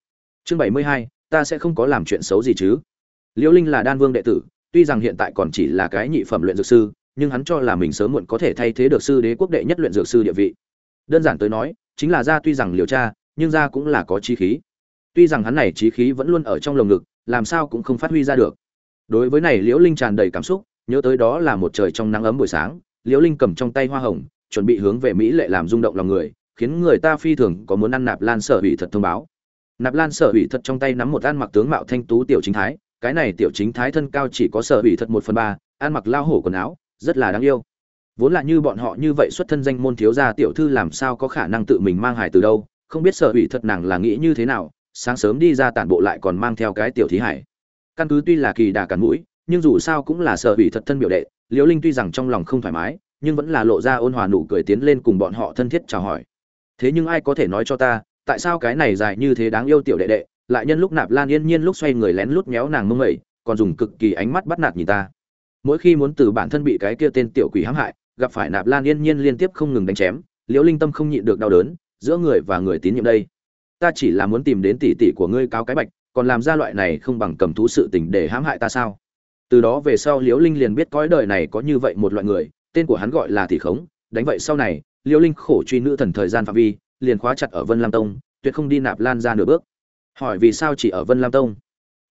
Speaker 1: Chương bảy mươi hai, ta sẽ không có làm chuyện xấu gì chứ. Liễu linh là đan vương đệ tử, tuy rằng hiện tại còn chỉ là cái nhị phẩm luyện dược sư, nhưng hắn cho là mình sớm muộn có thể thay thế được sư đế quốc đệ nhất luyện dược sư địa vị. Đơn giản tới nói, chính là gia tuy rằng liều cha, nhưng gia cũng là có chi khí. Tuy rằng hắn này trí khí vẫn luôn ở trong lồng ngực, làm sao cũng không phát huy ra được. Đối với này liễu linh tràn đầy cảm xúc, nhớ tới đó là một trời trong nắng ấm buổi sáng liễu linh cầm trong tay hoa hồng, chuẩn bị hướng về mỹ lệ làm rung động lòng người, khiến người ta phi thường có muốn ăn nạp lan sở hủy thật thông báo. Nạp lan sở hủy thật trong tay nắm một ăn mặc tướng mạo thanh tú tiểu chính thái, cái này tiểu chính thái thân cao chỉ có sở hủy thật một phần ba, ăn mặc lao hổ quần áo, rất là đáng yêu. Vốn là như bọn họ như vậy xuất thân danh môn thiếu gia tiểu thư làm sao có khả năng tự mình mang hải từ đâu, không biết sở hủy thật nàng là nghĩ như thế nào, sáng sớm đi ra tản bộ lại còn mang theo cái tiểu thí hải. Căn cứ tuy là kỳ đà cắn mũi, nhưng dù sao cũng là sở hủy thật thân biểu đệ liễu linh tuy rằng trong lòng không thoải mái, nhưng vẫn là lộ ra ôn hòa nụ cười tiến lên cùng bọn họ thân thiết chào hỏi. Thế nhưng ai có thể nói cho ta, tại sao cái này dài như thế đáng yêu tiểu đệ đệ, lại nhân lúc nạp lan yên nhiên lúc xoay người lén lút méo nàng mông mẩy còn dùng cực kỳ ánh mắt bắt nạt nhìn ta. Mỗi khi muốn từ bản thân bị cái kia tên tiểu quỷ hãm hại, gặp phải nạp lan yên nhiên liên tiếp không ngừng đánh chém, liễu linh tâm không nhịn được đau đớn, giữa người và người tín nhiệm đây. Ta chỉ là muốn tìm đến tỷ tỷ của ngươi cáo cái bạch, còn làm ra loại này không bằng cầm thú sự tình để hãm hại ta sao? Từ đó về sau liễu linh liền biết cõi đời này có như vậy một loại người, tên của hắn gọi là tỷ khống. Đánh vậy sau này, liễu linh khổ truy nữ thần thời gian phạm vi, liền khóa chặt ở vân lam tông, tuyệt không đi nạp lan ra nửa bước. Hỏi vì sao chỉ ở vân lam tông?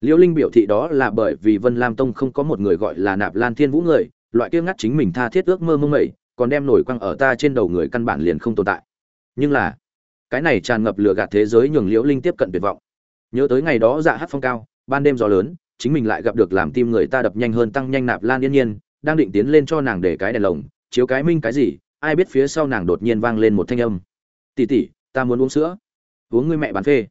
Speaker 1: Liễu linh biểu thị đó là bởi vì vân lam tông không có một người gọi là nạp lan thiên vũ người, loại kia ngắt chính mình tha thiết ước mơ mông mẩy, còn đem nổi quăng ở ta trên đầu người căn bản liền không tồn tại. Nhưng là, cái này tràn ngập lửa gạt thế giới nhường liễu linh tiếp cận tuyệt vọng. Nhớ tới ngày đó dạ hát phong cao, ban đêm gió lớn chính mình lại gặp được làm tim người ta đập nhanh hơn tăng nhanh nạp lan yên nhiên, đang định tiến lên cho nàng để cái đèn lồng, chiếu cái minh cái gì, ai biết phía sau nàng đột nhiên vang lên một thanh âm. Tỉ tỉ ta muốn uống sữa. Uống ngươi mẹ bán phê.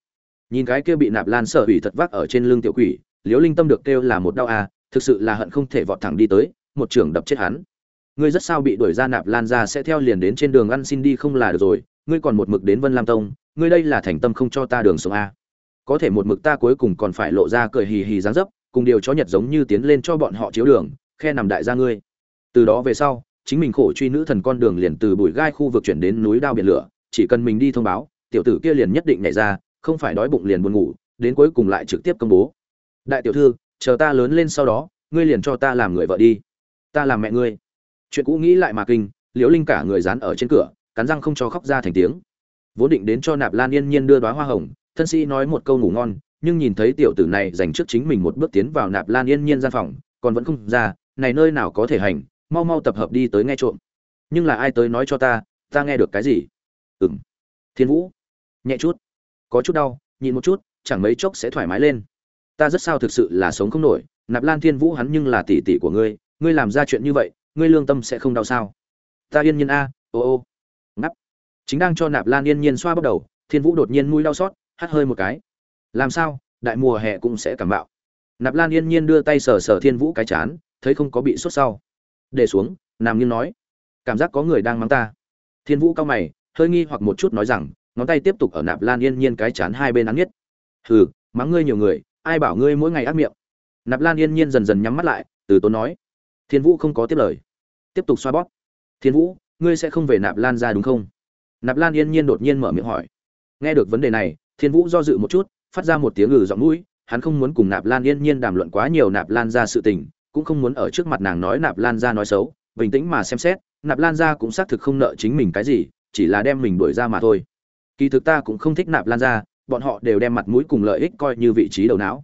Speaker 1: Nhìn cái kia bị nạp lan sở hủy thật vác ở trên lưng tiểu quỷ, liễu linh tâm được kêu là một đau à thực sự là hận không thể vọt thẳng đi tới, một trường đập chết hắn. Ngươi rất sao bị đuổi ra nạp lan ra sẽ theo liền đến trên đường ăn xin đi không là được rồi, ngươi còn một mực đến vân lam tông, ngươi đây là thành tâm không cho ta đường sống a có thể một mực ta cuối cùng còn phải lộ ra cười hì hì dáng dấp cùng điều chó nhật giống như tiến lên cho bọn họ chiếu đường, khe nằm đại gia ngươi. Từ đó về sau, chính mình khổ truy nữ thần con đường liền từ bụi gai khu vực chuyển đến núi đao biển lửa, chỉ cần mình đi thông báo, tiểu tử kia liền nhất định nhảy ra, không phải đói bụng liền buồn ngủ, đến cuối cùng lại trực tiếp công bố. Đại tiểu thư, chờ ta lớn lên sau đó, ngươi liền cho ta làm người vợ đi. Ta làm mẹ ngươi. Chuyện cũ nghĩ lại mà kinh, liễu linh cả người dán ở trên cửa, cắn răng không cho khóc ra thành tiếng. Vốn định đến cho nạp lan yên nhiên đưa đoá hoa hồng, thân sĩ nói một câu ngủ ngon nhưng nhìn thấy tiểu tử này dành trước chính mình một bước tiến vào nạp lan yên nhiên gian phòng, còn vẫn không ra, này nơi nào có thể hành, mau mau tập hợp đi tới nghe trộm. Nhưng là ai tới nói cho ta ta nghe được cái gì? Ừng thiên vũ. Nhẹ chút. Có chút đau, nhịn một chút, chẳng mấy chốc sẽ thoải mái lên. Ta rất sao thực sự là sống không nổi, nạp lan thiên vũ hắn nhưng là tỷ tỷ của ngươi ngươi làm ra chuyện như vậy, ngươi lương tâm sẽ không đau sao? Ta yên nhiên a, ô ô. Ngắp chính đang cho nạp lan yên nhiên xoa bắt đầu, thiên vũ đột nhiên mũi đau xót, hắt hơi một cái làm sao, đại mùa hè cũng sẽ cảm bạo. Nạp lan yên nhiên đưa tay sờ sờ thiên vũ cái chán, thấy không có bị sốt sau. Để xuống nam nghiêng nói. Cảm giác có người đang mắng ta. Thiên vũ cao mày, hơi nghi hoặc một chút nói rằng, ngón tay tiếp tục ở nạp lan yên nhiên cái chán hai bên ăn nhất hừ, mắng ngươi nhiều người, ai bảo ngươi mỗi ngày ác miệng. Nạp lan yên nhiên dần dần nhắm mắt lại, từ tốn nói. Thiên vũ không có tiếp lời. Tiếp tục xoa bóp. Thiên vũ, ngươi sẽ không về nạp lan ra đúng không? Nạp lan yên nhiên đột nhiên mở miệng hỏi. Nghe được vấn đề này, thiên vũ do dự một chút phát ra một tiếng ngừ giọng mũi, hắn không muốn cùng nạp lan yên nhiên đàm luận quá nhiều nạp lan ra sự tình, cũng không muốn ở trước mặt nàng nói nạp lan ra nói xấu, bình tĩnh mà xem xét, nạp lan ra cũng xác thực không nợ chính mình cái gì, chỉ là đem mình đuổi ra mà thôi. Kỳ thực ta cũng không thích nạp lan ra, bọn họ đều đem mặt mũi cùng lợi ích coi như vị trí đầu não.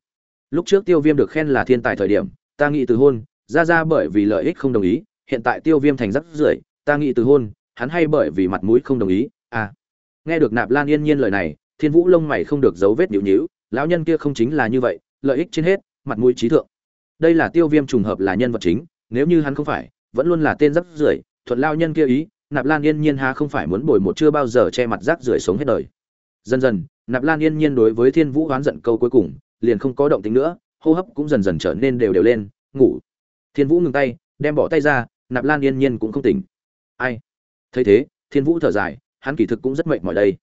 Speaker 1: Lúc trước tiêu viêm được khen là thiên tài thời điểm, ta nghĩ từ hôn, ra ra bởi vì lợi ích không đồng ý, hiện tại tiêu viêm thành rắc rưởi, ta nghĩ từ hôn, hắn hay bởi vì mặt mũi không đồng ý à. Nghe được nạp lan yên nhiên lời này thiên vũ lông mày không được dấu vết nhịu nhịu lão nhân kia không chính là như vậy, lợi ích trên hết, mặt mũi trí thượng. Đây là tiêu viêm trùng hợp là nhân vật chính, nếu như hắn không phải, vẫn luôn là tên rắc rưởi, thuận lao nhân kia ý, nạp lan yên nhiên ha không phải muốn bồi một chưa bao giờ che mặt rác rưởi sống hết đời. Dần dần, nạp lan yên nhiên đối với thiên vũ oán giận câu cuối cùng, liền không có động tính nữa, hô hấp cũng dần dần trở nên đều đều lên, ngủ. Thiên vũ ngừng tay, đem bỏ tay ra, nạp lan yên nhiên cũng không tỉnh. Ai? Thấy thế, thiên vũ thở dài, hắn kỳ thực cũng rất mệt mỏi đây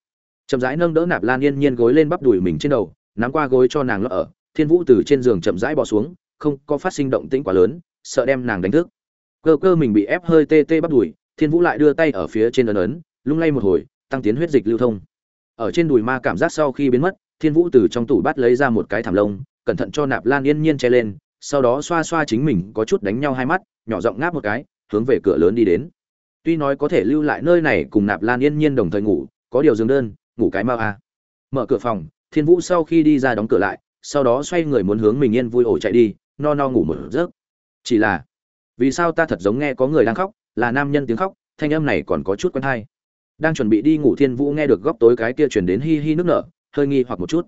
Speaker 1: chậm rãi nâng đỡ nạp lan yên nhiên gối lên bắp đùi mình trên đầu, nắm qua gối cho nàng lỡ ở, thiên vũ từ trên giường chậm rãi bỏ xuống, không có phát sinh động tĩnh quá lớn, sợ đem nàng đánh thức. Cơ cơ mình bị ép hơi tê tê bắp đùi, thiên vũ lại đưa tay ở phía trên ấn ấn, lung lay một hồi, tăng tiến huyết dịch lưu thông. Ở trên đùi ma cảm giác sau khi biến mất, thiên vũ từ trong tủ bắt lấy ra một cái thảm lông, cẩn thận cho nạp lan yên nhiên che lên, sau đó xoa xoa chính mình có chút đánh nhau hai mắt, nhỏ giọng ngáp một cái, hướng về cửa lớn đi đến. Tuy nói có thể lưu lại nơi này cùng nạp lan yên nhiên đồng thời ngủ, có điều giường đơn ngủ cái mau a. Mở cửa phòng, thiên vũ sau khi đi ra đóng cửa lại, sau đó xoay người muốn hướng mình yên vui ổ chạy đi, no no ngủ một giấc. Chỉ là, vì sao ta thật giống nghe có người đang khóc, là nam nhân tiếng khóc, thanh âm này còn có chút quen hay. Đang chuẩn bị đi ngủ thiên vũ nghe được góc tối cái kia chuyển đến hi hi nước nở, hơi nghi hoặc một chút.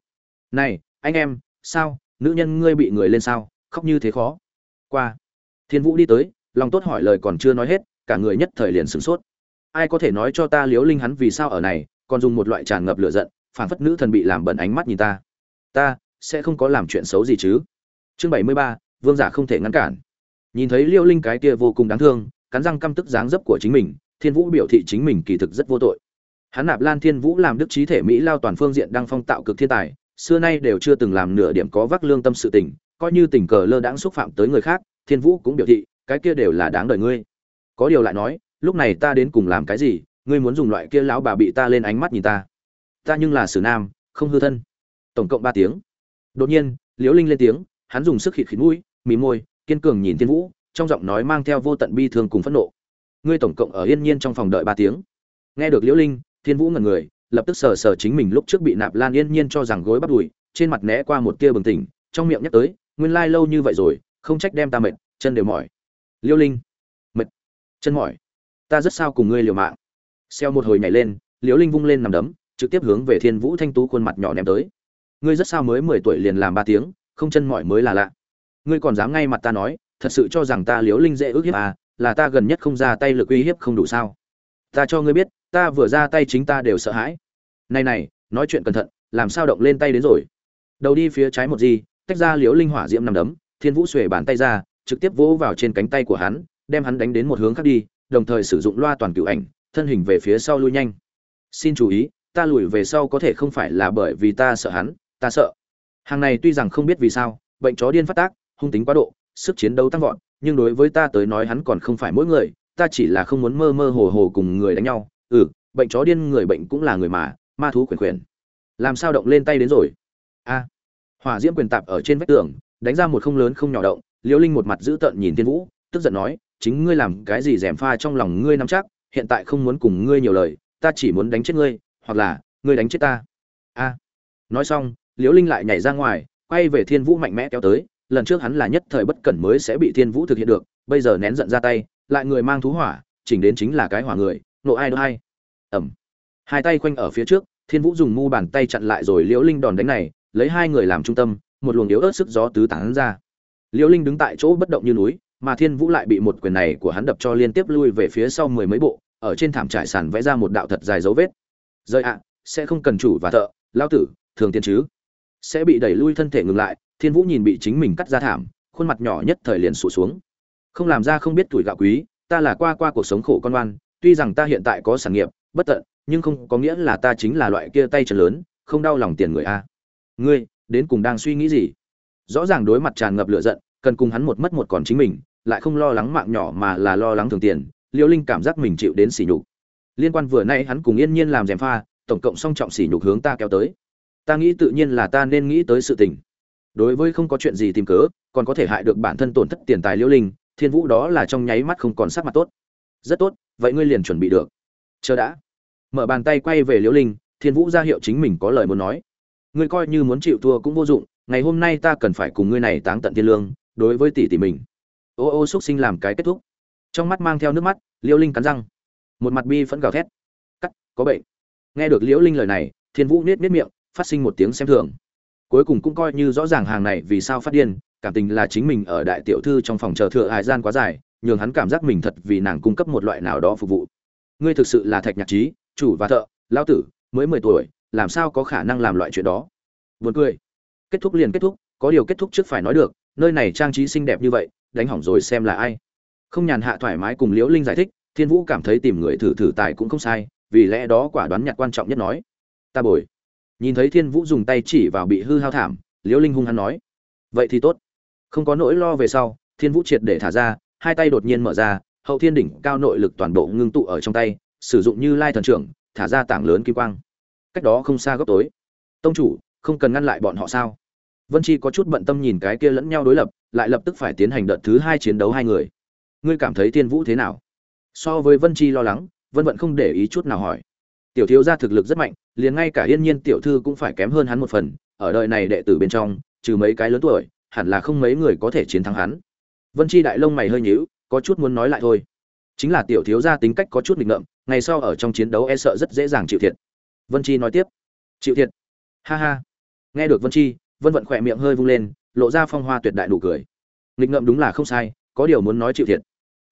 Speaker 1: Này, anh em, sao, nữ nhân ngươi bị người lên sao, khóc như thế khó? Qua. Thiên vũ đi tới, lòng tốt hỏi lời còn chưa nói hết, cả người nhất thời liền sửng sốt. Ai có thể nói cho ta liếu linh hắn vì sao ở này còn dùng một loại tràn ngập lửa giận phản phất nữ thần bị làm bẩn ánh mắt nhìn ta. Ta, sẽ không có làm chuyện xấu gì chứ? Chương bảy mươi ba, vương giả không thể ngăn cản. Nhìn thấy liêu linh cái kia vô cùng đáng thương, cắn răng căm tức dáng dấp của chính mình, thiên vũ biểu thị chính mình kỳ thực rất vô tội. Hắn nạp lan thiên vũ làm đức trí thể mỹ lao toàn phương diện đang phong tạo cực thiên tài, xưa nay đều chưa từng làm nửa điểm có vắc lương tâm sự tình, coi như tình cờ lơ đãng xúc phạm tới người khác, thiên vũ cũng biểu thị, cái kia đều là đáng đời ngươi. Có điều lại nói, lúc này ta đến cùng làm cái gì ngươi muốn dùng loại kia lão bà bị ta lên ánh mắt nhìn ta. Ta nhưng là sử nam, không hư thân. Tổng cộng ba tiếng. Đột nhiên, liễu linh lên tiếng, hắn dùng sức khịt khịt mũi, mí môi, kiên cường nhìn thiên vũ, trong giọng nói mang theo vô tận bi thương cùng phẫn nộ. Ngươi tổng cộng ở yên nhiên trong phòng đợi ba tiếng. Nghe được liễu linh, thiên vũ ngẩn người, lập tức sờ sờ chính mình lúc trước bị nạp lan yên nhiên cho rằng gối bắt đùi, trên mặt né qua một tia bừng tỉnh, trong miệng nhắc tới, nguyên lai lâu như vậy rồi, không trách đem ta mệt, chân đều mỏi. Liễu linh, mệt, chân mỏi. Ta rất sao cùng ngươi liều mạng xeo một hồi nhảy lên, liễu linh vung lên nằm đấm, trực tiếp hướng về thiên vũ thanh tú khuôn mặt nhỏ ném tới. Ngươi rất sao mới mười tuổi liền làm ba tiếng, không chân mỏi mới là lạ. Ngươi còn dám ngay mặt ta nói, thật sự cho rằng ta liễu linh dễ ước hiếp à là ta gần nhất không ra tay lực uy hiếp không đủ sao? Ta cho ngươi biết, ta vừa ra tay chính ta đều sợ hãi. Này này, nói chuyện cẩn thận, làm sao động lên tay đến rồi? Đầu đi phía trái một gì, tách ra liễu linh hỏa diễm nằm đấm, thiên vũ xuề bàn tay ra, trực tiếp vỗ vào trên cánh tay của hắn, đem hắn đánh đến một hướng khác đi, đồng thời sử dụng loa toàn cựu ảnh thân hình về phía sau lui nhanh. Xin chú ý, ta lùi về sau có thể không phải là bởi vì ta sợ hắn, ta sợ. Hàng này tuy rằng không biết vì sao, bệnh chó điên phát tác, hung tính quá độ, sức chiến đấu tăng vọt, nhưng đối với ta tới nói hắn còn không phải mỗi người, ta chỉ là không muốn mơ mơ hồ hồ cùng người đánh nhau. Ừ bệnh chó điên người bệnh cũng là người mà, ma thú quyền quyền. Làm sao động lên tay đến rồi? A. Hỏa diễm quyền tạp ở trên vách tường, đánh ra một không lớn không nhỏ động, liễu linh một mặt dữ tợn nhìn thiên vũ, tức giận nói, chính ngươi làm cái gì rèm pha trong lòng ngươi nắm chắc? Hiện tại không muốn cùng ngươi nhiều lời, ta chỉ muốn đánh chết ngươi, hoặc là, ngươi đánh chết ta. A. À. Nói xong, liễu linh lại nhảy ra ngoài, quay về thiên vũ mạnh mẽ kéo tới, lần trước hắn là nhất thời bất cẩn mới sẽ bị thiên vũ thực hiện được, bây giờ nén giận ra tay, lại người mang thú hỏa, chỉnh đến chính là cái hỏa người, nộ ai đó hay ẩm. Hai tay quanh ở phía trước, thiên vũ dùng mu bàn tay chặn lại rồi liễu linh đòn đánh này, lấy hai người làm trung tâm, một luồng yếu ớt sức gió tứ tán ra. Liễu linh đứng tại chỗ bất động như núi, mà thiên vũ lại bị một quyền này của hắn đập cho liên tiếp lui về phía sau mười mấy bộ ở trên thảm trải sàn vẽ ra một đạo thật dài dấu vết. Rời ạ, sẽ không cần chủ và thợ, lao tử, thường tiên chứ. Sẽ bị đẩy lui thân thể ngừng lại, thiên vũ nhìn bị chính mình cắt ra thảm, khuôn mặt nhỏ nhất thời liền sụt xuống. Không làm ra không biết tuổi gạo quý, ta là qua qua cuộc sống khổ con oan tuy rằng ta hiện tại có sản nghiệp, bất tận, nhưng không có nghĩa là ta chính là loại kia tay chân lớn, không đau lòng tiền người a. Ngươi, đến cùng đang suy nghĩ gì? Rõ ràng đối mặt tràn ngập lửa giận, cần cùng hắn một mất một còn chính mình, lại không lo lắng mạng nhỏ mà là lo lắng thường tiền liêu linh cảm giác mình chịu đến sỉ nhục. Liên quan vừa nay hắn cùng yên nhiên làm dèm pha, tổng cộng song trọng sỉ nhục hướng ta kéo tới. Ta nghĩ tự nhiên là ta nên nghĩ tới sự tình. Đối với không có chuyện gì tìm cớ, còn có thể hại được bản thân tổn thất tiền tài liêu linh, thiên vũ đó là trong nháy mắt không còn sắc mặt tốt. Rất tốt, vậy ngươi liền chuẩn bị được. Chờ đã. Mở bàn tay quay về liễu linh, thiên vũ ra hiệu chính mình có lời muốn nói. Ngươi coi như muốn chịu thua cũng vô dụng, ngày hôm nay ta cần phải cùng ngươi này táng tận thiên lương, đối với tỷ tỷ mình. Ô ô xúc sinh làm cái kết thúc trong mắt mang theo nước mắt, liễu linh cắn răng. Một mặt bi phẫn gào thét. Cắt, có bệnh. Nghe được liễu linh lời này, thiên vũ nết nết miệng, phát sinh một tiếng xem thường. Cuối cùng cũng coi như rõ ràng hàng này vì sao phát điên, cảm tình là chính mình ở đại tiểu thư trong phòng chờ thừa hải gian quá dài, nhường hắn cảm giác mình thật vì nàng cung cấp một loại nào đó phục vụ. Ngươi thực sự là thạch nhạc trí, chủ và thợ lao tử, mới mười tuổi, làm sao có khả năng làm loại chuyện đó? Buồn cười. Kết thúc liền kết thúc, có điều kết thúc trước phải nói được, nơi này trang trí xinh đẹp như vậy, đánh hỏng rồi xem là ai không nhàn hạ thoải mái cùng liễu linh giải thích, thiên vũ cảm thấy tìm người thử thử tài cũng không sai, vì lẽ đó quả đoán nhặt quan trọng nhất nói. Ta bồi. Nhìn thấy thiên vũ dùng tay chỉ vào bị hư hao thảm, liễu linh hung hắn nói. Vậy thì tốt. Không có nỗi lo về sau, thiên vũ triệt để thả ra, hai tay đột nhiên mở ra, hậu thiên đỉnh cao nội lực toàn bộ ngưng tụ ở trong tay, sử dụng như lai thần trưởng, thả ra tảng lớn kim quang. Cách đó không xa góc tối. Tông chủ, không cần ngăn lại bọn họ sao? Vân chi có chút bận tâm nhìn cái kia lẫn nhau đối lập, lại lập tức phải tiến hành đợt thứ hai chiến đấu hai người ngươi cảm thấy thiên vũ thế nào? So với vân chi lo lắng, vân vận không để ý chút nào hỏi. Tiểu thiếu gia thực lực rất mạnh, liền ngay cả yên nhiên tiểu thư cũng phải kém hơn hắn một phần, ở đời này đệ tử bên trong, trừ mấy cái lớn tuổi, hẳn là không mấy người có thể chiến thắng hắn. Vân chi đại lông mày hơi nhíu, có chút muốn nói lại thôi. Chính là tiểu thiếu gia tính cách có chút nghịch ngợm, ngày sau ở trong chiến đấu e sợ rất dễ dàng chịu thiệt. Vân chi nói tiếp. Chịu thiệt. Ha ha. Nghe được vân chi, vân vận khỏe miệng hơi vung lên, lộ ra phong hoa tuyệt đại đủ cười. Nghịch ngợm đúng là không sai, có điều muốn nói chịu thiệt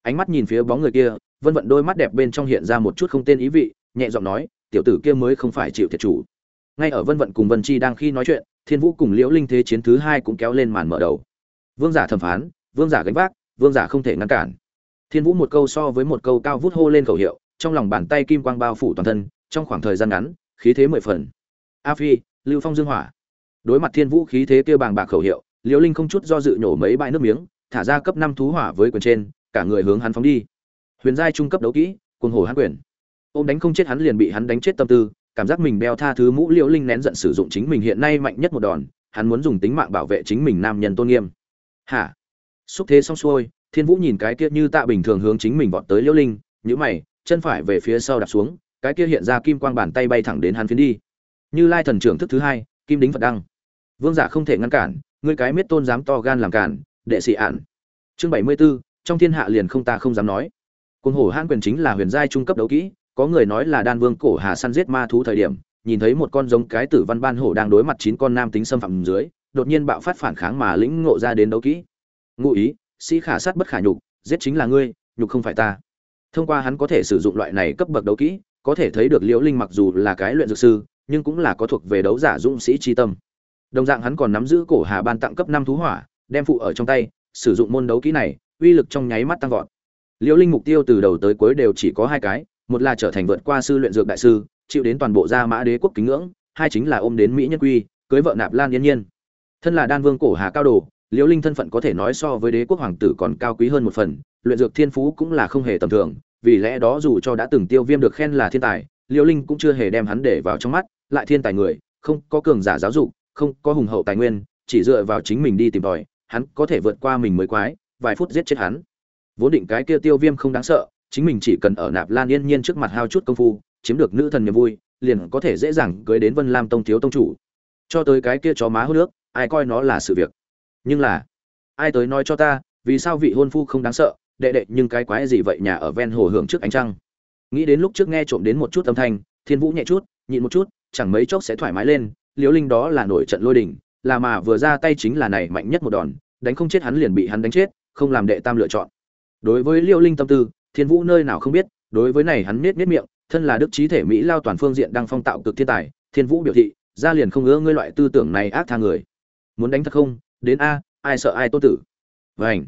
Speaker 1: ánh mắt nhìn phía bóng người kia, vân vận đôi mắt đẹp bên trong hiện ra một chút không tên ý vị, nhẹ giọng nói, tiểu tử kia mới không phải chịu thiệt chủ. Ngay ở vân vận cùng vân chi đang khi nói chuyện, thiên vũ cùng liễu linh thế chiến thứ hai cũng kéo lên màn mở đầu. Vương giả thẩm phán, vương giả gánh vác, vương giả không thể ngăn cản. Thiên vũ một câu so với một câu cao vút hô lên khẩu hiệu, trong lòng bàn tay kim quang bao phủ toàn thân, trong khoảng thời gian ngắn, khí thế mười phần. A phi, lưu phong dương hỏa. Đối mặt thiên vũ khí thế kia bàng bạc khẩu hiệu, liễu linh không chút do dự nhổ mấy bãi nước miếng, thả ra cấp năm thú hỏa với quyền trên cả người hướng hắn phóng đi. Huyền giai trung cấp đấu kỹ cuồng hổ hắn quyền. Ôm đánh không chết hắn liền bị hắn đánh chết tâm tư cảm giác mình đeo tha thứ mũ liễu linh nén giận sử dụng chính mình hiện nay mạnh nhất một đòn hắn muốn dùng tính mạng bảo vệ chính mình nam nhân tôn nghiêm. Hả? Xúc thế xong xuôi thiên vũ nhìn cái kia như tạ bình thường hướng chính mình vọt tới liễu linh nhữ mày chân phải về phía sau đạp xuống cái kia hiện ra kim quang bàn tay bay thẳng đến hắn phiến đi. Như lai thần trưởng thức thứ hai kim đính phật đăng. Vương giả không thể ngăn cản ngươi cái miết tôn dám to gan làm cản đệ sĩ ản, chương bảy mươi 74, trong thiên hạ liền không ta không dám nói. Cuồng hổ hãn quyền chính là huyền giai trung cấp đấu kỹ, có người nói là đan vương cổ hà săn giết ma thú thời điểm, nhìn thấy một con giống cái tử văn ban hổ đang đối mặt chín con nam tính xâm phạm dưới, đột nhiên bạo phát phản kháng mà lĩnh ngộ ra đến đấu kỹ. Ngụ ý, sĩ khả sát bất khả nhục, giết chính là ngươi, nhục không phải ta. Thông qua hắn có thể sử dụng loại này cấp bậc đấu kỹ, có thể thấy được liễu linh mặc dù là cái luyện dược sư, nhưng cũng là có thuộc về đấu giả dũng sĩ chi tâm. Đồng dạng hắn còn nắm giữ cổ hà ban tặng cấp năm thú hỏa, đem phụ ở trong tay, sử dụng môn đấu kỹ này uy lực trong nháy mắt tăng vọt. Liễu linh mục tiêu từ đầu tới cuối đều chỉ có hai cái, một là trở thành vượt qua sư luyện dược đại sư, chịu đến toàn bộ gia mã đế quốc kính ngưỡng, hai chính là ôm đến mỹ nhân quy, cưới vợ nạp lan yên nhiên. Thân là đan vương cổ hà cao đồ liễu linh thân phận có thể nói so với đế quốc hoàng tử còn cao quý hơn một phần, luyện dược thiên phú cũng là không hề tầm thường, vì lẽ đó dù cho đã từng tiêu viêm được khen là thiên tài liễu linh cũng chưa hề đem hắn để vào trong mắt, lại thiên tài người, không có cường giả giáo dục, không có hùng hậu tài nguyên, chỉ dựa vào chính mình đi tìm tòi, hắn có thể vượt qua mình mới quái vài phút giết chết hắn. Vốn định cái kia tiêu viêm không đáng sợ, chính mình chỉ cần ở nạp lan yên nhiên trước mặt hao chút công phu, chiếm được nữ thần niềm vui, liền có thể dễ dàng cưới đến vân lam tông thiếu tông chủ. Cho tới cái kia chó má hút nước, ai coi nó là sự việc. Nhưng là, ai tới nói cho ta, vì sao vị hôn phu không đáng sợ, đệ đệ, nhưng cái quái gì vậy nhà ở ven hồ hưởng trước ánh trăng? Nghĩ đến lúc trước nghe trộm đến một chút âm thanh, thiên vũ nhẹ chút, nhịn một chút, chẳng mấy chốc sẽ thoải mái lên, liễu linh đó là nổi trận lôi đình, là mà vừa ra tay chính là này mạnh nhất một đòn, đánh không chết hắn liền bị hắn đánh chết không làm đệ tam lựa chọn. Đối với liêu linh tâm tư, thiên vũ nơi nào không biết, đối với này hắn nết nết miệng, thân là đức trí thể mỹ lao toàn phương diện đang phong tạo cực thiên tài, thiên vũ biểu thị, ra liền không ngỡ ngươi loại tư tưởng này ác tha người. Muốn đánh thật không? Đến a, ai sợ ai tô tử? Vảnh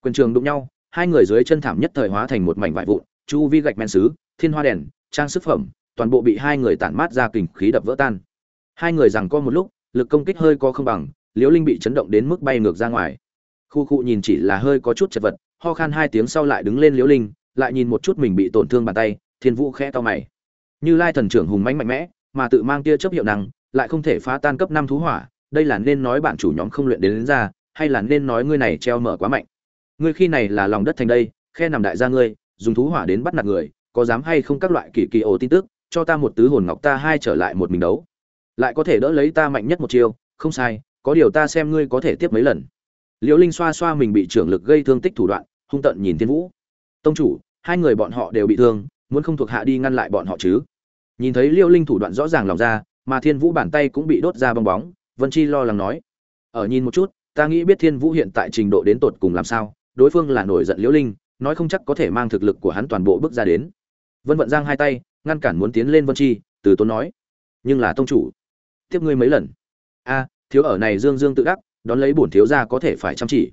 Speaker 1: quyền trường đụng nhau, hai người dưới chân thảm nhất thời hóa thành một mảnh vải vụn, chu vi gạch men sứ thiên hoa đèn, trang sức phẩm, toàn bộ bị hai người tản mát ra kình khí đập vỡ tan. Hai người rằng co một lúc, lực công kích hơi có không bằng liễu linh bị chấn động đến mức bay ngược ra ngoài khu khu nhìn chỉ là hơi có chút chật vật ho khan hai tiếng sau lại đứng lên liễu linh lại nhìn một chút mình bị tổn thương bàn tay thiên vũ khẽ to mày. Như lai thần trưởng hùng mãnh mạnh mẽ mà tự mang tia chấp hiệu năng lại không thể phá tan cấp năm thú hỏa đây là nên nói bạn chủ nhóm không luyện đến, đến ra hay là nên nói ngươi này treo mở quá mạnh? Ngươi khi này là lòng đất thành đây khe nằm đại gia ngươi dùng thú hỏa đến bắt nạt người có dám hay không các loại kỳ kỳ ổ tin tức cho ta một tứ hồn ngọc ta hai trở lại một mình đấu. Lại có thể đỡ lấy ta mạnh nhất một chiêu không sai có điều ta xem ngươi có thể tiếp mấy lần liễu linh xoa xoa mình bị trưởng lực gây thương tích thủ đoạn, hung tận nhìn thiên vũ. Tông chủ, hai người bọn họ đều bị thương, muốn không thuộc hạ đi ngăn lại bọn họ chứ? Nhìn thấy liễu linh thủ đoạn rõ ràng lòng ra, mà thiên vũ bàn tay cũng bị đốt ra bong bóng, vân chi lo lắng nói, ở nhìn một chút, ta nghĩ biết thiên vũ hiện tại trình độ đến tột cùng làm sao, đối phương là nổi giận liễu linh, nói không chắc có thể mang thực lực của hắn toàn bộ bước ra đến. Vân vận giang hai tay, ngăn cản muốn tiến lên vân chi, từ tốn nói, nhưng là tông chủ, tiếp ngươi mấy lần. A, thiếu ở này dương dương tự đắc đón lấy bổn thiếu gia có thể phải chăm chỉ.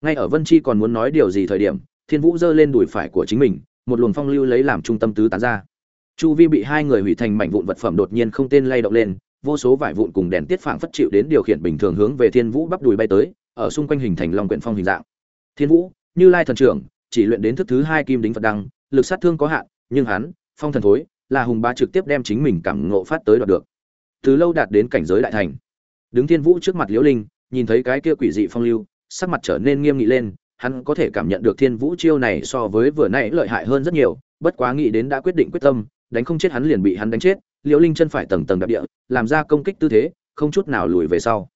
Speaker 1: Ngay ở vân chi còn muốn nói điều gì thời điểm, thiên vũ giơ lên đùi phải của chính mình, một luồng phong lưu lấy làm trung tâm tứ tán ra. Chu vi bị hai người hủy thành mảnh vụn vật phẩm đột nhiên không tên lay động lên, vô số vải vụn cùng đèn tiết phảng phất chịu đến điều khiển bình thường hướng về thiên vũ bắp đùi bay tới, ở xung quanh hình thành long quyển phong hình dạng. Thiên vũ, như lai thần trưởng, chỉ luyện đến thức thứ hai kim đính phật đăng, lực sát thương có hạn, nhưng hắn, phong thần thối, là hùng bá trực tiếp đem chính mình cảm ngộ phát tới đoạt được. Từ lâu đạt đến cảnh giới đại thành. Đứng thiên vũ trước mặt liễu linh nhìn thấy cái kia quỷ dị phong lưu, sắc mặt trở nên nghiêm nghị lên, hắn có thể cảm nhận được thiên vũ chiêu này so với vừa nãy lợi hại hơn rất nhiều, bất quá nghĩ đến đã quyết định quyết tâm, đánh không chết hắn liền bị hắn đánh chết, liễu linh chân phải tầng tầng đạp địa, làm ra công kích tư thế, không chút nào lùi về sau.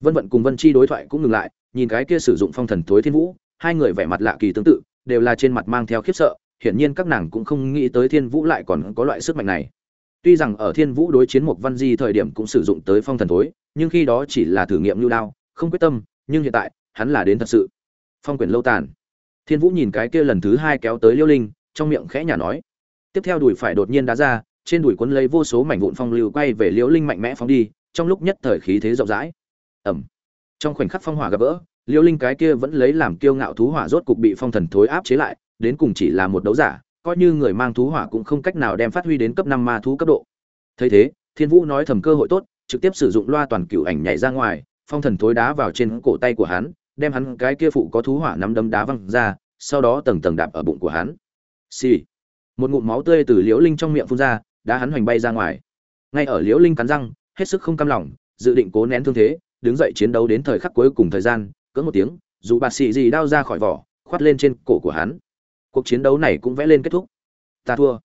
Speaker 1: Vân vận cùng vân chi đối thoại cũng ngừng lại, nhìn cái kia sử dụng phong thần tối thiên vũ, hai người vẻ mặt lạ kỳ tương tự, đều là trên mặt mang theo khiếp sợ, hiển nhiên các nàng cũng không nghĩ tới thiên vũ lại còn có loại sức mạnh này. Tuy rằng ở thiên vũ đối chiến một văn di thời điểm cũng sử dụng tới phong thần thối, nhưng khi đó chỉ là thử nghiệm lưu đao không quyết tâm, nhưng hiện tại, hắn là đến thật sự. Phong quyền lâu tàn. Thiên vũ nhìn cái kia lần thứ hai kéo tới liêu linh, trong miệng khẽ nhả nói. Tiếp theo đùi phải đột nhiên đá ra, trên đùi cuốn lấy vô số mảnh vụn phong lưu quay về liễu linh mạnh mẽ phóng đi, trong lúc nhất thời khí thế rộng rãi. Ẩm trong khoảnh khắc phong hỏa gặp vỡ liễu linh cái kia vẫn lấy làm kiêu ngạo thú hỏa rốt cục bị phong thần thối áp chế lại, đến cùng chỉ là một đấu giả, coi như người mang thú hỏa cũng không cách nào đem phát huy đến cấp năm ma thú cấp độ. Thấy thế, thiên vũ nói thầm cơ hội tốt, trực tiếp sử dụng loa toàn cửu ảnh nhảy ra ngoài phong thần thối đá vào trên cổ tay của hắn, đem hắn cái kia phụ có thú hỏa nắm đấm đá văng ra, sau đó tầng tầng đạp ở bụng của hắn. Xì、sì. một ngụm máu tươi từ liễu linh trong miệng phun ra đã hắn hoành bay ra ngoài. Ngay ở liễu linh cắn răng, hết sức không cam lòng, dự định cố nén thương thế, đứng dậy chiến đấu đến thời khắc cuối cùng thời gian cỡ một tiếng, dù bạt xì gì đao ra khỏi vỏ, khoát lên trên cổ của hắn. Cuộc chiến đấu này cũng vẽ lên kết thúc. Ta thua.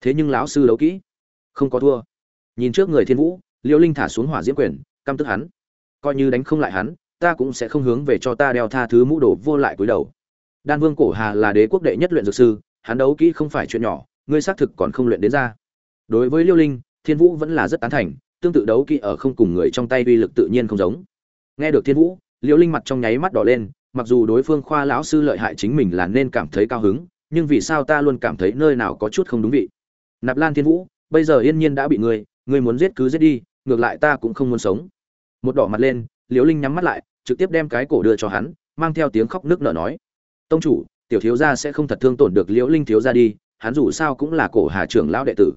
Speaker 1: Thế nhưng lão sư đấu kỹ. Không có thua. Nhìn trước người thiên vũ, liễu linh thả xuống hỏa diễm quyền, căm tức hắn coi như đánh không lại hắn, ta cũng sẽ không hướng về cho ta đeo tha thứ mũ đồ vô lại cúi đầu. Đan vương cổ hà là đế quốc đệ nhất luyện dược sư, hắn đấu kỹ không phải chuyện nhỏ, ngươi xác thực còn không luyện đến ra. Đối với liêu linh, thiên vũ vẫn là rất tán thành, tương tự đấu kỹ ở không cùng người trong tay uy lực tự nhiên không giống. Nghe được thiên vũ, liêu linh mặt trong nháy mắt đỏ lên, mặc dù đối phương khoa lão sư lợi hại chính mình là nên cảm thấy cao hứng, nhưng vì sao ta luôn cảm thấy nơi nào có chút không đúng vị? Nạp lan thiên vũ, bây giờ yên nhiên đã bị ngươi ngươi muốn giết cứ giết đi, ngược lại ta cũng không muốn sống một đỏ mặt lên, liễu linh nhắm mắt lại, trực tiếp đem cái cổ đưa cho hắn, mang theo tiếng khóc nước nở nói. Tông chủ, tiểu thiếu gia sẽ không thật thương tổn được liễu linh thiếu gia đi, hắn dù sao cũng là cổ hà trưởng lão đệ tử.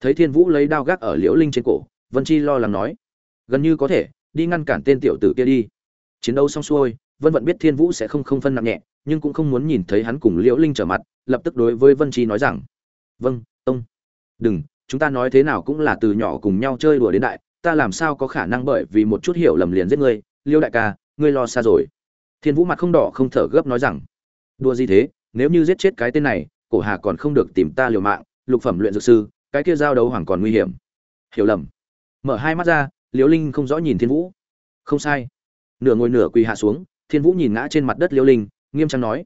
Speaker 1: Thấy thiên vũ lấy đao gác ở liễu linh trên cổ, vân chi lo lắng nói. Gần như có thể, đi ngăn cản tên tiểu tử kia đi. Chiến đấu xong xuôi, vân vận biết thiên vũ sẽ không không phân nặng nhẹ, nhưng cũng không muốn nhìn thấy hắn cùng liễu linh trở mặt, lập tức đối với vân chi nói rằng. Vâng tông. Đừng, chúng ta nói thế nào cũng là từ nhỏ cùng nhau chơi đùa đến đại ta làm sao có khả năng bởi vì một chút hiểu lầm liền giết ngươi, liêu đại ca, ngươi lo xa rồi. Thiên vũ mặt không đỏ không thở gấp nói rằng, đùa gì thế, nếu như giết chết cái tên này, cổ hà còn không được tìm ta liều mạng, lục phẩm luyện dược sư, cái kia giao đấu hoàng còn nguy hiểm. Hiểu lầm. Mở hai mắt ra liễu linh không rõ nhìn thiên vũ. Không sai. Nửa ngồi nửa quỳ hạ xuống, thiên vũ nhìn ngã trên mặt đất liễu linh, nghiêm trang nói,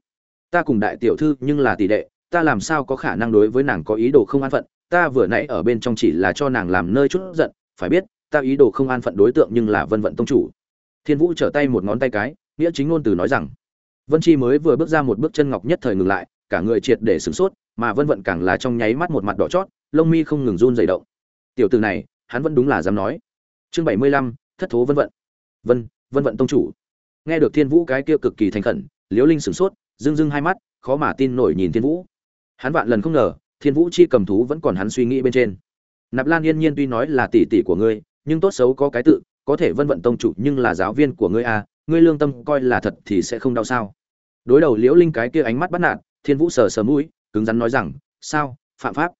Speaker 1: ta cùng đại tiểu thư nhưng là tỷ đệ, ta làm sao có khả năng đối với nàng có ý đồ không an phận, ta vừa nãy ở bên trong chỉ là cho nàng làm nơi chút giận, phải biết ta ý đồ không an phận đối tượng nhưng là vân vận tông chủ. Thiên vũ trở tay một ngón tay cái, nghĩa chính ngôn từ nói rằng, vân chi mới vừa bước ra một bước chân ngọc nhất thời ngừng lại, cả người triệt để sửng sốt, mà vân vận càng là trong nháy mắt một mặt đỏ chót, lông mi không ngừng run dày động. Tiểu từ này, hắn vẫn đúng là dám nói. Chương bảy mươi lăm, thất thố vân vận. Vân vân vận tông chủ. Nghe được thiên vũ cái kia cực kỳ thành khẩn, liễu linh sửng sốt, dưng dưng hai mắt, khó mà tin nổi nhìn thiên vũ. Hắn vạn lần không ngờ, thiên vũ chi cầm thú vẫn còn hắn suy nghĩ bên trên. Nạp lan yên nhiên tuy nói là tỷ tỷ của ngươi nhưng tốt xấu có cái tự có thể vân vận tông chủ nhưng là giáo viên của ngươi à, ngươi lương tâm coi là thật thì sẽ không đau sao? Đối đầu liễu linh cái kia ánh mắt bắt nạt thiên vũ sờ sờ mũi cứng rắn nói rằng sao phạm pháp?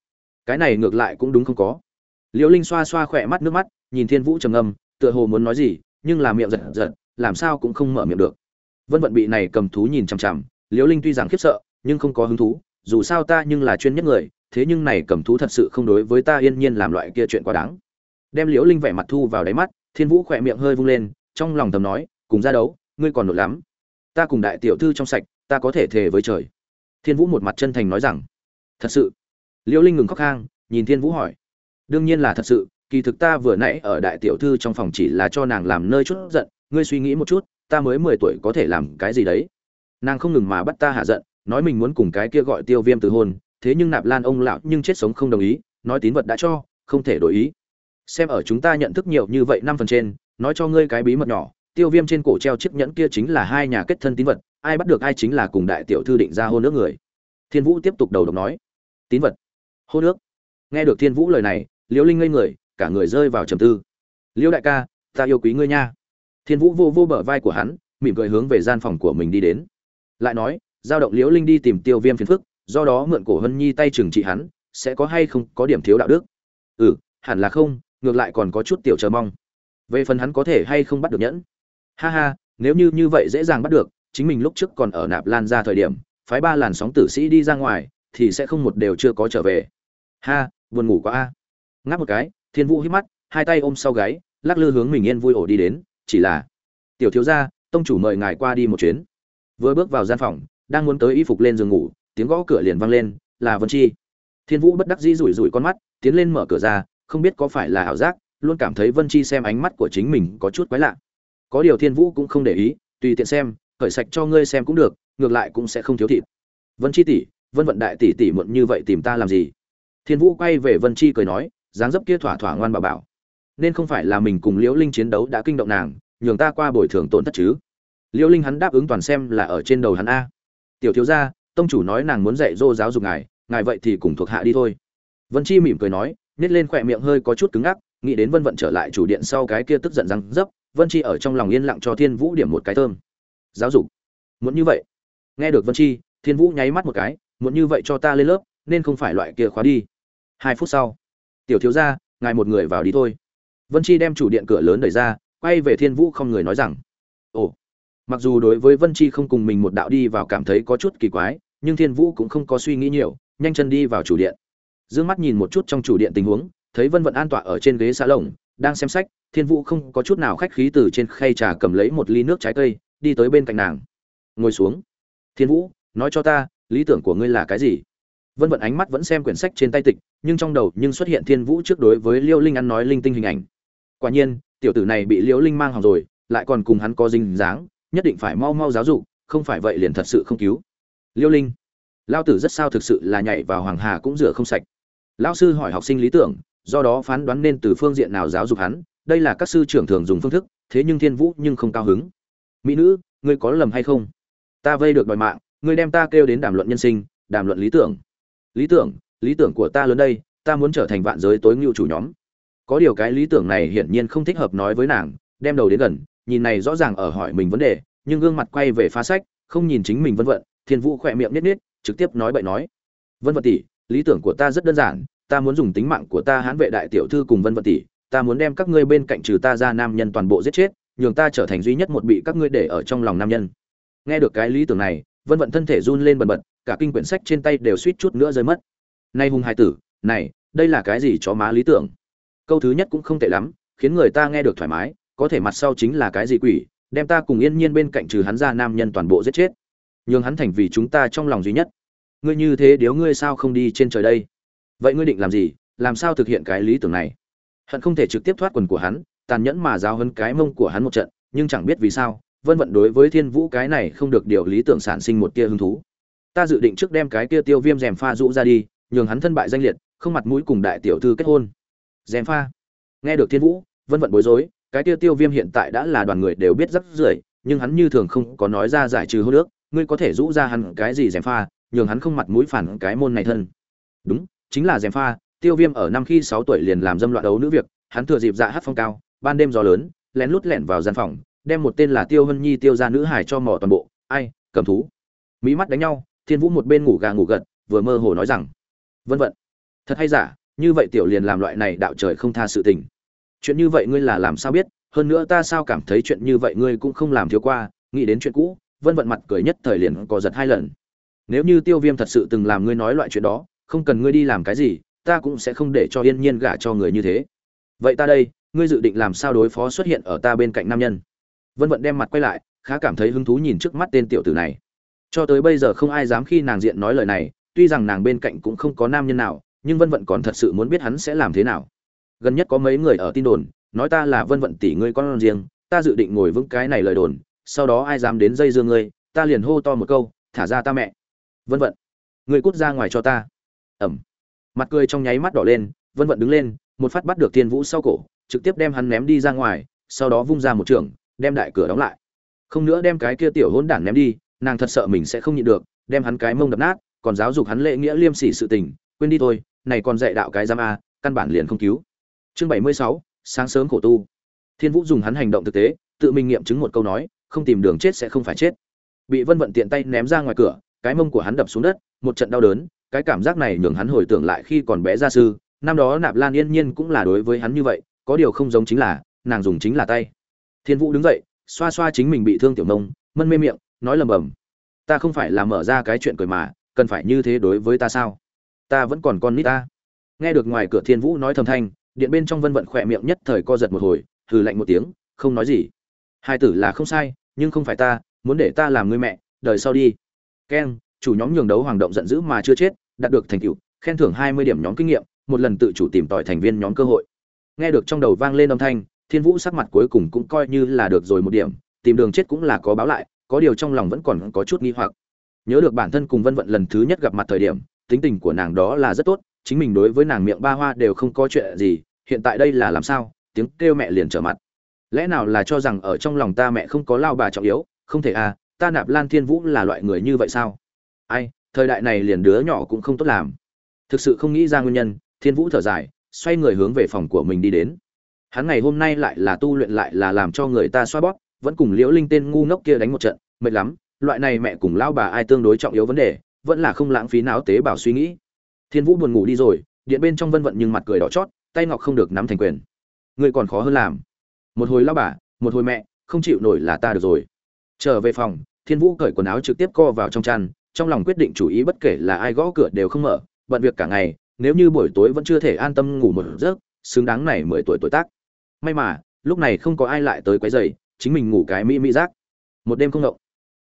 Speaker 1: Cái này ngược lại cũng đúng không có. Liễu linh xoa xoa khỏe mắt nước mắt nhìn thiên vũ trầm ngâm tựa hồ muốn nói gì nhưng là miệng giật giật làm sao cũng không mở miệng được. Vân vận bị này cầm thú nhìn chằm chằm liễu linh tuy rằng khiếp sợ nhưng không có hứng thú dù sao ta nhưng là chuyên nhất người thế nhưng này cầm thú thật sự không đối với ta yên nhiên làm loại kia chuyện quá đáng đem liễu linh vẻ mặt thu vào đáy mắt, thiên vũ khỏe miệng hơi vung lên, trong lòng thầm nói, cùng ra đấu, ngươi còn nổi lắm. Ta cùng đại tiểu thư trong sạch, ta có thể thề với trời. Thiên vũ một mặt chân thành nói rằng, thật sự? Liễu linh ngừng khóc khang, nhìn thiên vũ hỏi, đương nhiên là thật sự, kỳ thực ta vừa nãy ở đại tiểu thư trong phòng chỉ là cho nàng làm nơi chút giận, ngươi suy nghĩ một chút, ta mới mười tuổi có thể làm cái gì đấy? Nàng không ngừng mà bắt ta hạ giận, nói mình muốn cùng cái kia gọi tiêu viêm từ hôn, thế nhưng nạp lan ông lão nhưng chết sống không đồng ý, nói tín vật đã cho, không thể đổi ý xem ở chúng ta nhận thức nhiều như vậy năm phần trên, nói cho ngươi cái bí mật nhỏ, tiêu viêm trên cổ treo chiếc nhẫn kia chính là hai nhà kết thân tín vật, ai bắt được ai chính là cùng đại tiểu thư định ra hôn nước người. Thiên vũ tiếp tục đầu độc nói, tín vật, hôn nước nghe được thiên vũ lời này, liễu linh ngây người, cả người rơi vào trầm tư. Liễu đại ca, ta yêu quý ngươi nha. Thiên vũ vô vô bờ vai của hắn, mỉm cười hướng về gian phòng của mình đi đến. Lại nói, giao động liễu linh đi tìm tiêu viêm phiền phức, do đó mượn cổ hân nhi tay trừng trị hắn, sẽ có hay không có điểm thiếu đạo đức? Ừ hẳn là không ngược lại còn có chút tiểu chờ mong. Về phần hắn có thể hay không bắt được nhẫn? Ha ha, nếu như như vậy dễ dàng bắt được, chính mình lúc trước còn ở nạp lan ra thời điểm, phái ba làn sóng tử sĩ đi ra ngoài, thì sẽ không một đều chưa có trở về. Ha, buồn ngủ quá a. Ngáp một cái, thiên vũ hít mắt, hai tay ôm sau gáy, lắc lư hướng mình yên vui ổ đi đến, chỉ là, tiểu thiếu gia, tông chủ mời ngài qua đi một chuyến. Vừa bước vào gian phòng, đang muốn tới y phục lên giường ngủ, tiếng gõ cửa liền vang lên, là vân chi. Thiên vũ bất đắc dĩ rủi rủi con mắt, tiến lên mở cửa ra không biết có phải là ảo giác, luôn cảm thấy vân chi xem ánh mắt của chính mình có chút quái lạ. Có điều thiên vũ cũng không để ý, tùy tiện xem khởi sạch cho ngươi xem cũng được, ngược lại cũng sẽ không thiếu thịt. Vân chi tỷ, vân vận đại tỷ tỷ muộn như vậy tìm ta làm gì? Thiên vũ quay về vân chi cười nói, dáng dấp kia thỏa thỏa ngoan bảo bảo. Nên không phải là mình cùng liễu linh chiến đấu đã kinh động nàng, nhường ta qua bồi thường tổn thất chứ. Liễu linh hắn đáp ứng toàn xem là ở trên đầu hắn a. Tiểu thiếu gia, tông chủ nói nàng muốn dạy dỗ giáo dục ngài ngài vậy thì cùng thuộc hạ đi thôi. Vân chi mỉm cười nói nhét lên khỏe miệng hơi có chút cứng ngắc, nghĩ đến vân vận trở lại chủ điện sau cái kia tức giận răng dấp, vân chi ở trong lòng yên lặng cho thiên vũ điểm một cái thơm. Giáo dục, muốn như vậy. Nghe được vân chi, thiên vũ nháy mắt một cái, muốn như vậy cho ta lên lớp, nên không phải loại kia khóa đi. Hai phút sau, tiểu thiếu gia, ngài một người vào đi thôi. Vân chi đem chủ điện cửa lớn đẩy ra, quay về thiên vũ không người nói rằng, ồ. Mặc dù đối với vân chi không cùng mình một đạo đi vào cảm thấy có chút kỳ quái, nhưng thiên vũ cũng không có suy nghĩ nhiều, nhanh chân đi vào chủ điện. Dương mắt nhìn một chút trong chủ điện tình huống, thấy vân vận an tọa ở trên ghế xa lồng, đang xem sách, thiên vũ không có chút nào khách khí từ trên khay trà cầm lấy một ly nước trái cây, đi tới bên cạnh nàng. Ngồi xuống. Thiên vũ, nói cho ta, lý tưởng của ngươi là cái gì? Vân vận ánh mắt vẫn xem quyển sách trên tay tịch, nhưng trong đầu nhưng xuất hiện thiên vũ trước đối với liêu linh ăn nói linh tinh hình ảnh. Quả nhiên, tiểu tử này bị liễu linh mang hỏng rồi, lại còn cùng hắn có dinh dáng, nhất định phải mau mau giáo dục, không phải vậy liền thật sự không cứu. Liêu linh, lao tử rất sao thực sự là nhảy vào hoàng hà cũng rửa không sạch lao sư hỏi học sinh lý tưởng, do đó phán đoán nên từ phương diện nào giáo dục hắn, đây là các sư trưởng thường dùng phương thức, thế nhưng thiên vũ nhưng không cao hứng. Mỹ nữ, ngươi có lầm hay không? Ta vây được đòi mạng, ngươi đem ta kêu đến đàm luận nhân sinh, đàm luận lý tưởng. Lý tưởng lý tưởng của ta lớn đây, ta muốn trở thành vạn giới tối ngưu chủ nhóm. Có điều cái lý tưởng này hiển nhiên không thích hợp nói với nàng, đem đầu đến gần, nhìn này rõ ràng ở hỏi mình vấn đề, nhưng gương mặt quay về phá sách, không nhìn chính mình vân vận, thiên vũ khỏe miệng nít nít trực tiếp nói bậy nói. Vân vận tỷ lý tưởng của ta rất đơn giản, ta muốn dùng tính mạng của ta hãn vệ đại tiểu thư cùng vân vận tỷ, ta muốn đem các ngươi bên cạnh trừ ta ra nam nhân toàn bộ giết chết, nhường ta trở thành duy nhất một bị các ngươi để ở trong lòng nam nhân. Nghe được cái lý tưởng này, vân vận thân thể run lên bần bật, cả kinh quyển sách trên tay đều suýt chút nữa rơi mất. Nay hùng hai tử, này, đây là cái gì chó má lý tưởng? Câu thứ nhất cũng không tệ lắm, khiến người ta nghe được thoải mái, có thể mặt sau chính là cái gì quỷ, đem ta cùng yên nhiên bên cạnh trừ hắn ra nam nhân toàn bộ giết chết, nhường hắn thành vì chúng ta trong lòng duy nhất ngươi như thế điếu ngươi sao không đi trên trời đây? Vậy ngươi định làm gì? Làm sao thực hiện cái lý tưởng này? Hận không thể trực tiếp thoát quần của hắn, tàn nhẫn mà giao hơn cái mông của hắn một trận, nhưng chẳng biết vì sao, vân vận đối với thiên vũ cái này không được điều lý tưởng sản sinh một tia hứng thú. Ta dự định trước đem cái kia tiêu viêm rèm pha rũ ra đi, nhường hắn thân bại danh liệt, không mặt mũi cùng đại tiểu thư kết hôn. Rèm pha. Nghe được thiên vũ, vân vận bối rối, cái kia tiêu viêm hiện tại đã là đoàn người đều biết rất rưởi, nhưng hắn như thường không có nói ra giải trừ hô nước ngươi có thể rũ ra hắn cái gì dèm pha nhường hắn không mặt mũi phản cái môn này thân. Đúng, chính là dèm pha, tiêu viêm ở năm khi sáu tuổi liền làm dâm loạn đấu nữ việc, hắn thừa dịp dạ hát phong cao, ban đêm gió lớn, lén lút lẻn vào gian phòng, đem một tên là tiêu hân nhi tiêu ra nữ hài cho mỏ toàn bộ. Ai, cầm thú. Mỹ mắt đánh nhau, thiên vũ một bên ngủ gà ngủ gật, vừa mơ hồ nói rằng, vân vận, thật hay giả, như vậy tiểu liền làm loại này đạo trời không tha sự tình. Chuyện như vậy ngươi là làm sao biết, hơn nữa ta sao cảm thấy chuyện như vậy ngươi cũng không làm thiếu qua, nghĩ đến chuyện cũ. Vân vận mặt cười nhất thời liền có giật hai lần nếu như tiêu viêm thật sự từng làm ngươi nói loại chuyện đó, không cần ngươi đi làm cái gì, ta cũng sẽ không để cho yên nhiên gả cho người như thế. Vậy ta đây, ngươi dự định làm sao đối phó xuất hiện ở ta bên cạnh nam nhân? Vân vận đem mặt quay lại, khá cảm thấy hứng thú nhìn trước mắt tên tiểu tử này. Cho tới bây giờ không ai dám khi nàng diện nói lời này, tuy rằng nàng bên cạnh cũng không có nam nhân nào, nhưng vân vận còn thật sự muốn biết hắn sẽ làm thế nào. Gần nhất có mấy người ở tin đồn, nói ta là vân vận tỷ ngươi con riêng, ta dự định ngồi vững cái này lời đồn, sau đó ai dám đến dây dưa ngươi, ta liền hô to một câu, thả ra ta mẹ vân vận. Ngươi cút ra ngoài cho ta. Ẩm. Mặt cười trong nháy mắt đỏ lên, vân vận đứng lên, một phát bắt được thiên vũ sau cổ, trực tiếp đem hắn ném đi ra ngoài, sau đó vung ra một trường, đem đại cửa đóng lại. Không nữa đem cái kia tiểu hỗn đản ném đi, nàng thật sợ mình sẽ không nhịn được, đem hắn cái mông đập nát, còn giáo dục hắn lễ nghĩa liêm sỉ sự tình, quên đi thôi, này còn dạy đạo cái giam a, căn bản liền không cứu. Chương bảy mươi sáu, sáng sớm khổ tu. Thiên vũ dùng hắn hành động thực tế, tự mình nghiệm chứng một câu nói, không tìm đường chết sẽ không phải chết. Bị vân vận tiện tay ném ra ngoài cửa cái mông của hắn đập xuống đất, một trận đau đớn, cái cảm giác này nhường hắn hồi tưởng lại khi còn bé gia sư, năm đó nạp lan yên nhiên cũng là đối với hắn như vậy, có điều không giống chính là, nàng dùng chính là tay. Thiên vũ đứng dậy, xoa xoa chính mình bị thương tiểu nông mân mê miệng, nói lầm bầm, ta không phải là mở ra cái chuyện cười mà, cần phải như thế đối với ta sao? Ta vẫn còn con nít ta. Nghe được ngoài cửa thiên vũ nói thầm thanh, điện bên trong vân vận khỏe miệng nhất thời co giật một hồi, hừ lạnh một tiếng, không nói gì. Hai tử là không sai, nhưng không phải ta, muốn để ta làm người mẹ, đời sau đi keng chủ nhóm nhường đấu hoàng động giận dữ mà chưa chết, đạt được thành tựu, khen thưởng hai mươi điểm nhóm kinh nghiệm, một lần tự chủ tìm tòi thành viên nhóm cơ hội. Nghe được trong đầu vang lên âm thanh, thiên vũ sắc mặt cuối cùng cũng coi như là được rồi một điểm, tìm đường chết cũng là có báo lại, có điều trong lòng vẫn còn có chút nghi hoặc. Nhớ được bản thân cùng vân vận lần thứ nhất gặp mặt thời điểm, tính tình của nàng đó là rất tốt, chính mình đối với nàng miệng ba hoa đều không có chuyện gì, hiện tại đây là làm sao? Tiếng kêu mẹ liền trở mặt. Lẽ nào là cho rằng ở trong lòng ta mẹ không có lao bà trọng yếu? Không thể à ta nạp lan thiên vũ là loại người như vậy sao? Ai, thời đại này liền đứa nhỏ cũng không tốt làm. Thực sự không nghĩ ra nguyên nhân, thiên vũ thở dài, xoay người hướng về phòng của mình đi đến. Hắn ngày hôm nay lại là tu luyện lại là làm cho người ta xoa bóp, vẫn cùng liễu linh tên ngu ngốc kia đánh một trận, mệt lắm, loại này mẹ cùng lão bà ai tương đối trọng yếu vấn đề, vẫn là không lãng phí não tế bào suy nghĩ. Thiên vũ buồn ngủ đi rồi, điện bên trong vân vận nhưng mặt cười đỏ chót, tay ngọc không được nắm thành quyền. Người còn khó hơn làm. Một hồi lão bà, một hồi mẹ, không chịu nổi là ta được rồi. Trở về phòng thiên vũ cởi quần áo trực tiếp co vào trong chăn trong lòng quyết định chủ ý bất kể là ai gõ cửa đều không mở bận việc cả ngày nếu như buổi tối vẫn chưa thể an tâm ngủ một giấc xứng đáng này mười tuổi tuổi tác. May mà lúc này không có ai lại tới quấy rầy chính mình ngủ cái mỹ mỹ giác, một đêm không động.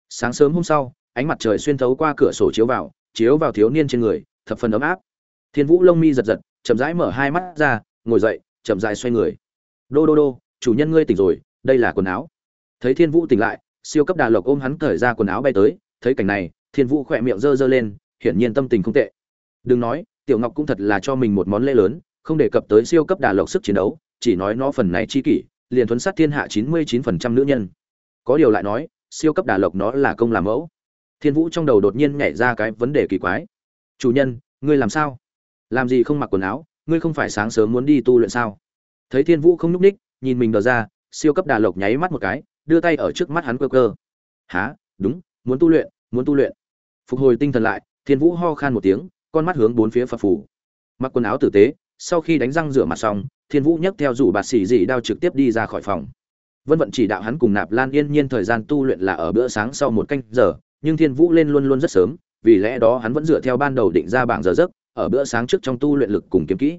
Speaker 1: sáng sớm hôm sau ánh mặt trời xuyên thấu qua cửa sổ chiếu vào chiếu vào thiếu niên trên người thập phần ấm áp. Thiên vũ lông mi giật giật chậm rãi mở hai mắt ra ngồi dậy chậm rãi xoay người. Đô đô đô chủ nhân ngươi tỉnh rồi đây là quần áo. Thấy thiên vũ tỉnh lại siêu cấp đà lộc ôm hắn cởi ra quần áo bay tới, thấy cảnh này, thiên vũ khỏe miệng giơ giơ lên, hiển nhiên tâm tình không tệ. Đừng nói, tiểu ngọc cũng thật là cho mình một món lễ lớn, không đề cập tới siêu cấp đà lộc sức chiến đấu, chỉ nói nó phần này chi kỷ, liền thuấn sát thiên hạ chín mươi chín phần trăm nữ nhân. Có điều lại nói, siêu cấp đà lộc nó là công làm mẫu. Thiên vũ trong đầu đột nhiên nhảy ra cái vấn đề kỳ quái. Chủ nhân, ngươi làm sao? Làm gì không mặc quần áo? Ngươi không phải sáng sớm muốn đi tu luyện sao? Thấy thiên vũ không nhúc ních nhìn mình đờ ra, siêu cấp đà lộc nháy mắt một cái đưa tay ở trước mắt hắn cơ cơ há đúng, muốn tu luyện, muốn tu luyện. Phục hồi tinh thần lại, thiên vũ ho khan một tiếng, con mắt hướng bốn phía phập phủ mặc quần áo tử tế, sau khi đánh răng rửa mặt xong, thiên vũ nhấc theo rủ bà xỉ dị đao trực tiếp đi ra khỏi phòng. Vân vận chỉ đạo hắn cùng nạp lan yên nhiên thời gian tu luyện là ở bữa sáng sau một canh giờ, nhưng thiên vũ lên luôn luôn rất sớm, vì lẽ đó hắn vẫn dựa theo ban đầu định ra bảng giờ giấc, ở bữa sáng trước trong tu luyện lực cùng kiếm kỹ.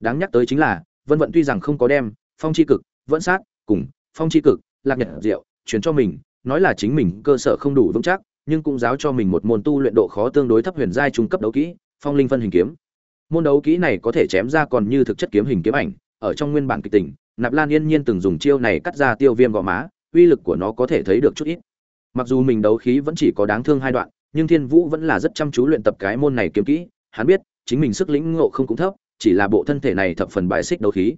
Speaker 1: Đáng nhắc tới chính là, vân vận tuy rằng không có đem, phong chi cực, vẫn sát, cùng, phong chi cực lạc nhật diệu chuyển cho mình, nói là chính mình cơ sở không đủ vững chắc, nhưng cũng giáo cho mình một môn tu luyện độ khó tương đối thấp huyền giai trung cấp đấu kỹ, phong linh phân hình kiếm. Môn đấu kỹ này có thể chém ra còn như thực chất kiếm hình kiếm ảnh, ở trong nguyên bản kịch tình, nạp lan yên nhiên từng dùng chiêu này cắt ra tiêu viêm gò má, uy lực của nó có thể thấy được chút ít. Mặc dù mình đấu khí vẫn chỉ có đáng thương hai đoạn, nhưng thiên vũ vẫn là rất chăm chú luyện tập cái môn này kiếm kỹ, hắn biết, chính mình sức lĩnh ngộ không cũng thấp, chỉ là bộ thân thể này thập phần bại xích đấu khí.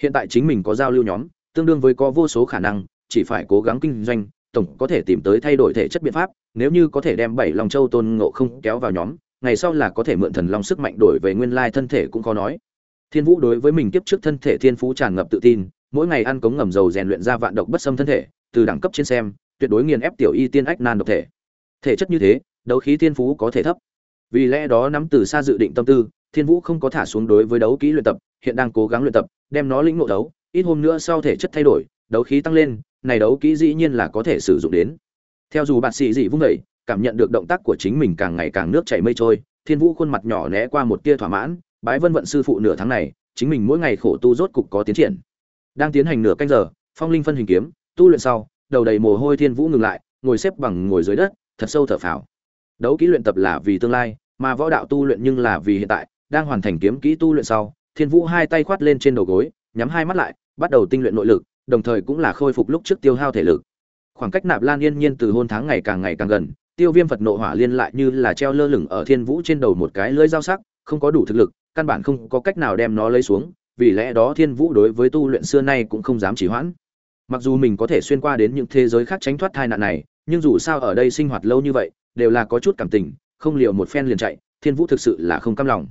Speaker 1: Hiện tại chính mình có giao lưu nhóm, tương đương với có vô số khả năng chỉ phải cố gắng kinh doanh, tổng có thể tìm tới thay đổi thể chất biện pháp, nếu như có thể đem bảy lòng châu tôn ngộ không kéo vào nhóm, ngày sau là có thể mượn thần long sức mạnh đổi về nguyên lai thân thể cũng khó nói. Thiên vũ đối với mình kiếp trước thân thể thiên phú tràn ngập tự tin, mỗi ngày ăn cống ngầm dầu rèn luyện ra vạn độc bất xâm thân thể, từ đẳng cấp trên xem, tuyệt đối nghiền ép tiểu y tiên ách nan độc thể. Thể chất như thế, đấu khí thiên phú có thể thấp. Vì lẽ đó nắm từ xa dự định tâm tư, thiên vũ không có thả xuống đối với đấu kỹ luyện tập, hiện đang cố gắng luyện tập, đem nó lĩnh ngộ đấu, ít hôm nữa sau thể chất thay đổi, đấu khí tăng lên này đấu kỹ dĩ nhiên là có thể sử dụng đến. Theo dù bạn sĩ dị vung vẩy cảm nhận được động tác của chính mình càng ngày càng nước chảy mây trôi, thiên vũ khuôn mặt nhỏ né qua một tia thỏa mãn, bái vân vận sư phụ nửa tháng này, chính mình mỗi ngày khổ tu rốt cục có tiến triển. Đang tiến hành nửa canh giờ, phong linh phân hình kiếm, tu luyện sau, đầu đầy mồ hôi thiên vũ ngừng lại, ngồi xếp bằng ngồi dưới đất, thật sâu thở phào. Đấu kỹ luyện tập là vì tương lai, mà võ đạo tu luyện nhưng là vì hiện tại, đang hoàn thành kiếm kỹ tu luyện sau, thiên vũ hai tay khoát lên trên đầu gối, nhắm hai mắt lại, bắt đầu tinh luyện nội lực đồng thời cũng là khôi phục lúc trước tiêu hao thể lực. Khoảng cách nạp lan yên nhiên từ hôn tháng ngày càng ngày càng gần, tiêu viêm phật nộ hỏa liên lại như là treo lơ lửng ở thiên vũ trên đầu một cái lưỡi dao sắc, không có đủ thực lực, căn bản không có cách nào đem nó lấy xuống, vì lẽ đó thiên vũ đối với tu luyện xưa nay cũng không dám chỉ hoãn. Mặc dù mình có thể xuyên qua đến những thế giới khác tránh thoát tai nạn này, nhưng dù sao ở đây sinh hoạt lâu như vậy, đều là có chút cảm tình, không liệu một phen liền chạy, thiên vũ thực sự là không cam lòng.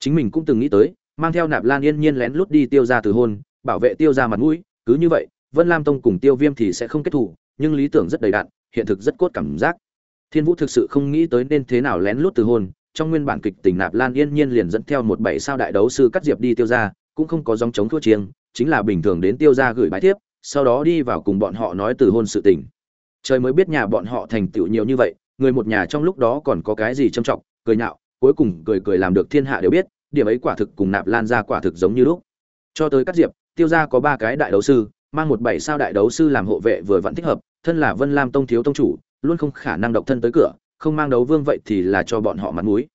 Speaker 1: Chính mình cũng từng nghĩ tới, mang theo nạp lan yên nhiên lén lút đi tiêu ra từ hôn, bảo vệ tiêu ra mặt mũi cứ như vậy, vân lam tông cùng tiêu viêm thì sẽ không kết thủ nhưng lý tưởng rất đầy đạn hiện thực rất cốt cảm giác. Thiên vũ thực sự không nghĩ tới nên thế nào lén lút từ hôn trong nguyên bản kịch tình nạp lan yên nhiên liền dẫn theo một bảy sao đại đấu sư cắt diệp đi tiêu ra cũng không có dòng chống thua chiêng, chính là bình thường đến tiêu ra gửi bái thiếp, sau đó đi vào cùng bọn họ nói từ hôn sự tình. Trời mới biết nhà bọn họ thành tựu nhiều như vậy, người một nhà trong lúc đó còn có cái gì trâm trọng, cười nhạo, cuối cùng cười cười làm được thiên hạ đều biết, điểm ấy quả thực cùng nạp lan ra quả thực giống như lúc. Cho tới cắt diệp tiêu gia có ba cái đại đấu sư, mang một bảy sao đại đấu sư làm hộ vệ vừa vẫn thích hợp, thân là vân lam tông thiếu tông chủ, luôn không khả năng độc thân tới cửa, không mang đấu vương vậy thì là cho bọn họ mặt mũi.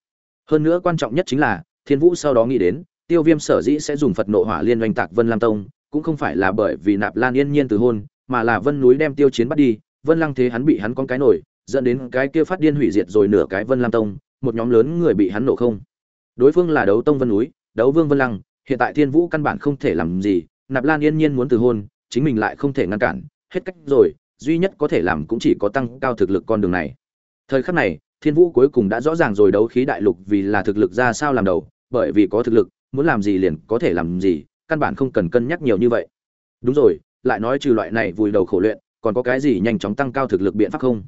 Speaker 1: Hơn nữa quan trọng nhất chính là, thiên vũ sau đó nghĩ đến, tiêu viêm sở dĩ sẽ dùng phật nộ hỏa liên doanh tạc vân lam tông, cũng không phải là bởi vì nạp lan yên nhiên từ hôn, mà là vân núi đem tiêu chiến bắt đi, vân lăng thế hắn bị hắn con cái nổi, dẫn đến cái kia phát điên hủy diệt rồi nửa cái vân lam tông, một nhóm lớn người bị hắn nổ không. Đối phương là đấu tông vân núi, đấu vương vân lăng, hiện tại thiên vũ căn bản không thể làm gì nạp lan yên nhiên muốn từ hôn, chính mình lại không thể ngăn cản. Hết cách rồi, duy nhất có thể làm cũng chỉ có tăng cao thực lực con đường này. Thời khắc này, thiên vũ cuối cùng đã rõ ràng rồi đấu khí đại lục vì là thực lực ra sao làm đầu, bởi vì có thực lực, muốn làm gì liền có thể làm gì, căn bản không cần cân nhắc nhiều như vậy. Đúng rồi, lại nói trừ loại này vùi đầu khổ luyện, còn có cái gì nhanh chóng tăng cao thực lực biện pháp không?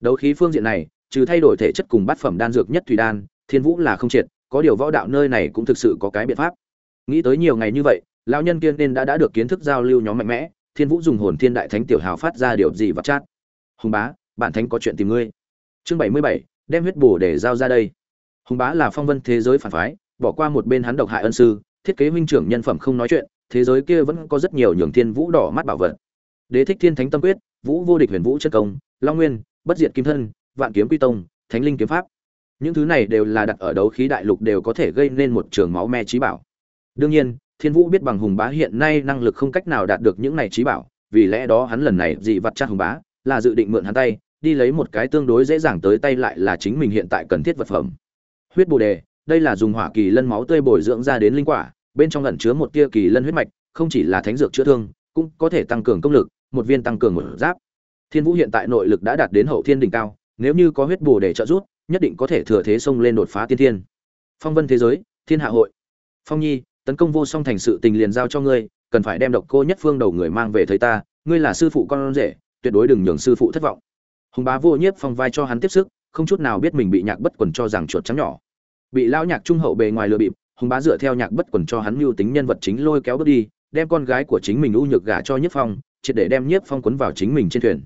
Speaker 1: Đấu khí phương diện này, trừ thay đổi thể chất cùng bát phẩm đan dược nhất thủy đan, thiên vũ là không triệt, có điều võ đạo nơi này cũng thực sự có cái biện pháp. Nghĩ tới nhiều ngày như vậy lão nhân kiên nên đã đã được kiến thức giao lưu nhóm mạnh mẽ, thiên vũ dùng hồn thiên đại thánh tiểu hào phát ra điều gì vật chát? Hùng bá, bản thánh có chuyện tìm ngươi. Chương bảy mươi bảy, đem huyết bổ để giao ra đây. Hùng bá là phong vân thế giới phản phái, bỏ qua một bên hắn độc hại ân sư, thiết kế huynh trưởng nhân phẩm không nói chuyện, thế giới kia vẫn có rất nhiều nhường thiên vũ đỏ mắt bảo vật. Đế thích thiên thánh tâm quyết, vũ vô địch huyền vũ chân công, long nguyên, bất diệt kim thân, vạn kiếm quy tông, thánh linh kiếm pháp. Những thứ này đều là đặt ở đấu khí đại lục đều có thể gây nên một trường máu me trí bảo. Đương nhiên thiên vũ biết bằng hùng bá hiện nay năng lực không cách nào đạt được những này trí bảo, vì lẽ đó hắn lần này dị vặt chắc hùng bá, là dự định mượn hắn tay, đi lấy một cái tương đối dễ dàng tới tay lại là chính mình hiện tại cần thiết vật phẩm. Huyết bồ đề, đây là dùng hỏa kỳ lân máu tươi bồi dưỡng ra đến linh quả, bên trong ẩn chứa một tia kỳ lân huyết mạch, không chỉ là thánh dược chữa thương, cũng có thể tăng cường công lực, một viên tăng cường một giáp. Thiên vũ hiện tại nội lực đã đạt đến hậu thiên đỉnh cao, nếu như có huyết bồ đề trợ giúp, nhất định có thể thừa thế xông lên đột phá tiên thiên. Phong vân thế giới, thiên hạ hội. Phong nhi tấn công vô song thành sự tình liền giao cho ngươi, cần phải đem độc cô nhất phương đầu người mang về thấy ta, ngươi là sư phụ con rể, tuyệt đối đừng nhường sư phụ thất vọng. Hùng bá vô nhiếp phong vai cho hắn tiếp sức, không chút nào biết mình bị nhạc bất quần cho rằng chuột trắng nhỏ. Bị lão nhạc trung hậu bề ngoài lừa bịp, hùng bá dựa theo nhạc bất quần cho hắn mưu tính nhân vật chính lôi kéo bước đi, đem con gái của chính mình u nhược gả cho nhiếp phong, triệt để đem nhiếp phong quấn vào chính mình trên thuyền.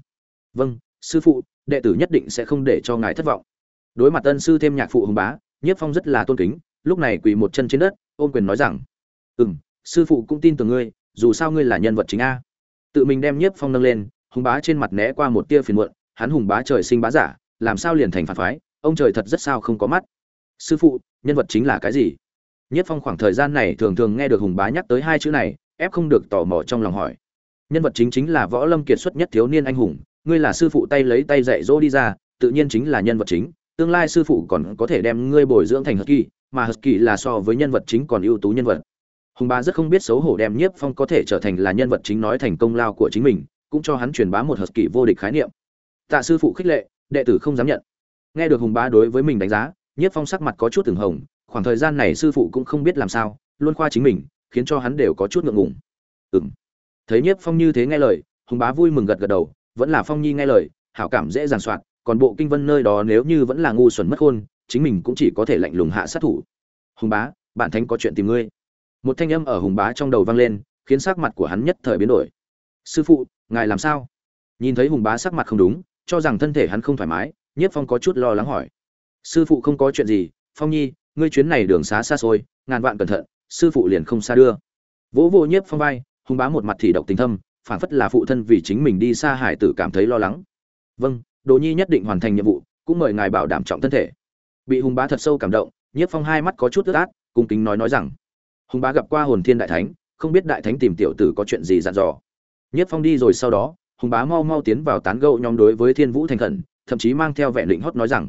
Speaker 1: Vâng sư phụ, đệ tử nhất định sẽ không để cho ngài thất vọng. Đối mặt tân sư thêm nhạc phụ hùng bá, nhiếp phong rất là tôn kính, lúc này quỳ một chân trên đất ôm quyền nói rằng ừ m sư phụ cũng tin tưởng ngươi, dù sao ngươi là nhân vật chính a. Tự mình đem nhiếp phong nâng lên, hùng bá trên mặt né qua một tia phiền muộn, hắn hùng bá trời sinh bá giả, làm sao liền thành phản phái, ông trời thật rất sao không có mắt. Sư phụ, nhân vật chính là cái gì? Nhiếp phong khoảng thời gian này thường thường nghe được hùng bá nhắc tới hai chữ này, ép không được tò mò trong lòng hỏi, nhân vật chính chính là võ lâm kiệt xuất nhất thiếu niên anh hùng, ngươi là sư phụ tay lấy tay dạy dỗ đi ra, tự nhiên chính là nhân vật chính, tương lai sư phụ còn có thể đem ngươi bồi dưỡng thành hật kỳ mà Husky là so với nhân vật chính còn ưu tú nhân vật. Hùng bá rất không biết xấu hổ đem nhiếp phong có thể trở thành là nhân vật chính nói thành công lao của chính mình cũng cho hắn truyền bá một Husky vô địch khái niệm. Tạ sư phụ khích lệ đệ tử không dám nhận. Nghe được hùng bá đối với mình đánh giá nhiếp phong sắc mặt có chút từng hồng khoảng thời gian này sư phụ cũng không biết làm sao luôn khoa chính mình khiến cho hắn đều có chút ngượng ngùng. Ừm, thấy nhiếp phong như thế nghe lời hùng bá vui mừng gật gật đầu vẫn là phong nhi nghe lời hảo cảm dễ dàng soạn còn bộ kinh vân nơi đó nếu như vẫn là ngu xuẩn mất khôn chính mình cũng chỉ có thể lạnh lùng hạ sát thủ. Hùng bá, bạn thánh có chuyện tìm ngươi. Một thanh âm ở hùng bá trong đầu vang lên, khiến sắc mặt của hắn nhất thời biến đổi. Sư phụ, ngài làm sao? Nhìn thấy hùng bá sắc mặt không đúng, cho rằng thân thể hắn không thoải mái, nhiếp phong có chút lo lắng hỏi. Sư phụ không có chuyện gì, phong nhi, ngươi chuyến này đường xá xa xôi, ngàn vạn cẩn thận, sư phụ liền không xa đưa. Vỗ vô nhiếp phong vai, hùng bá một mặt thì độc tình thâm, phản phất là phụ thân vì chính mình đi xa hải tử cảm thấy lo lắng. Vâng đồ nhi nhất định hoàn thành nhiệm vụ, cũng mời ngài bảo đảm trọng thân thể bị hùng bá thật sâu cảm động, nhiếp phong hai mắt có chút ướt át, cung kính nói nói rằng, hùng bá gặp qua hồn thiên đại thánh, không biết đại thánh tìm tiểu tử có chuyện gì dặn dò. Nhiếp phong đi rồi sau đó, hùng bá mau mau tiến vào tán gẫu nhóm đối với thiên vũ thành khẩn, thậm chí mang theo vẻ định hót nói rằng,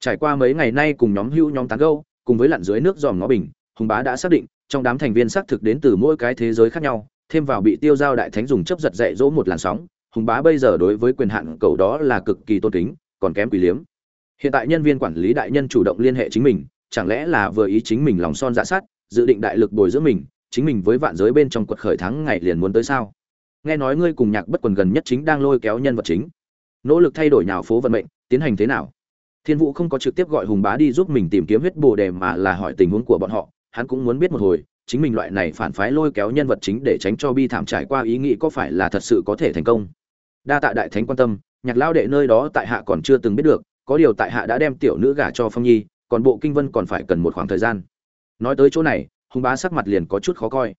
Speaker 1: trải qua mấy ngày nay cùng nhóm hưu nhóm tán gẫu, cùng với lặn dưới nước dòm ngó bình, hùng bá đã xác định, trong đám thành viên xác thực đến từ mỗi cái thế giới khác nhau, thêm vào bị tiêu giao đại thánh dùng chấp giật dạy dỗ một làn sóng, hùng bá bây giờ đối với quyền hạn cầu đó là cực kỳ tôn kính, còn kém quý liếm hiện tại nhân viên quản lý đại nhân chủ động liên hệ chính mình, chẳng lẽ là vừa ý chính mình lòng son dạ sát dự định đại lực bồi dưỡng mình, chính mình với vạn giới bên trong quật khởi thắng ngày liền muốn tới sao? Nghe nói ngươi cùng nhạc bất quần gần nhất chính đang lôi kéo nhân vật chính. Nỗ lực thay đổi nhào phố vận mệnh, tiến hành thế nào? Thiên vũ không có trực tiếp gọi hùng bá đi giúp mình tìm kiếm huyết bồ đề mà là hỏi tình huống của bọn họ. Hắn cũng muốn biết một hồi, chính mình loại này phản phái lôi kéo nhân vật chính để tránh cho bi thảm trải qua ý nghĩ có phải là thật sự có thể thành công. Đa tạ đại thánh quan tâm, nhạc lao đệ nơi đó tại hạ còn chưa từng biết được có điều tại hạ đã đem tiểu nữ gả cho phong nhi còn bộ kinh vân còn phải cần một khoảng thời gian. Nói tới chỗ này hùng bá sắc mặt liền có chút khó coi.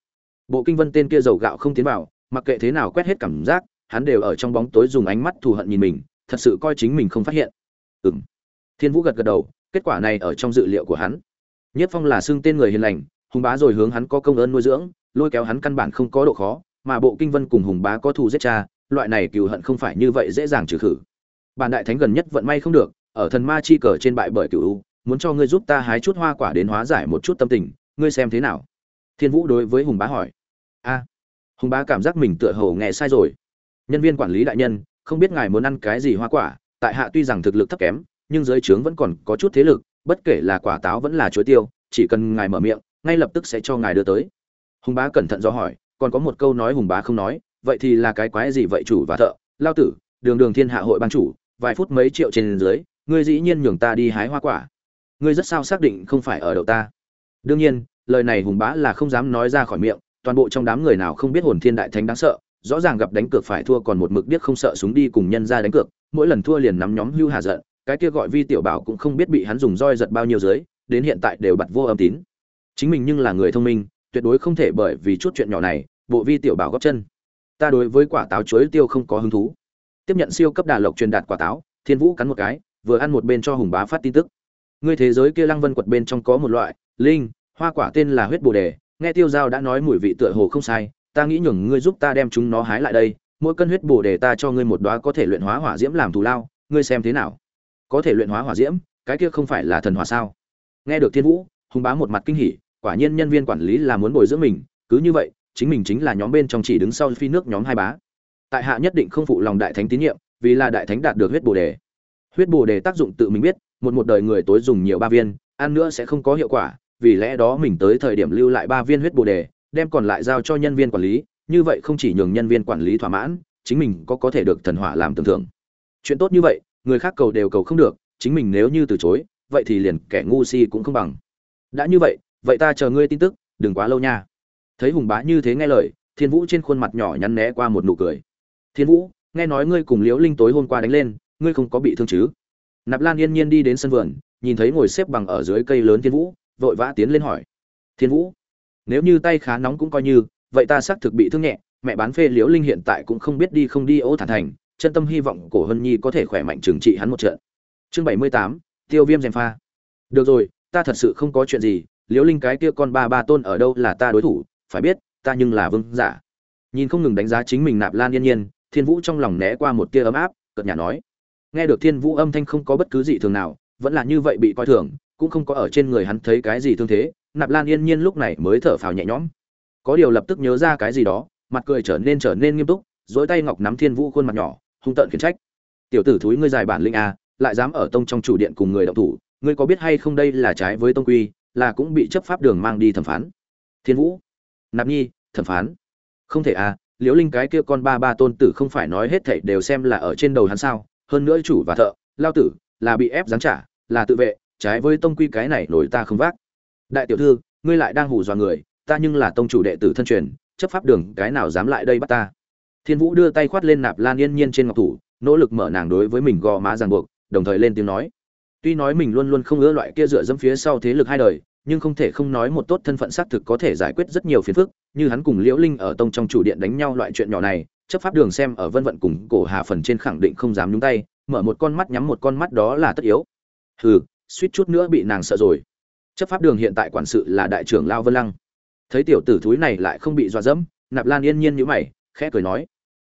Speaker 1: Bộ kinh vân tên kia dầu gạo không tiến vào mặc kệ thế nào quét hết cảm giác hắn đều ở trong bóng tối dùng ánh mắt thù hận nhìn mình thật sự coi chính mình không phát hiện. Ừm, thiên vũ gật gật đầu kết quả này ở trong dự liệu của hắn. Nhất phong là xưng tên người hiền lành hùng bá rồi hướng hắn có công ơn nuôi dưỡng lôi kéo hắn căn bản không có độ khó mà bộ kinh vân cùng hùng bá có thù giết cha loại này cừu hận không phải như vậy dễ dàng trừ khử. Bản đại thánh gần nhất vận may không được ở thần ma chi cờ trên bại bởi cửu muốn cho ngươi giúp ta hái chút hoa quả đến hóa giải một chút tâm tình, ngươi xem thế nào? Thiên vũ đối với hùng bá hỏi. A, hùng bá cảm giác mình tựa hồ nghe sai rồi. Nhân viên quản lý đại nhân, không biết ngài muốn ăn cái gì hoa quả, tại hạ tuy rằng thực lực thấp kém, nhưng dưới trướng vẫn còn có chút thế lực, bất kể là quả táo vẫn là chuối tiêu, chỉ cần ngài mở miệng, ngay lập tức sẽ cho ngài đưa tới. Hùng bá cẩn thận do hỏi, còn có một câu nói hùng bá không nói, vậy thì là cái quái gì vậy chủ và thợ? Lao tử, đường đường thiên hạ hội ban chủ, vài phút mấy triệu trên dưới ngươi dĩ nhiên nhường ta đi hái hoa quả. Ngươi rất sao xác định không phải ở đậu ta. Đương nhiên, lời này hùng bá là không dám nói ra khỏi miệng, toàn bộ trong đám người nào không biết hồn thiên đại thánh đáng sợ, rõ ràng gặp đánh cược phải thua còn một mực biết không sợ súng đi cùng nhân ra đánh cược, mỗi lần thua liền nắm nhóm hưu hà giận, cái kia gọi vi tiểu bảo cũng không biết bị hắn dùng roi giật bao nhiêu dưới, đến hiện tại đều bật vô âm tín. Chính mình nhưng là người thông minh, tuyệt đối không thể bởi vì chút chuyện nhỏ này, bộ vi tiểu bảo góp chân. Ta đối với quả táo chuối tiêu không có hứng thú. Tiếp nhận siêu cấp đà lộc truyền đạt quả táo, thiên vũ cắn một cái vừa ăn một bên cho hùng bá phát tin tức. Ngươi thế giới kia lăng vân quật bên trong có một loại, linh, hoa quả tên là huyết bồ đề, nghe tiêu giao đã nói mùi vị tựa hồ không sai, ta nghĩ nhường ngươi giúp ta đem chúng nó hái lại đây, mỗi cân huyết bồ đề ta cho ngươi một đóa có thể luyện hóa hỏa diễm làm thù lao, ngươi xem thế nào? Có thể luyện hóa hỏa diễm, cái kia không phải là thần hỏa sao? Nghe được thiên vũ, hùng bá một mặt kinh hỉ, quả nhiên nhân viên quản lý là muốn bồi dưỡng mình, cứ như vậy, chính mình chính là nhóm bên trong chỉ đứng sau phi nước nhóm hai bá. Tại hạ nhất định không phụ lòng đại thánh tín nhiệm, vì là đại thánh đạt được huyết bồ đề huyết bồ đề tác dụng tự mình biết, một một đời người tối dùng nhiều ba viên, ăn nữa sẽ không có hiệu quả, vì lẽ đó mình tới thời điểm lưu lại ba viên huyết bồ đề, đem còn lại giao cho nhân viên quản lý, như vậy không chỉ nhường nhân viên quản lý thỏa mãn, chính mình có có thể được thần hỏa làm tưởng thưởng chuyện tốt như vậy, người khác cầu đều cầu không được, chính mình nếu như từ chối, vậy thì liền kẻ ngu si cũng không bằng. Đã như vậy vậy ta chờ ngươi tin tức, đừng quá lâu nha. Thấy hùng bá như thế nghe lời, thiên vũ trên khuôn mặt nhỏ nhắn né qua một nụ cười. Thiên vũ, nghe nói ngươi cùng liễu linh tối hôm qua đánh lên ngươi không có bị thương chứ? Nạp lan yên nhiên đi đến sân vườn, nhìn thấy ngồi xếp bằng ở dưới cây lớn thiên vũ, vội vã tiến lên hỏi. Thiên vũ, nếu như tay khá nóng cũng coi như, vậy ta xác thực bị thương nhẹ, mẹ bán phê liễu linh hiện tại cũng không biết đi không đi ô thản thành, chân tâm hy vọng cổ hân nhi có thể khỏe mạnh trừng trị hắn một trận. Chương bảy mươi tám, tiêu viêm gièm pha. Được rồi, ta thật sự không có chuyện gì, liễu linh cái kia con ba ba tôn ở đâu là ta đối thủ, phải biết, ta nhưng là vương giả. Nhìn không ngừng đánh giá chính mình nạp lan yên nhiên, thiên vũ trong lòng né qua một tia ấm áp, cợt nhà nói nghe được thiên vũ âm thanh không có bất cứ gì thường nào, vẫn là như vậy bị coi thường, cũng không có ở trên người hắn thấy cái gì thương thế, nạp lan yên nhiên lúc này mới thở phào nhẹ nhõm. Có điều lập tức nhớ ra cái gì đó, mặt cười trở nên trở nên nghiêm túc dối tay ngọc nắm thiên vũ khuôn mặt nhỏ, hung tợn khiển trách. Tiểu tử thúi ngươi dài bản linh a à, lại dám ở tông trong chủ điện cùng người động thủ, ngươi có biết hay không đây là trái với tông quy, là cũng bị chấp pháp đường mang đi thẩm phán? Thiên vũ, nạp nhi, thẩm phán? Không thể à liễu linh cái kia con ba ba tôn tử không phải nói hết thảy đều xem là ở trên đầu hắn sao? Hơn nữa chủ và thợ, lao tử, là bị ép giáng trả, là tự vệ, trái với tông quy cái này nổi ta không vác. Đại tiểu thư, ngươi lại đang hù dọa người, ta nhưng là tông chủ đệ tử thân truyền, chấp pháp đường, cái nào dám lại đây bắt ta? Thiên vũ đưa tay khoát lên nạp lan yên nhiên trên ngọc thủ, nỗ lực mở nàng đối với mình gò má ràng buộc, đồng thời lên tiếng nói. Tuy nói mình luôn luôn không ưa loại kia dựa dẫm phía sau thế lực hai đời, nhưng không thể không nói một tốt thân phận xác thực có thể giải quyết rất nhiều phiền phức, như hắn cùng liễu linh ở tông trong chủ điện đánh nhau loại chuyện nhỏ này chấp pháp đường xem ở vân vận cùng cổ hà phần trên khẳng định không dám nhúng tay, mở một con mắt nhắm một con mắt đó là tất yếu. Hừ, suýt chút nữa bị nàng sợ rồi. Chấp pháp đường hiện tại quản sự là đại trưởng lao vân lăng. Thấy tiểu tử thúi này lại không bị dọa dẫm, nạp lan yên nhiên nhữ mày, khẽ cười nói.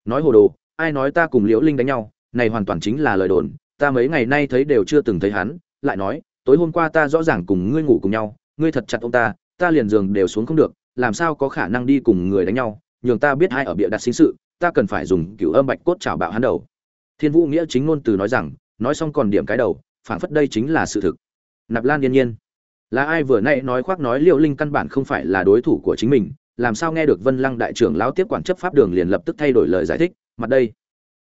Speaker 1: Nói hồ đồ, ai nói ta cùng liễu linh đánh nhau, này hoàn toàn chính là lời đồn, ta mấy ngày nay thấy đều chưa từng thấy hắn, lại nói, tối hôm qua ta rõ ràng cùng ngươi ngủ cùng nhau, ngươi thật chặt ông ta ta liền giường đều xuống không được, làm sao có khả năng đi cùng người đánh nhau, nhường ta biết ai ở bịa đặt sinh sự ta cần phải dùng cửu âm bạch cốt chảo bạo hắn đầu. Thiên vũ nghĩa chính ngôn từ nói rằng, nói xong còn điểm cái đầu, phảng phất đây chính là sự thực. Nạp lan yên nhiên. Là ai vừa nãy nói khoác nói liệu linh căn bản không phải là đối thủ của chính mình, làm sao nghe được vân lăng đại trưởng lão tiếp quản chấp pháp đường liền lập tức thay đổi lời giải thích, mặt đây.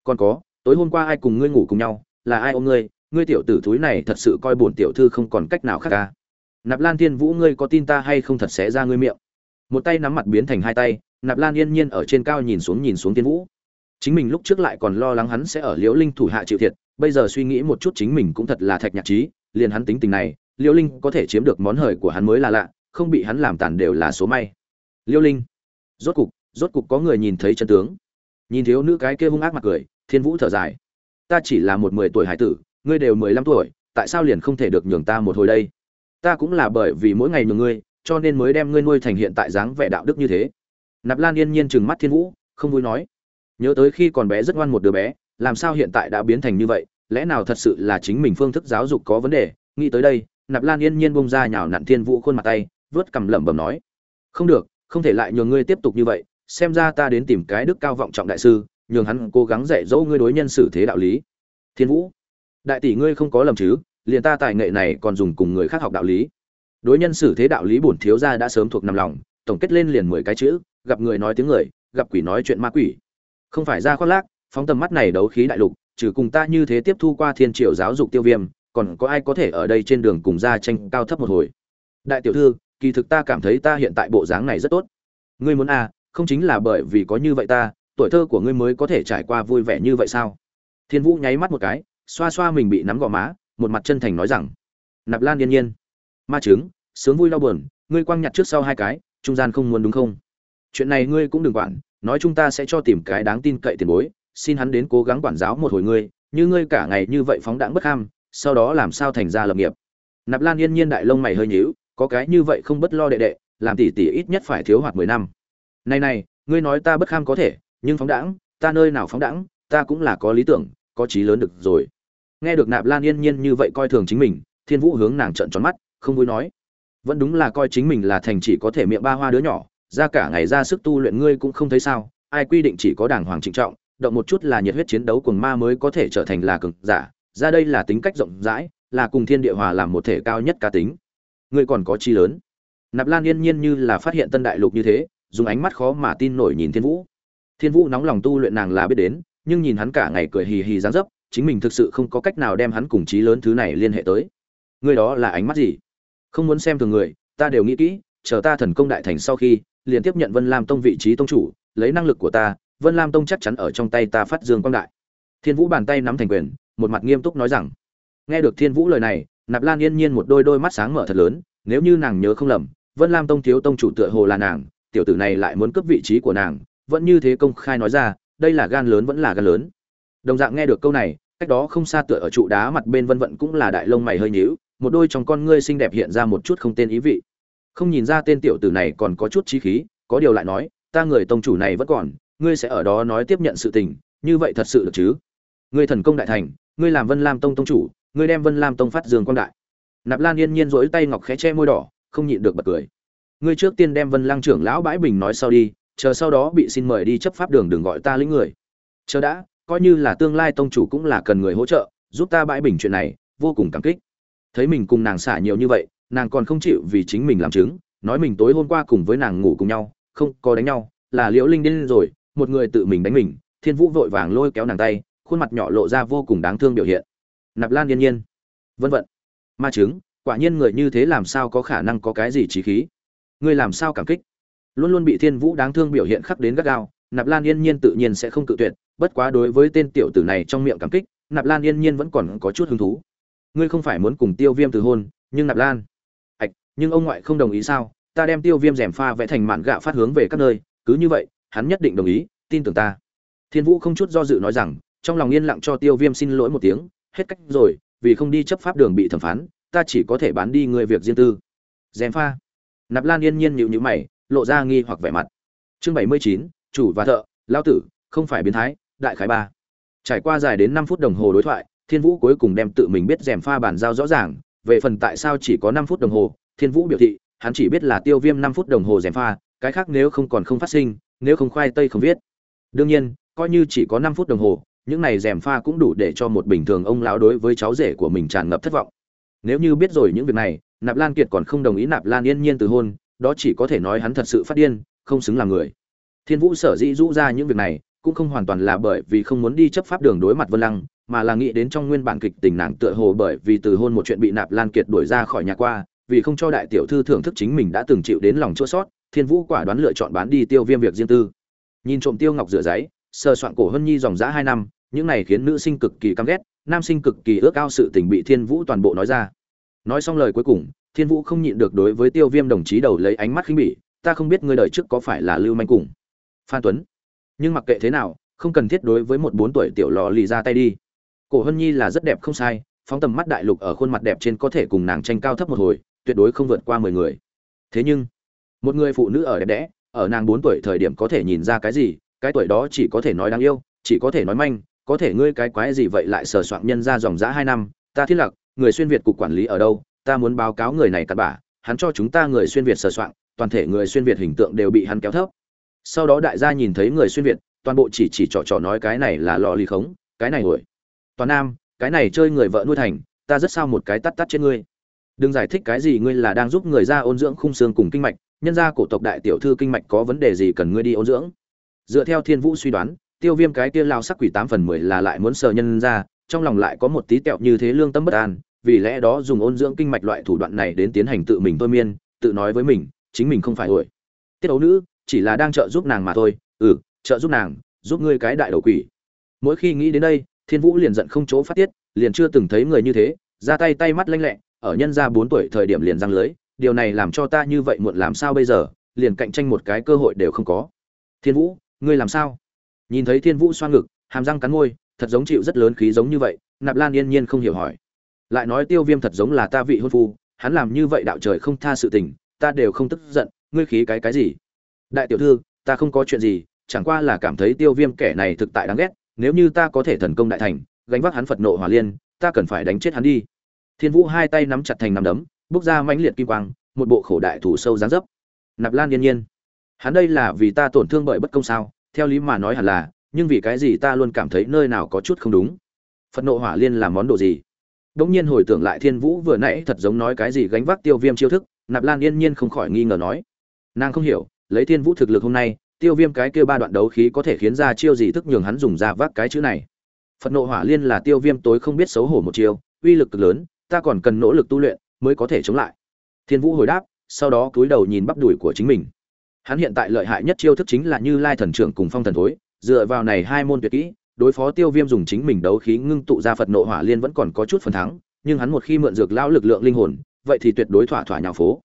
Speaker 1: Còn có, tối hôm qua ai cùng ngươi ngủ cùng nhau, là ai ôm ngươi ngươi tiểu tử thúi này thật sự coi bổn tiểu thư không còn cách nào khác ca nạp lan thiên vũ, ngươi có tin ta hay không thật sẽ ra ngươi miệng? Một tay nắm mặt biến thành hai tay, nạp lan yên nhiên ở trên cao nhìn xuống nhìn xuống thiên vũ. Chính mình lúc trước lại còn lo lắng hắn sẽ ở liễu linh thủ hạ chịu thiệt, bây giờ suy nghĩ một chút chính mình cũng thật là thạch nhạc trí, liền hắn tính tình này, liễu linh có thể chiếm được món hời của hắn mới là lạ, không bị hắn làm tàn đều là số may. Liễu linh, rốt cục rốt cục có người nhìn thấy chân tướng. Nhìn thiếu nữ cái kia hung ác mặt cười, thiên vũ thở dài. Ta chỉ là một mười tuổi hải tử, ngươi đều mười lăm tuổi, tại sao liền không thể được nhường ta một hồi đây? Ta cũng là bởi vì mỗi ngày nhường ngươi cho nên mới đem ngươi nuôi thành hiện tại dáng vẻ đạo đức như thế. Nạp lan yên nhiên trừng mắt thiên vũ, không vui nói. Nhớ tới khi còn bé rất ngoan một đứa bé, làm sao hiện tại đã biến thành như vậy, lẽ nào thật sự là chính mình phương thức giáo dục có vấn đề? Nghĩ tới đây, nạp lan yên nhiên bông ra nhào nặn thiên vũ khuôn mặt tay, vớt cầm lẩm bẩm nói. Không được, không thể lại nhường ngươi tiếp tục như vậy, xem ra ta đến tìm cái đức cao vọng trọng đại sư, nhường hắn cố gắng dạy dỗ ngươi đối nhân xử thế đạo lý. Thiên vũ, đại tỷ ngươi không có lầm chứ, liền ta tài nghệ này còn dùng cùng người khác học đạo lý đối nhân xử thế đạo lý bổn thiếu gia đã sớm thuộc nằm lòng, tổng kết lên liền mười cái chữ, gặp người nói tiếng người, gặp quỷ nói chuyện ma quỷ. Không phải ra khoác lác, phóng tầm mắt này đấu khí đại lục, trừ cùng ta như thế tiếp thu qua thiên triều giáo dục tiêu viêm, còn có ai có thể ở đây trên đường cùng ra tranh cao thấp một hồi? Đại tiểu thư, kỳ thực ta cảm thấy ta hiện tại bộ dáng này rất tốt. Ngươi muốn à không chính là bởi vì có như vậy ta, tuổi thơ của ngươi mới có thể trải qua vui vẻ như vậy sao? Thiên vũ nháy mắt một cái, xoa xoa mình bị nắm gò má, một mặt chân thành nói rằng, nạp lan yên nhiên ma chứng sướng vui đau buồn, ngươi quăng nhặt trước sau hai cái, trung gian không muốn đúng không? Chuyện này ngươi cũng đừng quản, nói chúng ta sẽ cho tìm cái đáng tin cậy tiền bối, xin hắn đến cố gắng quản giáo một hồi ngươi, như ngươi cả ngày như vậy phóng đãng bất ham, sau đó làm sao thành ra lập nghiệp? Nạp lan yên nhiên đại lông mày hơi nhíu, có cái như vậy không bất lo đệ đệ, làm tỷ tỷ ít nhất phải thiếu hoạt mười năm. Này này, ngươi nói ta bất kham có thể, nhưng phóng đãng, ta nơi nào phóng đãng, ta cũng là có lý tưởng, có trí lớn được rồi. Nghe được nạp lan yên nhiên như vậy coi thường chính mình, thiên vũ hướng nàng trợn tròn mắt không vui nói. Vẫn đúng là coi chính mình là thành chỉ có thể miệng ba hoa đứa nhỏ, ra cả ngày ra sức tu luyện ngươi cũng không thấy sao, ai quy định chỉ có đàng hoàng trịnh trọng, động một chút là nhiệt huyết chiến đấu cùng ma mới có thể trở thành là cường giả, ra đây là tính cách rộng rãi, là cùng thiên địa hòa làm một thể cao nhất cá tính. Ngươi còn có chi lớn? Nạp lan yên nhiên như là phát hiện tân đại lục như thế, dùng ánh mắt khó mà tin nổi nhìn thiên vũ. Thiên vũ nóng lòng tu luyện nàng là biết đến, nhưng nhìn hắn cả ngày cười hì hì dáng dấp, chính mình thực sự không có cách nào đem hắn cùng chí lớn thứ này liên hệ tới. Người đó là ánh mắt gì? Không muốn xem thường người, ta đều nghĩ kỹ, chờ ta thần công đại thành sau khi, liền tiếp nhận vân lam tông vị trí tông chủ, lấy năng lực của ta, vân lam tông chắc chắn ở trong tay ta phát dương quang đại. Thiên vũ bàn tay nắm thành quyền, một mặt nghiêm túc nói rằng, nghe được thiên vũ lời này, nạp lan yên nhiên một đôi đôi mắt sáng mở thật lớn, nếu như nàng nhớ không lầm, vân lam tông thiếu tông chủ tựa hồ là nàng, tiểu tử này lại muốn cướp vị trí của nàng, vẫn như thế công khai nói ra, đây là gan lớn vẫn là gan lớn. Đồng dạng nghe được câu này, cách đó không xa tựa ở trụ đá mặt bên vân vận cũng là đại lông mày hơi nhíu một đôi trong con ngươi xinh đẹp hiện ra một chút không tên ý vị. Không nhìn ra tên tiểu tử này còn có chút trí khí, có điều lại nói, ta người tông chủ này vẫn còn, ngươi sẽ ở đó nói tiếp nhận sự tình, như vậy thật sự được chứ? Ngươi thần công đại thành, ngươi làm vân lam tông tông chủ, ngươi đem vân lam tông phát dương quang đại. Nạp lan yên nhiên rỗi tay ngọc khẽ che môi đỏ, không nhịn được bật cười. Ngươi trước tiên đem vân lăng trưởng lão bãi bình nói sau đi, chờ sau đó bị xin mời đi chấp pháp đường đừng gọi ta lĩnh người. Chờ đã, coi như là tương lai tông chủ cũng là cần người hỗ trợ, giúp ta bãi bình chuyện này, vô cùng cảm kích thấy mình cùng nàng xả nhiều như vậy, nàng còn không chịu vì chính mình làm chứng, nói mình tối hôm qua cùng với nàng ngủ cùng nhau, không có đánh nhau, là liễu linh đến rồi, một người tự mình đánh mình, thiên vũ vội vàng lôi kéo nàng tay, khuôn mặt nhỏ lộ ra vô cùng đáng thương biểu hiện. Nạp lan yên nhiên. Vân vận. Ma chứng, quả nhiên người như thế làm sao có khả năng có cái gì trí khí? Ngươi làm sao cảm kích? Luôn luôn bị thiên vũ đáng thương biểu hiện khắc đến gắt gao, nạp lan yên nhiên tự nhiên sẽ không cự tuyệt, bất quá đối với tên tiểu tử này trong miệng cảm kích, nạp lan yên nhiên vẫn còn có chút hứng thú ngươi không phải muốn cùng tiêu viêm từ hôn, nhưng nạp lan. Ạch, nhưng ông ngoại không đồng ý sao? Ta đem tiêu viêm rèm pha vẽ thành mạn gạo phát hướng về các nơi, cứ như vậy, hắn nhất định đồng ý, tin tưởng ta. Thiên vũ không chút do dự nói rằng, trong lòng yên lặng cho tiêu viêm xin lỗi một tiếng, hết cách rồi, vì không đi chấp pháp đường bị thẩm phán, ta chỉ có thể bán đi người việc riêng tư. Rèm pha. Nạp lan yên nhiên nhịu nhữ mày, lộ ra nghi hoặc vẻ mặt. Chương bảy mươi chín, chủ và thợ lao tử, không phải biến thái, đại khái ba. Trải qua dài đến năm phút đồng hồ đối thoại thiên vũ cuối cùng đem tự mình biết rèm pha bàn giao rõ ràng, về phần tại sao chỉ có năm phút đồng hồ, thiên vũ biểu thị, hắn chỉ biết là tiêu viêm năm phút đồng hồ rèm pha, cái khác nếu không còn không phát sinh, nếu không khoai tây không viết. Đương nhiên, coi như chỉ có năm phút đồng hồ, những này rèm pha cũng đủ để cho một bình thường ông lão đối với cháu rể của mình tràn ngập thất vọng. Nếu như biết rồi những việc này, nạp lan kiệt còn không đồng ý nạp lan yên nhiên từ hôn, đó chỉ có thể nói hắn thật sự phát điên, không xứng làm người. Thiên vũ sở dĩ rũ ra những việc này, cũng không hoàn toàn là bởi vì không muốn đi chấp pháp đường đối mặt vân lăng mà là nghĩ đến trong nguyên bản kịch tình nàng tựa hồ bởi vì từ hôn một chuyện bị nạp lan kiệt đuổi ra khỏi nhà qua, vì không cho đại tiểu thư thưởng thức chính mình đã từng chịu đến lòng chua sót, thiên vũ quả đoán lựa chọn bán đi tiêu viêm việc riêng tư. Nhìn trộm tiêu ngọc rửa giấy sơ soạn cổ hân nhi dòng dã hai năm, những này khiến nữ sinh cực kỳ căm ghét, nam sinh cực kỳ ước ao sự tình bị thiên vũ toàn bộ nói ra. Nói xong lời cuối cùng, thiên vũ không nhịn được đối với tiêu viêm đồng chí đầu lấy ánh mắt khinh bỉ, ta không biết ngươi đời trước có phải là lưu manh cùng? Phan tuấn. Nhưng mặc kệ thế nào, không cần thiết đối với một bốn tuổi tiểu lò lì ra tay đi cổ hân nhi là rất đẹp không sai, phóng tầm mắt đại lục ở khuôn mặt đẹp trên có thể cùng nàng tranh cao thấp một hồi, tuyệt đối không vượt qua mười người. Thế nhưng, một người phụ nữ ở đẹp đẽ, ở nàng bốn tuổi thời điểm có thể nhìn ra cái gì, cái tuổi đó chỉ có thể nói đáng yêu, chỉ có thể nói manh, có thể ngươi cái quái gì vậy lại sờ soạn nhân ra dòng giã hai năm, ta thiết lập người xuyên việt cục quản lý ở đâu, ta muốn báo cáo người này cặn bả hắn cho chúng ta người xuyên việt sờ soạn toàn thể người xuyên việt hình tượng đều bị hắn kéo thấp. Sau đó đại gia nhìn thấy người xuyên việt, toàn bộ chỉ chỉ trò trò nói cái này là lò ly khống, cái này hồi toàn nam, cái này chơi người vợ nuôi thành, ta rất sao một cái tắt tắt trên ngươi. Đừng giải thích cái gì ngươi là đang giúp người ra ôn dưỡng khung xương cùng kinh mạch, nhân gia cổ tộc đại tiểu thư kinh mạch có vấn đề gì cần ngươi đi ôn dưỡng. Dựa theo thiên vũ suy đoán, tiêu viêm cái kia lao sắc quỷ tám phần mười là lại muốn sờ nhân ra, trong lòng lại có một tí tẹo như thế lương tâm bất an, vì lẽ đó dùng ôn dưỡng kinh mạch loại thủ đoạn này đến tiến hành tự mình thôi miên, tự nói với mình, chính mình không phải ổi. Tiết ấu nữ, chỉ là đang trợ giúp nàng mà thôi ừ trợ giúp nàng, giúp ngươi cái đại đầu quỷ. Mỗi khi nghĩ đến đây thiên vũ liền giận không chỗ phát tiết, liền chưa từng thấy người như thế, ra tay tay mắt lanh lẹ, ở nhân ra bốn tuổi thời điểm liền răng lưới, điều này làm cho ta như vậy muộn làm sao bây giờ, liền cạnh tranh một cái cơ hội đều không có. Thiên vũ, ngươi làm sao? Nhìn thấy thiên vũ xoa ngực, hàm răng cắn môi, thật giống chịu rất lớn khí giống như vậy, nạp lan yên nhiên không hiểu hỏi. Lại nói tiêu viêm thật giống là ta vị hôn phu, hắn làm như vậy đạo trời không tha sự tình, ta đều không tức giận, ngươi khí cái cái gì? Đại tiểu thư, ta không có chuyện gì, chẳng qua là cảm thấy tiêu viêm kẻ này thực tại đáng ghét nếu như ta có thể thần công đại thành, gánh vác hắn phật nộ hỏa liên, ta cần phải đánh chết hắn đi. Thiên vũ hai tay nắm chặt thành nắm đấm, bước ra mãnh liệt kim quang, một bộ khổ đại thủ sâu dáng dấp. Nạp lan yên nhiên. Hắn đây là vì ta tổn thương bởi bất công sao? Theo lý mà nói hẳn là, nhưng vì cái gì ta luôn cảm thấy nơi nào có chút không đúng? Phật nộ hỏa liên là món đồ gì? Đống nhiên hồi tưởng lại thiên vũ vừa nãy thật giống nói cái gì gánh vác tiêu viêm chiêu thức, nạp lan yên nhiên không khỏi nghi ngờ nói. Nàng không hiểu, lấy thiên vũ thực lực hôm nay tiêu viêm cái kia ba đoạn đấu khí có thể khiến ra chiêu gì thức nhường hắn dùng ra vác cái chữ này. Phật nộ hỏa liên là tiêu viêm tối không biết xấu hổ một chiêu, uy lực cực lớn, ta còn cần nỗ lực tu luyện mới có thể chống lại. Thiên vũ hồi đáp, sau đó cúi đầu nhìn bắp đùi của chính mình. Hắn hiện tại lợi hại nhất chiêu thức chính là như lai thần trưởng cùng phong thần thối, dựa vào này hai môn tuyệt kỹ, đối phó tiêu viêm dùng chính mình đấu khí ngưng tụ ra phật nộ hỏa liên vẫn còn có chút phần thắng, nhưng hắn một khi mượn dược lão lực lượng linh hồn, vậy thì tuyệt đối thỏa thỏa nhào phố.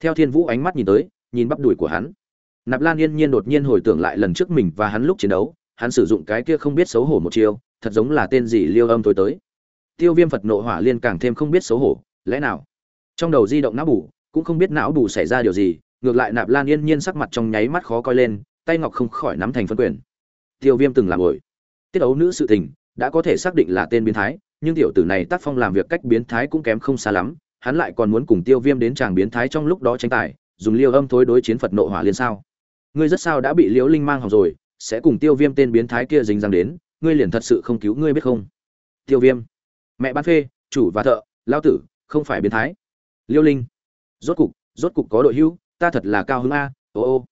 Speaker 1: Theo thiên vũ ánh mắt nhìn tới, nhìn bắp đùi của hắn nạp lan yên nhiên đột nhiên hồi tưởng lại lần trước mình và hắn lúc chiến đấu, hắn sử dụng cái kia không biết xấu hổ một chiêu, thật giống là tên gì liêu âm tối tới. Tiêu viêm phật nộ hỏa liên càng thêm không biết xấu hổ, lẽ nào? Trong đầu di động não bù, cũng không biết não bù xảy ra điều gì, ngược lại nạp lan yên nhiên sắc mặt trong nháy mắt khó coi lên, tay ngọc không khỏi nắm thành phân quyền. Tiêu viêm từng làm ổi tiết ấu nữ sự tình, đã có thể xác định là tên biến thái, nhưng tiểu tử này tác phong làm việc cách biến thái cũng kém không xa lắm, hắn lại còn muốn cùng tiêu viêm đến chàng biến thái trong lúc đó tranh tài, dùng liêu âm thối đối chiến phật nộ hỏa liên sao? Ngươi rất sao đã bị liễu linh mang học rồi, sẽ cùng tiêu viêm tên biến thái kia dính dáng đến, ngươi liền thật sự không cứu ngươi biết không? Tiêu viêm, mẹ bán phê, chủ và thợ lao tử, không phải biến thái. Liêu linh, rốt cục rốt cục có đội hữu ta thật là cao hứng a, ô ô.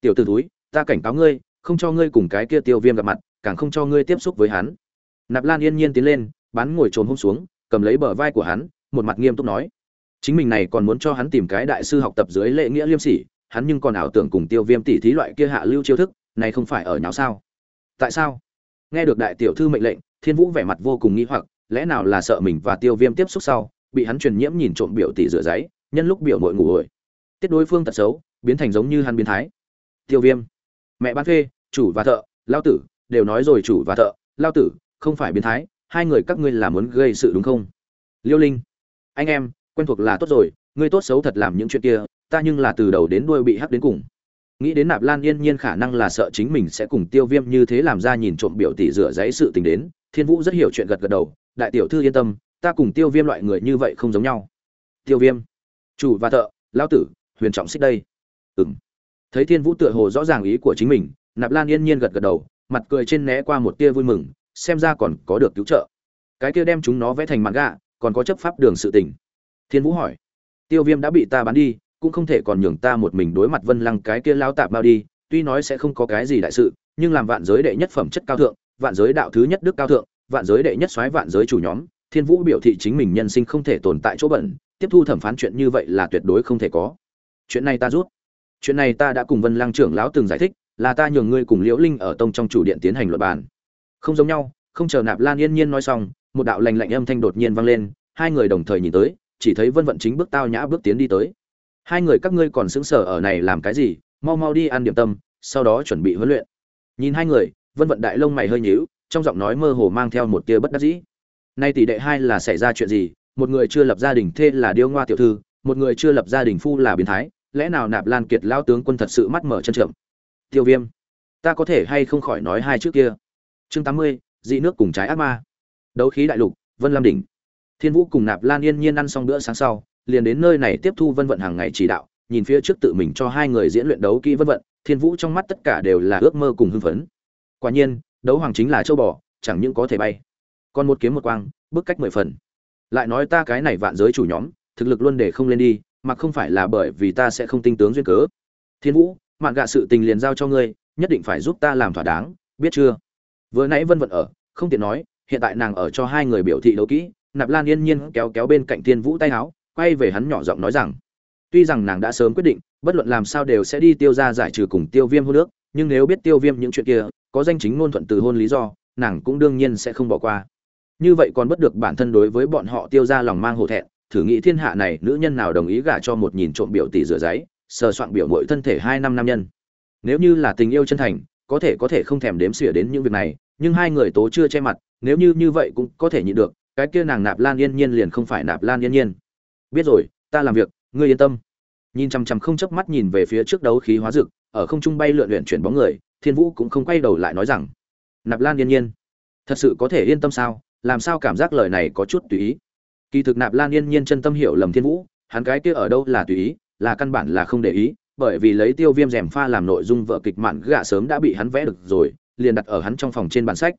Speaker 1: Tiểu t ử túi ta cảnh cáo ngươi, không cho ngươi cùng cái kia tiêu viêm gặp mặt, càng không cho ngươi tiếp xúc với hắn. Nạp lan yên nhiên tiến lên, bắn ngồi trồn hôm xuống, cầm lấy bờ vai của hắn, một mặt nghiêm túc nói. Chính mình này còn muốn cho hắn tìm cái đại sư học tập dưới lệ nghĩa liêm sỉ hắn nhưng còn ảo tưởng cùng tiêu viêm tỷ thí loại kia hạ lưu chiêu thức, này không phải ở nháo sao? Tại sao? Nghe được đại tiểu thư mệnh lệnh, thiên vũ vẻ mặt vô cùng nghi hoặc, lẽ nào là sợ mình và tiêu viêm tiếp xúc sau, bị hắn truyền nhiễm nhìn trộm biểu tỷ rửa giấy, nhân lúc biểu mội ngủ rồi. Tiết đối phương tật xấu, biến thành giống như hắn biến thái. Tiêu viêm. Mẹ bán phê, chủ và thợ, lao tử, đều nói rồi chủ và thợ, lao tử, không phải biến thái, hai người các ngươi là muốn gây sự đúng không? Liêu linh. Anh em, quen thuộc là tốt rồi, ngươi tốt xấu thật làm những chuyện kia ta nhưng là từ đầu đến đuôi bị hắc đến cùng. Nghĩ đến nạp lan yên nhiên khả năng là sợ chính mình sẽ cùng tiêu viêm như thế làm ra nhìn trộm biểu tỷ rửa giấy sự tình đến, thiên vũ rất hiểu chuyện gật gật đầu, đại tiểu thư yên tâm, ta cùng tiêu viêm loại người như vậy không giống nhau. Tiêu viêm, chủ và thợ, lão tử, huyền trọng xích đây. Ừng thấy thiên vũ tựa hồ rõ ràng ý của chính mình, nạp lan yên nhiên gật gật đầu, mặt cười trên né qua một tia vui mừng, xem ra còn có được cứu trợ. Cái kia đem chúng nó vẽ thành mặt gạ, còn có chấp pháp đường sự tình. Thiên vũ hỏi, tiêu viêm đã bị ta bán đi cũng không thể còn nhường ta một mình đối mặt vân lăng cái kia lao tạp bao đi, tuy nói sẽ không có cái gì đại sự, nhưng làm vạn giới đệ nhất phẩm chất cao thượng, vạn giới đạo thứ nhất đức cao thượng, vạn giới đệ nhất soái vạn giới chủ nhóm, thiên vũ biểu thị chính mình nhân sinh không thể tồn tại chỗ bẩn, tiếp thu thẩm phán chuyện như vậy là tuyệt đối không thể có. Chuyện này ta rút. Chuyện này ta đã cùng vân lăng trưởng lão từng giải thích, là ta nhường ngươi cùng liễu linh ở tông trong chủ điện tiến hành luật bàn. Không giống nhau, không chờ nạp lan yên nhiên nói xong, một đạo lành lạnh âm thanh đột nhiên vang lên, hai người đồng thời nhìn tới, chỉ thấy vân vận chính bước tao nhã bước tiến đi tới hai người các ngươi còn xứng sở ở này làm cái gì? Mau mau đi ăn điểm tâm, sau đó chuẩn bị huấn luyện. Nhìn hai người, vân vận đại lông mày hơi nhíu, trong giọng nói mơ hồ mang theo một tia bất đắc dĩ. Nay tỷ đệ hai là xảy ra chuyện gì? Một người chưa lập gia đình thê là điêu ngoa tiểu thư, một người chưa lập gia đình phu là biến thái. Lẽ nào nạp lan kiệt lao tướng quân thật sự mắt mở chân trượm tiêu viêm, ta có thể hay không khỏi nói hai trước kia? Chương tám mươi, dị nước cùng trái ác ma. Đấu khí đại lục, vân lam đỉnh. Thiên vũ cùng nạp lan yên nhiên ăn xong bữa sáng sau liền đến nơi này tiếp thu vân vận hàng ngày chỉ đạo, nhìn phía trước tự mình cho hai người diễn luyện đấu kỹ vân vận, thiên vũ trong mắt tất cả đều là ước mơ cùng hưng phấn. Quả nhiên, đấu hoàng chính là châu bò, chẳng những có thể bay, còn một kiếm một quang bức cách mười phần. Lại nói ta cái này vạn giới chủ nhóm, thực lực luôn để không lên đi, mà không phải là bởi vì ta sẽ không tinh tướng duyên cớ. Thiên vũ, mạn gạ sự tình liền giao cho ngươi, nhất định phải giúp ta làm thỏa đáng, biết chưa? Vừa nãy vân vận ở, không tiện nói, hiện tại nàng ở cho hai người biểu thị đấu kỹ, nạp lan yên nhiên kéo kéo bên cạnh thiên vũ tay áo quay về hắn nhỏ giọng nói rằng, tuy rằng nàng đã sớm quyết định, bất luận làm sao đều sẽ đi tiêu ra giải trừ cùng tiêu viêm hôn nước nhưng nếu biết tiêu viêm những chuyện kia, có danh chính ngôn thuận từ hôn lý do, nàng cũng đương nhiên sẽ không bỏ qua. Như vậy còn bất được bản thân đối với bọn họ tiêu ra lòng mang hổ thẹn, thử nghĩ thiên hạ này nữ nhân nào đồng ý gả cho một nhìn trộm biểu tỷ rửa giấy, sờ soạn biểu mội thân thể hai năm nam nhân. Nếu như là tình yêu chân thành, có thể có thể không thèm đếm xỉa đến những việc này, nhưng hai người tố chưa che mặt, nếu như như vậy cũng có thể nhịn được, cái kia nàng nạp lan yên nhiên liền không phải nạp lan yên nhiên biết rồi, ta làm việc, ngươi yên tâm. Nhìn chằm chằm không chớp mắt nhìn về phía trước đấu khí hóa dực, ở không trung bay lượn luyện chuyển bóng người, thiên vũ cũng không quay đầu lại nói rằng, nạp lan yên nhiên, thật sự có thể yên tâm sao? Làm sao cảm giác lời này có chút tùy ý? Kỳ thực nạp lan yên nhiên chân tâm hiểu lầm thiên vũ, hắn cái kia ở đâu là tùy ý, là căn bản là không để ý, bởi vì lấy tiêu viêm rèm pha làm nội dung vợ kịch mạn gạ sớm đã bị hắn vẽ được rồi, liền đặt ở hắn trong phòng trên bản sách.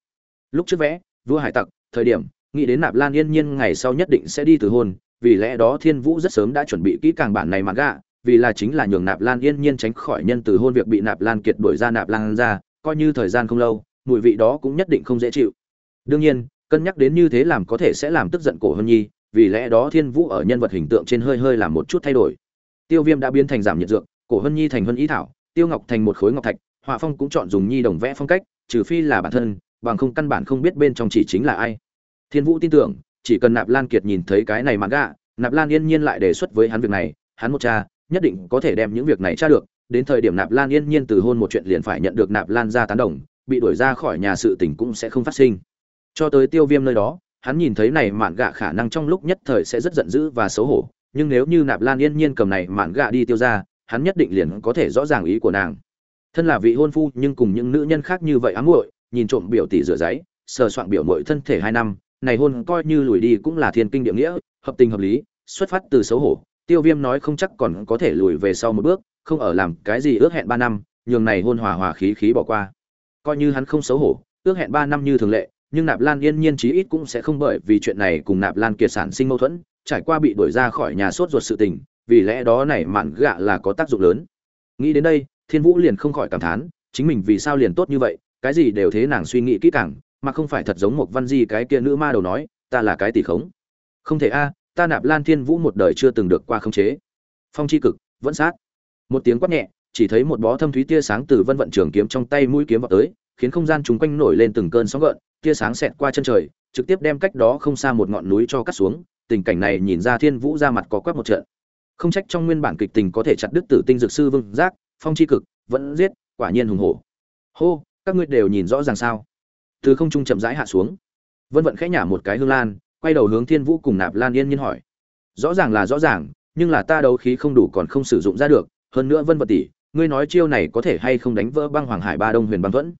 Speaker 1: Lúc trước vẽ, vua hải tặc, thời điểm, nghĩ đến nạp lan yên nhiên ngày sau nhất định sẽ đi từ hôn vì lẽ đó thiên vũ rất sớm đã chuẩn bị kỹ càng bản này mà gạ, vì là chính là nhường nạp lan yên nhiên tránh khỏi nhân từ hôn việc bị nạp lan kiệt đuổi ra nạp lan ra, coi như thời gian không lâu, mùi vị đó cũng nhất định không dễ chịu. Đương nhiên, cân nhắc đến như thế làm có thể sẽ làm tức giận cổ hân nhi, vì lẽ đó thiên vũ ở nhân vật hình tượng trên hơi hơi làm một chút thay đổi. Tiêu viêm đã biến thành giảm nhiệt dược, cổ hân nhi thành hân ý thảo, tiêu ngọc thành một khối ngọc thạch, họa phong cũng chọn dùng nhi đồng vẽ phong cách, trừ phi là bản thân, bằng không căn bản không biết bên trong chỉ chính là ai. Thiên vũ tin tưởng chỉ cần nạp lan kiệt nhìn thấy cái này mà gạ, nạp lan yên nhiên lại đề xuất với hắn việc này, hắn một cha, nhất định có thể đem những việc này tra được, đến thời điểm nạp lan yên nhiên từ hôn một chuyện liền phải nhận được nạp lan ra tán đồng, bị đuổi ra khỏi nhà sự tình cũng sẽ không phát sinh. Cho tới tiêu viêm nơi đó, hắn nhìn thấy này mạn gạ khả năng trong lúc nhất thời sẽ rất giận dữ và xấu hổ, nhưng nếu như nạp lan yên nhiên cầm này mạn gạ đi tiêu ra, hắn nhất định liền có thể rõ ràng ý của nàng. Thân là vị hôn phu nhưng cùng những nữ nhân khác như vậy ám muội, nhìn trộm biểu tỷ rửa giấy, sờ soạn biểu muội thân thể hai năm này hôn coi như lùi đi cũng là thiên kinh địa nghĩa, hợp tình hợp lý, xuất phát từ xấu hổ. Tiêu viêm nói không chắc còn có thể lùi về sau một bước, không ở làm cái gì ước hẹn ba năm, nhường này hôn hòa hòa khí khí bỏ qua. Coi như hắn không xấu hổ, ước hẹn ba năm như thường lệ, nhưng nạp lan yên nhiên chí ít cũng sẽ không bởi vì chuyện này cùng nạp lan kiệt sản sinh mâu thuẫn, trải qua bị đuổi ra khỏi nhà sốt ruột sự tình, vì lẽ đó này mạn gạ là có tác dụng lớn. Nghĩ đến đây, thiên vũ liền không khỏi cảm thán, chính mình vì sao liền tốt như vậy, cái gì đều thế nàng suy nghĩ kỹ càng mà không phải thật giống một văn di cái kia nữ ma đầu nói, ta là cái tỷ khống. Không thể a, ta nạp lan thiên vũ một đời chưa từng được qua khống chế. Phong chi cực, vẫn sát. Một tiếng quát nhẹ, chỉ thấy một bó thâm thúy tia sáng từ vân vận trường kiếm trong tay mũi kiếm vào tới, khiến không gian chúng quanh nổi lên từng cơn sóng gợn, tia sáng xẹt qua chân trời, trực tiếp đem cách đó không xa một ngọn núi cho cắt xuống, tình cảnh này nhìn ra thiên vũ ra mặt có quét một trận. Không trách trong nguyên bản kịch tình có thể chặt đứt tử tinh dược sư vương giác, phong chi cực, vẫn giết, quả nhiên hùng hổ. Hô, các ngươi đều nhìn rõ ràng sao? Từ không trung chậm rãi hạ xuống. Vân vận khẽ nhả một cái hương lan, quay đầu hướng thiên vũ cùng nạp lan yên nhiên hỏi. Rõ ràng là rõ ràng, nhưng là ta đấu khí không đủ còn không sử dụng ra được, hơn nữa vân vận tỷ, ngươi nói chiêu này có thể hay không đánh vỡ băng hoàng hải ba đông huyền băng thuẫn?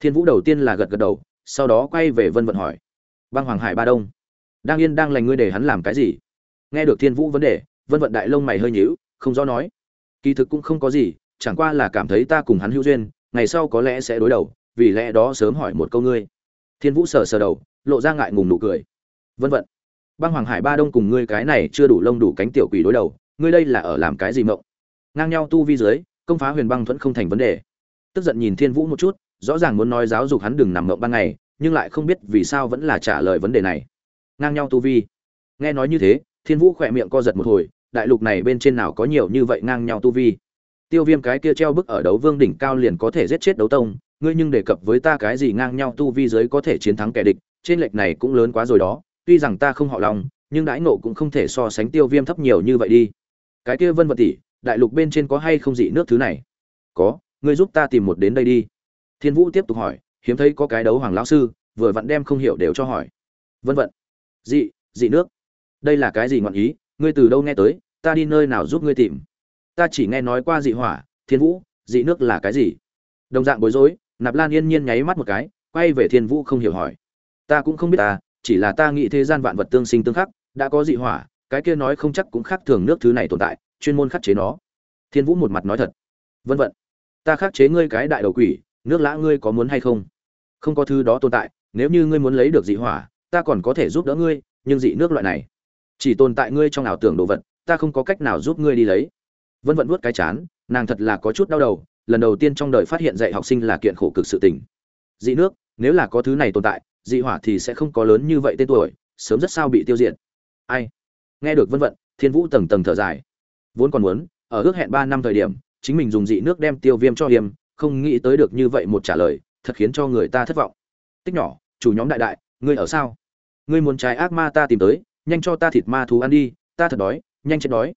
Speaker 1: Thiên vũ đầu tiên là gật gật đầu, sau đó quay về vân vận hỏi. Băng hoàng hải ba đông? Đang yên đang lành ngươi để hắn làm cái gì? Nghe được thiên vũ vấn đề, vân vận đại lông mày hơi nhíu, không rõ nói. Kỳ thực cũng không có gì, chẳng qua là cảm thấy ta cùng hắn hữu duyên, ngày sau có lẽ sẽ đối đầu vì lẽ đó sớm hỏi một câu ngươi. Thiên vũ sờ sờ đầu, lộ ra ngại ngùng nụ cười. Vân vận, băng hoàng hải ba đông cùng ngươi cái này chưa đủ lông đủ cánh tiểu quỷ đối đầu, ngươi đây là ở làm cái gì mộng? Ngang nhau tu vi dưới, công phá huyền băng thuẫn không thành vấn đề. Tức giận nhìn thiên vũ một chút, rõ ràng muốn nói giáo dục hắn đừng nằm mộng ban ngày, nhưng lại không biết vì sao vẫn là trả lời vấn đề này. Ngang nhau tu vi. Nghe nói như thế, thiên vũ khỏe miệng co giật một hồi, đại lục này bên trên nào có nhiều như vậy ngang nhau tu vi? Tiêu viêm cái kia treo bức ở đấu vương đỉnh cao liền có thể giết chết đấu tông ngươi nhưng đề cập với ta cái gì ngang nhau tu vi giới có thể chiến thắng kẻ địch, trên lệch này cũng lớn quá rồi đó, tuy rằng ta không họ lòng nhưng đãi nộ cũng không thể so sánh tiêu viêm thấp nhiều như vậy đi. Cái kia vân vật tỷ, đại lục bên trên có hay không dị nước thứ này? Có, ngươi giúp ta tìm một đến đây đi. Thiên vũ tiếp tục hỏi, hiếm thấy có cái đấu hoàng lão sư, vừa vặn đem không hiểu đều cho hỏi. Vân vận, dị dị nước. Đây là cái gì ngọn ý, ngươi từ đâu nghe tới, ta đi nơi nào giúp ngươi tìm? Ta chỉ nghe nói qua dị hỏa, thiên vũ, dị nước là cái gì? Đồng dạng bối rối nạp lan yên nhiên nháy mắt một cái, quay về thiên vũ không hiểu hỏi. Ta cũng không biết ta, chỉ là ta nghĩ thế gian vạn vật tương sinh tương khắc, đã có dị hỏa, cái kia nói không chắc cũng khác thường nước thứ này tồn tại, chuyên môn khắc chế nó. Thiên vũ một mặt nói thật. Vân vận ta khắc chế ngươi cái đại đầu quỷ, nước lã ngươi có muốn hay không? Không có thứ đó tồn tại, nếu như ngươi muốn lấy được dị hỏa, ta còn có thể giúp đỡ ngươi, nhưng dị nước loại này, chỉ tồn tại ngươi trong ảo tưởng đồ vật, ta không có cách nào giúp ngươi đi lấy. Vân vận vuốt cái chán, nàng thật là có chút đau đầu lần đầu tiên trong đời phát hiện dạy học sinh là kiện khổ cực sự tình. Dị nước, nếu là có thứ này tồn tại, dị hỏa thì sẽ không có lớn như vậy tên tuổi, sớm rất sao bị tiêu diệt. Ai? Nghe được vân vận, thiên vũ tầng tầng thở dài. Vốn còn muốn, ở ước hẹn ba năm thời điểm, chính mình dùng dị nước đem tiêu viêm cho hiểm không nghĩ tới được như vậy một trả lời, thật khiến cho người ta thất vọng. Tích nhỏ, chủ nhóm đại đại, ngươi ở sao? Ngươi muốn trái ác ma ta tìm tới, nhanh cho ta thịt ma thú ăn đi, ta thật đói, nhanh chết đói.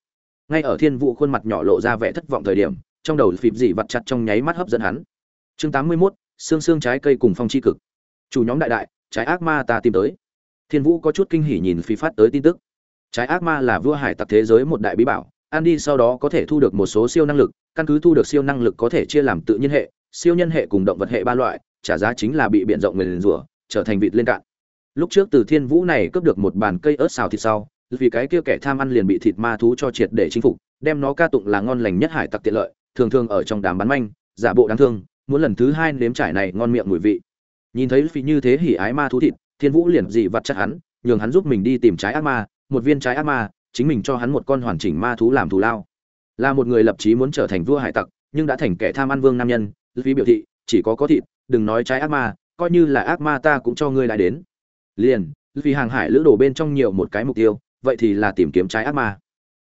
Speaker 1: Ngay ở thiên vũ khuôn mặt nhỏ lộ ra vẻ thất vọng thời điểm trong đầu phịp dị vặt chặt trong nháy mắt hấp dẫn hắn. Chương tám mươi 81, xương xương trái cây cùng phong chi cực. Chủ nhóm đại đại trái ác ma ta tìm tới. Thiên vũ có chút kinh hỉ nhìn phi phát tới tin tức. Trái ác ma là vua hải tặc thế giới một đại bí bảo ăn đi sau đó có thể thu được một số siêu năng lực căn cứ thu được siêu năng lực có thể chia làm tự nhiên hệ siêu nhân hệ cùng động vật hệ ba loại trả giá chính là bị biện rộng người liền rủa trở thành vịt lên cạn. Lúc trước từ thiên vũ này cướp được một bàn cây ớt xào thịt sau vì cái kia kẻ tham ăn liền bị thịt ma thú cho triệt để chinh phục đem nó ca tụng là ngon lành nhất hải tặc tiện lợi thường thường ở trong đám bán manh, giả bộ đáng thương, muốn lần thứ hai nếm trải này ngon miệng mùi vị. Nhìn thấy phi như thế hỉ ái ma thú thịt, thiên vũ liền dị vặt chắc hắn, nhường hắn giúp mình đi tìm trái ác ma, một viên trái ác ma, chính mình cho hắn một con hoàn chỉnh ma thú làm thù lao. Là một người lập chí muốn trở thành vua hải tặc, nhưng đã thành kẻ tham ăn vương nam nhân phi biểu thị, chỉ có có thịt, đừng nói trái ác ma, coi như là ác ma ta cũng cho ngươi lại đến. Liền, vì hàng hải lữ đồ bên trong nhiều một cái mục tiêu, vậy thì là tìm kiếm trái ác ma.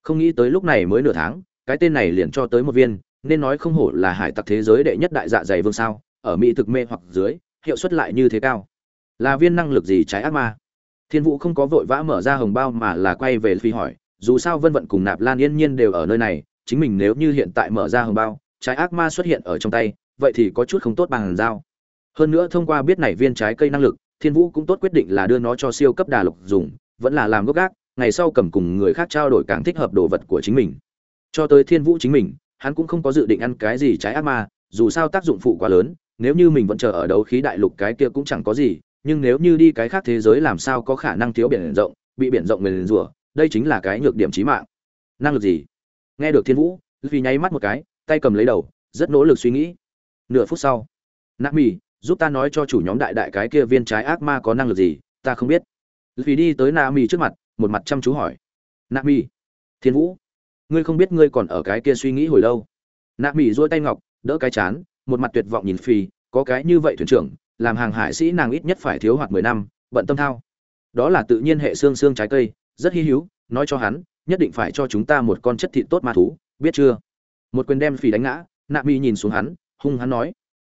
Speaker 1: Không nghĩ tới lúc này mới nửa tháng, cái tên này liền cho tới một viên nên nói không hổ là hải tặc thế giới đệ nhất đại dạ dày vương sao, ở mỹ thực mê hoặc dưới, hiệu suất lại như thế cao. Là viên năng lực gì trái ác ma? Thiên vũ không có vội vã mở ra hồng bao mà là quay về phi hỏi, dù sao vân vận cùng nạp lan yên nhiên đều ở nơi này, chính mình nếu như hiện tại mở ra hồng bao, trái ác ma xuất hiện ở trong tay, vậy thì có chút không tốt bằng dao hơn nữa thông qua biết này viên trái cây năng lực, thiên vũ cũng tốt quyết định là đưa nó cho siêu cấp đà lục dùng, vẫn là làm gốc gác, ngày sau cầm cùng người khác trao đổi càng thích hợp đồ vật của chính mình. Cho tới thiên vũ chính mình hắn cũng không có dự định ăn cái gì trái ác ma, dù sao tác dụng phụ quá lớn, nếu như mình vẫn chờ ở đấu khí đại lục cái kia cũng chẳng có gì, nhưng nếu như đi cái khác thế giới làm sao có khả năng thiếu biển rộng, bị biển rộng nguyền rủa, đây chính là cái nhược điểm chí mạng. Năng lực gì? Nghe được thiên vũ vì nháy mắt một cái, tay cầm lấy đầu, rất nỗ lực suy nghĩ. Nửa phút sau nạp mì giúp ta nói cho chủ nhóm đại đại cái kia viên trái ác ma có năng lực gì, ta không biết. Vì đi tới nạ mì trước mặt, một mặt chăm chú hỏi. Nạ mì thiên vũ ngươi không biết ngươi còn ở cái kia suy nghĩ hồi lâu. Nạ mỹ dôi tay ngọc, đỡ cái chán, một mặt tuyệt vọng nhìn phi, có cái như vậy thuyền trưởng, làm hàng hải sĩ nàng ít nhất phải thiếu hoạt mười năm, bận tâm thao. Đó là tự nhiên hệ xương xương trái cây, rất hy hữu, nói cho hắn, nhất định phải cho chúng ta một con chất thịt tốt ma thú, biết chưa? Một quyền đem phì đánh ngã, nạ mỹ nhìn xuống hắn, hung hắn nói,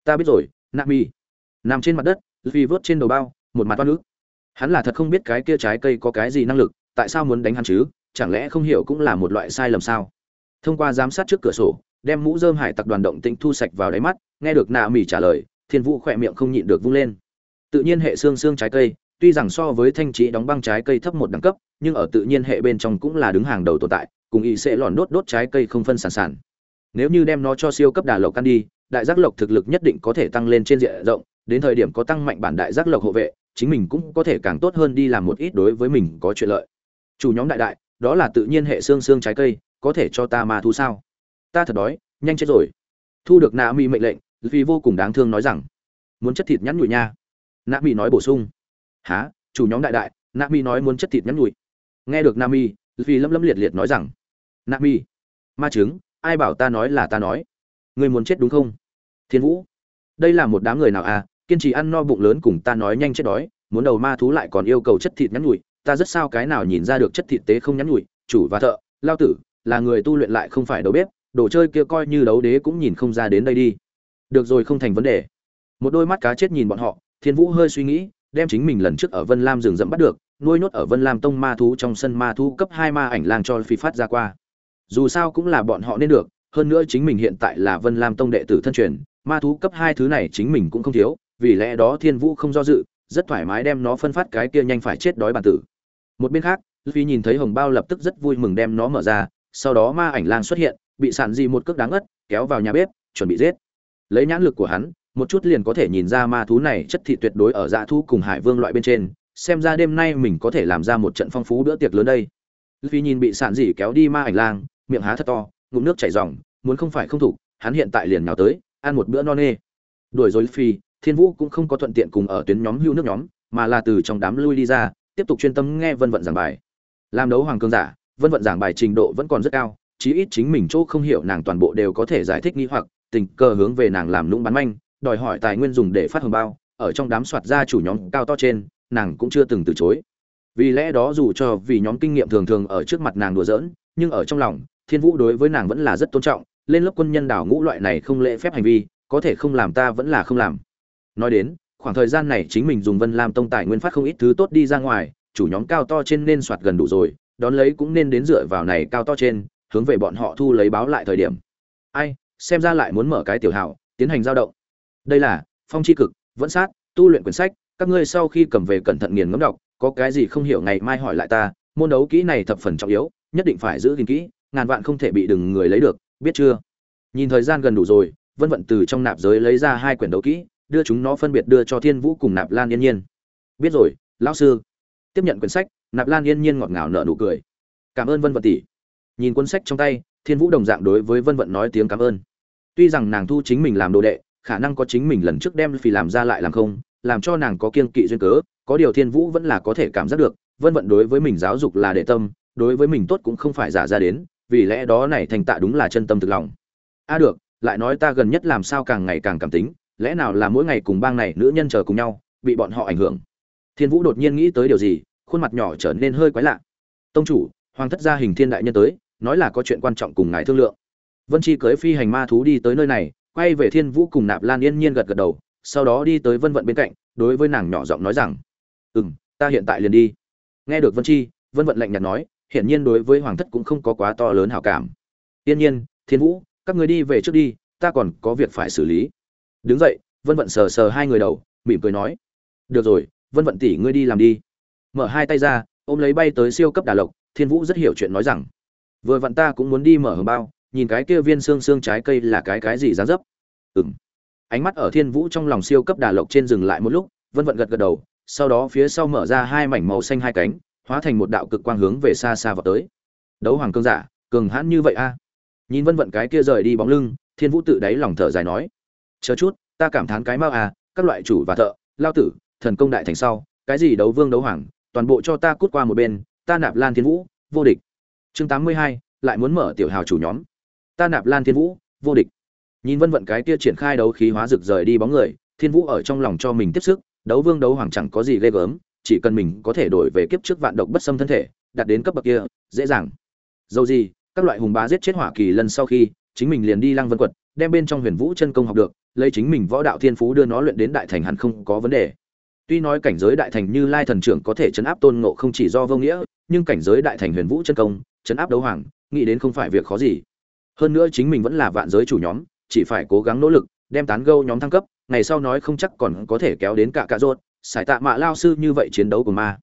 Speaker 1: ta biết rồi, nạ mỹ nằm trên mặt đất, phi vớt trên đầu bao, một mặt toan nước hắn là thật không biết cái kia trái cây có cái gì năng lực, tại sao muốn đánh hắn chứ? Chẳng lẽ không hiểu cũng là một loại sai lầm sao? Thông qua giám sát trước cửa sổ, đem mũ dơm hải tặc đoàn động tĩnh thu sạch vào đáy mắt, nghe được nạ mỉ trả lời, thiên vũ khỏe miệng không nhịn được vung lên. Tự nhiên hệ xương xương trái cây, tuy rằng so với thanh trí đóng băng trái cây thấp một đẳng cấp, nhưng ở tự nhiên hệ bên trong cũng là đứng hàng đầu tồn tại, cùng y sẽ lòn đốt đốt trái cây không phân sản sản. Nếu như đem nó cho siêu cấp đà lộc ăn đi, đại giác lộc thực lực nhất định có thể tăng lên trên diện rộng, đến thời điểm có tăng mạnh bản đại giác lộc hộ vệ, chính mình cũng có thể càng tốt hơn đi làm một ít đối với mình có chuyện lợi. Chủ nhóm đại đại đó là tự nhiên hệ xương xương trái cây, có thể cho ta mà thu sao? Ta thật đói, nhanh chết rồi. Thu được nạ mỹ mệnh lệnh, vì vô cùng đáng thương nói rằng, muốn chất thịt nhắn nhủi nha. Nạ mỹ nói bổ sung há chủ nhóm đại đại, nạ mỹ nói muốn chất thịt nhắn nhủi. Nghe được nạ mỹ vì lâm lâm liệt liệt nói rằng, nạ mỹ ma chứng ai bảo ta nói là ta nói? Người muốn chết đúng không? Thiên vũ, đây là một đám người nào à? Kiên trì ăn no bụng lớn cùng ta nói nhanh chết đói, muốn đầu ma thú lại còn yêu cầu chất thịt nhắn nhủi ta rất sao cái nào nhìn ra được chất thịt tế không nhắn nhủi, chủ và thợ, lao tử, là người tu luyện lại không phải đầu bếp, đồ chơi kia coi như đấu đế cũng nhìn không ra đến đây đi. Được rồi không thành vấn đề. Một đôi mắt cá chết nhìn bọn họ, thiên vũ hơi suy nghĩ, đem chính mình lần trước ở vân lam rừng rậm bắt được, nuôi nhốt ở vân lam tông ma thú trong sân ma thú cấp hai ma ảnh lang cho phi phát ra qua. Dù sao cũng là bọn họ nên được, hơn nữa chính mình hiện tại là vân lam tông đệ tử thân truyền, ma thú cấp hai thứ này chính mình cũng không thiếu, vì lẽ đó thiên vũ không do dự, rất thoải mái đem nó phân phát cái kia nhanh phải chết đói bản tử một bên khác, luffy nhìn thấy hồng bao lập tức rất vui mừng đem nó mở ra, sau đó ma ảnh lang xuất hiện, bị sản dị một cước đáng ất, kéo vào nhà bếp, chuẩn bị giết. Lấy nhãn lực của hắn, một chút liền có thể nhìn ra ma thú này chất thị tuyệt đối ở dạ thú cùng hải vương loại bên trên, xem ra đêm nay mình có thể làm ra một trận phong phú bữa tiệc lớn đây. Luffy nhìn bị sản dị kéo đi ma ảnh lang, miệng há thật to, ngụm nước chảy ròng, muốn không phải không thủ hắn hiện tại liền nhào tới, ăn một bữa no nê. Đuổi rồi phi thiên vũ cũng không có thuận tiện cùng ở tuyến nhóm hưu nước nhóm, mà là từ trong đám lui đi ra tiếp tục chuyên tâm nghe vân vận giảng bài. Làm đấu hoàng cương giả, vân vận giảng bài trình độ vẫn còn rất cao, chí ít chính mình chỗ không hiểu nàng toàn bộ đều có thể giải thích nghi hoặc, tình cờ hướng về nàng làm lũng bán manh, đòi hỏi tài nguyên dùng để phát hồng bao, ở trong đám soạt ra chủ nhóm cao to trên, nàng cũng chưa từng từ chối. Vì lẽ đó dù cho vì nhóm kinh nghiệm thường thường ở trước mặt nàng đùa giỡn, nhưng ở trong lòng, thiên vũ đối với nàng vẫn là rất tôn trọng, lên lớp quân nhân đảo ngũ loại này không lễ phép hành vi, có thể không làm ta vẫn là không làm. Nói đến khoảng thời gian này chính mình dùng vân lam tông tài nguyên phát không ít thứ tốt đi ra ngoài, chủ nhóm cao to trên nên soạt gần đủ rồi, đón lấy cũng nên đến dựa vào này cao to trên, hướng về bọn họ thu lấy báo lại thời điểm. Ai, xem ra lại muốn mở cái tiểu hảo, tiến hành giao động. Đây là, phong chi cực, vẫn sát, tu luyện quyển sách, các ngươi sau khi cầm về cẩn thận nghiền ngẫm đọc, có cái gì không hiểu ngày mai hỏi lại ta, môn đấu kỹ này thập phần trọng yếu, nhất định phải giữ gìn kỹ, ngàn vạn không thể bị đừng người lấy được, biết chưa? Nhìn thời gian gần đủ rồi, vân vận từ trong nạp giới lấy ra hai quyển đấu kỹ đưa chúng nó phân biệt đưa cho thiên vũ cùng nạp lan yên nhiên. Biết rồi, lão sư. Tiếp nhận quyển sách, nạp lan yên nhiên ngọt ngào nở nụ cười. Cảm ơn vân vận tỷ. Nhìn cuốn sách trong tay, thiên vũ đồng dạng đối với vân vận nói tiếng cảm ơn. Tuy rằng nàng thu chính mình làm đồ đệ, khả năng có chính mình lần trước đem phi làm ra lại làm không, làm cho nàng có kiên kỵ duyên cớ, có điều thiên vũ vẫn là có thể cảm giác được, vân vận đối với mình giáo dục là đệ tâm, đối với mình tốt cũng không phải giả ra đến, vì lẽ đó này thành tạ đúng là chân tâm thực lòng. A được, lại nói ta gần nhất làm sao càng ngày càng cảm tính lẽ nào là mỗi ngày cùng bang này nữ nhân chờ cùng nhau, bị bọn họ ảnh hưởng? Thiên vũ đột nhiên nghĩ tới điều gì, khuôn mặt nhỏ trở nên hơi quái lạ. Tông chủ, hoàng thất gia hình thiên đại nhân tới, nói là có chuyện quan trọng cùng ngài thương lượng. Vân chi cưới phi hành ma thú đi tới nơi này, quay về thiên vũ cùng nạp lan yên nhiên gật gật đầu, sau đó đi tới vân vận bên cạnh, đối với nàng nhỏ giọng nói rằng ừ m ta hiện tại liền đi. Nghe được vân chi, vân vận lạnh nhạt nói, hiển nhiên đối với hoàng thất cũng không có quá to lớn hảo cảm. Yên nhiên, thiên vũ, các người đi về trước đi, ta còn có việc phải xử lý đứng dậy, vân vận sờ sờ hai người đầu, mỉm cười nói. Được rồi, vân vận tỷ ngươi đi làm đi. Mở hai tay ra, ôm lấy bay tới siêu cấp đà lộc, thiên vũ rất hiểu chuyện nói rằng. Vừa vặn ta cũng muốn đi mở hầm bao, nhìn cái kia viên xương xương trái cây là cái cái gì dán dấp. Ừng ánh mắt ở thiên vũ trong lòng siêu cấp đà lộc trên dừng lại một lúc, vân vận gật gật đầu, sau đó phía sau mở ra hai mảnh màu xanh hai cánh, hóa thành một đạo cực quang hướng về xa xa vào tới. Đấu hoàng cương giả, cường hãn như vậy a. Nhìn vân vận cái kia rời đi bóng lưng, thiên vũ tự đáy lòng thở dài nói chờ chút, ta cảm thán cái mau à các loại chủ và thợ, lao tử, thần công đại thành sau, cái gì đấu vương đấu hoàng, toàn bộ cho ta cút qua một bên, ta nạp lan thiên vũ, vô địch. Chương tám mươi hai, lại muốn mở tiểu hào chủ nhóm. Ta nạp lan thiên vũ, vô địch. Nhìn vân vận cái kia triển khai đấu khí hóa rực rời đi bóng người, thiên vũ ở trong lòng cho mình tiếp sức, đấu vương đấu hoàng chẳng có gì ghê gớm, chỉ cần mình có thể đổi về kiếp trước vạn độc bất xâm thân thể, đạt đến cấp bậc kia, dễ dàng. Dầu gì, các loại hùng bá giết chết hỏa kỳ lần sau khi, chính mình liền đi lăng vân quật đem bên trong huyền vũ chân công học được, lấy chính mình võ đạo thiên phú đưa nó luyện đến đại thành hẳn không có vấn đề. Tuy nói cảnh giới đại thành như lai thần trưởng có thể chấn áp tôn ngộ không chỉ do vô nghĩa, nhưng cảnh giới đại thành huyền vũ chân công, chấn áp đấu hoàng, nghĩ đến không phải việc khó gì. Hơn nữa chính mình vẫn là vạn giới chủ nhóm, chỉ phải cố gắng nỗ lực, đem tán gâu nhóm thăng cấp, ngày sau nói không chắc còn có thể kéo đến cả cạ rốt sải tạ mạ lao sư như vậy chiến đấu của ma.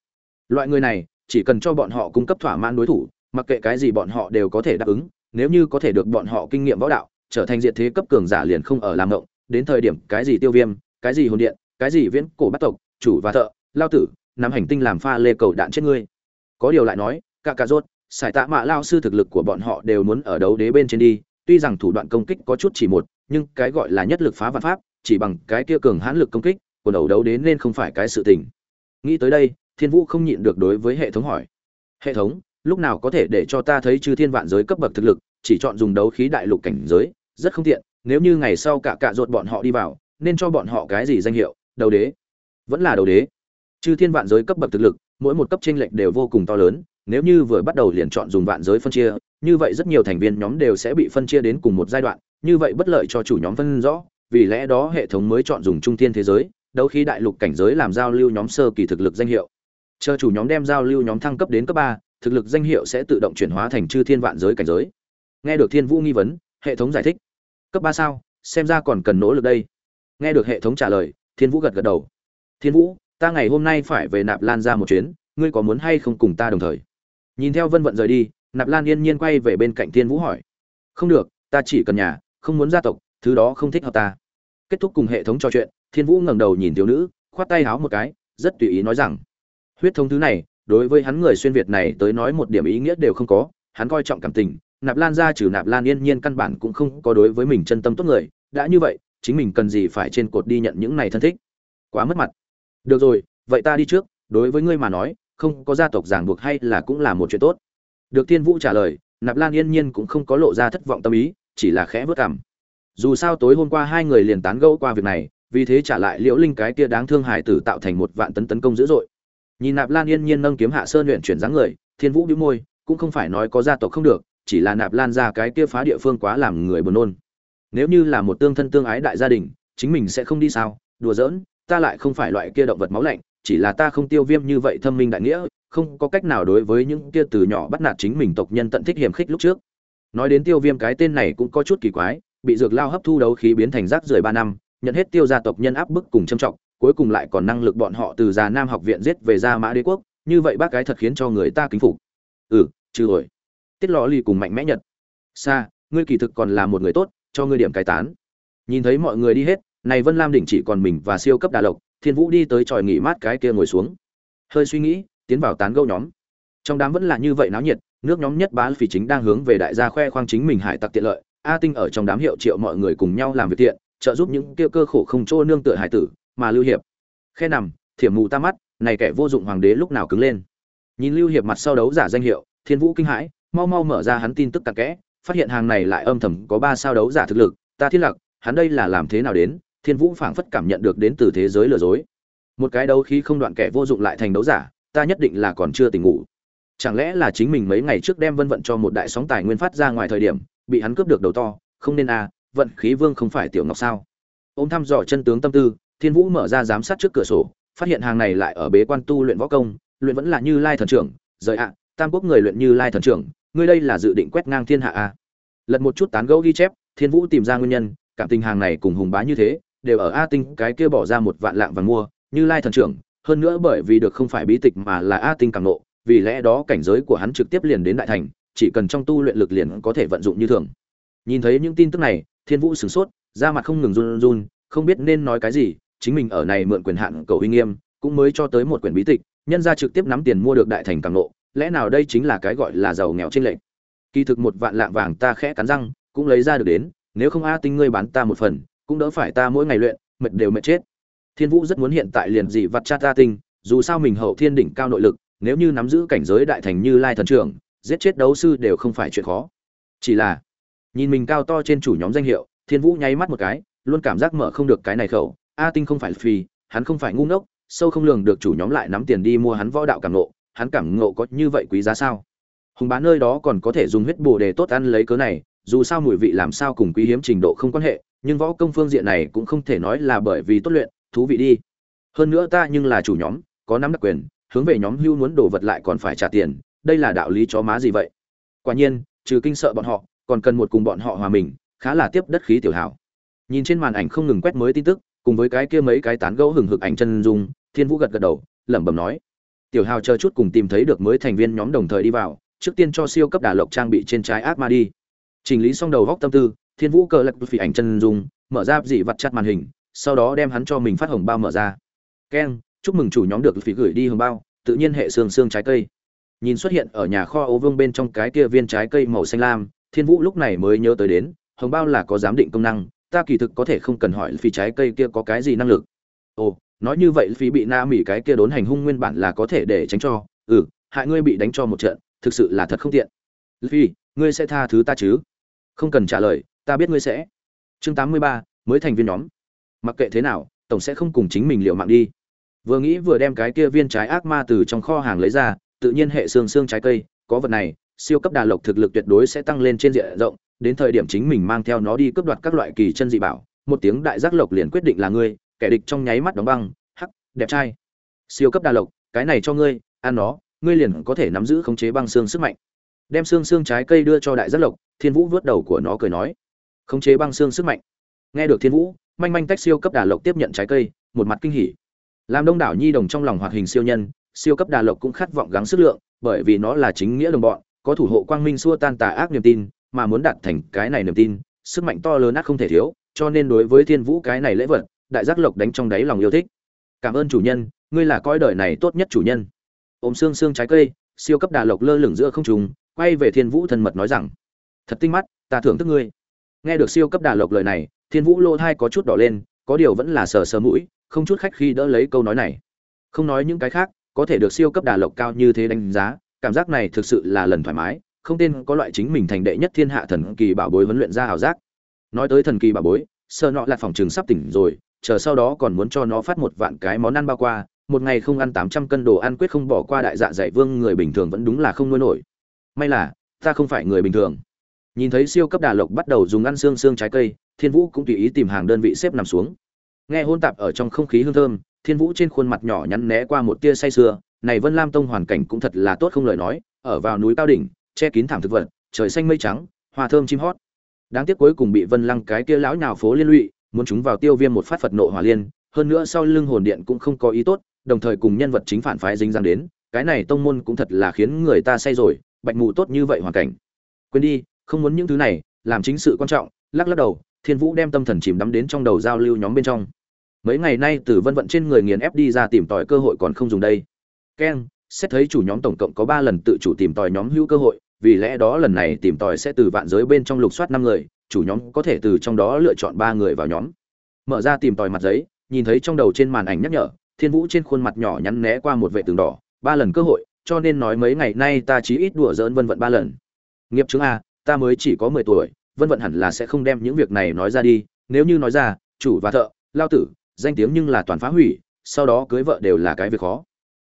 Speaker 1: Loại người này, chỉ cần cho bọn họ cung cấp thỏa mãn đối thủ, mặc kệ cái gì bọn họ đều có thể đáp ứng, nếu như có thể được bọn họ kinh nghiệm võ đạo trở thành diện thế cấp cường giả liền không ở làm ngộng, đến thời điểm cái gì tiêu viêm, cái gì hồn điện, cái gì viễn cổ bắt tộc, chủ và thợ, lao tử, nắm hành tinh làm pha lê cầu đạn chết ngươi. Có điều lại nói cả cà rốt, sải tạ mạ lao sư thực lực của bọn họ đều muốn ở đấu đế bên trên đi, tuy rằng thủ đoạn công kích có chút chỉ một, nhưng cái gọi là nhất lực phá vạn pháp, chỉ bằng cái kia cường hãn lực công kích, của đầu đấu đến nên không phải cái sự tình. Nghĩ tới đây, thiên vũ không nhịn được đối với hệ thống hỏi. Hệ thống, lúc nào có thể để cho ta thấy chư thiên vạn giới cấp bậc thực lực, chỉ chọn dùng đấu khí đại lục cảnh giới rất không tiện, nếu như ngày sau cả cạ ruột bọn họ đi vào, nên cho bọn họ cái gì danh hiệu, đầu đế? Vẫn là đầu đế. Chư thiên vạn giới cấp bậc thực lực, mỗi một cấp tranh lệch đều vô cùng to lớn, nếu như vừa bắt đầu liền chọn dùng vạn giới phân chia, như vậy rất nhiều thành viên nhóm đều sẽ bị phân chia đến cùng một giai đoạn, như vậy bất lợi cho chủ nhóm phân rõ, vì lẽ đó hệ thống mới chọn dùng trung thiên thế giới, đấu khi đại lục cảnh giới làm giao lưu nhóm sơ kỳ thực lực danh hiệu. Chờ chủ nhóm đem giao lưu nhóm thăng cấp đến cấp ba, thực lực danh hiệu sẽ tự động chuyển hóa thành chư thiên vạn giới cảnh giới. Nghe được thiên vũ nghi vấn, hệ thống giải thích cấp ba sao, xem ra còn cần nỗ lực đây. Nghe được hệ thống trả lời, thiên vũ gật gật đầu. Thiên vũ, ta ngày hôm nay phải về nạp lan ra một chuyến, ngươi có muốn hay không cùng ta đồng thời? Nhìn theo vân vận rời đi, nạp lan yên nhiên quay về bên cạnh thiên vũ hỏi. Không được, ta chỉ cần nhà, không muốn gia tộc, thứ đó không thích hợp ta. Kết thúc cùng hệ thống trò chuyện, thiên vũ ngẩng đầu nhìn thiếu nữ, khoát tay háo một cái, rất tùy ý nói rằng, huyết thống thứ này, đối với hắn người xuyên việt này tới nói một điểm ý nghĩa đều không có, hắn coi trọng cảm tình nạp lan ra trừ nạp lan yên nhiên căn bản cũng không có đối với mình chân tâm tốt người, đã như vậy, chính mình cần gì phải trên cột đi nhận những này thân thích? Quá mất mặt. Được rồi, vậy ta đi trước, đối với ngươi mà nói, không có gia tộc giảng buộc hay là cũng là một chuyện tốt. Được thiên vũ trả lời, nạp lan yên nhiên cũng không có lộ ra thất vọng tâm ý, chỉ là khẽ vớt cảm dù sao tối hôm qua hai người liền tán gẫu qua việc này, vì thế trả lại liễu linh cái kia đáng thương hải tử tạo thành một vạn tấn tấn công dữ dội. Nhìn nạp lan yên nhiên nâng kiếm hạ sơn luyện chuyển dáng người, thiên vũ bĩu môi, cũng không phải nói có gia tộc không được chỉ là nạp lan ra cái kia phá địa phương quá làm người buồn nôn. Nếu như là một tương thân tương ái đại gia đình, chính mình sẽ không đi sao? Đùa giỡn, ta lại không phải loại kia động vật máu lạnh, chỉ là ta không tiêu viêm như vậy thâm minh đại nghĩa, không có cách nào đối với những kia từ nhỏ bắt nạt chính mình tộc nhân tận thích hiểm khích lúc trước. Nói đến tiêu viêm cái tên này cũng có chút kỳ quái, bị dược lao hấp thu đấu khí biến thành rác rưởi ba năm, nhận hết tiêu gia tộc nhân áp bức cùng trầm trọng, cuối cùng lại còn năng lực bọn họ từ già nam học viện giết về ra mã đế quốc, như vậy bác cái thật khiến cho người ta kính phục. Ừ trừ rồi tiết lò lì cùng mạnh mẽ nhật. Xa ngươi kỳ thực còn là một người tốt, cho ngươi điểm cai tán. Nhìn thấy mọi người đi hết, này vân lam đỉnh chỉ còn mình và siêu cấp đà lộc, thiên vũ đi tới tròi nghỉ mát cái kia ngồi xuống. Hơi suy nghĩ, tiến vào tán gẫu nhóm. Trong đám vẫn là như vậy náo nhiệt, nước nhóm nhất bá phỉ chính đang hướng về đại gia khoe khoang chính mình hải tặc tiện lợi. A tinh ở trong đám hiệu triệu mọi người cùng nhau làm việc tiện trợ giúp những kia cơ khổ không chỗ nương tựa hải tử, mà lưu hiệp. Khe nằm, thiểm mù ta mắt, này kẻ vô dụng hoàng đế lúc nào cứng lên. Nhìn lưu hiệp mặt sau đấu giả danh hiệu, thiên vũ kinh hãi mau mau mở ra hắn tin tức tặc kẽ, phát hiện hàng này lại âm thầm có ba sao đấu giả thực lực, ta thiết lặc hắn đây là làm thế nào đến, thiên vũ phảng phất cảm nhận được đến từ thế giới lừa dối. Một cái đấu khí không đoạn kẻ vô dụng lại thành đấu giả, ta nhất định là còn chưa tỉnh ngủ. Chẳng lẽ là chính mình mấy ngày trước đem vân vận cho một đại sóng tài nguyên phát ra ngoài thời điểm, bị hắn cướp được đầu to, không nên à vận khí vương không phải tiểu ngọc sao? Ôm thăm dò chân tướng tâm tư, thiên vũ mở ra giám sát trước cửa sổ, phát hiện hàng này lại ở bế quan tu luyện võ công, luyện vẫn là như lai thần trưởng, rời ạ, tam quốc người luyện như lai thần trưởng ngươi đây là dự định quét ngang thiên hạ à. lật một chút tán gẫu ghi chép, thiên vũ tìm ra nguyên nhân, cảm tình hàng này cùng hùng bá như thế, đều ở a tinh cái kia bỏ ra một vạn lạng vàng mua, như lai thần trưởng, hơn nữa bởi vì được không phải bí tịch mà là a tinh càng nộ, vì lẽ đó cảnh giới của hắn trực tiếp liền đến đại thành, chỉ cần trong tu luyện lực liền có thể vận dụng như thường nhìn thấy những tin tức này, thiên vũ sửng sốt, da mặt không ngừng run run, không biết nên nói cái gì, chính mình ở này mượn quyền hạn cầu uy nghiêm, cũng mới cho tới một quyển bí tịch, nhân ra trực tiếp nắm tiền mua được đại thành càng nộ lẽ nào đây chính là cái gọi là giàu nghèo trên lệnh kỳ thực một vạn lạng vàng ta khẽ cắn răng, cũng lấy ra được đến, nếu không a tinh ngươi bán ta một phần, cũng đỡ phải ta mỗi ngày luyện, mệt đều mệt chết. Thiên vũ rất muốn hiện tại liền dị vặt cha ta tinh, dù sao mình hậu thiên đỉnh cao nội lực, nếu như nắm giữ cảnh giới đại thành như lai thần trưởng, giết chết đấu sư đều không phải chuyện khó. Chỉ là, nhìn mình cao to trên chủ nhóm danh hiệu, thiên vũ nháy mắt một cái, luôn cảm giác mở không được cái này khẩu. A tinh không phải phi hắn không phải ngu ngốc, sâu không lường được chủ nhóm lại nắm tiền đi mua hắn võ đạo cảm nộ hắn cảm ngộ có như vậy quý giá sao? Hùng bá nơi đó còn có thể dùng huyết bồ đề tốt ăn lấy cớ này, dù sao mùi vị làm sao cùng quý hiếm trình độ không quan hệ, nhưng võ công phương diện này cũng không thể nói là bởi vì tốt luyện, thú vị đi. Hơn nữa ta nhưng là chủ nhóm, có nắm đặc quyền, hướng về nhóm hưu muốn đồ vật lại còn phải trả tiền, đây là đạo lý chó má gì vậy? Quả nhiên, trừ kinh sợ bọn họ, còn cần một cùng bọn họ hòa mình, khá là tiếp đất khí tiểu hảo nhìn trên màn ảnh không ngừng quét mới tin tức, cùng với cái kia mấy cái tán gẫu hừng hực ảnh chân dung, thiên vũ gật gật đầu, lẩm bẩm nói tiểu hào chờ chút cùng tìm thấy được mới thành viên nhóm đồng thời đi vào, trước tiên cho siêu cấp đà lộc trang bị trên trái ác ma đi. Chỉnh lý xong đầu góc tâm tư, thiên vũ cờ lật phỉ ảnh chân dung, mở ra dị vặt chặt màn hình, sau đó đem hắn cho mình phát hồng bao mở ra. Keng chúc mừng chủ nhóm được phỉ gửi đi hồng bao, tự nhiên hệ xương xương trái cây. Nhìn xuất hiện ở nhà kho ấu vương bên trong cái kia viên trái cây màu xanh lam, thiên vũ lúc này mới nhớ tới đến, hồng bao là có giám định công năng, ta kỳ thực có thể không cần hỏi phỉ trái cây kia có cái gì năng lực. Ồ nói như vậy phí bị na mỉ cái kia đốn hành hung nguyên bản là có thể để tránh cho. Ừ hại ngươi bị đánh cho một trận, thực sự là thật không tiện. Phi ngươi sẽ tha thứ ta chứ? Không cần trả lời, ta biết ngươi sẽ. Chương tám mươi ba, mới thành viên nhóm. Mặc kệ thế nào, tổng sẽ không cùng chính mình liệu mạng đi. Vừa nghĩ vừa đem cái kia viên trái ác ma từ trong kho hàng lấy ra, tự nhiên hệ xương xương trái cây, có vật này, siêu cấp đà lộc thực lực tuyệt đối sẽ tăng lên trên diện rộng, đến thời điểm chính mình mang theo nó đi cướp đoạt các loại kỳ chân dị bảo, một tiếng đại giác lộc liền quyết định là ngươi kẻ địch trong nháy mắt đóng băng, hắc, đẹp trai. Siêu cấp đa lộc, cái này cho ngươi, ăn nó, ngươi liền có thể nắm giữ khống chế băng xương sức mạnh. Đem xương xương trái cây đưa cho đại giác lộc, thiên vũ vớt đầu của nó cười nói. Khống chế băng xương sức mạnh. Nghe được thiên vũ, manh manh tách siêu cấp đà lộc tiếp nhận trái cây, một mặt kinh hỉ. Làm đông đảo nhi đồng trong lòng hoạt hình siêu nhân, siêu cấp đà lộc cũng khát vọng gắng sức lượng, bởi vì nó là chính nghĩa đồng bọn, có thủ hộ quang minh xua tan tà ác niềm tin, mà muốn đạt thành cái này niềm tin, sức mạnh to lớn ác không thể thiếu, cho nên đối với thiên vũ cái này lễ vật đại giác lộc đánh trong đáy lòng yêu thích. Cảm ơn chủ nhân, ngươi là coi đời này tốt nhất chủ nhân. Ôm xương xương trái cây, siêu cấp đà lộc lơ lửng giữa không trùng quay về thiên vũ thân mật nói rằng, thật tinh mắt, ta thưởng thức ngươi. Nghe được siêu cấp đà lộc lời này, thiên vũ lô thai có chút đỏ lên, có điều vẫn là sờ sờ mũi, không chút khách khi đỡ lấy câu nói này. Không nói những cái khác, có thể được siêu cấp đà lộc cao như thế đánh giá, cảm giác này thực sự là lần thoải mái, không tên có loại chính mình thành đệ nhất thiên hạ thần kỳ bảo bối huấn luyện ra hào giác. Nói tới thần kỳ bảo bối, sơ nọ là phòng trường sắp tỉnh rồi chờ sau đó còn muốn cho nó phát một vạn cái món ăn bao qua, một ngày không ăn tám trăm cân đồ ăn quyết không bỏ qua đại dạ dày vương người bình thường vẫn đúng là không nuôi nổi. May là, ta không phải người bình thường. Nhìn thấy siêu cấp đà lộc bắt đầu dùng ăn xương xương trái cây, thiên vũ cũng tùy ý tìm hàng đơn vị xếp nằm xuống. Nghe hôn tạp ở trong không khí hương thơm, thiên vũ trên khuôn mặt nhỏ nhắn né qua một tia say sưa, này vân lam tông hoàn cảnh cũng thật là tốt không lời nói, ở vào núi cao đỉnh, che kín thảm thực vật, trời xanh mây trắng, hoa thơm chim hót. Đáng tiếc cuối cùng bị vân lăng cái kia lão nhào phố liên lụy muốn chúng vào tiêu viêm một phát phật nộ hỏa liên, hơn nữa sau lưng hồn điện cũng không có ý tốt, đồng thời cùng nhân vật chính phản phái dính dáng đến, cái này tông môn cũng thật là khiến người ta say rồi, bạch mù tốt như vậy hoàn cảnh. Quên đi, không muốn những thứ này, làm chính sự quan trọng, lắc lắc đầu, thiên vũ đem tâm thần chìm đắm đến trong đầu giao lưu nhóm bên trong. Mấy ngày nay từ vân vận trên người nghiền ép đi ra tìm tòi cơ hội còn không dùng đây. Keng, xét thấy chủ nhóm tổng cộng có ba lần tự chủ tìm tòi nhóm hữu cơ hội, vì lẽ đó lần này tìm tòi sẽ từ vạn giới bên trong lục soát năm người chủ nhóm có thể từ trong đó lựa chọn ba người vào nhóm. Mở ra tìm tòi mặt giấy, nhìn thấy trong đầu trên màn ảnh nhắc nhở, thiên vũ trên khuôn mặt nhỏ nhắn né qua một vệ tường đỏ, ba lần cơ hội, cho nên nói mấy ngày nay ta chỉ ít đùa giỡn vân vận ba lần. Nghiệp chứng a, ta mới chỉ có mười tuổi, vân vận hẳn là sẽ không đem những việc này nói ra đi, nếu như nói ra, chủ và thợ, lao tử, danh tiếng nhưng là toàn phá hủy, sau đó cưới vợ đều là cái việc khó.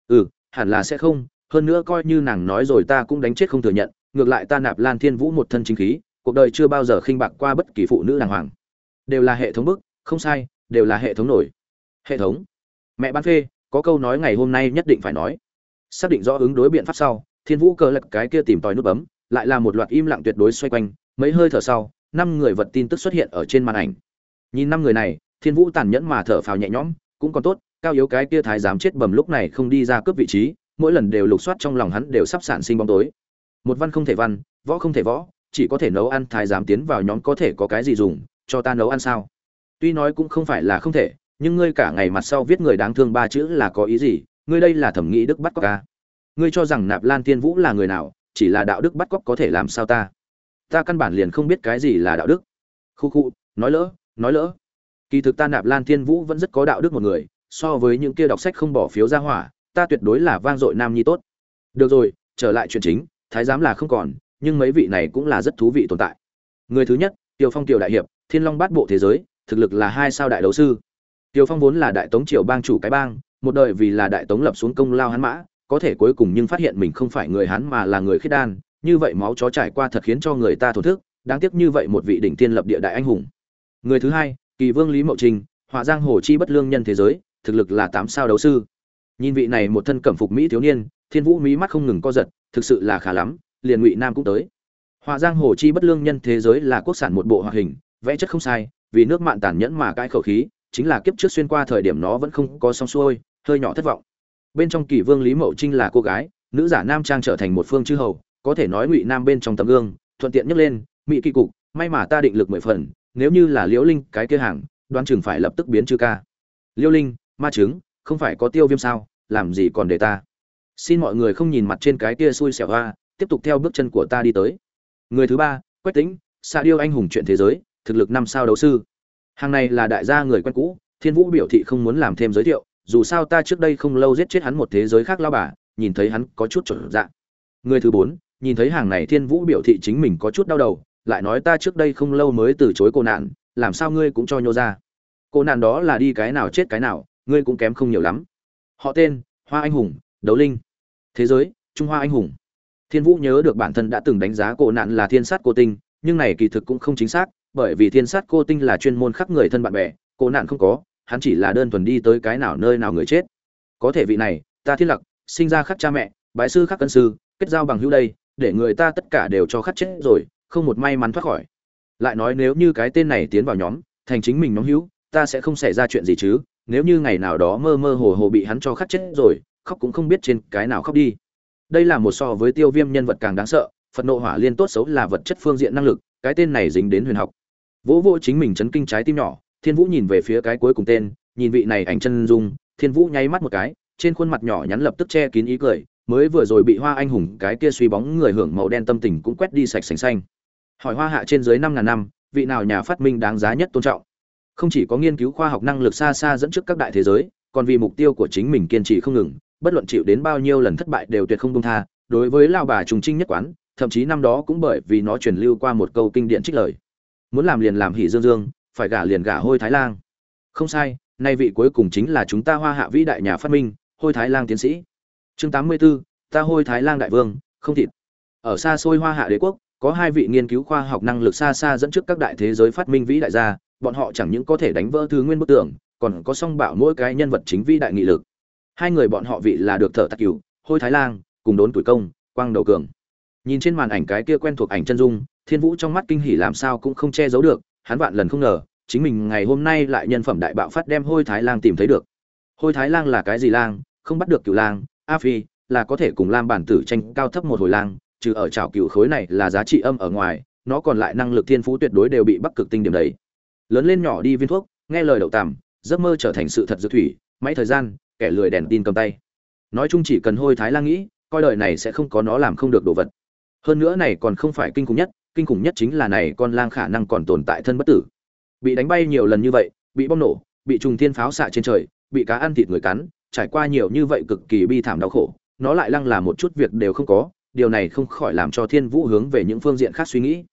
Speaker 1: Ừ hẳn là sẽ không, hơn nữa coi như nàng nói rồi ta cũng đánh chết không thừa nhận, ngược lại ta nạp lan thiên vũ một thân chính khí cuộc đời chưa bao giờ khinh bạc qua bất kỳ phụ nữ đàng hoàng. Đều là hệ thống bức, không sai, đều là hệ thống nổi. Hệ thống. Mẹ bán phê, có câu nói ngày hôm nay nhất định phải nói. Xác định rõ ứng đối biện pháp sau, thiên vũ cờ lật cái kia tìm tòi nút bấm, lại là một loạt im lặng tuyệt đối xoay quanh, mấy hơi thở sau, năm người vật tin tức xuất hiện ở trên màn ảnh. Nhìn năm người này, thiên vũ tàn nhẫn mà thở phào nhẹ nhõm, cũng còn tốt, cao yếu cái kia thái dám chết bầm lúc này không đi ra cướp vị trí, mỗi lần đều lục soát trong lòng hắn đều sắp sản sinh bóng tối. Một văn không thể văn, võ không thể võ chỉ có thể nấu ăn thái giám tiến vào nhóm có thể có cái gì dùng, cho ta nấu ăn sao? Tuy nói cũng không phải là không thể, nhưng ngươi cả ngày mặt sau viết người đáng thương ba chữ là có ý gì? Ngươi đây là thẩm nghĩ đức bắt cóc ca ngươi cho rằng nạp lan tiên vũ là người nào, chỉ là đạo đức bắt cóc có thể làm sao ta? Ta căn bản liền không biết cái gì là đạo đức. Khu khu, nói lỡ nói lỡ. Kỳ thực ta nạp lan thiên vũ vẫn rất có đạo đức một người, so với những kia đọc sách không bỏ phiếu ra hỏa, ta tuyệt đối là vang dội nam nhi tốt. Được rồi, trở lại chuyện chính, thái giám là không còn nhưng mấy vị này cũng là rất thú vị tồn tại. Người thứ nhất, tiêu phong tiểu đại hiệp, thiên long bát bộ thế giới, thực lực là hai sao đại đấu sư. Tiêu phong vốn là đại tống triều bang chủ cái bang, một đời vì là đại tống lập xuống công lao hắn mã, có thể cuối cùng nhưng phát hiện mình không phải người hắn mà là người khiết đan, như vậy máu chó trải qua thật khiến cho người ta thổn thức, đáng tiếc như vậy một vị đỉnh tiên lập địa đại anh hùng. Người thứ hai, kỳ vương lý mậu trình, họa giang hồ chi bất lương nhân thế giới, thực lực là tám sao đấu sư. Nhìn vị này một thân cẩm phục mỹ thiếu niên, thiên vũ mỹ mắt không ngừng co giật, thực sự là khá lắm liền ngụy nam cũng tới. Họa giang hồ chi bất lương nhân thế giới là quốc sản một bộ hoạt hình, vẽ chất không sai, vì nước mạn tàn nhẫn mà cãi khẩu khí, chính là kiếp trước xuyên qua thời điểm nó vẫn không có xong xuôi, hơi nhỏ thất vọng. Bên trong kỳ vương lý mậu trinh là cô gái, nữ giả nam trang trở thành một phương chư hầu, có thể nói ngụy nam bên trong tấm gương, thuận tiện nhấc lên mỹ kỳ cục, may mà ta định lực mười phần, nếu như là liễu linh cái kia hàng, đoán chừng phải lập tức biến chư ca. Liễu linh, ma chứng, không phải có tiêu viêm sao, làm gì còn để ta? Xin mọi người không nhìn mặt trên cái kia xui xẻo hoa tiếp tục theo bước chân của ta đi tới. Người thứ ba, quách tính sa điêu anh hùng chuyện thế giới, thực lực năm sao đấu sư. Hàng này là đại gia người quen cũ, thiên vũ biểu thị không muốn làm thêm giới thiệu, dù sao ta trước đây không lâu giết chết hắn một thế giới khác lao bà, nhìn thấy hắn có chút trở dạng người thứ bốn, nhìn thấy hàng này thiên vũ biểu thị chính mình có chút đau đầu, lại nói ta trước đây không lâu mới từ chối cô nạn, làm sao ngươi cũng cho nhô ra. Cô nạn đó là đi cái nào chết cái nào, ngươi cũng kém không nhiều lắm. Họ tên, hoa anh hùng, đấu linh. Thế giới, trung hoa anh hùng thiên vũ nhớ được bản thân đã từng đánh giá cổ nạn là thiên sát cô tinh, nhưng này kỳ thực cũng không chính xác, bởi vì thiên sát cô tinh là chuyên môn khắc người thân bạn bè, cổ nạn không có, hắn chỉ là đơn thuần đi tới cái nào nơi nào người chết. Có thể vị này, ta thiên lặc, sinh ra khắc cha mẹ, bái sư khắc cân sư, kết giao bằng hữu đây, để người ta tất cả đều cho khắc chết rồi, không một may mắn thoát khỏi. Lại nói nếu như cái tên này tiến vào nhóm, thành chính mình nhóm hữu, ta sẽ không xảy ra chuyện gì chứ, nếu như ngày nào đó mơ mơ hồ hồ bị hắn cho khắc chết rồi, khóc cũng không biết trên cái nào khóc đi đây là một so với tiêu viêm nhân vật càng đáng sợ, phật nộ hỏa liên tốt xấu là vật chất phương diện năng lực, cái tên này dính đến huyền học. Vỗ vỗ chính mình chấn kinh trái tim nhỏ, thiên vũ nhìn về phía cái cuối cùng tên, nhìn vị này ảnh chân dung, thiên vũ nháy mắt một cái, trên khuôn mặt nhỏ nhắn lập tức che kín ý cười, mới vừa rồi bị hoa anh hùng cái kia suy bóng người hưởng màu đen tâm tình cũng quét đi sạch sành xanh. Hỏi hoa hạ trên dưới năm ngàn năm, vị nào nhà phát minh đáng giá nhất tôn trọng? Không chỉ có nghiên cứu khoa học năng lực xa xa dẫn trước các đại thế giới, còn vì mục tiêu của chính mình kiên trì không ngừng bất luận chịu đến bao nhiêu lần thất bại đều tuyệt không công tha đối với lao bà trùng trinh nhất quán thậm chí năm đó cũng bởi vì nó truyền lưu qua một câu kinh điển trích lời. Muốn làm liền làm hỉ dương dương phải gả liền gả hôi thái lang. Không sai nay vị cuối cùng chính là chúng ta hoa hạ vĩ đại nhà phát minh hôi thái lang tiến sĩ. Chương tám mươi 84, ta hôi thái lang đại vương không thịt. Ở xa xôi hoa hạ đế quốc có hai vị nghiên cứu khoa học năng lực xa xa dẫn trước các đại thế giới phát minh vĩ đại gia bọn họ chẳng những có thể đánh vỡ thứ nguyên bức tường còn có song bảo mỗi cái nhân vật chính vĩ đại nghị lực hai người bọn họ vị là được thở tạc cửu hôi thái lang, cùng đốn tuổi công, quang đầu cường. Nhìn trên màn ảnh cái kia quen thuộc ảnh chân dung, thiên vũ trong mắt kinh hỉ làm sao cũng không che giấu được, hắn vạn lần không ngờ, chính mình ngày hôm nay lại nhân phẩm đại bạo phát đem hôi thái lang tìm thấy được. Hôi thái lang là cái gì lang? Không bắt được cửu lang, a phi là có thể cùng lam bản tử tranh cao thấp một hồi lang, trừ ở chảo cửu khối này là giá trị âm ở ngoài, nó còn lại năng lực thiên phú tuyệt đối đều bị bắc cực tinh điểm đấy. Lớn lên nhỏ đi viên thuốc, nghe lời đậu tằm, giấc mơ trở thành sự thật dư thủy, máy thời gian kẻ lười đèn tin cầm tay. Nói chung chỉ cần hôi thái lang nghĩ, coi đời này sẽ không có nó làm không được đồ vật. Hơn nữa này còn không phải kinh khủng nhất, kinh khủng nhất chính là này con lang khả năng còn tồn tại thân bất tử. Bị đánh bay nhiều lần như vậy, bị bom nổ, bị trùng thiên pháo xạ trên trời, bị cá ăn thịt người cắn, trải qua nhiều như vậy cực kỳ bi thảm đau khổ, nó lại lăng là một chút việc đều không có, điều này không khỏi làm cho thiên vũ hướng về những phương diện khác suy nghĩ.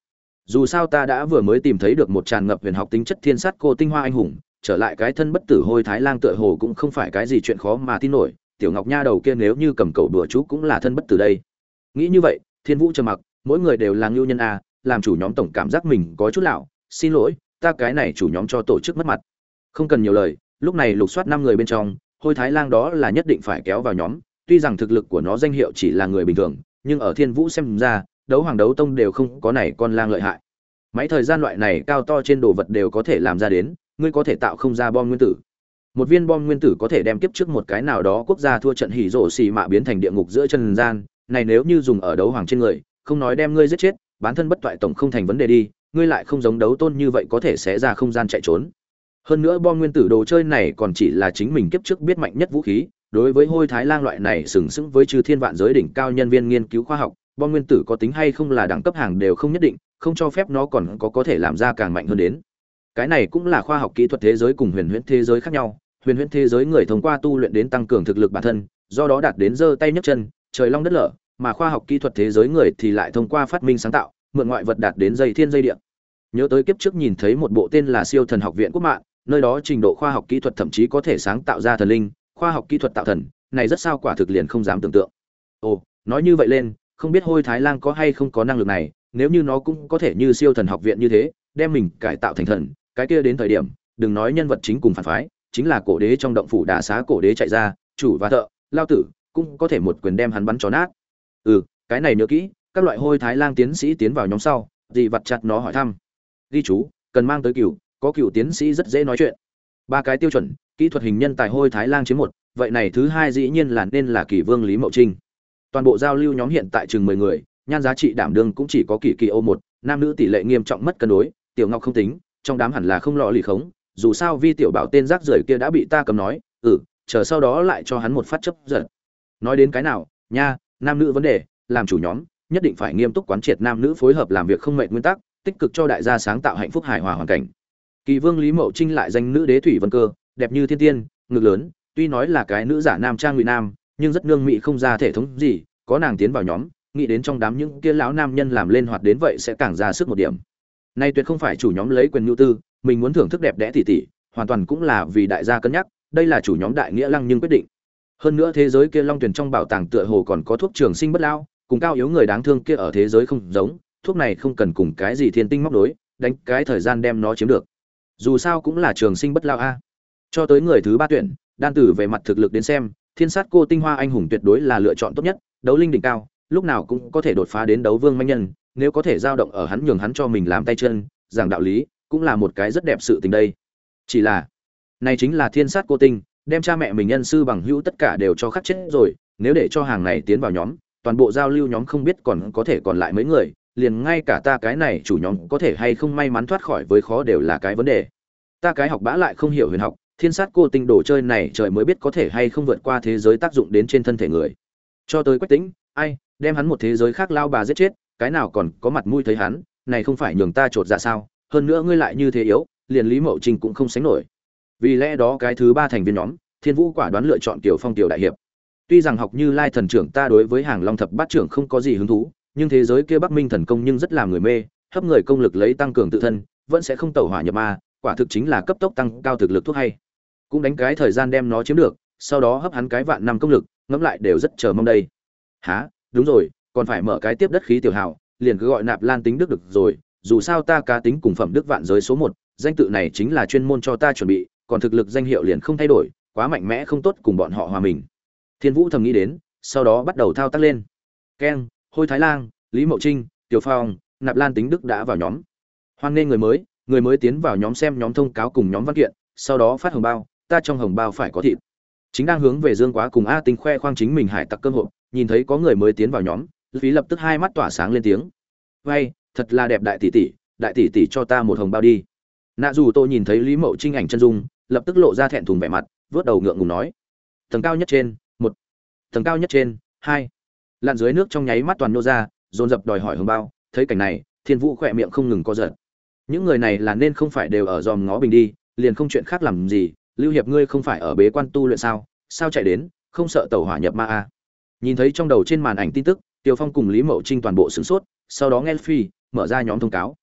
Speaker 1: Dù sao ta đã vừa mới tìm thấy được một tràn ngập huyền học tính chất thiên sát cô tinh hoa anh hùng trở lại cái thân bất tử hôi thái lang tựa hồ cũng không phải cái gì chuyện khó mà tin nổi, tiểu ngọc nha đầu kia nếu như cầm cầu đùa chú cũng là thân bất tử đây. Nghĩ như vậy, thiên vũ trầm mặc, mỗi người đều là ngưu nhân a, làm chủ nhóm tổng cảm giác mình có chút lạo, xin lỗi, ta cái này chủ nhóm cho tổ chức mất mặt. Không cần nhiều lời, lúc này lục soát năm người bên trong, hôi thái lang đó là nhất định phải kéo vào nhóm, tuy rằng thực lực của nó danh hiệu chỉ là người bình thường, nhưng ở thiên vũ xem ra, đấu hoàng đấu tông đều không có này con lang lợi hại. Máy thời gian loại này cao to trên đồ vật đều có thể làm ra đến ngươi có thể tạo không ra bom nguyên tử. Một viên bom nguyên tử có thể đem kiếp trước một cái nào đó quốc gia thua trận hỉ rổ xì mạ biến thành địa ngục giữa chân gian. Này nếu như dùng ở đấu hoàng trên người, không nói đem ngươi giết chết, bản thân bất toại tổng không thành vấn đề đi, ngươi lại không giống đấu tôn như vậy có thể sẽ ra không gian chạy trốn. Hơn nữa bom nguyên tử đồ chơi này còn chỉ là chính mình kiếp trước biết mạnh nhất vũ khí, đối với hôi thái lang loại này sừng sững với chư thiên vạn giới đỉnh cao nhân viên nghiên cứu khoa học, bom nguyên tử có tính hay không là đẳng cấp hàng đều không nhất định, không cho phép nó còn có có thể làm ra càng mạnh hơn đến cái này cũng là khoa học kỹ thuật thế giới cùng huyền huyễn thế giới khác nhau. Huyền huyễn thế giới người thông qua tu luyện đến tăng cường thực lực bản thân, do đó đạt đến giơ tay nhấc chân, trời long đất lở, mà khoa học kỹ thuật thế giới người thì lại thông qua phát minh sáng tạo, mượn ngoại vật đạt đến dây thiên dây điện nhớ tới kiếp trước nhìn thấy một bộ tên là siêu thần học viện quốc mạng, nơi đó trình độ khoa học kỹ thuật thậm chí có thể sáng tạo ra thần linh, khoa học kỹ thuật tạo thần, này rất sao quả thực liền không dám tưởng tượng. Ồ, nói như vậy lên, không biết hôi thái lang có hay không có năng lực này, nếu như nó cũng có thể như siêu thần học viện như thế, đem mình cải tạo thành thần cái kia đến thời điểm, đừng nói nhân vật chính cùng phản phái, chính là cổ đế trong động phủ đà xá cổ đế chạy ra, chủ và thợ, lao tử, cũng có thể một quyền đem hắn bắn chó nát. Ừ cái này nhớ kỹ, các loại hôi thái lang tiến sĩ tiến vào nhóm sau, dì vặt chặt nó hỏi thăm. Ghi chú, cần mang tới cựu có cựu tiến sĩ rất dễ nói chuyện. Ba cái tiêu chuẩn, kỹ thuật hình nhân tài hôi thái lang chiếm một, vậy này thứ hai dĩ nhiên là nên là kỳ vương lý mậu trinh. Toàn bộ giao lưu nhóm hiện tại chừng mười người, nhan giá trị đảm đương cũng chỉ có kỷ kỳ ô một, nam nữ tỷ lệ nghiêm trọng mất cân đối, tiểu ngọc không tính trong đám hẳn là không lọ lì khống, dù sao vi tiểu bảo tên rác rưởi kia đã bị ta cầm nói ừ chờ sau đó lại cho hắn một phát chấp giận. Nói đến cái nào, nha, nam nữ vấn đề, làm chủ nhóm, nhất định phải nghiêm túc quán triệt nam nữ phối hợp làm việc không mệnh nguyên tắc, tích cực cho đại gia sáng tạo hạnh phúc hài hòa hoàn cảnh. Kỳ vương lý mậu trinh lại danh nữ đế thủy vân cơ, đẹp như thiên tiên, ngực lớn, tuy nói là cái nữ giả nam trang ngụy nam, nhưng rất nương mị không ra thể thống gì, có nàng tiến vào nhóm, nghĩ đến trong đám những kia lão nam nhân làm lên hoạt đến vậy sẽ càng ra sức một điểm nay tuyệt không phải chủ nhóm lấy quyền nhu tư, mình muốn thưởng thức đẹp đẽ tỉ tỉ, hoàn toàn cũng là vì đại gia cân nhắc, đây là chủ nhóm đại nghĩa lăng nhưng quyết định. Hơn nữa thế giới kia long tuyển trong bảo tàng tựa hồ còn có thuốc trường sinh bất lao cùng cao yếu người đáng thương kia ở thế giới không giống, thuốc này không cần cùng cái gì thiên tinh móc đối đánh cái thời gian đem nó chiếm được. Dù sao cũng là trường sinh bất lao a. Cho tới người thứ ba tuyển, đan tử về mặt thực lực đến xem, thiên sát cô tinh hoa anh hùng tuyệt đối là lựa chọn tốt nhất, đấu linh đỉnh cao, lúc nào cũng có thể đột phá đến đấu vương manh nhân nếu có thể giao động ở hắn nhường hắn cho mình làm tay chân, giảng đạo lý, cũng là một cái rất đẹp sự tình đây. Chỉ là, này chính là thiên sát cô tinh, đem cha mẹ mình nhân sư bằng hữu tất cả đều cho khắc chết rồi, nếu để cho hàng này tiến vào nhóm, toàn bộ giao lưu nhóm không biết còn có thể còn lại mấy người, liền ngay cả ta cái này chủ nhóm có thể hay không may mắn thoát khỏi với khó đều là cái vấn đề. Ta cái học bã lại không hiểu huyền học, thiên sát cô tinh đồ chơi này trời mới biết có thể hay không vượt qua thế giới tác dụng đến trên thân thể người. Cho tới quách tính ai, đem hắn một thế giới khác lao bà giết chết cái nào còn có mặt mũi thấy hắn, này không phải nhường ta trột dạ sao, hơn nữa ngươi lại như thế yếu, liền lý mậu trình cũng không sánh nổi. Vì lẽ đó cái thứ ba thành viên nhóm, thiên vũ quả đoán lựa chọn tiểu phong tiểu đại hiệp. Tuy rằng học như lai thần trưởng ta đối với hàng long thập bát trưởng không có gì hứng thú, nhưng thế giới kia bắc minh thần công nhưng rất làm người mê, hấp người công lực lấy tăng cường tự thân, vẫn sẽ không tẩu hỏa nhập ma, quả thực chính là cấp tốc tăng cao thực lực thuốc hay. Cũng đánh cái thời gian đem nó chiếm được, sau đó hấp hắn cái vạn năm công lực, ngẫm lại đều rất chờ mong đây. Há đúng rồi còn phải mở cái tiếp đất khí tiểu hảo liền cứ gọi nạp lan tính đức được rồi, dù sao ta cá tính cùng phẩm đức vạn giới số một, danh tự này chính là chuyên môn cho ta chuẩn bị, còn thực lực danh hiệu liền không thay đổi, quá mạnh mẽ không tốt cùng bọn họ hòa mình. Thiên vũ thầm nghĩ đến, sau đó bắt đầu thao tác lên. Keng, hôi thái lang, lý mậu trinh, tiểu phong, nạp lan tính đức đã vào nhóm. Hoan nghênh người mới người mới tiến vào nhóm xem nhóm thông cáo cùng nhóm văn kiện, sau đó phát hồng bao, ta trong hồng bao phải có thịt. Chính đang hướng về dương quá cùng a tinh khoe khoang chính mình hải tặc cơm hộp, nhìn thấy có người mới tiến vào nhóm phí lập tức hai mắt tỏa sáng lên tiếng. Vay, thật là đẹp đại tỷ tỷ, đại tỷ tỷ cho ta một hồng bao đi. Nạ dù tôi nhìn thấy lý mậu trinh ảnh chân dung, lập tức lộ ra thẹn thùng vẻ mặt, vớt đầu ngượng ngùng nói. Tầng cao nhất trên, một. Tầng cao nhất trên, hai. Lặn dưới nước trong nháy mắt toàn nô ra, dồn dập đòi hỏi hồng bao. Thấy cảnh này, thiên vũ khỏe miệng không ngừng co giật. Những người này là nên không phải đều ở dòm ngó bình đi, liền không chuyện khác làm gì. Lưu hiệp ngươi không phải ở bế quan tu luyện sao? Sao chạy đến? Không sợ tàu hỏa nhập ma a à. nhìn thấy trong đầu trên màn ảnh tin tức Tiêu Phong cùng Lý Mậu Trinh toàn bộ sửng sốt, sau đó nghe Phi mở ra nhóm thông cáo.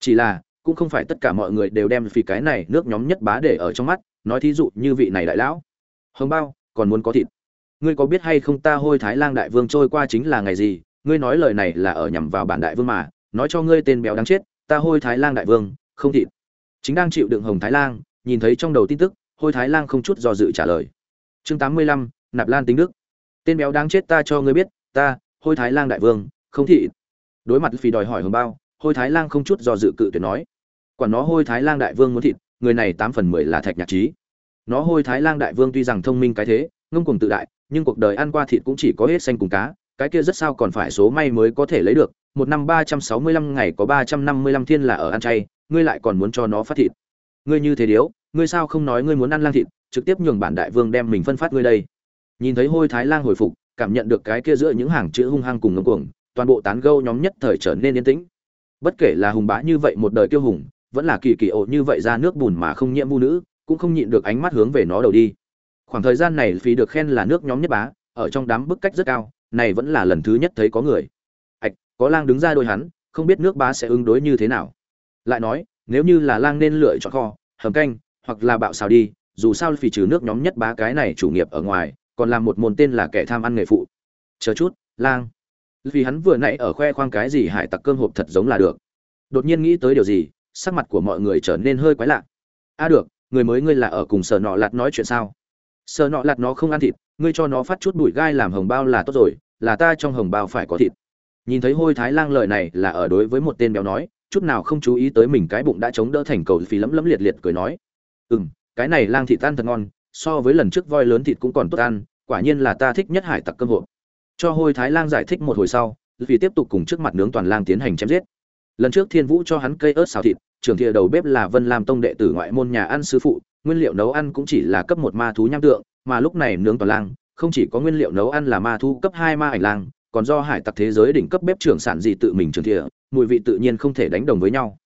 Speaker 1: Chỉ là, cũng không phải tất cả mọi người đều đem phi cái này nước nhóm nhất bá để ở trong mắt, nói thí dụ như vị này đại lão. Hồng bao, còn muốn có thịt. Ngươi có biết hay không ta hôi Thái Lang đại vương trôi qua chính là ngày gì? Ngươi nói lời này là ở nhằm vào bản đại vương mà, nói cho ngươi tên béo đáng chết, ta hôi Thái Lang đại vương, không thịt. Chính đang chịu đựng Hồng Thái Lang, nhìn thấy trong đầu tin tức, hôi Thái Lang không chút do dự trả lời. Chương 85, Nạp Lan tính đức. Tên béo đáng chết ta cho ngươi biết, ta, hôi thái lang đại vương, không thị đối mặt phi đòi hỏi hồng bao, hôi thái lang không chút do dự cự tuyệt nói. Quản nó hôi thái lang đại vương muốn thịt, người này tám phần mười là thạch nhạc trí. Nó hôi thái lang đại vương tuy rằng thông minh cái thế, ngông cùng tự đại, nhưng cuộc đời ăn qua thịt cũng chỉ có hết xanh cùng cá, cái kia rất sao còn phải số may mới có thể lấy được. Một năm ba trăm sáu mươi lăm ngày có ba trăm năm mươi lăm thiên là ở ăn chay, ngươi lại còn muốn cho nó phát thịt. Ngươi như thế điếu, ngươi sao không nói ngươi muốn ăn lang thịt, trực tiếp nhường bản đại vương đem mình phân phát ngươi đây. Nhìn thấy hôi thái lang hồi phục cảm nhận được cái kia giữa những hàng chữ hung hăng cùng ngông cuồng, toàn bộ tán gâu nhóm nhất thời trở nên yên tĩnh. Bất kể là hùng bá như vậy một đời tiêu hùng, vẫn là kỳ kỳ ổ như vậy ra nước bùn mà không nhiễm vũ nữ, cũng không nhịn được ánh mắt hướng về nó đầu đi. Khoảng thời gian này phí được khen là nước nhóm nhất bá, ở trong đám bức cách rất cao, này vẫn là lần thứ nhất thấy có người. Ạch có lang đứng ra đôi hắn, không biết nước bá sẽ ứng đối như thế nào. Lại nói, nếu như là lang nên lựa chọn kho, hầm canh, hoặc là bạo xào đi, dù sao phì trừ nước nhóm nhất bá cái này chủ nghiệp ở ngoài còn làm một môn tên là kẻ tham ăn nghề phụ. Chờ chút, lang. Vì hắn vừa nãy ở khoe khoang cái gì hải tặc cơm hộp thật giống là được. Đột nhiên nghĩ tới điều gì, sắc mặt của mọi người trở nên hơi quái lạ. A được, người mới ngươi là ở cùng sở nọ lạt nói chuyện sao? Sở nọ lạt nó không ăn thịt, ngươi cho nó phát chút bụi gai làm hồng bao là tốt rồi, là ta trong hồng bao phải có thịt. Nhìn thấy hôi thái lang lời này là ở đối với một tên béo nói, chút nào không chú ý tới mình cái bụng đã chống đỡ thành cầu phí lấm lấm liệt liệt cười nói. Ừ m cái này lang thịt tan thật ngon, so với lần trước voi lớn thịt cũng còn tốt ăn quả nhiên là ta thích nhất hải tặc cơm hộp. Cho hôi thái lang giải thích một hồi sau, vì tiếp tục cùng trước mặt nướng toàn lang tiến hành chém giết. Lần trước thiên vũ cho hắn cây ớt xào thịt, trưởng thìa đầu bếp là vân lam tông đệ tử ngoại môn nhà ăn sư phụ, nguyên liệu nấu ăn cũng chỉ là cấp một ma thú nham tượng, mà lúc này nướng toàn lang, không chỉ có nguyên liệu nấu ăn là ma thú cấp hai ma ảnh lang, còn do hải tặc thế giới đỉnh cấp bếp trưởng sản gì tự mình trưởng thìa mùi vị tự nhiên không thể đánh đồng với nhau.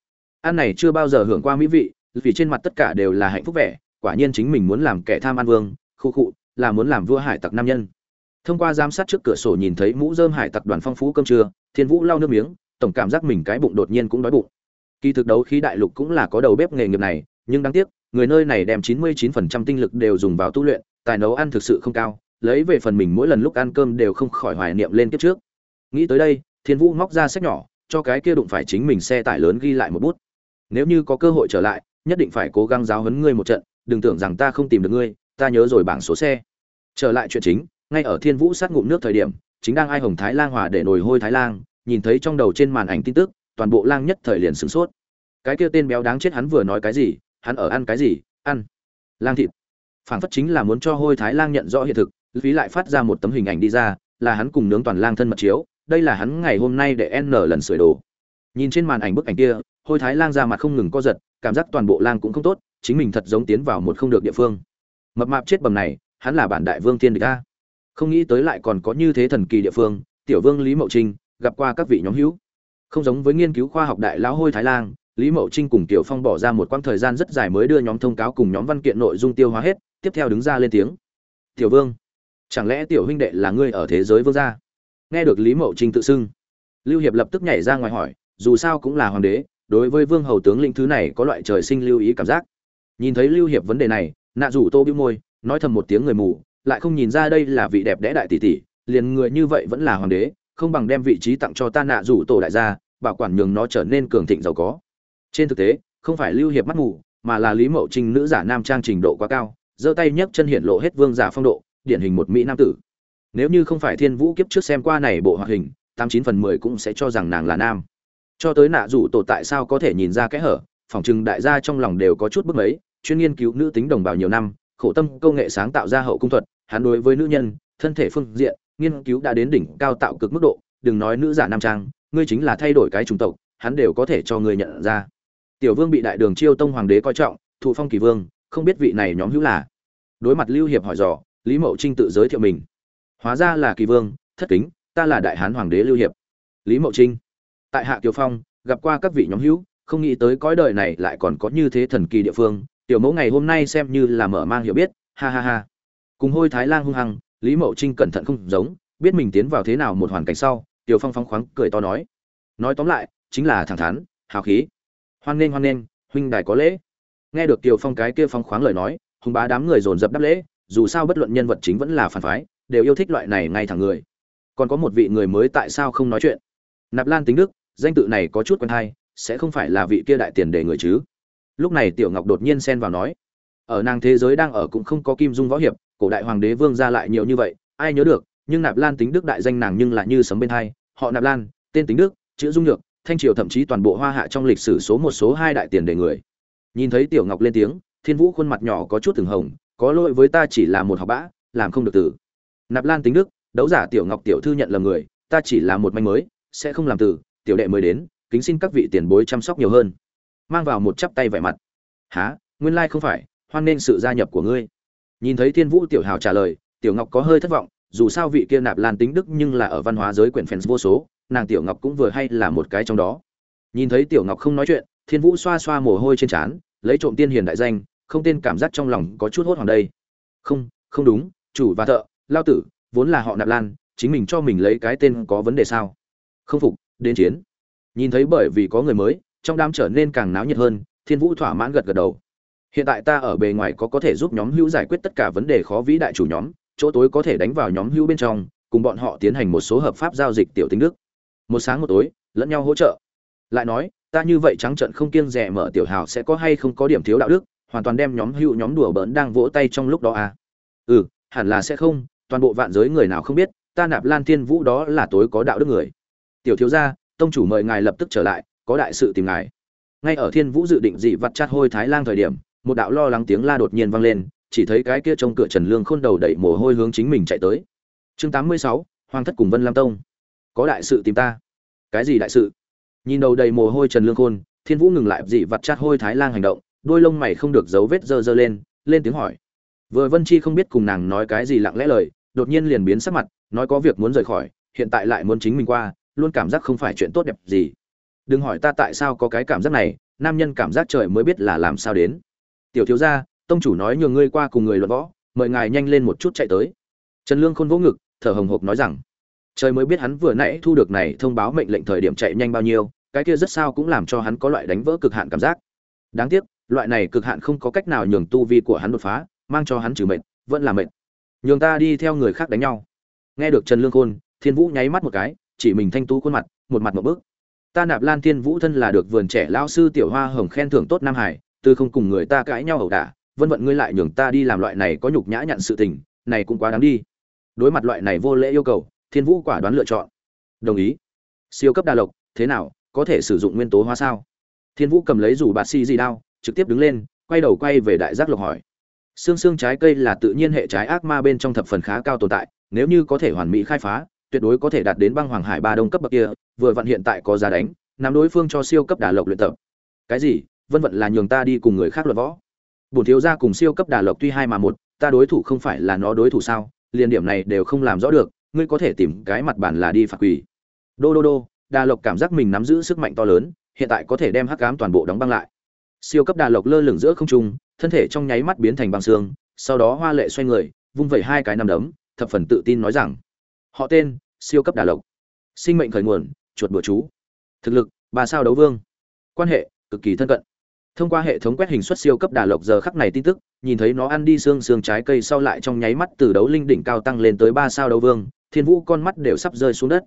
Speaker 1: Ăn này chưa bao giờ hưởng qua mỹ vị, vì trên mặt tất cả đều là hạnh phúc vẻ, quả nhiên chính mình muốn làm kẻ tham ăn vương, khu khụ là muốn làm vua hải tặc nam nhân. Thông qua giám sát trước cửa sổ nhìn thấy mũ dơm hải tặc đoàn phong phú cơm trưa, thiên vũ lau nước miếng, tổng cảm giác mình cái bụng đột nhiên cũng đói bụng. Kỳ thực đấu khí đại lục cũng là có đầu bếp nghề nghiệp này, nhưng đáng tiếc, người nơi này đem 99% tinh lực đều dùng vào tu luyện, tài nấu ăn thực sự không cao, lấy về phần mình mỗi lần lúc ăn cơm đều không khỏi hoài niệm lên kiếp trước. Nghĩ tới đây, thiên vũ móc ra sách nhỏ, cho cái kia đụng phải chính mình xe tải lớn ghi lại một bút. Nếu như có cơ hội trở lại, nhất định phải cố gắng giáo huấn ngươi một trận, đừng tưởng rằng ta không tìm được ngươi ta nhớ rồi bảng số xe. Trở lại chuyện chính, ngay ở thiên vũ sát ngụm nước thời điểm, chính đang ai hồng thái lang hòa để nồi hôi thái lang nhìn thấy trong đầu trên màn ảnh tin tức, toàn bộ lang nhất thời liền sửng sốt. Cái kia tên béo đáng chết hắn vừa nói cái gì, hắn ở ăn cái gì, ăn. Lang thịt. Phảng phất chính là muốn cho hôi thái lang nhận rõ hiện thực, phí lại phát ra một tấm hình ảnh đi ra, là hắn cùng nướng toàn lang thân mật chiếu, đây là hắn ngày hôm nay để n lần sửa đồ. Nhìn trên màn ảnh bức ảnh kia, hôi thái lang ra mặt không ngừng co giật, cảm giác toàn bộ lang cũng không tốt, chính mình thật giống tiến vào một không được địa phương mập mạp chết bầm này, hắn là bản đại vương thiên địch a. Không nghĩ tới lại còn có như thế thần kỳ địa phương, tiểu vương lý mậu trinh, gặp qua các vị nhóm hữu. Không giống với nghiên cứu khoa học đại lão hôi thái lan lý mậu trinh cùng tiểu phong bỏ ra một quãng thời gian rất dài mới đưa nhóm thông cáo cùng nhóm văn kiện nội dung tiêu hóa hết, tiếp theo đứng ra lên tiếng. Tiểu vương, chẳng lẽ tiểu huynh đệ là ngươi ở thế giới vương gia? Nghe được lý mậu trinh tự xưng, lưu hiệp lập tức nhảy ra ngoài hỏi, dù sao cũng là hoàng đế, đối với vương hầu tướng lĩnh thứ này có loại trời sinh lưu ý cảm giác. Nhìn thấy lưu hiệp vấn đề này nạ rủ tô bĩu môi, nói thầm một tiếng người mù, lại không nhìn ra đây là vị đẹp đẽ đại tỷ tỷ, liền người như vậy vẫn là hoàng đế, không bằng đem vị trí tặng cho ta nạ rủ tổ đại gia, bảo quản nhường nó trở nên cường thịnh giàu có. Trên thực tế, không phải lưu hiệp mắt mù, mà là lý mậu trinh nữ giả nam trang trình độ quá cao, giơ tay nhấc chân hiện lộ hết vương giả phong độ, điển hình một mỹ nam tử. Nếu như không phải thiên vũ kiếp trước xem qua này bộ hoạt hình, tám chín phần mười cũng sẽ cho rằng nàng là nam. Cho tới nạ rủ tổ tại sao có thể nhìn ra kẽ hở, phỏng chừng đại gia trong lòng đều có chút bức mấy chuyên nghiên cứu nữ tính đồng bào nhiều năm, khổ tâm công nghệ sáng tạo ra hậu cung thuật, hắn đối với nữ nhân, thân thể phương diện, nghiên cứu đã đến đỉnh cao tạo cực mức độ, đừng nói nữ giả nam trang, ngươi chính là thay đổi cái chủng tộc, hắn đều có thể cho ngươi nhận ra. Tiểu vương bị đại đường chiêu tông hoàng đế coi trọng, thụ phong kỳ vương, không biết vị này nhóm hữu là. Đối mặt lưu hiệp hỏi dò, lý mậu trinh tự giới thiệu mình. Hóa ra là kỳ vương, thất kính, ta là đại hán hoàng đế lưu hiệp. Lý mậu trinh. Tại hạ kiều phong, gặp qua các vị nhóm hữu, không nghĩ tới cõi đời này lại còn có như thế thần kỳ địa phương tiểu mẫu ngày hôm nay xem như là mở mang hiểu biết, ha ha ha. Cùng hôi thái lang hung hăng, lý mậu trinh cẩn thận không giống, biết mình tiến vào thế nào một hoàn cảnh sau, tiểu phong phóng khoáng cười to nói. Nói tóm lại, chính là thẳng thắn, hào khí. Hoan nghênh hoan nghênh, huynh đài có lễ. Nghe được tiểu phong cái kia phong khoáng lời nói, hùng bá đám người dồn dập đáp lễ, dù sao bất luận nhân vật chính vẫn là phản phái, đều yêu thích loại này ngay thẳng người. Còn có một vị người mới tại sao không nói chuyện? Nạp lan tính đức, danh tự này có chút quen hay, sẽ không phải là vị kia đại tiền đề người chứ? Lúc này tiểu ngọc đột nhiên xen vào nói, ở nàng thế giới đang ở cũng không có kim dung võ hiệp, cổ đại hoàng đế vương ra lại nhiều như vậy, ai nhớ được, nhưng nạp lan tính đức đại danh nàng nhưng lại như sấm bên hai. Họ nạp lan, tên tính đức, chữ dung nhược, thanh triều thậm chí toàn bộ hoa hạ trong lịch sử số một số hai đại tiền đề người. Nhìn thấy tiểu ngọc lên tiếng, thiên vũ khuôn mặt nhỏ có chút từng hồng, có lỗi với ta chỉ là một học bã làm không được từ. Nạp lan tính đức, đấu giả tiểu ngọc tiểu thư nhận là người, ta chỉ là một manh mới, sẽ không làm từ, tiểu đệ mới đến, kính xin các vị tiền bối chăm sóc nhiều hơn mang vào một chắp tay vẻ mặt. Há nguyên lai không phải, hoan nên sự gia nhập của ngươi. Nhìn thấy thiên vũ tiểu hào trả lời, tiểu ngọc có hơi thất vọng, dù sao vị kia nạp lan tính đức nhưng là ở văn hóa giới quyển fans vô số, nàng tiểu ngọc cũng vừa hay là một cái trong đó. Nhìn thấy tiểu ngọc không nói chuyện, thiên vũ xoa xoa mồ hôi trên trán, lấy trộm tiên hiền đại danh, không tên cảm giác trong lòng có chút hốt hoảng đây. Không không đúng, chủ và thợ, lao tử, vốn là họ nạp lan, chính mình cho mình lấy cái tên có vấn đề sao? Không phục, đến chiến. Nhìn thấy bởi vì có người mới trong đám trở nên càng náo nhiệt hơn, thiên vũ thỏa mãn gật gật đầu. Hiện tại ta ở bề ngoài có có thể giúp nhóm hữu giải quyết tất cả vấn đề khó vĩ đại chủ nhóm, chỗ tối có thể đánh vào nhóm hữu bên trong, cùng bọn họ tiến hành một số hợp pháp giao dịch tiểu tính đức. Một sáng một tối, lẫn nhau hỗ trợ. Lại nói, ta như vậy trắng trận không kiêng rẻ mở tiểu hào sẽ có hay không có điểm thiếu đạo đức, hoàn toàn đem nhóm hữu nhóm đùa bỡn đang vỗ tay trong lúc đó à? Ừ hẳn là sẽ không, toàn bộ vạn giới người nào không biết, ta nạp lan thiên vũ đó là tối có đạo đức người. Tiểu thiếu gia, tông chủ mời ngài lập tức trở lại có đại sự tìm ngài. Ngay ở thiên vũ dự định dị vặt chát hôi thái lang thời điểm, một đạo lo lắng tiếng la đột nhiên vang lên, chỉ thấy cái kia trong cửa trần lương khôn đầu đẩy mồ hôi hướng chính mình chạy tới. Chương tám mươi sáu, hoàng thất cùng vân lam tông. Có đại sự tìm ta. Cái gì đại sự? Nhìn đầu đầy mồ hôi trần lương khôn, thiên vũ ngừng lại dị vặt chát hôi thái lang hành động, đôi lông mày không được dấu vết dơ dơ lên lên tiếng hỏi. Vừa vân chi không biết cùng nàng nói cái gì lặng lẽ lời, đột nhiên liền biến sắc mặt, nói có việc muốn rời khỏi, hiện tại lại muốn chính mình qua, luôn cảm giác không phải chuyện tốt đẹp gì đừng hỏi ta tại sao có cái cảm giác này, nam nhân cảm giác trời mới biết là làm sao đến. Tiểu thiếu gia, tông chủ nói nhường ngươi qua cùng người luận võ, mời ngài nhanh lên một chút chạy tới. Trần lương khôn vỗ ngực, thở hồng hộc nói rằng, trời mới biết hắn vừa nãy thu được này thông báo mệnh lệnh thời điểm chạy nhanh bao nhiêu, cái kia rất sao cũng làm cho hắn có loại đánh vỡ cực hạn cảm giác. Đáng tiếc, loại này cực hạn không có cách nào nhường tu vi của hắn đột phá, mang cho hắn trừ mệnh vẫn là mệnh nhường ta đi theo người khác đánh nhau. Nghe được trần lương khôn, thiên vũ nháy mắt một cái, chỉ mình thanh tú khuôn mặt, một mặt một bước ta nạp lan thiên vũ thân là được vườn trẻ lao sư tiểu hoa hồng khen thưởng tốt nam hải từ không cùng người ta cãi nhau ẩu đả, vân vận ngươi lại nhường ta đi làm loại này có nhục nhã nhận sự tình, này cũng quá đáng đi. Đối mặt loại này vô lễ yêu cầu, thiên vũ quả đoán lựa chọn. Đồng ý. Siêu cấp đa lộc, thế nào, có thể sử dụng nguyên tố hóa sao? Thiên vũ cầm lấy rủ bạt xì gì đao, trực tiếp đứng lên, quay đầu quay về đại giác lộc hỏi. Xương xương trái cây là tự nhiên hệ trái ác ma bên trong thập phần khá cao tồn tại, nếu như có thể hoàn mỹ khai phá tuyệt đối có thể đạt đến băng hoàng hải ba đông cấp bậc kia, vừa vặn hiện tại có giá đánh, nắm đối phương cho siêu cấp đà lộc luyện tập. Cái gì? Vân vận là nhường ta đi cùng người khác luận võ. Bổn thiếu gia cùng siêu cấp đà lộc tuy hai mà một, ta đối thủ không phải là nó đối thủ sao? Liên điểm này đều không làm rõ được, ngươi có thể tìm cái mặt bản là đi phạt quỷ đô đô đô đà lộc cảm giác mình nắm giữ sức mạnh to lớn, hiện tại có thể đem hắc cám toàn bộ đóng băng lại. Siêu cấp đà lộc lơ lửng giữa không trung, thân thể trong nháy mắt biến thành băng xương, sau đó hoa lệ xoay người, vung vẩy hai cái nằm đấm, thập phần tự tin nói rằng họ tên, siêu cấp đà lộc. Sinh mệnh khởi nguồn, chuột bữa chú. Thực lực ba sao đấu vương. Quan hệ, cực kỳ thân cận. Thông qua hệ thống quét hình xuất siêu cấp đà lộc giờ khắc này tin tức, nhìn thấy nó ăn đi xương xương trái cây sau lại trong nháy mắt từ đấu linh đỉnh cao tăng lên tới ba sao đấu vương, thiên vũ con mắt đều sắp rơi xuống đất.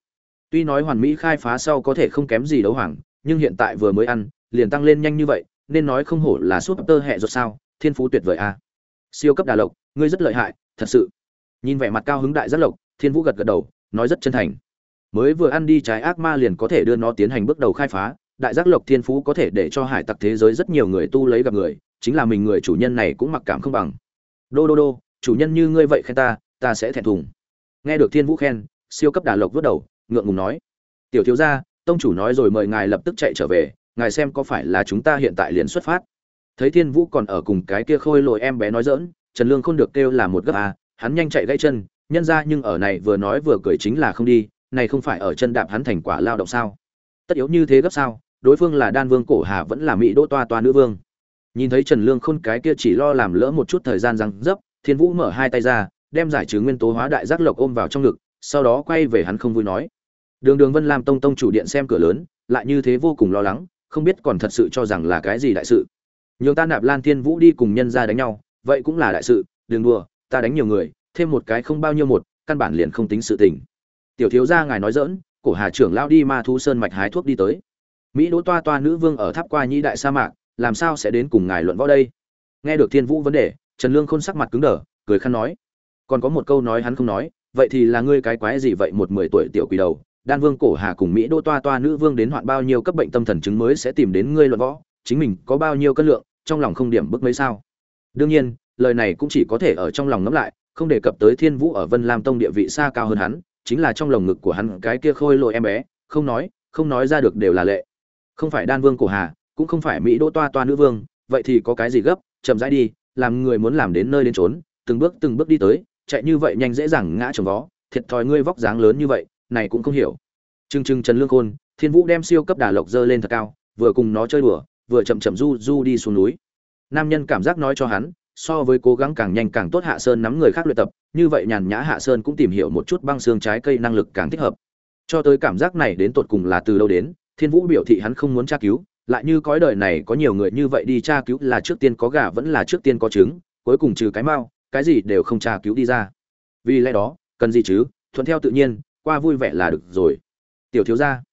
Speaker 1: Tuy nói hoàn mỹ khai phá sau có thể không kém gì đấu hoàng, nhưng hiện tại vừa mới ăn, liền tăng lên nhanh như vậy, nên nói không hổ là súp tơ hệ ruột sao, thiên phú tuyệt vời a. Siêu cấp đà lộc, ngươi rất lợi hại, thật sự. Nhìn vẻ mặt cao hứng đại giác lộc thiên vũ gật gật đầu nói rất chân thành. Mới vừa ăn đi trái ác ma liền có thể đưa nó tiến hành bước đầu khai phá. Đại giác lộc thiên phú có thể để cho hải tặc thế giới rất nhiều người tu lấy gặp người chính là mình người chủ nhân này cũng mặc cảm không bằng. Đô đô đô chủ nhân như ngươi vậy khen ta ta sẽ thẹn thùng. Nghe được thiên vũ khen siêu cấp đà lộc vớt đầu ngượng ngùng nói. Tiểu thiếu gia tông chủ nói rồi mời ngài lập tức chạy trở về ngài xem có phải là chúng ta hiện tại liền xuất phát. Thấy thiên vũ còn ở cùng cái kia khôi lội em bé nói dỡn trần lương không được kêu là một gấp à, hắn nhanh chạy gãy chân nhân ra nhưng ở này vừa nói vừa cười chính là không đi, này không phải ở chân đạp hắn thành quả lao động sao? Tất yếu như thế gấp sao? Đối phương là đan vương cổ hà vẫn là mỹ đỗ toa toa nữ vương. Nhìn thấy trần lương khôn cái kia chỉ lo làm lỡ một chút thời gian răng dấp, thiên vũ mở hai tay ra, đem giải trừ nguyên tố hóa đại giác lộc ôm vào trong ngực, sau đó quay về hắn không vui nói. Đường đường vân làm tông tông chủ điện xem cửa lớn, lại như thế vô cùng lo lắng, không biết còn thật sự cho rằng là cái gì đại sự. Nhường ta nạp lan thiên vũ đi cùng nhân ra đánh nhau, vậy cũng là đại sự, đừng đùa, ta đánh nhiều người thêm một cái không bao nhiêu một, căn bản liền không tính sự tình. Tiểu thiếu gia ngài nói dỡn cổ hà trưởng lao đi ma thu sơn mạch hái thuốc đi tới. Mỹ đỗ toa toa nữ vương ở tháp qua nhĩ đại sa mạc, làm sao sẽ đến cùng ngài luận võ đây? Nghe được thiên vũ vấn đề, trần lương khôn sắc mặt cứng đờ, cười khăn nói. Còn có một câu nói hắn không nói, vậy thì là ngươi cái quái gì vậy một mười tuổi tiểu quỷ đầu, đan vương cổ hà cùng mỹ đỗ toa toa nữ vương đến hoạn bao nhiêu cấp bệnh tâm thần chứng mới sẽ tìm đến ngươi luận võ, chính mình có bao nhiêu cân lượng, trong lòng không điểm bức mấy sao? Đương nhiên, lời này cũng chỉ có thể ở trong lòng ngẫm lại không đề cập tới thiên vũ ở vân lam tông địa vị xa cao hơn hắn, chính là trong lồng ngực của hắn cái kia khôi lội em bé, không nói không nói ra được đều là lệ. Không phải đan vương cổ hà, cũng không phải mỹ đỗ toa toa nữ vương, vậy thì có cái gì gấp, chậm rãi đi, làm người muốn làm đến nơi đến trốn từng bước từng bước đi tới, chạy như vậy nhanh dễ dàng ngã trồng vó, thiệt thòi ngươi vóc dáng lớn như vậy, này cũng không hiểu. Trừng trừng trần lương khôn, thiên vũ đem siêu cấp đà lộc dơ lên thật cao, vừa cùng nó chơi đùa, vừa chậm chậm du du đi xuống núi. Nam nhân cảm giác nói cho hắn so với cố gắng càng nhanh càng tốt hạ sơn nắm người khác luyện tập, như vậy nhàn nhã hạ sơn cũng tìm hiểu một chút băng xương trái cây năng lực càng thích hợp. Cho tới cảm giác này đến tột cùng là từ đâu đến, thiên vũ biểu thị hắn không muốn tra cứu, lại như cõi đời này có nhiều người như vậy đi tra cứu là trước tiên có gà vẫn là trước tiên có trứng, cuối cùng trừ cái mao cái gì đều không tra cứu đi ra. Vì lẽ đó, cần gì chứ, thuận theo tự nhiên, qua vui vẻ là được rồi. Tiểu thiếu gia,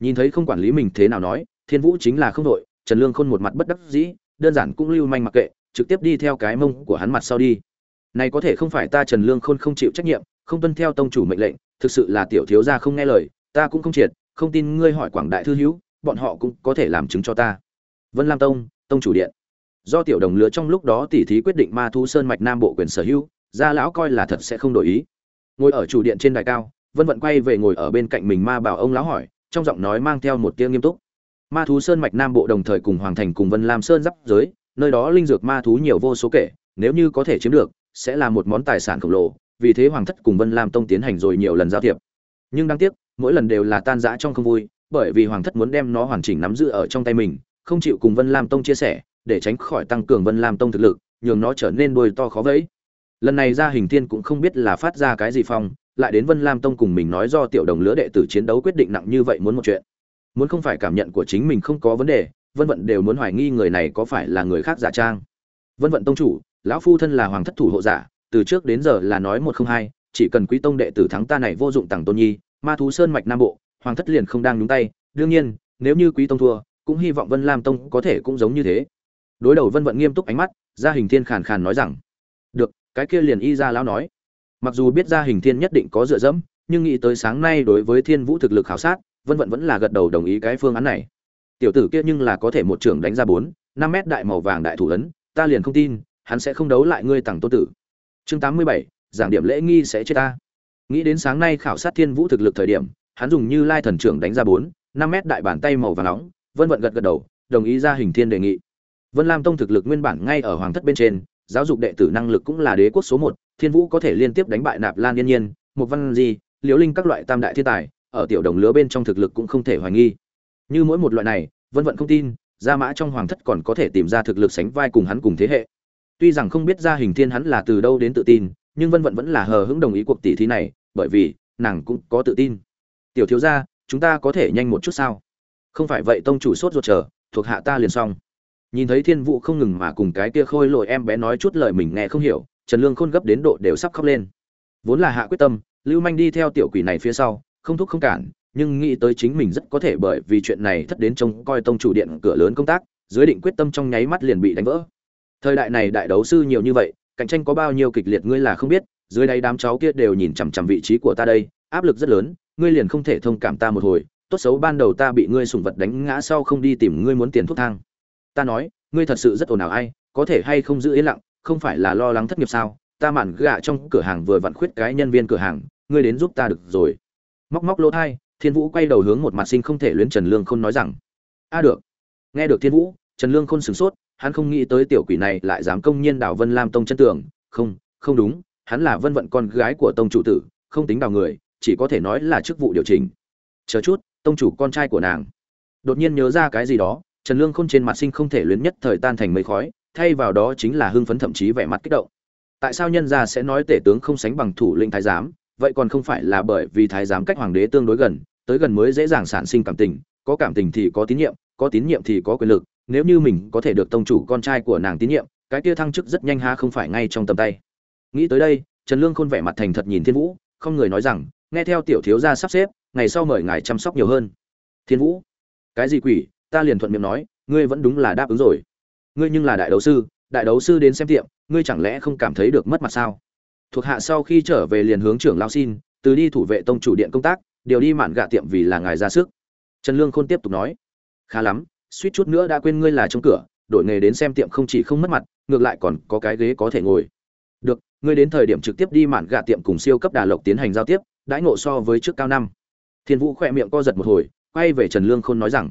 Speaker 1: nhìn thấy không quản lý mình thế nào nói, thiên vũ chính là không đội trần lương khôn một mặt bất đắc dĩ, đơn giản cũng lưu manh mặc kệ trực tiếp đi theo cái mông của hắn mặt sau đi. Này có thể không phải ta trần lương khôn không chịu trách nhiệm, không tuân theo tông chủ mệnh lệnh, thực sự là tiểu thiếu gia không nghe lời, ta cũng không triệt, không tin ngươi hỏi quảng đại thư hữu, bọn họ cũng có thể làm chứng cho ta. Vân lam tông tông chủ điện. Do tiểu đồng lứa trong lúc đó tỉ thí quyết định ma thu sơn mạch nam bộ quyền sở hữu, gia lão coi là thật sẽ không đổi ý. Ngồi ở chủ điện trên đài cao, vân vận quay về ngồi ở bên cạnh mình ma bảo ông lão hỏi, trong giọng nói mang theo một tiếng nghiêm túc. Ma thú sơn mạch nam bộ đồng thời cùng hoàng thành cùng vân lam sơn giáp giới nơi đó linh dược ma thú nhiều vô số kể, nếu như có thể chiếm được, sẽ là một món tài sản khổng lồ, vì thế hoàng thất cùng vân lam tông tiến hành rồi nhiều lần giao thiệp. Nhưng đáng tiếc, mỗi lần đều là tan rã trong không vui, bởi vì hoàng thất muốn đem nó hoàn chỉnh nắm giữ ở trong tay mình, không chịu cùng vân lam tông chia sẻ, để tránh khỏi tăng cường vân lam tông thực lực, nhường nó trở nên đuôi to khó vẫy. Lần này ra hình thiên cũng không biết là phát ra cái gì phong, lại đến vân lam tông cùng mình nói do tiểu đồng lứa đệ tử chiến đấu quyết định nặng như vậy muốn một chuyện. Muốn không phải cảm nhận của chính mình không có vấn đề vân vận đều muốn hoài nghi người này có phải là người khác giả trang. Vân vận tông chủ, lão phu thân là hoàng thất thủ hộ giả, từ trước đến giờ là nói một không hai, chỉ cần quý tông đệ tử thắng ta này vô dụng tặng tôn nhi, ma thú sơn mạch nam bộ, hoàng thất liền không đang nhúng tay. Đương nhiên, nếu như quý tông thua, cũng hy vọng vân lam tông có thể cũng giống như thế. Đối đầu vân vận nghiêm túc ánh mắt, gia hình thiên khàn khàn nói rằng, được, cái kia liền y ra lão nói. Mặc dù biết gia hình thiên nhất định có dựa dẫm, nhưng nghĩ tới sáng nay đối với thiên vũ thực lực khảo sát, vân vận vẫn là gật đầu đồng ý cái phương án này tiểu tử kia nhưng là có thể một trưởng đánh ra bốn, năm mét đại màu vàng đại thủ ấn, ta liền không tin, hắn sẽ không đấu lại ngươi tặng tô tử. Chương tám mươi bảy, giảng điểm lễ nghi sẽ chết ta. Nghĩ đến sáng nay khảo sát thiên vũ thực lực thời điểm, hắn dùng như lai thần trưởng đánh ra bốn, năm mét đại bàn tay màu vàng nóng, vân vận gật gật đầu, đồng ý ra hình thiên đề nghị. Vân lam tông thực lực nguyên bản ngay ở hoàng thất bên trên, giáo dục đệ tử năng lực cũng là đế quốc số một, thiên vũ có thể liên tiếp đánh bại nạp lan yên nhiên một văn di, liễu linh các loại tam đại thiên tài, ở tiểu đồng lứa bên trong thực lực cũng không thể hoài nghi. Như mỗi một loại này vân vận không tin, gia mã trong hoàng thất còn có thể tìm ra thực lực sánh vai cùng hắn cùng thế hệ. Tuy rằng không biết gia hình thiên hắn là từ đâu đến tự tin, nhưng vân vận vẫn là hờ hững đồng ý cuộc tỷ thí này, bởi vì nàng cũng có tự tin. Tiểu thiếu gia, chúng ta có thể nhanh một chút sao? Không phải vậy, tông chủ sốt ruột chờ, thuộc hạ ta liền xong. Nhìn thấy thiên vũ không ngừng mà cùng cái kia khôi lội em bé nói chút lời mình nghe không hiểu, trần lương khôn gấp đến độ đều sắp khóc lên. Vốn là hạ quyết tâm, lưu manh đi theo tiểu quỷ này phía sau, không thúc không cản nhưng nghĩ tới chính mình rất có thể bởi vì chuyện này thất đến trông coi tông chủ điện cửa lớn công tác, dưới định quyết tâm trong nháy mắt liền bị đánh vỡ. Thời đại này đại đấu sư nhiều như vậy, cạnh tranh có bao nhiêu kịch liệt ngươi là không biết, dưới đây đám cháu kia đều nhìn chằm chằm vị trí của ta đây, áp lực rất lớn, ngươi liền không thể thông cảm ta một hồi, tốt xấu ban đầu ta bị ngươi sủng vật đánh ngã sau không đi tìm ngươi muốn tiền thuốc thang. Ta nói, ngươi thật sự rất ồn ào ai, có thể hay không giữ yên lặng, không phải là lo lắng thất nghiệp sao? Ta mản gạ trong cửa hàng vừa vặn khuyết cái nhân viên cửa hàng, ngươi đến giúp ta được rồi. Móc móc lỗ thai thiên vũ quay đầu hướng một mặt sinh không thể luyến trần lương khôn nói rằng, a được, nghe được thiên vũ, trần lương khôn sửng sốt, hắn không nghĩ tới tiểu quỷ này lại dám công nhiên đào vân lam tông chân tường. Không không đúng, hắn là vân vận con gái của tông chủ tử, không tính đào người, chỉ có thể nói là chức vụ điều chỉnh. Chờ chút, tông chủ con trai của nàng. Đột nhiên nhớ ra cái gì đó, trần lương khôn trên mặt sinh không thể luyến nhất thời tan thành mây khói, thay vào đó chính là hưng phấn thậm chí vẻ mặt kích động. Tại sao nhân gia sẽ nói tể tướng không sánh bằng thủ lĩnh thái giám vậy còn không phải là bởi vì thái giám cách hoàng đế tương đối gần, tới gần mới dễ dàng sản sinh cảm tình, có cảm tình thì có tín nhiệm, có tín nhiệm thì có quyền lực, nếu như mình có thể được tông chủ con trai của nàng tín nhiệm, cái kia thăng chức rất nhanh ha không phải ngay trong tầm tay. Nghĩ tới đây, trần lương khôn vẻ mặt thành thật nhìn thiên vũ, không người nói rằng, nghe theo tiểu thiếu gia sắp xếp, ngày sau mời ngài chăm sóc nhiều hơn. Thiên vũ, cái gì quỷ, ta liền thuận miệng nói, ngươi vẫn đúng là đáp ứng rồi. Ngươi nhưng là đại đấu sư, đại đấu sư đến xem tiệm, ngươi chẳng lẽ không cảm thấy được mất mặt sao? Thuộc hạ sau khi trở về liền hướng trưởng lao xin, từ đi thủ vệ tông chủ điện công tác, điều đi mạn gạ tiệm vì là ngài ra sức. Trần lương khôn tiếp tục nói, khá lắm, suýt chút nữa đã quên ngươi là trong cửa, đổi nghề đến xem tiệm không chỉ không mất mặt, ngược lại còn có cái ghế có thể ngồi. Được, ngươi đến thời điểm trực tiếp đi mạn gạ tiệm cùng siêu cấp đà lộc tiến hành giao tiếp, đãi ngộ so với trước cao năm. Thiên vũ khỏe miệng co giật một hồi, quay về trần lương khôn nói rằng,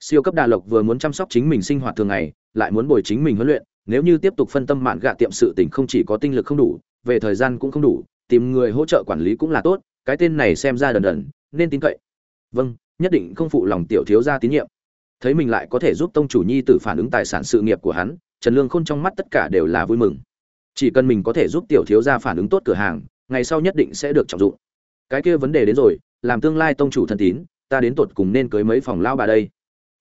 Speaker 1: siêu cấp đà lộc vừa muốn chăm sóc chính mình sinh hoạt thường ngày, lại muốn bồi chính mình huấn luyện, nếu như tiếp tục phân tâm mạn gạ tiệm sự tình không chỉ có tinh lực không đủ về thời gian cũng không đủ, tìm người hỗ trợ quản lý cũng là tốt, cái tên này xem ra đần đần, nên tin cậy. Vâng nhất định không phụ lòng tiểu thiếu gia tín nhiệm. Thấy mình lại có thể giúp tông chủ nhi tử phản ứng tài sản sự nghiệp của hắn, trần lương khôn trong mắt tất cả đều là vui mừng. Chỉ cần mình có thể giúp tiểu thiếu gia phản ứng tốt cửa hàng, ngày sau nhất định sẽ được trọng dụng. Cái kia vấn đề đến rồi, làm tương lai tông chủ thân tín, ta đến tột cùng nên cưới mấy phòng lao bà đây.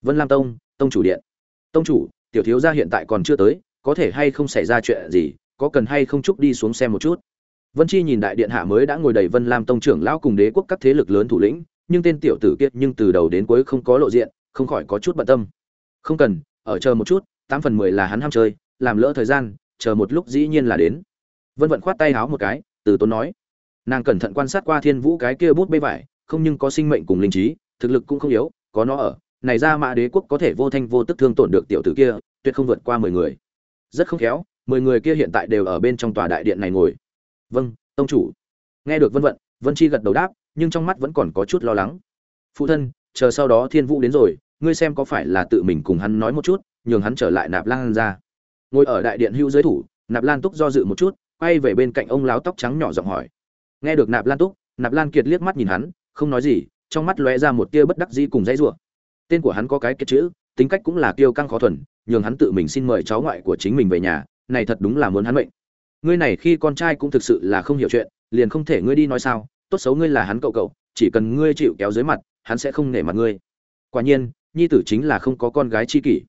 Speaker 1: Vân lam tông tông chủ điện. Tông chủ, tiểu thiếu gia hiện tại còn chưa tới, có thể hay không xảy ra chuyện gì có cần hay không chúc đi xuống xem một chút. Vân chi nhìn đại điện hạ mới đã ngồi đầy vân lam tông trưởng lão cùng đế quốc các thế lực lớn thủ lĩnh, nhưng tên tiểu tử kiệt nhưng từ đầu đến cuối không có lộ diện, không khỏi có chút bận tâm. Không cần, ở chờ một chút, tám phần mười là hắn ham chơi, làm lỡ thời gian, chờ một lúc dĩ nhiên là đến. Vân vận khoát tay háo một cái, từ tốn nói, nàng cẩn thận quan sát qua thiên vũ cái kia bút bê vải, không nhưng có sinh mệnh cùng linh trí, thực lực cũng không yếu, có nó ở, này ra mã đế quốc có thể vô thanh vô tức thương tổn được tiểu tử kia, tuyệt không vượt qua mười người. Rất không khéo mười người kia hiện tại đều ở bên trong tòa đại điện này ngồi. Vâng tông chủ. Nghe được vân vận, vân chi gật đầu đáp, nhưng trong mắt vẫn còn có chút lo lắng. Phụ thân, chờ sau đó thiên vũ đến rồi, ngươi xem có phải là tự mình cùng hắn nói một chút, nhường hắn trở lại nạp lan ra. Ngồi ở đại điện hữu giới thủ, nạp lan túc do dự một chút, quay về bên cạnh ông láo tóc trắng nhỏ giọng hỏi. Nghe được nạp lan túc, nạp lan kiệt liếc mắt nhìn hắn, không nói gì, trong mắt lóe ra một tia bất đắc dĩ cùng dãy rủa. Tên của hắn có cái kiệt chữ, tính cách cũng là kiêu căng khó thuần, nhường hắn tự mình xin mời cháu ngoại của chính mình về nhà này thật đúng là muốn hắn mệnh. Ngươi này khi con trai cũng thực sự là không hiểu chuyện, liền không thể ngươi đi nói sao, tốt xấu ngươi là hắn cậu cậu, chỉ cần ngươi chịu kéo dưới mặt, hắn sẽ không nể mặt ngươi. Quả nhiên, nhi tử chính là không có con gái chi kỷ.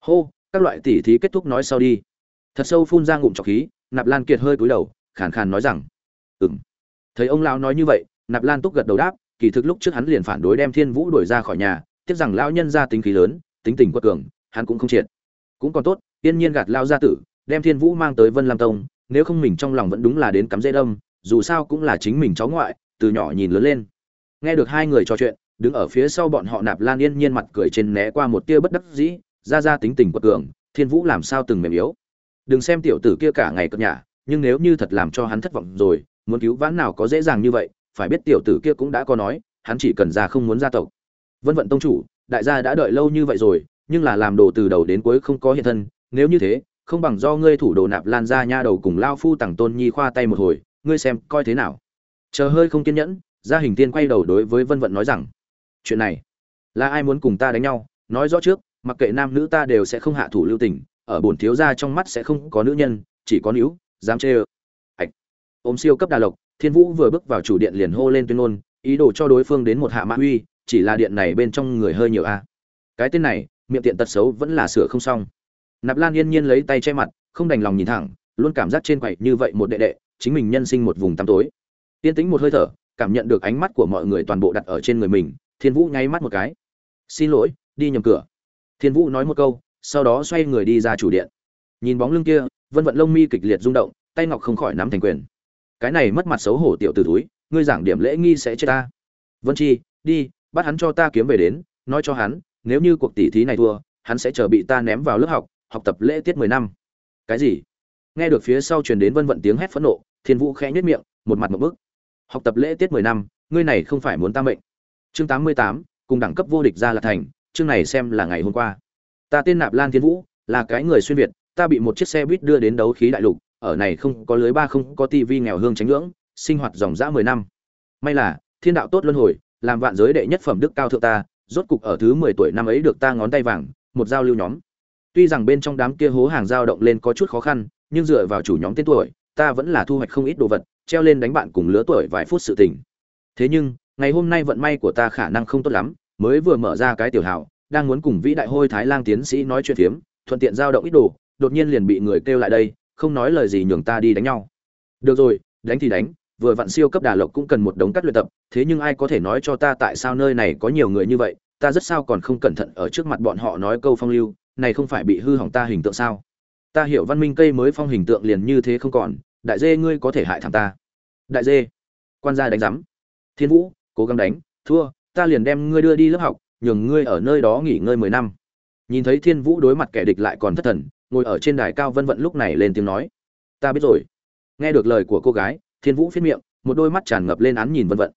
Speaker 1: Hô, các loại tỉ thí kết thúc nói sau đi. Thật sâu phun ra ngụm trọc khí, nạp lan kiệt hơi cúi đầu, khàn khàn nói rằng, ừm. Thấy ông lão nói như vậy, nạp lan túc gật đầu đáp, kỳ thực lúc trước hắn liền phản đối đem thiên vũ đuổi ra khỏi nhà, tiếc rằng lão nhân ra tính khí lớn, tính tình quật cường, hắn cũng không triệt. Cũng còn tốt tiên nhiên gạt lao gia tử đem thiên vũ mang tới vân lam tông, nếu không mình trong lòng vẫn đúng là đến cắm dễ đâm, dù sao cũng là chính mình cháu ngoại, từ nhỏ nhìn lớn lên. Nghe được hai người trò chuyện, đứng ở phía sau bọn họ nạp lan yên nhiên mặt cười trên né qua một tia bất đắc dĩ, ra ra tính tình quật cường, thiên vũ làm sao từng mềm yếu. Đừng xem tiểu tử kia cả ngày cất nhả, nhưng nếu như thật làm cho hắn thất vọng rồi, muốn cứu vãn nào có dễ dàng như vậy, phải biết tiểu tử kia cũng đã có nói, hắn chỉ cần ra không muốn gia tộc. Vân vận tông chủ, đại gia đã đợi lâu như vậy rồi, nhưng là làm đồ từ đầu đến cuối không có hiện thân, nếu như thế không bằng do ngươi thủ đồ nạp lan ra nha đầu cùng lao phu tặng tôn nhi khoa tay một hồi, ngươi xem coi thế nào. Chờ hơi không kiên nhẫn, gia hình tiên quay đầu đối với vân vận nói rằng, chuyện này là ai muốn cùng ta đánh nhau? Nói rõ trước, mặc kệ nam nữ ta đều sẽ không hạ thủ lưu tình, ở bổn thiếu gia trong mắt sẽ không có nữ nhân, chỉ có níu, dám chê ơ. Ạch ôm siêu cấp đà lộc, thiên vũ vừa bước vào chủ điện liền hô lên tuyên ngôn, ý đồ cho đối phương đến một hạ mã uy, chỉ là điện này bên trong người hơi nhiều a. Cái tên này, miệng tiện tật xấu vẫn là sửa không xong nạp lan yên nhiên lấy tay che mặt, không đành lòng nhìn thẳng, luôn cảm giác trên quậy như vậy một đệ đệ, chính mình nhân sinh một vùng tăm tối. Yên tĩnh một hơi thở, cảm nhận được ánh mắt của mọi người toàn bộ đặt ở trên người mình, thiên vũ nháy mắt một cái. Xin lỗi, đi nhầm cửa. Thiên vũ nói một câu, sau đó xoay người đi ra chủ điện. Nhìn bóng lưng kia, vân vận lông mi kịch liệt rung động, tay ngọc không khỏi nắm thành quyền. Cái này mất mặt xấu hổ tiểu t túi ngươi giảng điểm lễ nghi sẽ chết ta. Vân chi, đi, bắt hắn cho ta kiếm về đến, nói cho hắn, nếu như cuộc tỷ thí này thua, hắn sẽ chờ bị ta ném vào lớp học học tập lễ tiết mười năm. Cái gì? Nghe được phía sau truyền đến vân vận tiếng hét phẫn nộ, thiên vũ khẽ nhất miệng, một mặt một bức. Học tập lễ tiết mười năm, ngươi này không phải muốn ta mệnh. Chương tám mươi tám, cùng đẳng cấp vô địch ra là thành, chương này xem là ngày hôm qua. Ta tên nạp lan thiên vũ, là cái người xuyên việt, ta bị một chiếc xe buýt đưa đến đấu khí đại lục, ở này không có lưới ba không có tivi nghèo hương tránh ngưỡng, sinh hoạt dòng dã mười năm. May là, thiên đạo tốt luân hồi, làm vạn giới đệ nhất phẩm đức cao thượng ta, rốt cục ở thứ mười tuổi năm ấy được ta ngón tay vàng, một giao lưu nhóm tuy rằng bên trong đám kia hố hàng giao động lên có chút khó khăn, nhưng dựa vào chủ nhóm tên tuổi, ta vẫn là thu hoạch không ít đồ vật, treo lên đánh bạn cùng lứa tuổi vài phút sự tình. Thế nhưng, ngày hôm nay vận may của ta khả năng không tốt lắm, mới vừa mở ra cái tiểu hào, đang muốn cùng vĩ đại hôi thái lang tiến sĩ nói chuyện phiếm, thuận tiện giao động ít đồ, đột nhiên liền bị người kêu lại đây, không nói lời gì nhường ta đi đánh nhau. Được rồi, đánh thì đánh, vừa vặn siêu cấp đà lộc cũng cần một đống cắt luyện tập, thế nhưng ai có thể nói cho ta tại sao nơi này có nhiều người như vậy, ta rất sao còn không cẩn thận ở trước mặt bọn họ nói câu phong lưu này không phải bị hư hỏng ta hình tượng sao? Ta hiểu văn minh cây mới phong hình tượng liền như thế không còn, đại dê ngươi có thể hại thằng ta. Đại dê, quan gia đánh giám. Thiên vũ, cố gắng đánh, thua, ta liền đem ngươi đưa đi lớp học, nhường ngươi ở nơi đó nghỉ ngơi mười năm. Nhìn thấy thiên vũ đối mặt kẻ địch lại còn thất thần, ngồi ở trên đài cao vân vận lúc này lên tiếng nói. Ta biết rồi. Nghe được lời của cô gái, thiên vũ phiết miệng, một đôi mắt tràn ngập lên án nhìn vân vận.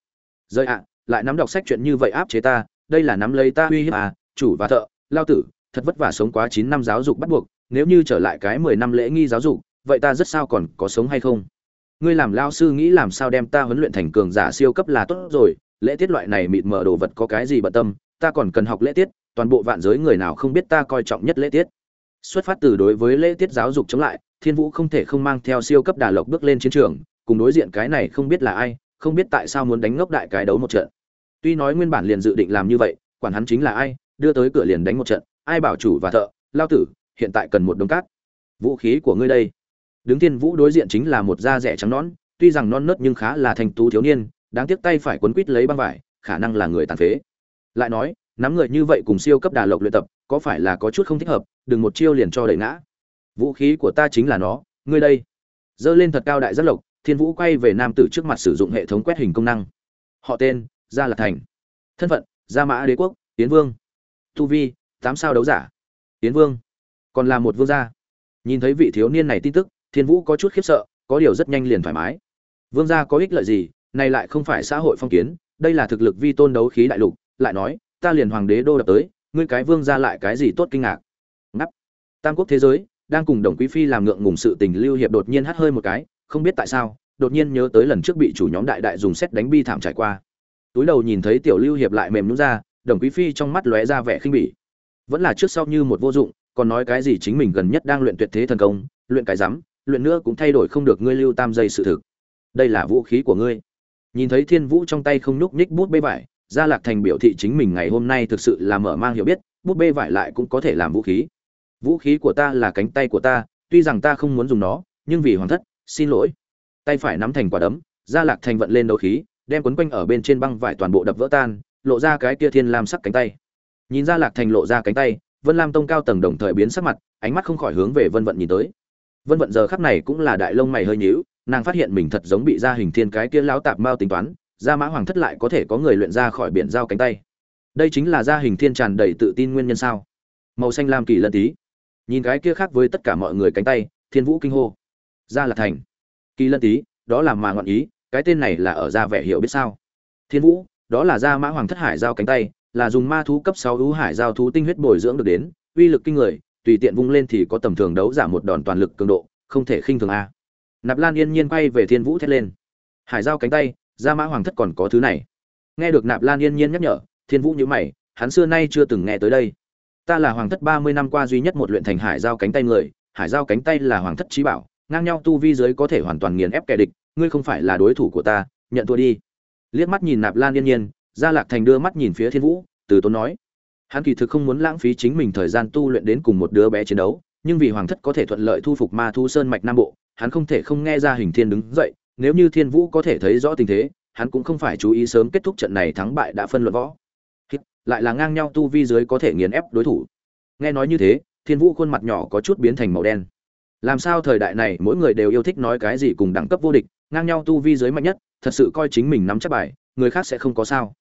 Speaker 1: Rơi ạ, lại nắm đọc sách chuyện như vậy áp chế ta, đây là nắm lấy ta uy hiếp à chủ và thợ, lao tử thật vất vả sống quá chín năm giáo dục bắt buộc, nếu như trở lại cái mười năm lễ nghi giáo dục, vậy ta rất sao còn có sống hay không? Ngươi làm lao sư nghĩ làm sao đem ta huấn luyện thành cường giả siêu cấp là tốt rồi, lễ tiết loại này mịt mờ đồ vật có cái gì bận tâm, ta còn cần học lễ tiết, toàn bộ vạn giới người nào không biết ta coi trọng nhất lễ tiết. Xuất phát từ đối với lễ tiết giáo dục chống lại, thiên vũ không thể không mang theo siêu cấp đà lộc bước lên chiến trường, cùng đối diện cái này không biết là ai, không biết tại sao muốn đánh ngốc đại cái đấu một trận. Tuy nói nguyên bản liền dự định làm như vậy, quản hắn chính là ai, đưa tới cửa liền đánh một trận ai bảo chủ và thợ, lao tử, hiện tại cần một đống cát. Vũ khí của ngươi đây. Đứng thiên vũ đối diện chính là một da rẻ trắng nón tuy rằng non nớt nhưng khá là thành tú thiếu niên, đáng tiếc tay phải quấn quít lấy băng vải, khả năng là người tàn phế. Lại nói, nắm người như vậy cùng siêu cấp đà lộc luyện tập, có phải là có chút không thích hợp, đừng một chiêu liền cho đẩy ngã. Vũ khí của ta chính là nó, ngươi đây. Dơ lên thật cao đại giác lộc, thiên vũ quay về nam tử trước mặt sử dụng hệ thống quét hình công năng. Họ tên, gia lạc thành. Thân phận, gia mã đế quốc, tiến vương. Tu vi tám sao đấu giả. Tiến vương, còn là một vương gia. Nhìn thấy vị thiếu niên này tin tức, thiên vũ có chút khiếp sợ, có điều rất nhanh liền thoải mái. Vương gia có ích lợi gì, này lại không phải xã hội phong kiến, đây là thực lực vi tôn đấu khí đại lục, lại nói, ta liền hoàng đế đô đập tới, ngươi cái vương gia lại cái gì tốt kinh ngạc. Ngắp. Tam quốc thế giới, đang cùng đồng quý phi làm ngượng ngùng sự tình lưu hiệp đột nhiên hắt hơi một cái, không biết tại sao, đột nhiên nhớ tới lần trước bị chủ nhóm đại đại dùng xét đánh bi thảm trải qua. Túi đầu nhìn thấy tiểu lưu hiệp lại mềm nhún ra, đồng quý phi trong mắt lóe ra vẻ khinh bỉ vẫn là trước sau như một vô dụng, còn nói cái gì chính mình gần nhất đang luyện tuyệt thế thần công, luyện cái rắm, luyện nữa cũng thay đổi không được ngươi lưu tam dây sự thực. Đây là vũ khí của ngươi. Nhìn thấy thiên vũ trong tay không nhúc nhích bút bê vải, gia lạc thành biểu thị chính mình ngày hôm nay thực sự là mở mang hiểu biết, bút bê vải lại cũng có thể làm vũ khí. Vũ khí của ta là cánh tay của ta, tuy rằng ta không muốn dùng nó, nhưng vì hoàng thất, xin lỗi. Tay phải nắm thành quả đấm, gia lạc thành vận lên đấu khí, đem quấn quanh ở bên trên băng vải toàn bộ đập vỡ tan, lộ ra cái kia thiên lam sắc cánh tay nhìn ra lạc thành lộ ra cánh tay, vân lam tông cao tầng đồng thời biến sắc mặt, ánh mắt không khỏi hướng về vân vận nhìn tới. Vân vận giờ khắc này cũng là đại lông mày hơi nhíu, nàng phát hiện mình thật giống bị gia hình thiên cái kia lão tạp mao tính toán gia mã hoàng thất lại có thể có người luyện ra khỏi biển giao cánh tay. Đây chính là gia hình thiên tràn đầy tự tin nguyên nhân sao? Màu xanh lam kỳ lân tí. Nhìn cái kia khác với tất cả mọi người cánh tay, thiên vũ kinh hô. Gia là thành. Kỳ lân tí, đó là mà ngọn ý, cái tên này là ở gia vẻ hiểu biết sao? Thiên vũ, đó là gia mã hoàng thất hải giao cánh tay là dùng ma thú cấp sáu ưu hải giao thú tinh huyết bồi dưỡng được đến, uy lực kinh người, tùy tiện vung lên thì có tầm thường đấu giả một đòn toàn lực cường độ, không thể khinh thường a. Nạp lan yên nhiên quay về thiên vũ thét lên. Hải giao cánh tay, gia mã hoàng thất còn có thứ này. Nghe được nạp lan yên nhiên nhắc nhở, thiên vũ nhíu mày, hắn xưa nay chưa từng nghe tới đây. Ta là hoàng thất ba mươi năm qua duy nhất một luyện thành hải giao cánh tay người, hải giao cánh tay là hoàng thất chí bảo, ngang nhau tu vi dưới có thể hoàn toàn nghiền ép kẻ địch, ngươi không phải là đối thủ của ta, nhận thua đi. Liếc mắt nhìn nạp lan yên nhiên gia lạc thành đưa mắt nhìn phía thiên vũ, từ tốn nói, hắn kỳ thực không muốn lãng phí chính mình thời gian tu luyện đến cùng một đứa bé chiến đấu, nhưng vì hoàng thất có thể thuận lợi thu phục ma thu sơn mạch nam bộ, hắn không thể không nghe ra hình thiên đứng dậy, nếu như thiên vũ có thể thấy rõ tình thế, hắn cũng không phải chú ý sớm kết thúc trận này thắng bại đã phân luận võ. Lại là ngang nhau tu vi dưới có thể nghiền ép đối thủ. Nghe nói như thế, thiên vũ khuôn mặt nhỏ có chút biến thành màu đen. Làm sao thời đại này mỗi người đều yêu thích nói cái gì cùng đẳng cấp vô địch, ngang nhau tu vi dưới mạnh nhất, thật sự coi chính mình nắm chắc bài, người khác sẽ không có sao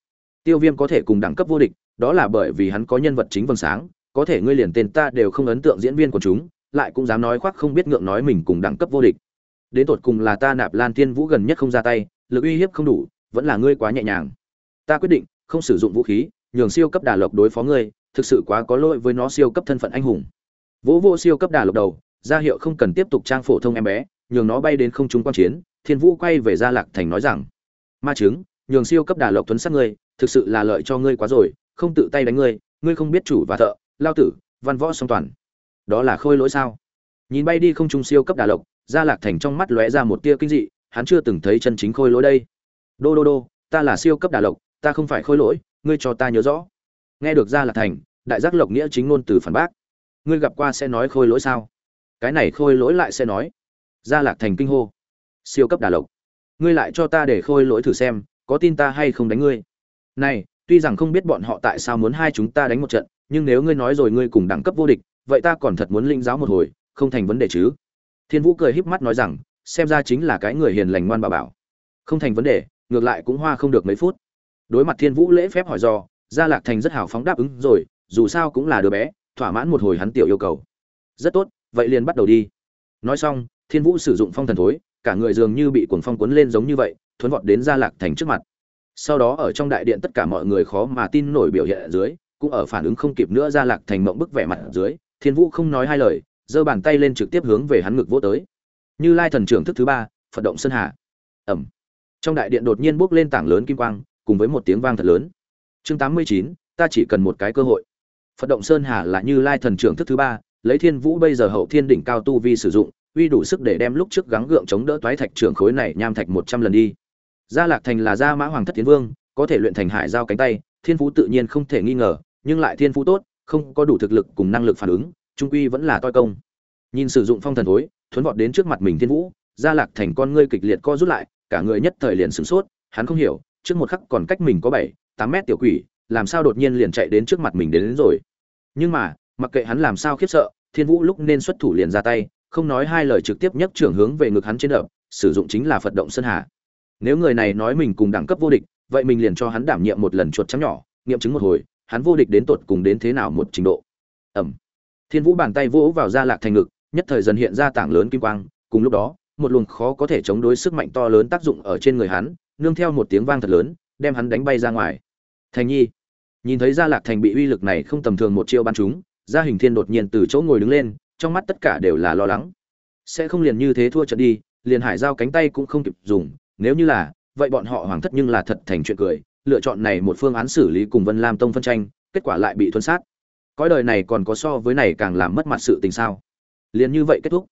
Speaker 1: tiêu viêm có thể cùng đẳng cấp vô địch, đó là bởi vì hắn có nhân vật chính vầng sáng, có thể ngươi liền tên ta đều không ấn tượng diễn viên của chúng, lại cũng dám nói khoác không biết ngượng nói mình cùng đẳng cấp vô địch. Đến tột cùng là ta nạp lan thiên vũ gần nhất không ra tay, lực uy hiếp không đủ, vẫn là ngươi quá nhẹ nhàng. Ta quyết định, không sử dụng vũ khí, nhường siêu cấp đà lộc đối phó ngươi, thực sự quá có lỗi với nó siêu cấp thân phận anh hùng. Vỗ vô siêu cấp đà lộc đầu, ra hiệu không cần tiếp tục trang phổ thông em bé, nhường nó bay đến không trung quan chiến, thiên vũ quay về gia lạc thành nói rằng, ma chứng, nhường siêu cấp đà lộc tuấn sát ngươi thực sự là lợi cho ngươi quá rồi, không tự tay đánh ngươi ngươi không biết chủ và thợ, lao tử, văn võ song toàn. Đó là khôi lỗi sao? Nhìn bay đi không trung siêu cấp đà lộc, gia lạc thành trong mắt lóe ra một tia kinh dị, hắn chưa từng thấy chân chính khôi lỗi đây. Đô đô đô, ta là siêu cấp đà lộc, ta không phải khôi lỗi, ngươi cho ta nhớ rõ. Nghe được gia lạc thành, đại giác lộc nghĩa chính ngôn từ phản bác. Ngươi gặp qua sẽ nói khôi lỗi sao? Cái này khôi lỗi lại sẽ nói. Gia lạc thành kinh hô. Siêu cấp đà lộc. Ngươi lại cho ta để khôi lỗi thử xem, có tin ta hay không đánh ngươi? Này, tuy rằng không biết bọn họ tại sao muốn hai chúng ta đánh một trận, nhưng nếu ngươi nói rồi ngươi cùng đẳng cấp vô địch, vậy ta còn thật muốn linh giáo một hồi, không thành vấn đề chứ. Thiên vũ cười híp mắt nói rằng, xem ra chính là cái người hiền lành ngoan bà bảo. Không thành vấn đề, ngược lại cũng hoa không được mấy phút. Đối mặt thiên vũ lễ phép hỏi do gia lạc thành rất hào phóng đáp ứng rồi, dù sao cũng là đứa bé, thỏa mãn một hồi hắn tiểu yêu cầu. Rất tốt, vậy liền bắt đầu đi. Nói xong, thiên vũ sử dụng phong thần thối, cả người dường như bị cuồng phong cuốn lên giống như vậy, thuấn vọt đến gia lạc thành trước mặt sau đó ở trong đại điện tất cả mọi người khó mà tin nổi biểu hiện ở dưới, cũng ở phản ứng không kịp nữa ra lạc thành mộng bức vẻ mặt ở dưới, thiên vũ không nói hai lời, giơ bàn tay lên trực tiếp hướng về hắn ngực vỗ tới. Như lai thần trưởng thức thứ ba, phật động sơn hà. Ẩm. Trong đại điện đột nhiên bước lên tảng lớn kim quang, cùng với một tiếng vang thật lớn. Chương tám mươi chín, ta chỉ cần một cái cơ hội. Phật động sơn hà là như lai thần trưởng thức thứ ba, lấy thiên vũ bây giờ hậu thiên đỉnh cao tu vi sử dụng, uy đủ sức để đem lúc trước gắng gượng chống đỡ toái thạch trưởng khối này nham thạch một trăm lần đi gia lạc thành là gia mã hoàng thất tiến vương có thể luyện thành hải giao cánh tay thiên phú tự nhiên không thể nghi ngờ nhưng lại thiên phú tốt không có đủ thực lực cùng năng lực phản ứng trung quy vẫn là toi công. Nhìn sử dụng phong thần thối thuấn vọt đến trước mặt mình thiên vũ gia lạc thành con ngươi kịch liệt co rút lại cả người nhất thời liền sửng sốt hắn không hiểu trước một khắc còn cách mình có bảy tám mét tiểu quỷ làm sao đột nhiên liền chạy đến trước mặt mình đến, đến rồi. Nhưng mà mặc kệ hắn làm sao khiếp sợ thiên vũ lúc nên xuất thủ liền ra tay không nói hai lời trực tiếp nhấc trưởng hướng về ngực hắn trên đập sử dụng chính là phật động sơn hà nếu người này nói mình cùng đẳng cấp vô địch, vậy mình liền cho hắn đảm nhiệm một lần chuột trắng nhỏ, nghiệm chứng một hồi, hắn vô địch đến tột cùng đến thế nào một trình độ. Ẩm. Thiên vũ bàn tay vỗ vào da lạc thành ngực, nhất thời dần hiện ra tảng lớn kim quang, cùng lúc đó, một luồng khó có thể chống đối sức mạnh to lớn tác dụng ở trên người hắn, nương theo một tiếng vang thật lớn, đem hắn đánh bay ra ngoài. Thành nhi. Nhìn thấy gia lạc thành bị uy lực này không tầm thường một chiêu bắn chúng gia hình thiên đột nhiên từ chỗ ngồi đứng lên, trong mắt tất cả đều là lo lắng. Sẽ không liền như thế thua trận đi, liền hải giao cánh tay cũng không kịp dùng nếu như là, vậy bọn họ hoàng thất nhưng là thật thành chuyện cười, lựa chọn này một phương án xử lý cùng vân lam tông phân tranh, kết quả lại bị thuân sát. Cõi đời này còn có so với này càng làm mất mặt sự tình sao? Liền như vậy kết thúc.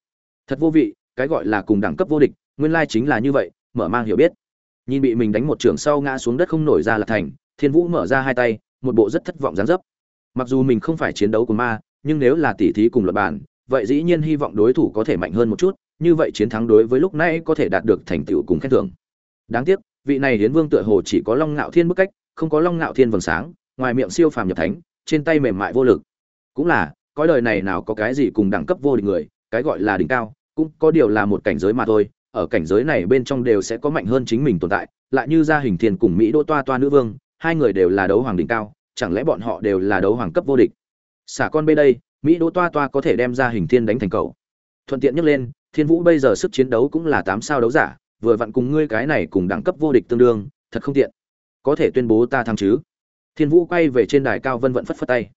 Speaker 1: Thật vô vị, cái gọi là cùng đẳng cấp vô địch, nguyên lai chính là như vậy, mở mang hiểu biết. Nhìn bị mình đánh một trường sau ngã xuống đất không nổi ra là thành, thiên vũ mở ra hai tay, một bộ rất thất vọng dán dấp. Mặc dù mình không phải chiến đấu của ma, nhưng nếu là tỉ thí cùng luật bản, vậy dĩ nhiên hy vọng đối thủ có thể mạnh hơn một chút như vậy chiến thắng đối với lúc nãy có thể đạt được thành tựu cùng khen thưởng. Đáng tiếc, vị này hiến vương tựa hồ chỉ có long ngạo thiên bức cách, không có long ngạo thiên vầng sáng, ngoài miệng siêu phàm nhập thánh, trên tay mềm mại vô lực. Cũng là, cõi đời này nào có cái gì cùng đẳng cấp vô địch người, cái gọi là đỉnh cao, cũng có điều là một cảnh giới mà thôi, ở cảnh giới này bên trong đều sẽ có mạnh hơn chính mình tồn tại, lại như gia hình thiên cùng mỹ đỗ toa toa nữ vương, hai người đều là đấu hoàng đỉnh cao, chẳng lẽ bọn họ đều là đấu hoàng cấp vô địch? Xả con bê đây, mỹ đỗ toa toa có thể đem ra hình thiên đánh thành cầu. Thuận tiện nhắc lên thiên vũ bây giờ sức chiến đấu cũng là tám sao đấu giả, vừa vặn cùng ngươi cái này cùng đẳng cấp vô địch tương đương, thật không tiện. Có thể tuyên bố ta thắng chứ? Thiên vũ quay về trên đài cao vân vận phất phất tay.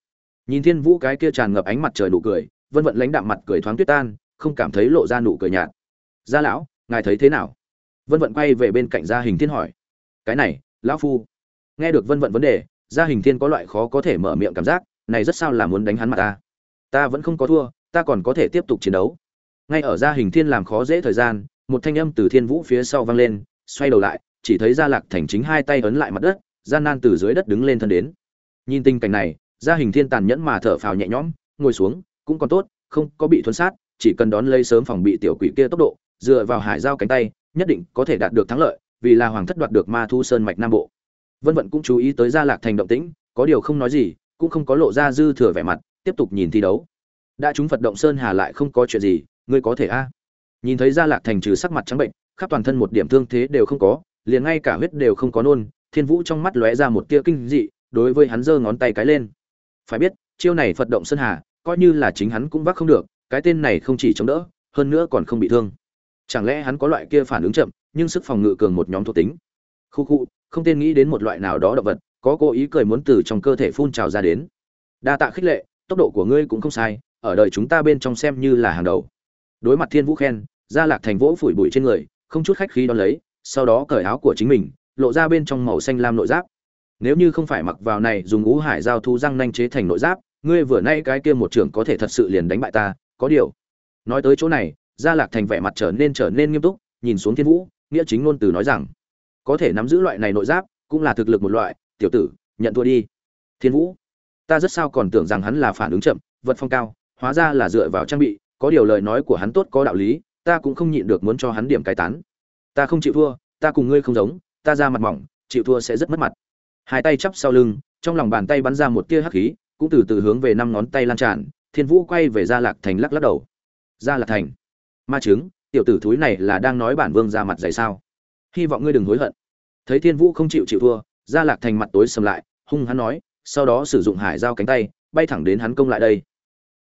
Speaker 1: Nhìn thiên vũ cái kia tràn ngập ánh mặt trời nụ cười, vân vận lãnh đạm mặt cười thoáng tuyết tan, không cảm thấy lộ ra nụ cười nhạt. Gia lão, ngài thấy thế nào? Vân vận quay về bên cạnh gia hình thiên hỏi. Cái này, lão phu. Nghe được vân vận vấn đề, gia hình thiên có loại khó có thể mở miệng cảm giác, này rất sao là muốn đánh hắn mặt ta? Ta vẫn không có thua, ta còn có thể tiếp tục chiến đấu ngay ở gia hình thiên làm khó dễ thời gian, một thanh âm từ thiên vũ phía sau vang lên, xoay đầu lại, chỉ thấy gia lạc thành chính hai tay ấn lại mặt đất, gian nan từ dưới đất đứng lên thân đến. Nhìn tình cảnh này, gia hình thiên tàn nhẫn mà thở phào nhẹ nhõm, ngồi xuống, cũng còn tốt, không có bị thuấn sát, chỉ cần đón lấy sớm phòng bị tiểu quỷ kia tốc độ, dựa vào hải giao cánh tay, nhất định có thể đạt được thắng lợi, vì là hoàng thất đoạt được ma thu sơn mạch nam bộ. Vân vận cũng chú ý tới gia lạc thành động tĩnh, có điều không nói gì, cũng không có lộ ra dư thừa vẻ mặt, tiếp tục nhìn thi đấu. Đã chúng phật động sơn hà lại không có chuyện gì ngươi có thể a? Nhìn thấy gia lạc thành trừ sắc mặt trắng bệnh, khắp toàn thân một điểm thương thế đều không có, liền ngay cả huyết đều không có nôn, thiên vũ trong mắt lóe ra một tia kinh dị, đối với hắn giơ ngón tay cái lên. Phải biết, chiêu này phật động sơn hà, coi như là chính hắn cũng vác không được, cái tên này không chỉ chống đỡ, hơn nữa còn không bị thương. Chẳng lẽ hắn có loại kia phản ứng chậm, nhưng sức phòng ngự cường một nhóm thuộc tính? Khu khu, không tên nghĩ đến một loại nào đó động vật, có cố ý cười muốn từ trong cơ thể phun trào ra đến. Đa tạ khích lệ, tốc độ của ngươi cũng không sai, ở đời chúng ta bên trong xem như là hàng đầu đối mặt thiên vũ khen, gia lạc thành vỗ phủi bụi trên người, không chút khách khí đón lấy, sau đó cởi áo của chính mình, lộ ra bên trong màu xanh lam nội giáp. Nếu như không phải mặc vào này dùng ngũ hải giao thu răng nanh chế thành nội giáp, ngươi vừa nay cái kia một trưởng có thể thật sự liền đánh bại ta, có điều. Nói tới chỗ này, gia lạc thành vẻ mặt trở nên trở nên nghiêm túc, nhìn xuống thiên vũ, nghĩa chính ngôn từ nói rằng, có thể nắm giữ loại này nội giáp, cũng là thực lực một loại, tiểu tử, nhận thua đi. Thiên vũ, ta rất sao còn tưởng rằng hắn là phản ứng chậm, vật phong cao, hóa ra là dựa vào trang bị có điều lời nói của hắn tốt có đạo lý, ta cũng không nhịn được muốn cho hắn điểm cái tán. Ta không chịu thua, ta cùng ngươi không giống, ta ra mặt mỏng, chịu thua sẽ rất mất mặt. Hai tay chắp sau lưng, trong lòng bàn tay bắn ra một tia hắc khí, cũng từ từ hướng về năm ngón tay lan tràn, thiên vũ quay về gia lạc thành lắc lắc đầu. Gia lạc thành? Ma chứng tiểu tử thúi này là đang nói bản vương ra mặt dày sao? Hy vọng ngươi đừng hối hận. Thấy thiên vũ không chịu chịu thua, gia lạc thành mặt tối sầm lại, hung hắn nói, sau đó sử dụng hải dao cánh tay, bay thẳng đến hắn công lại đây.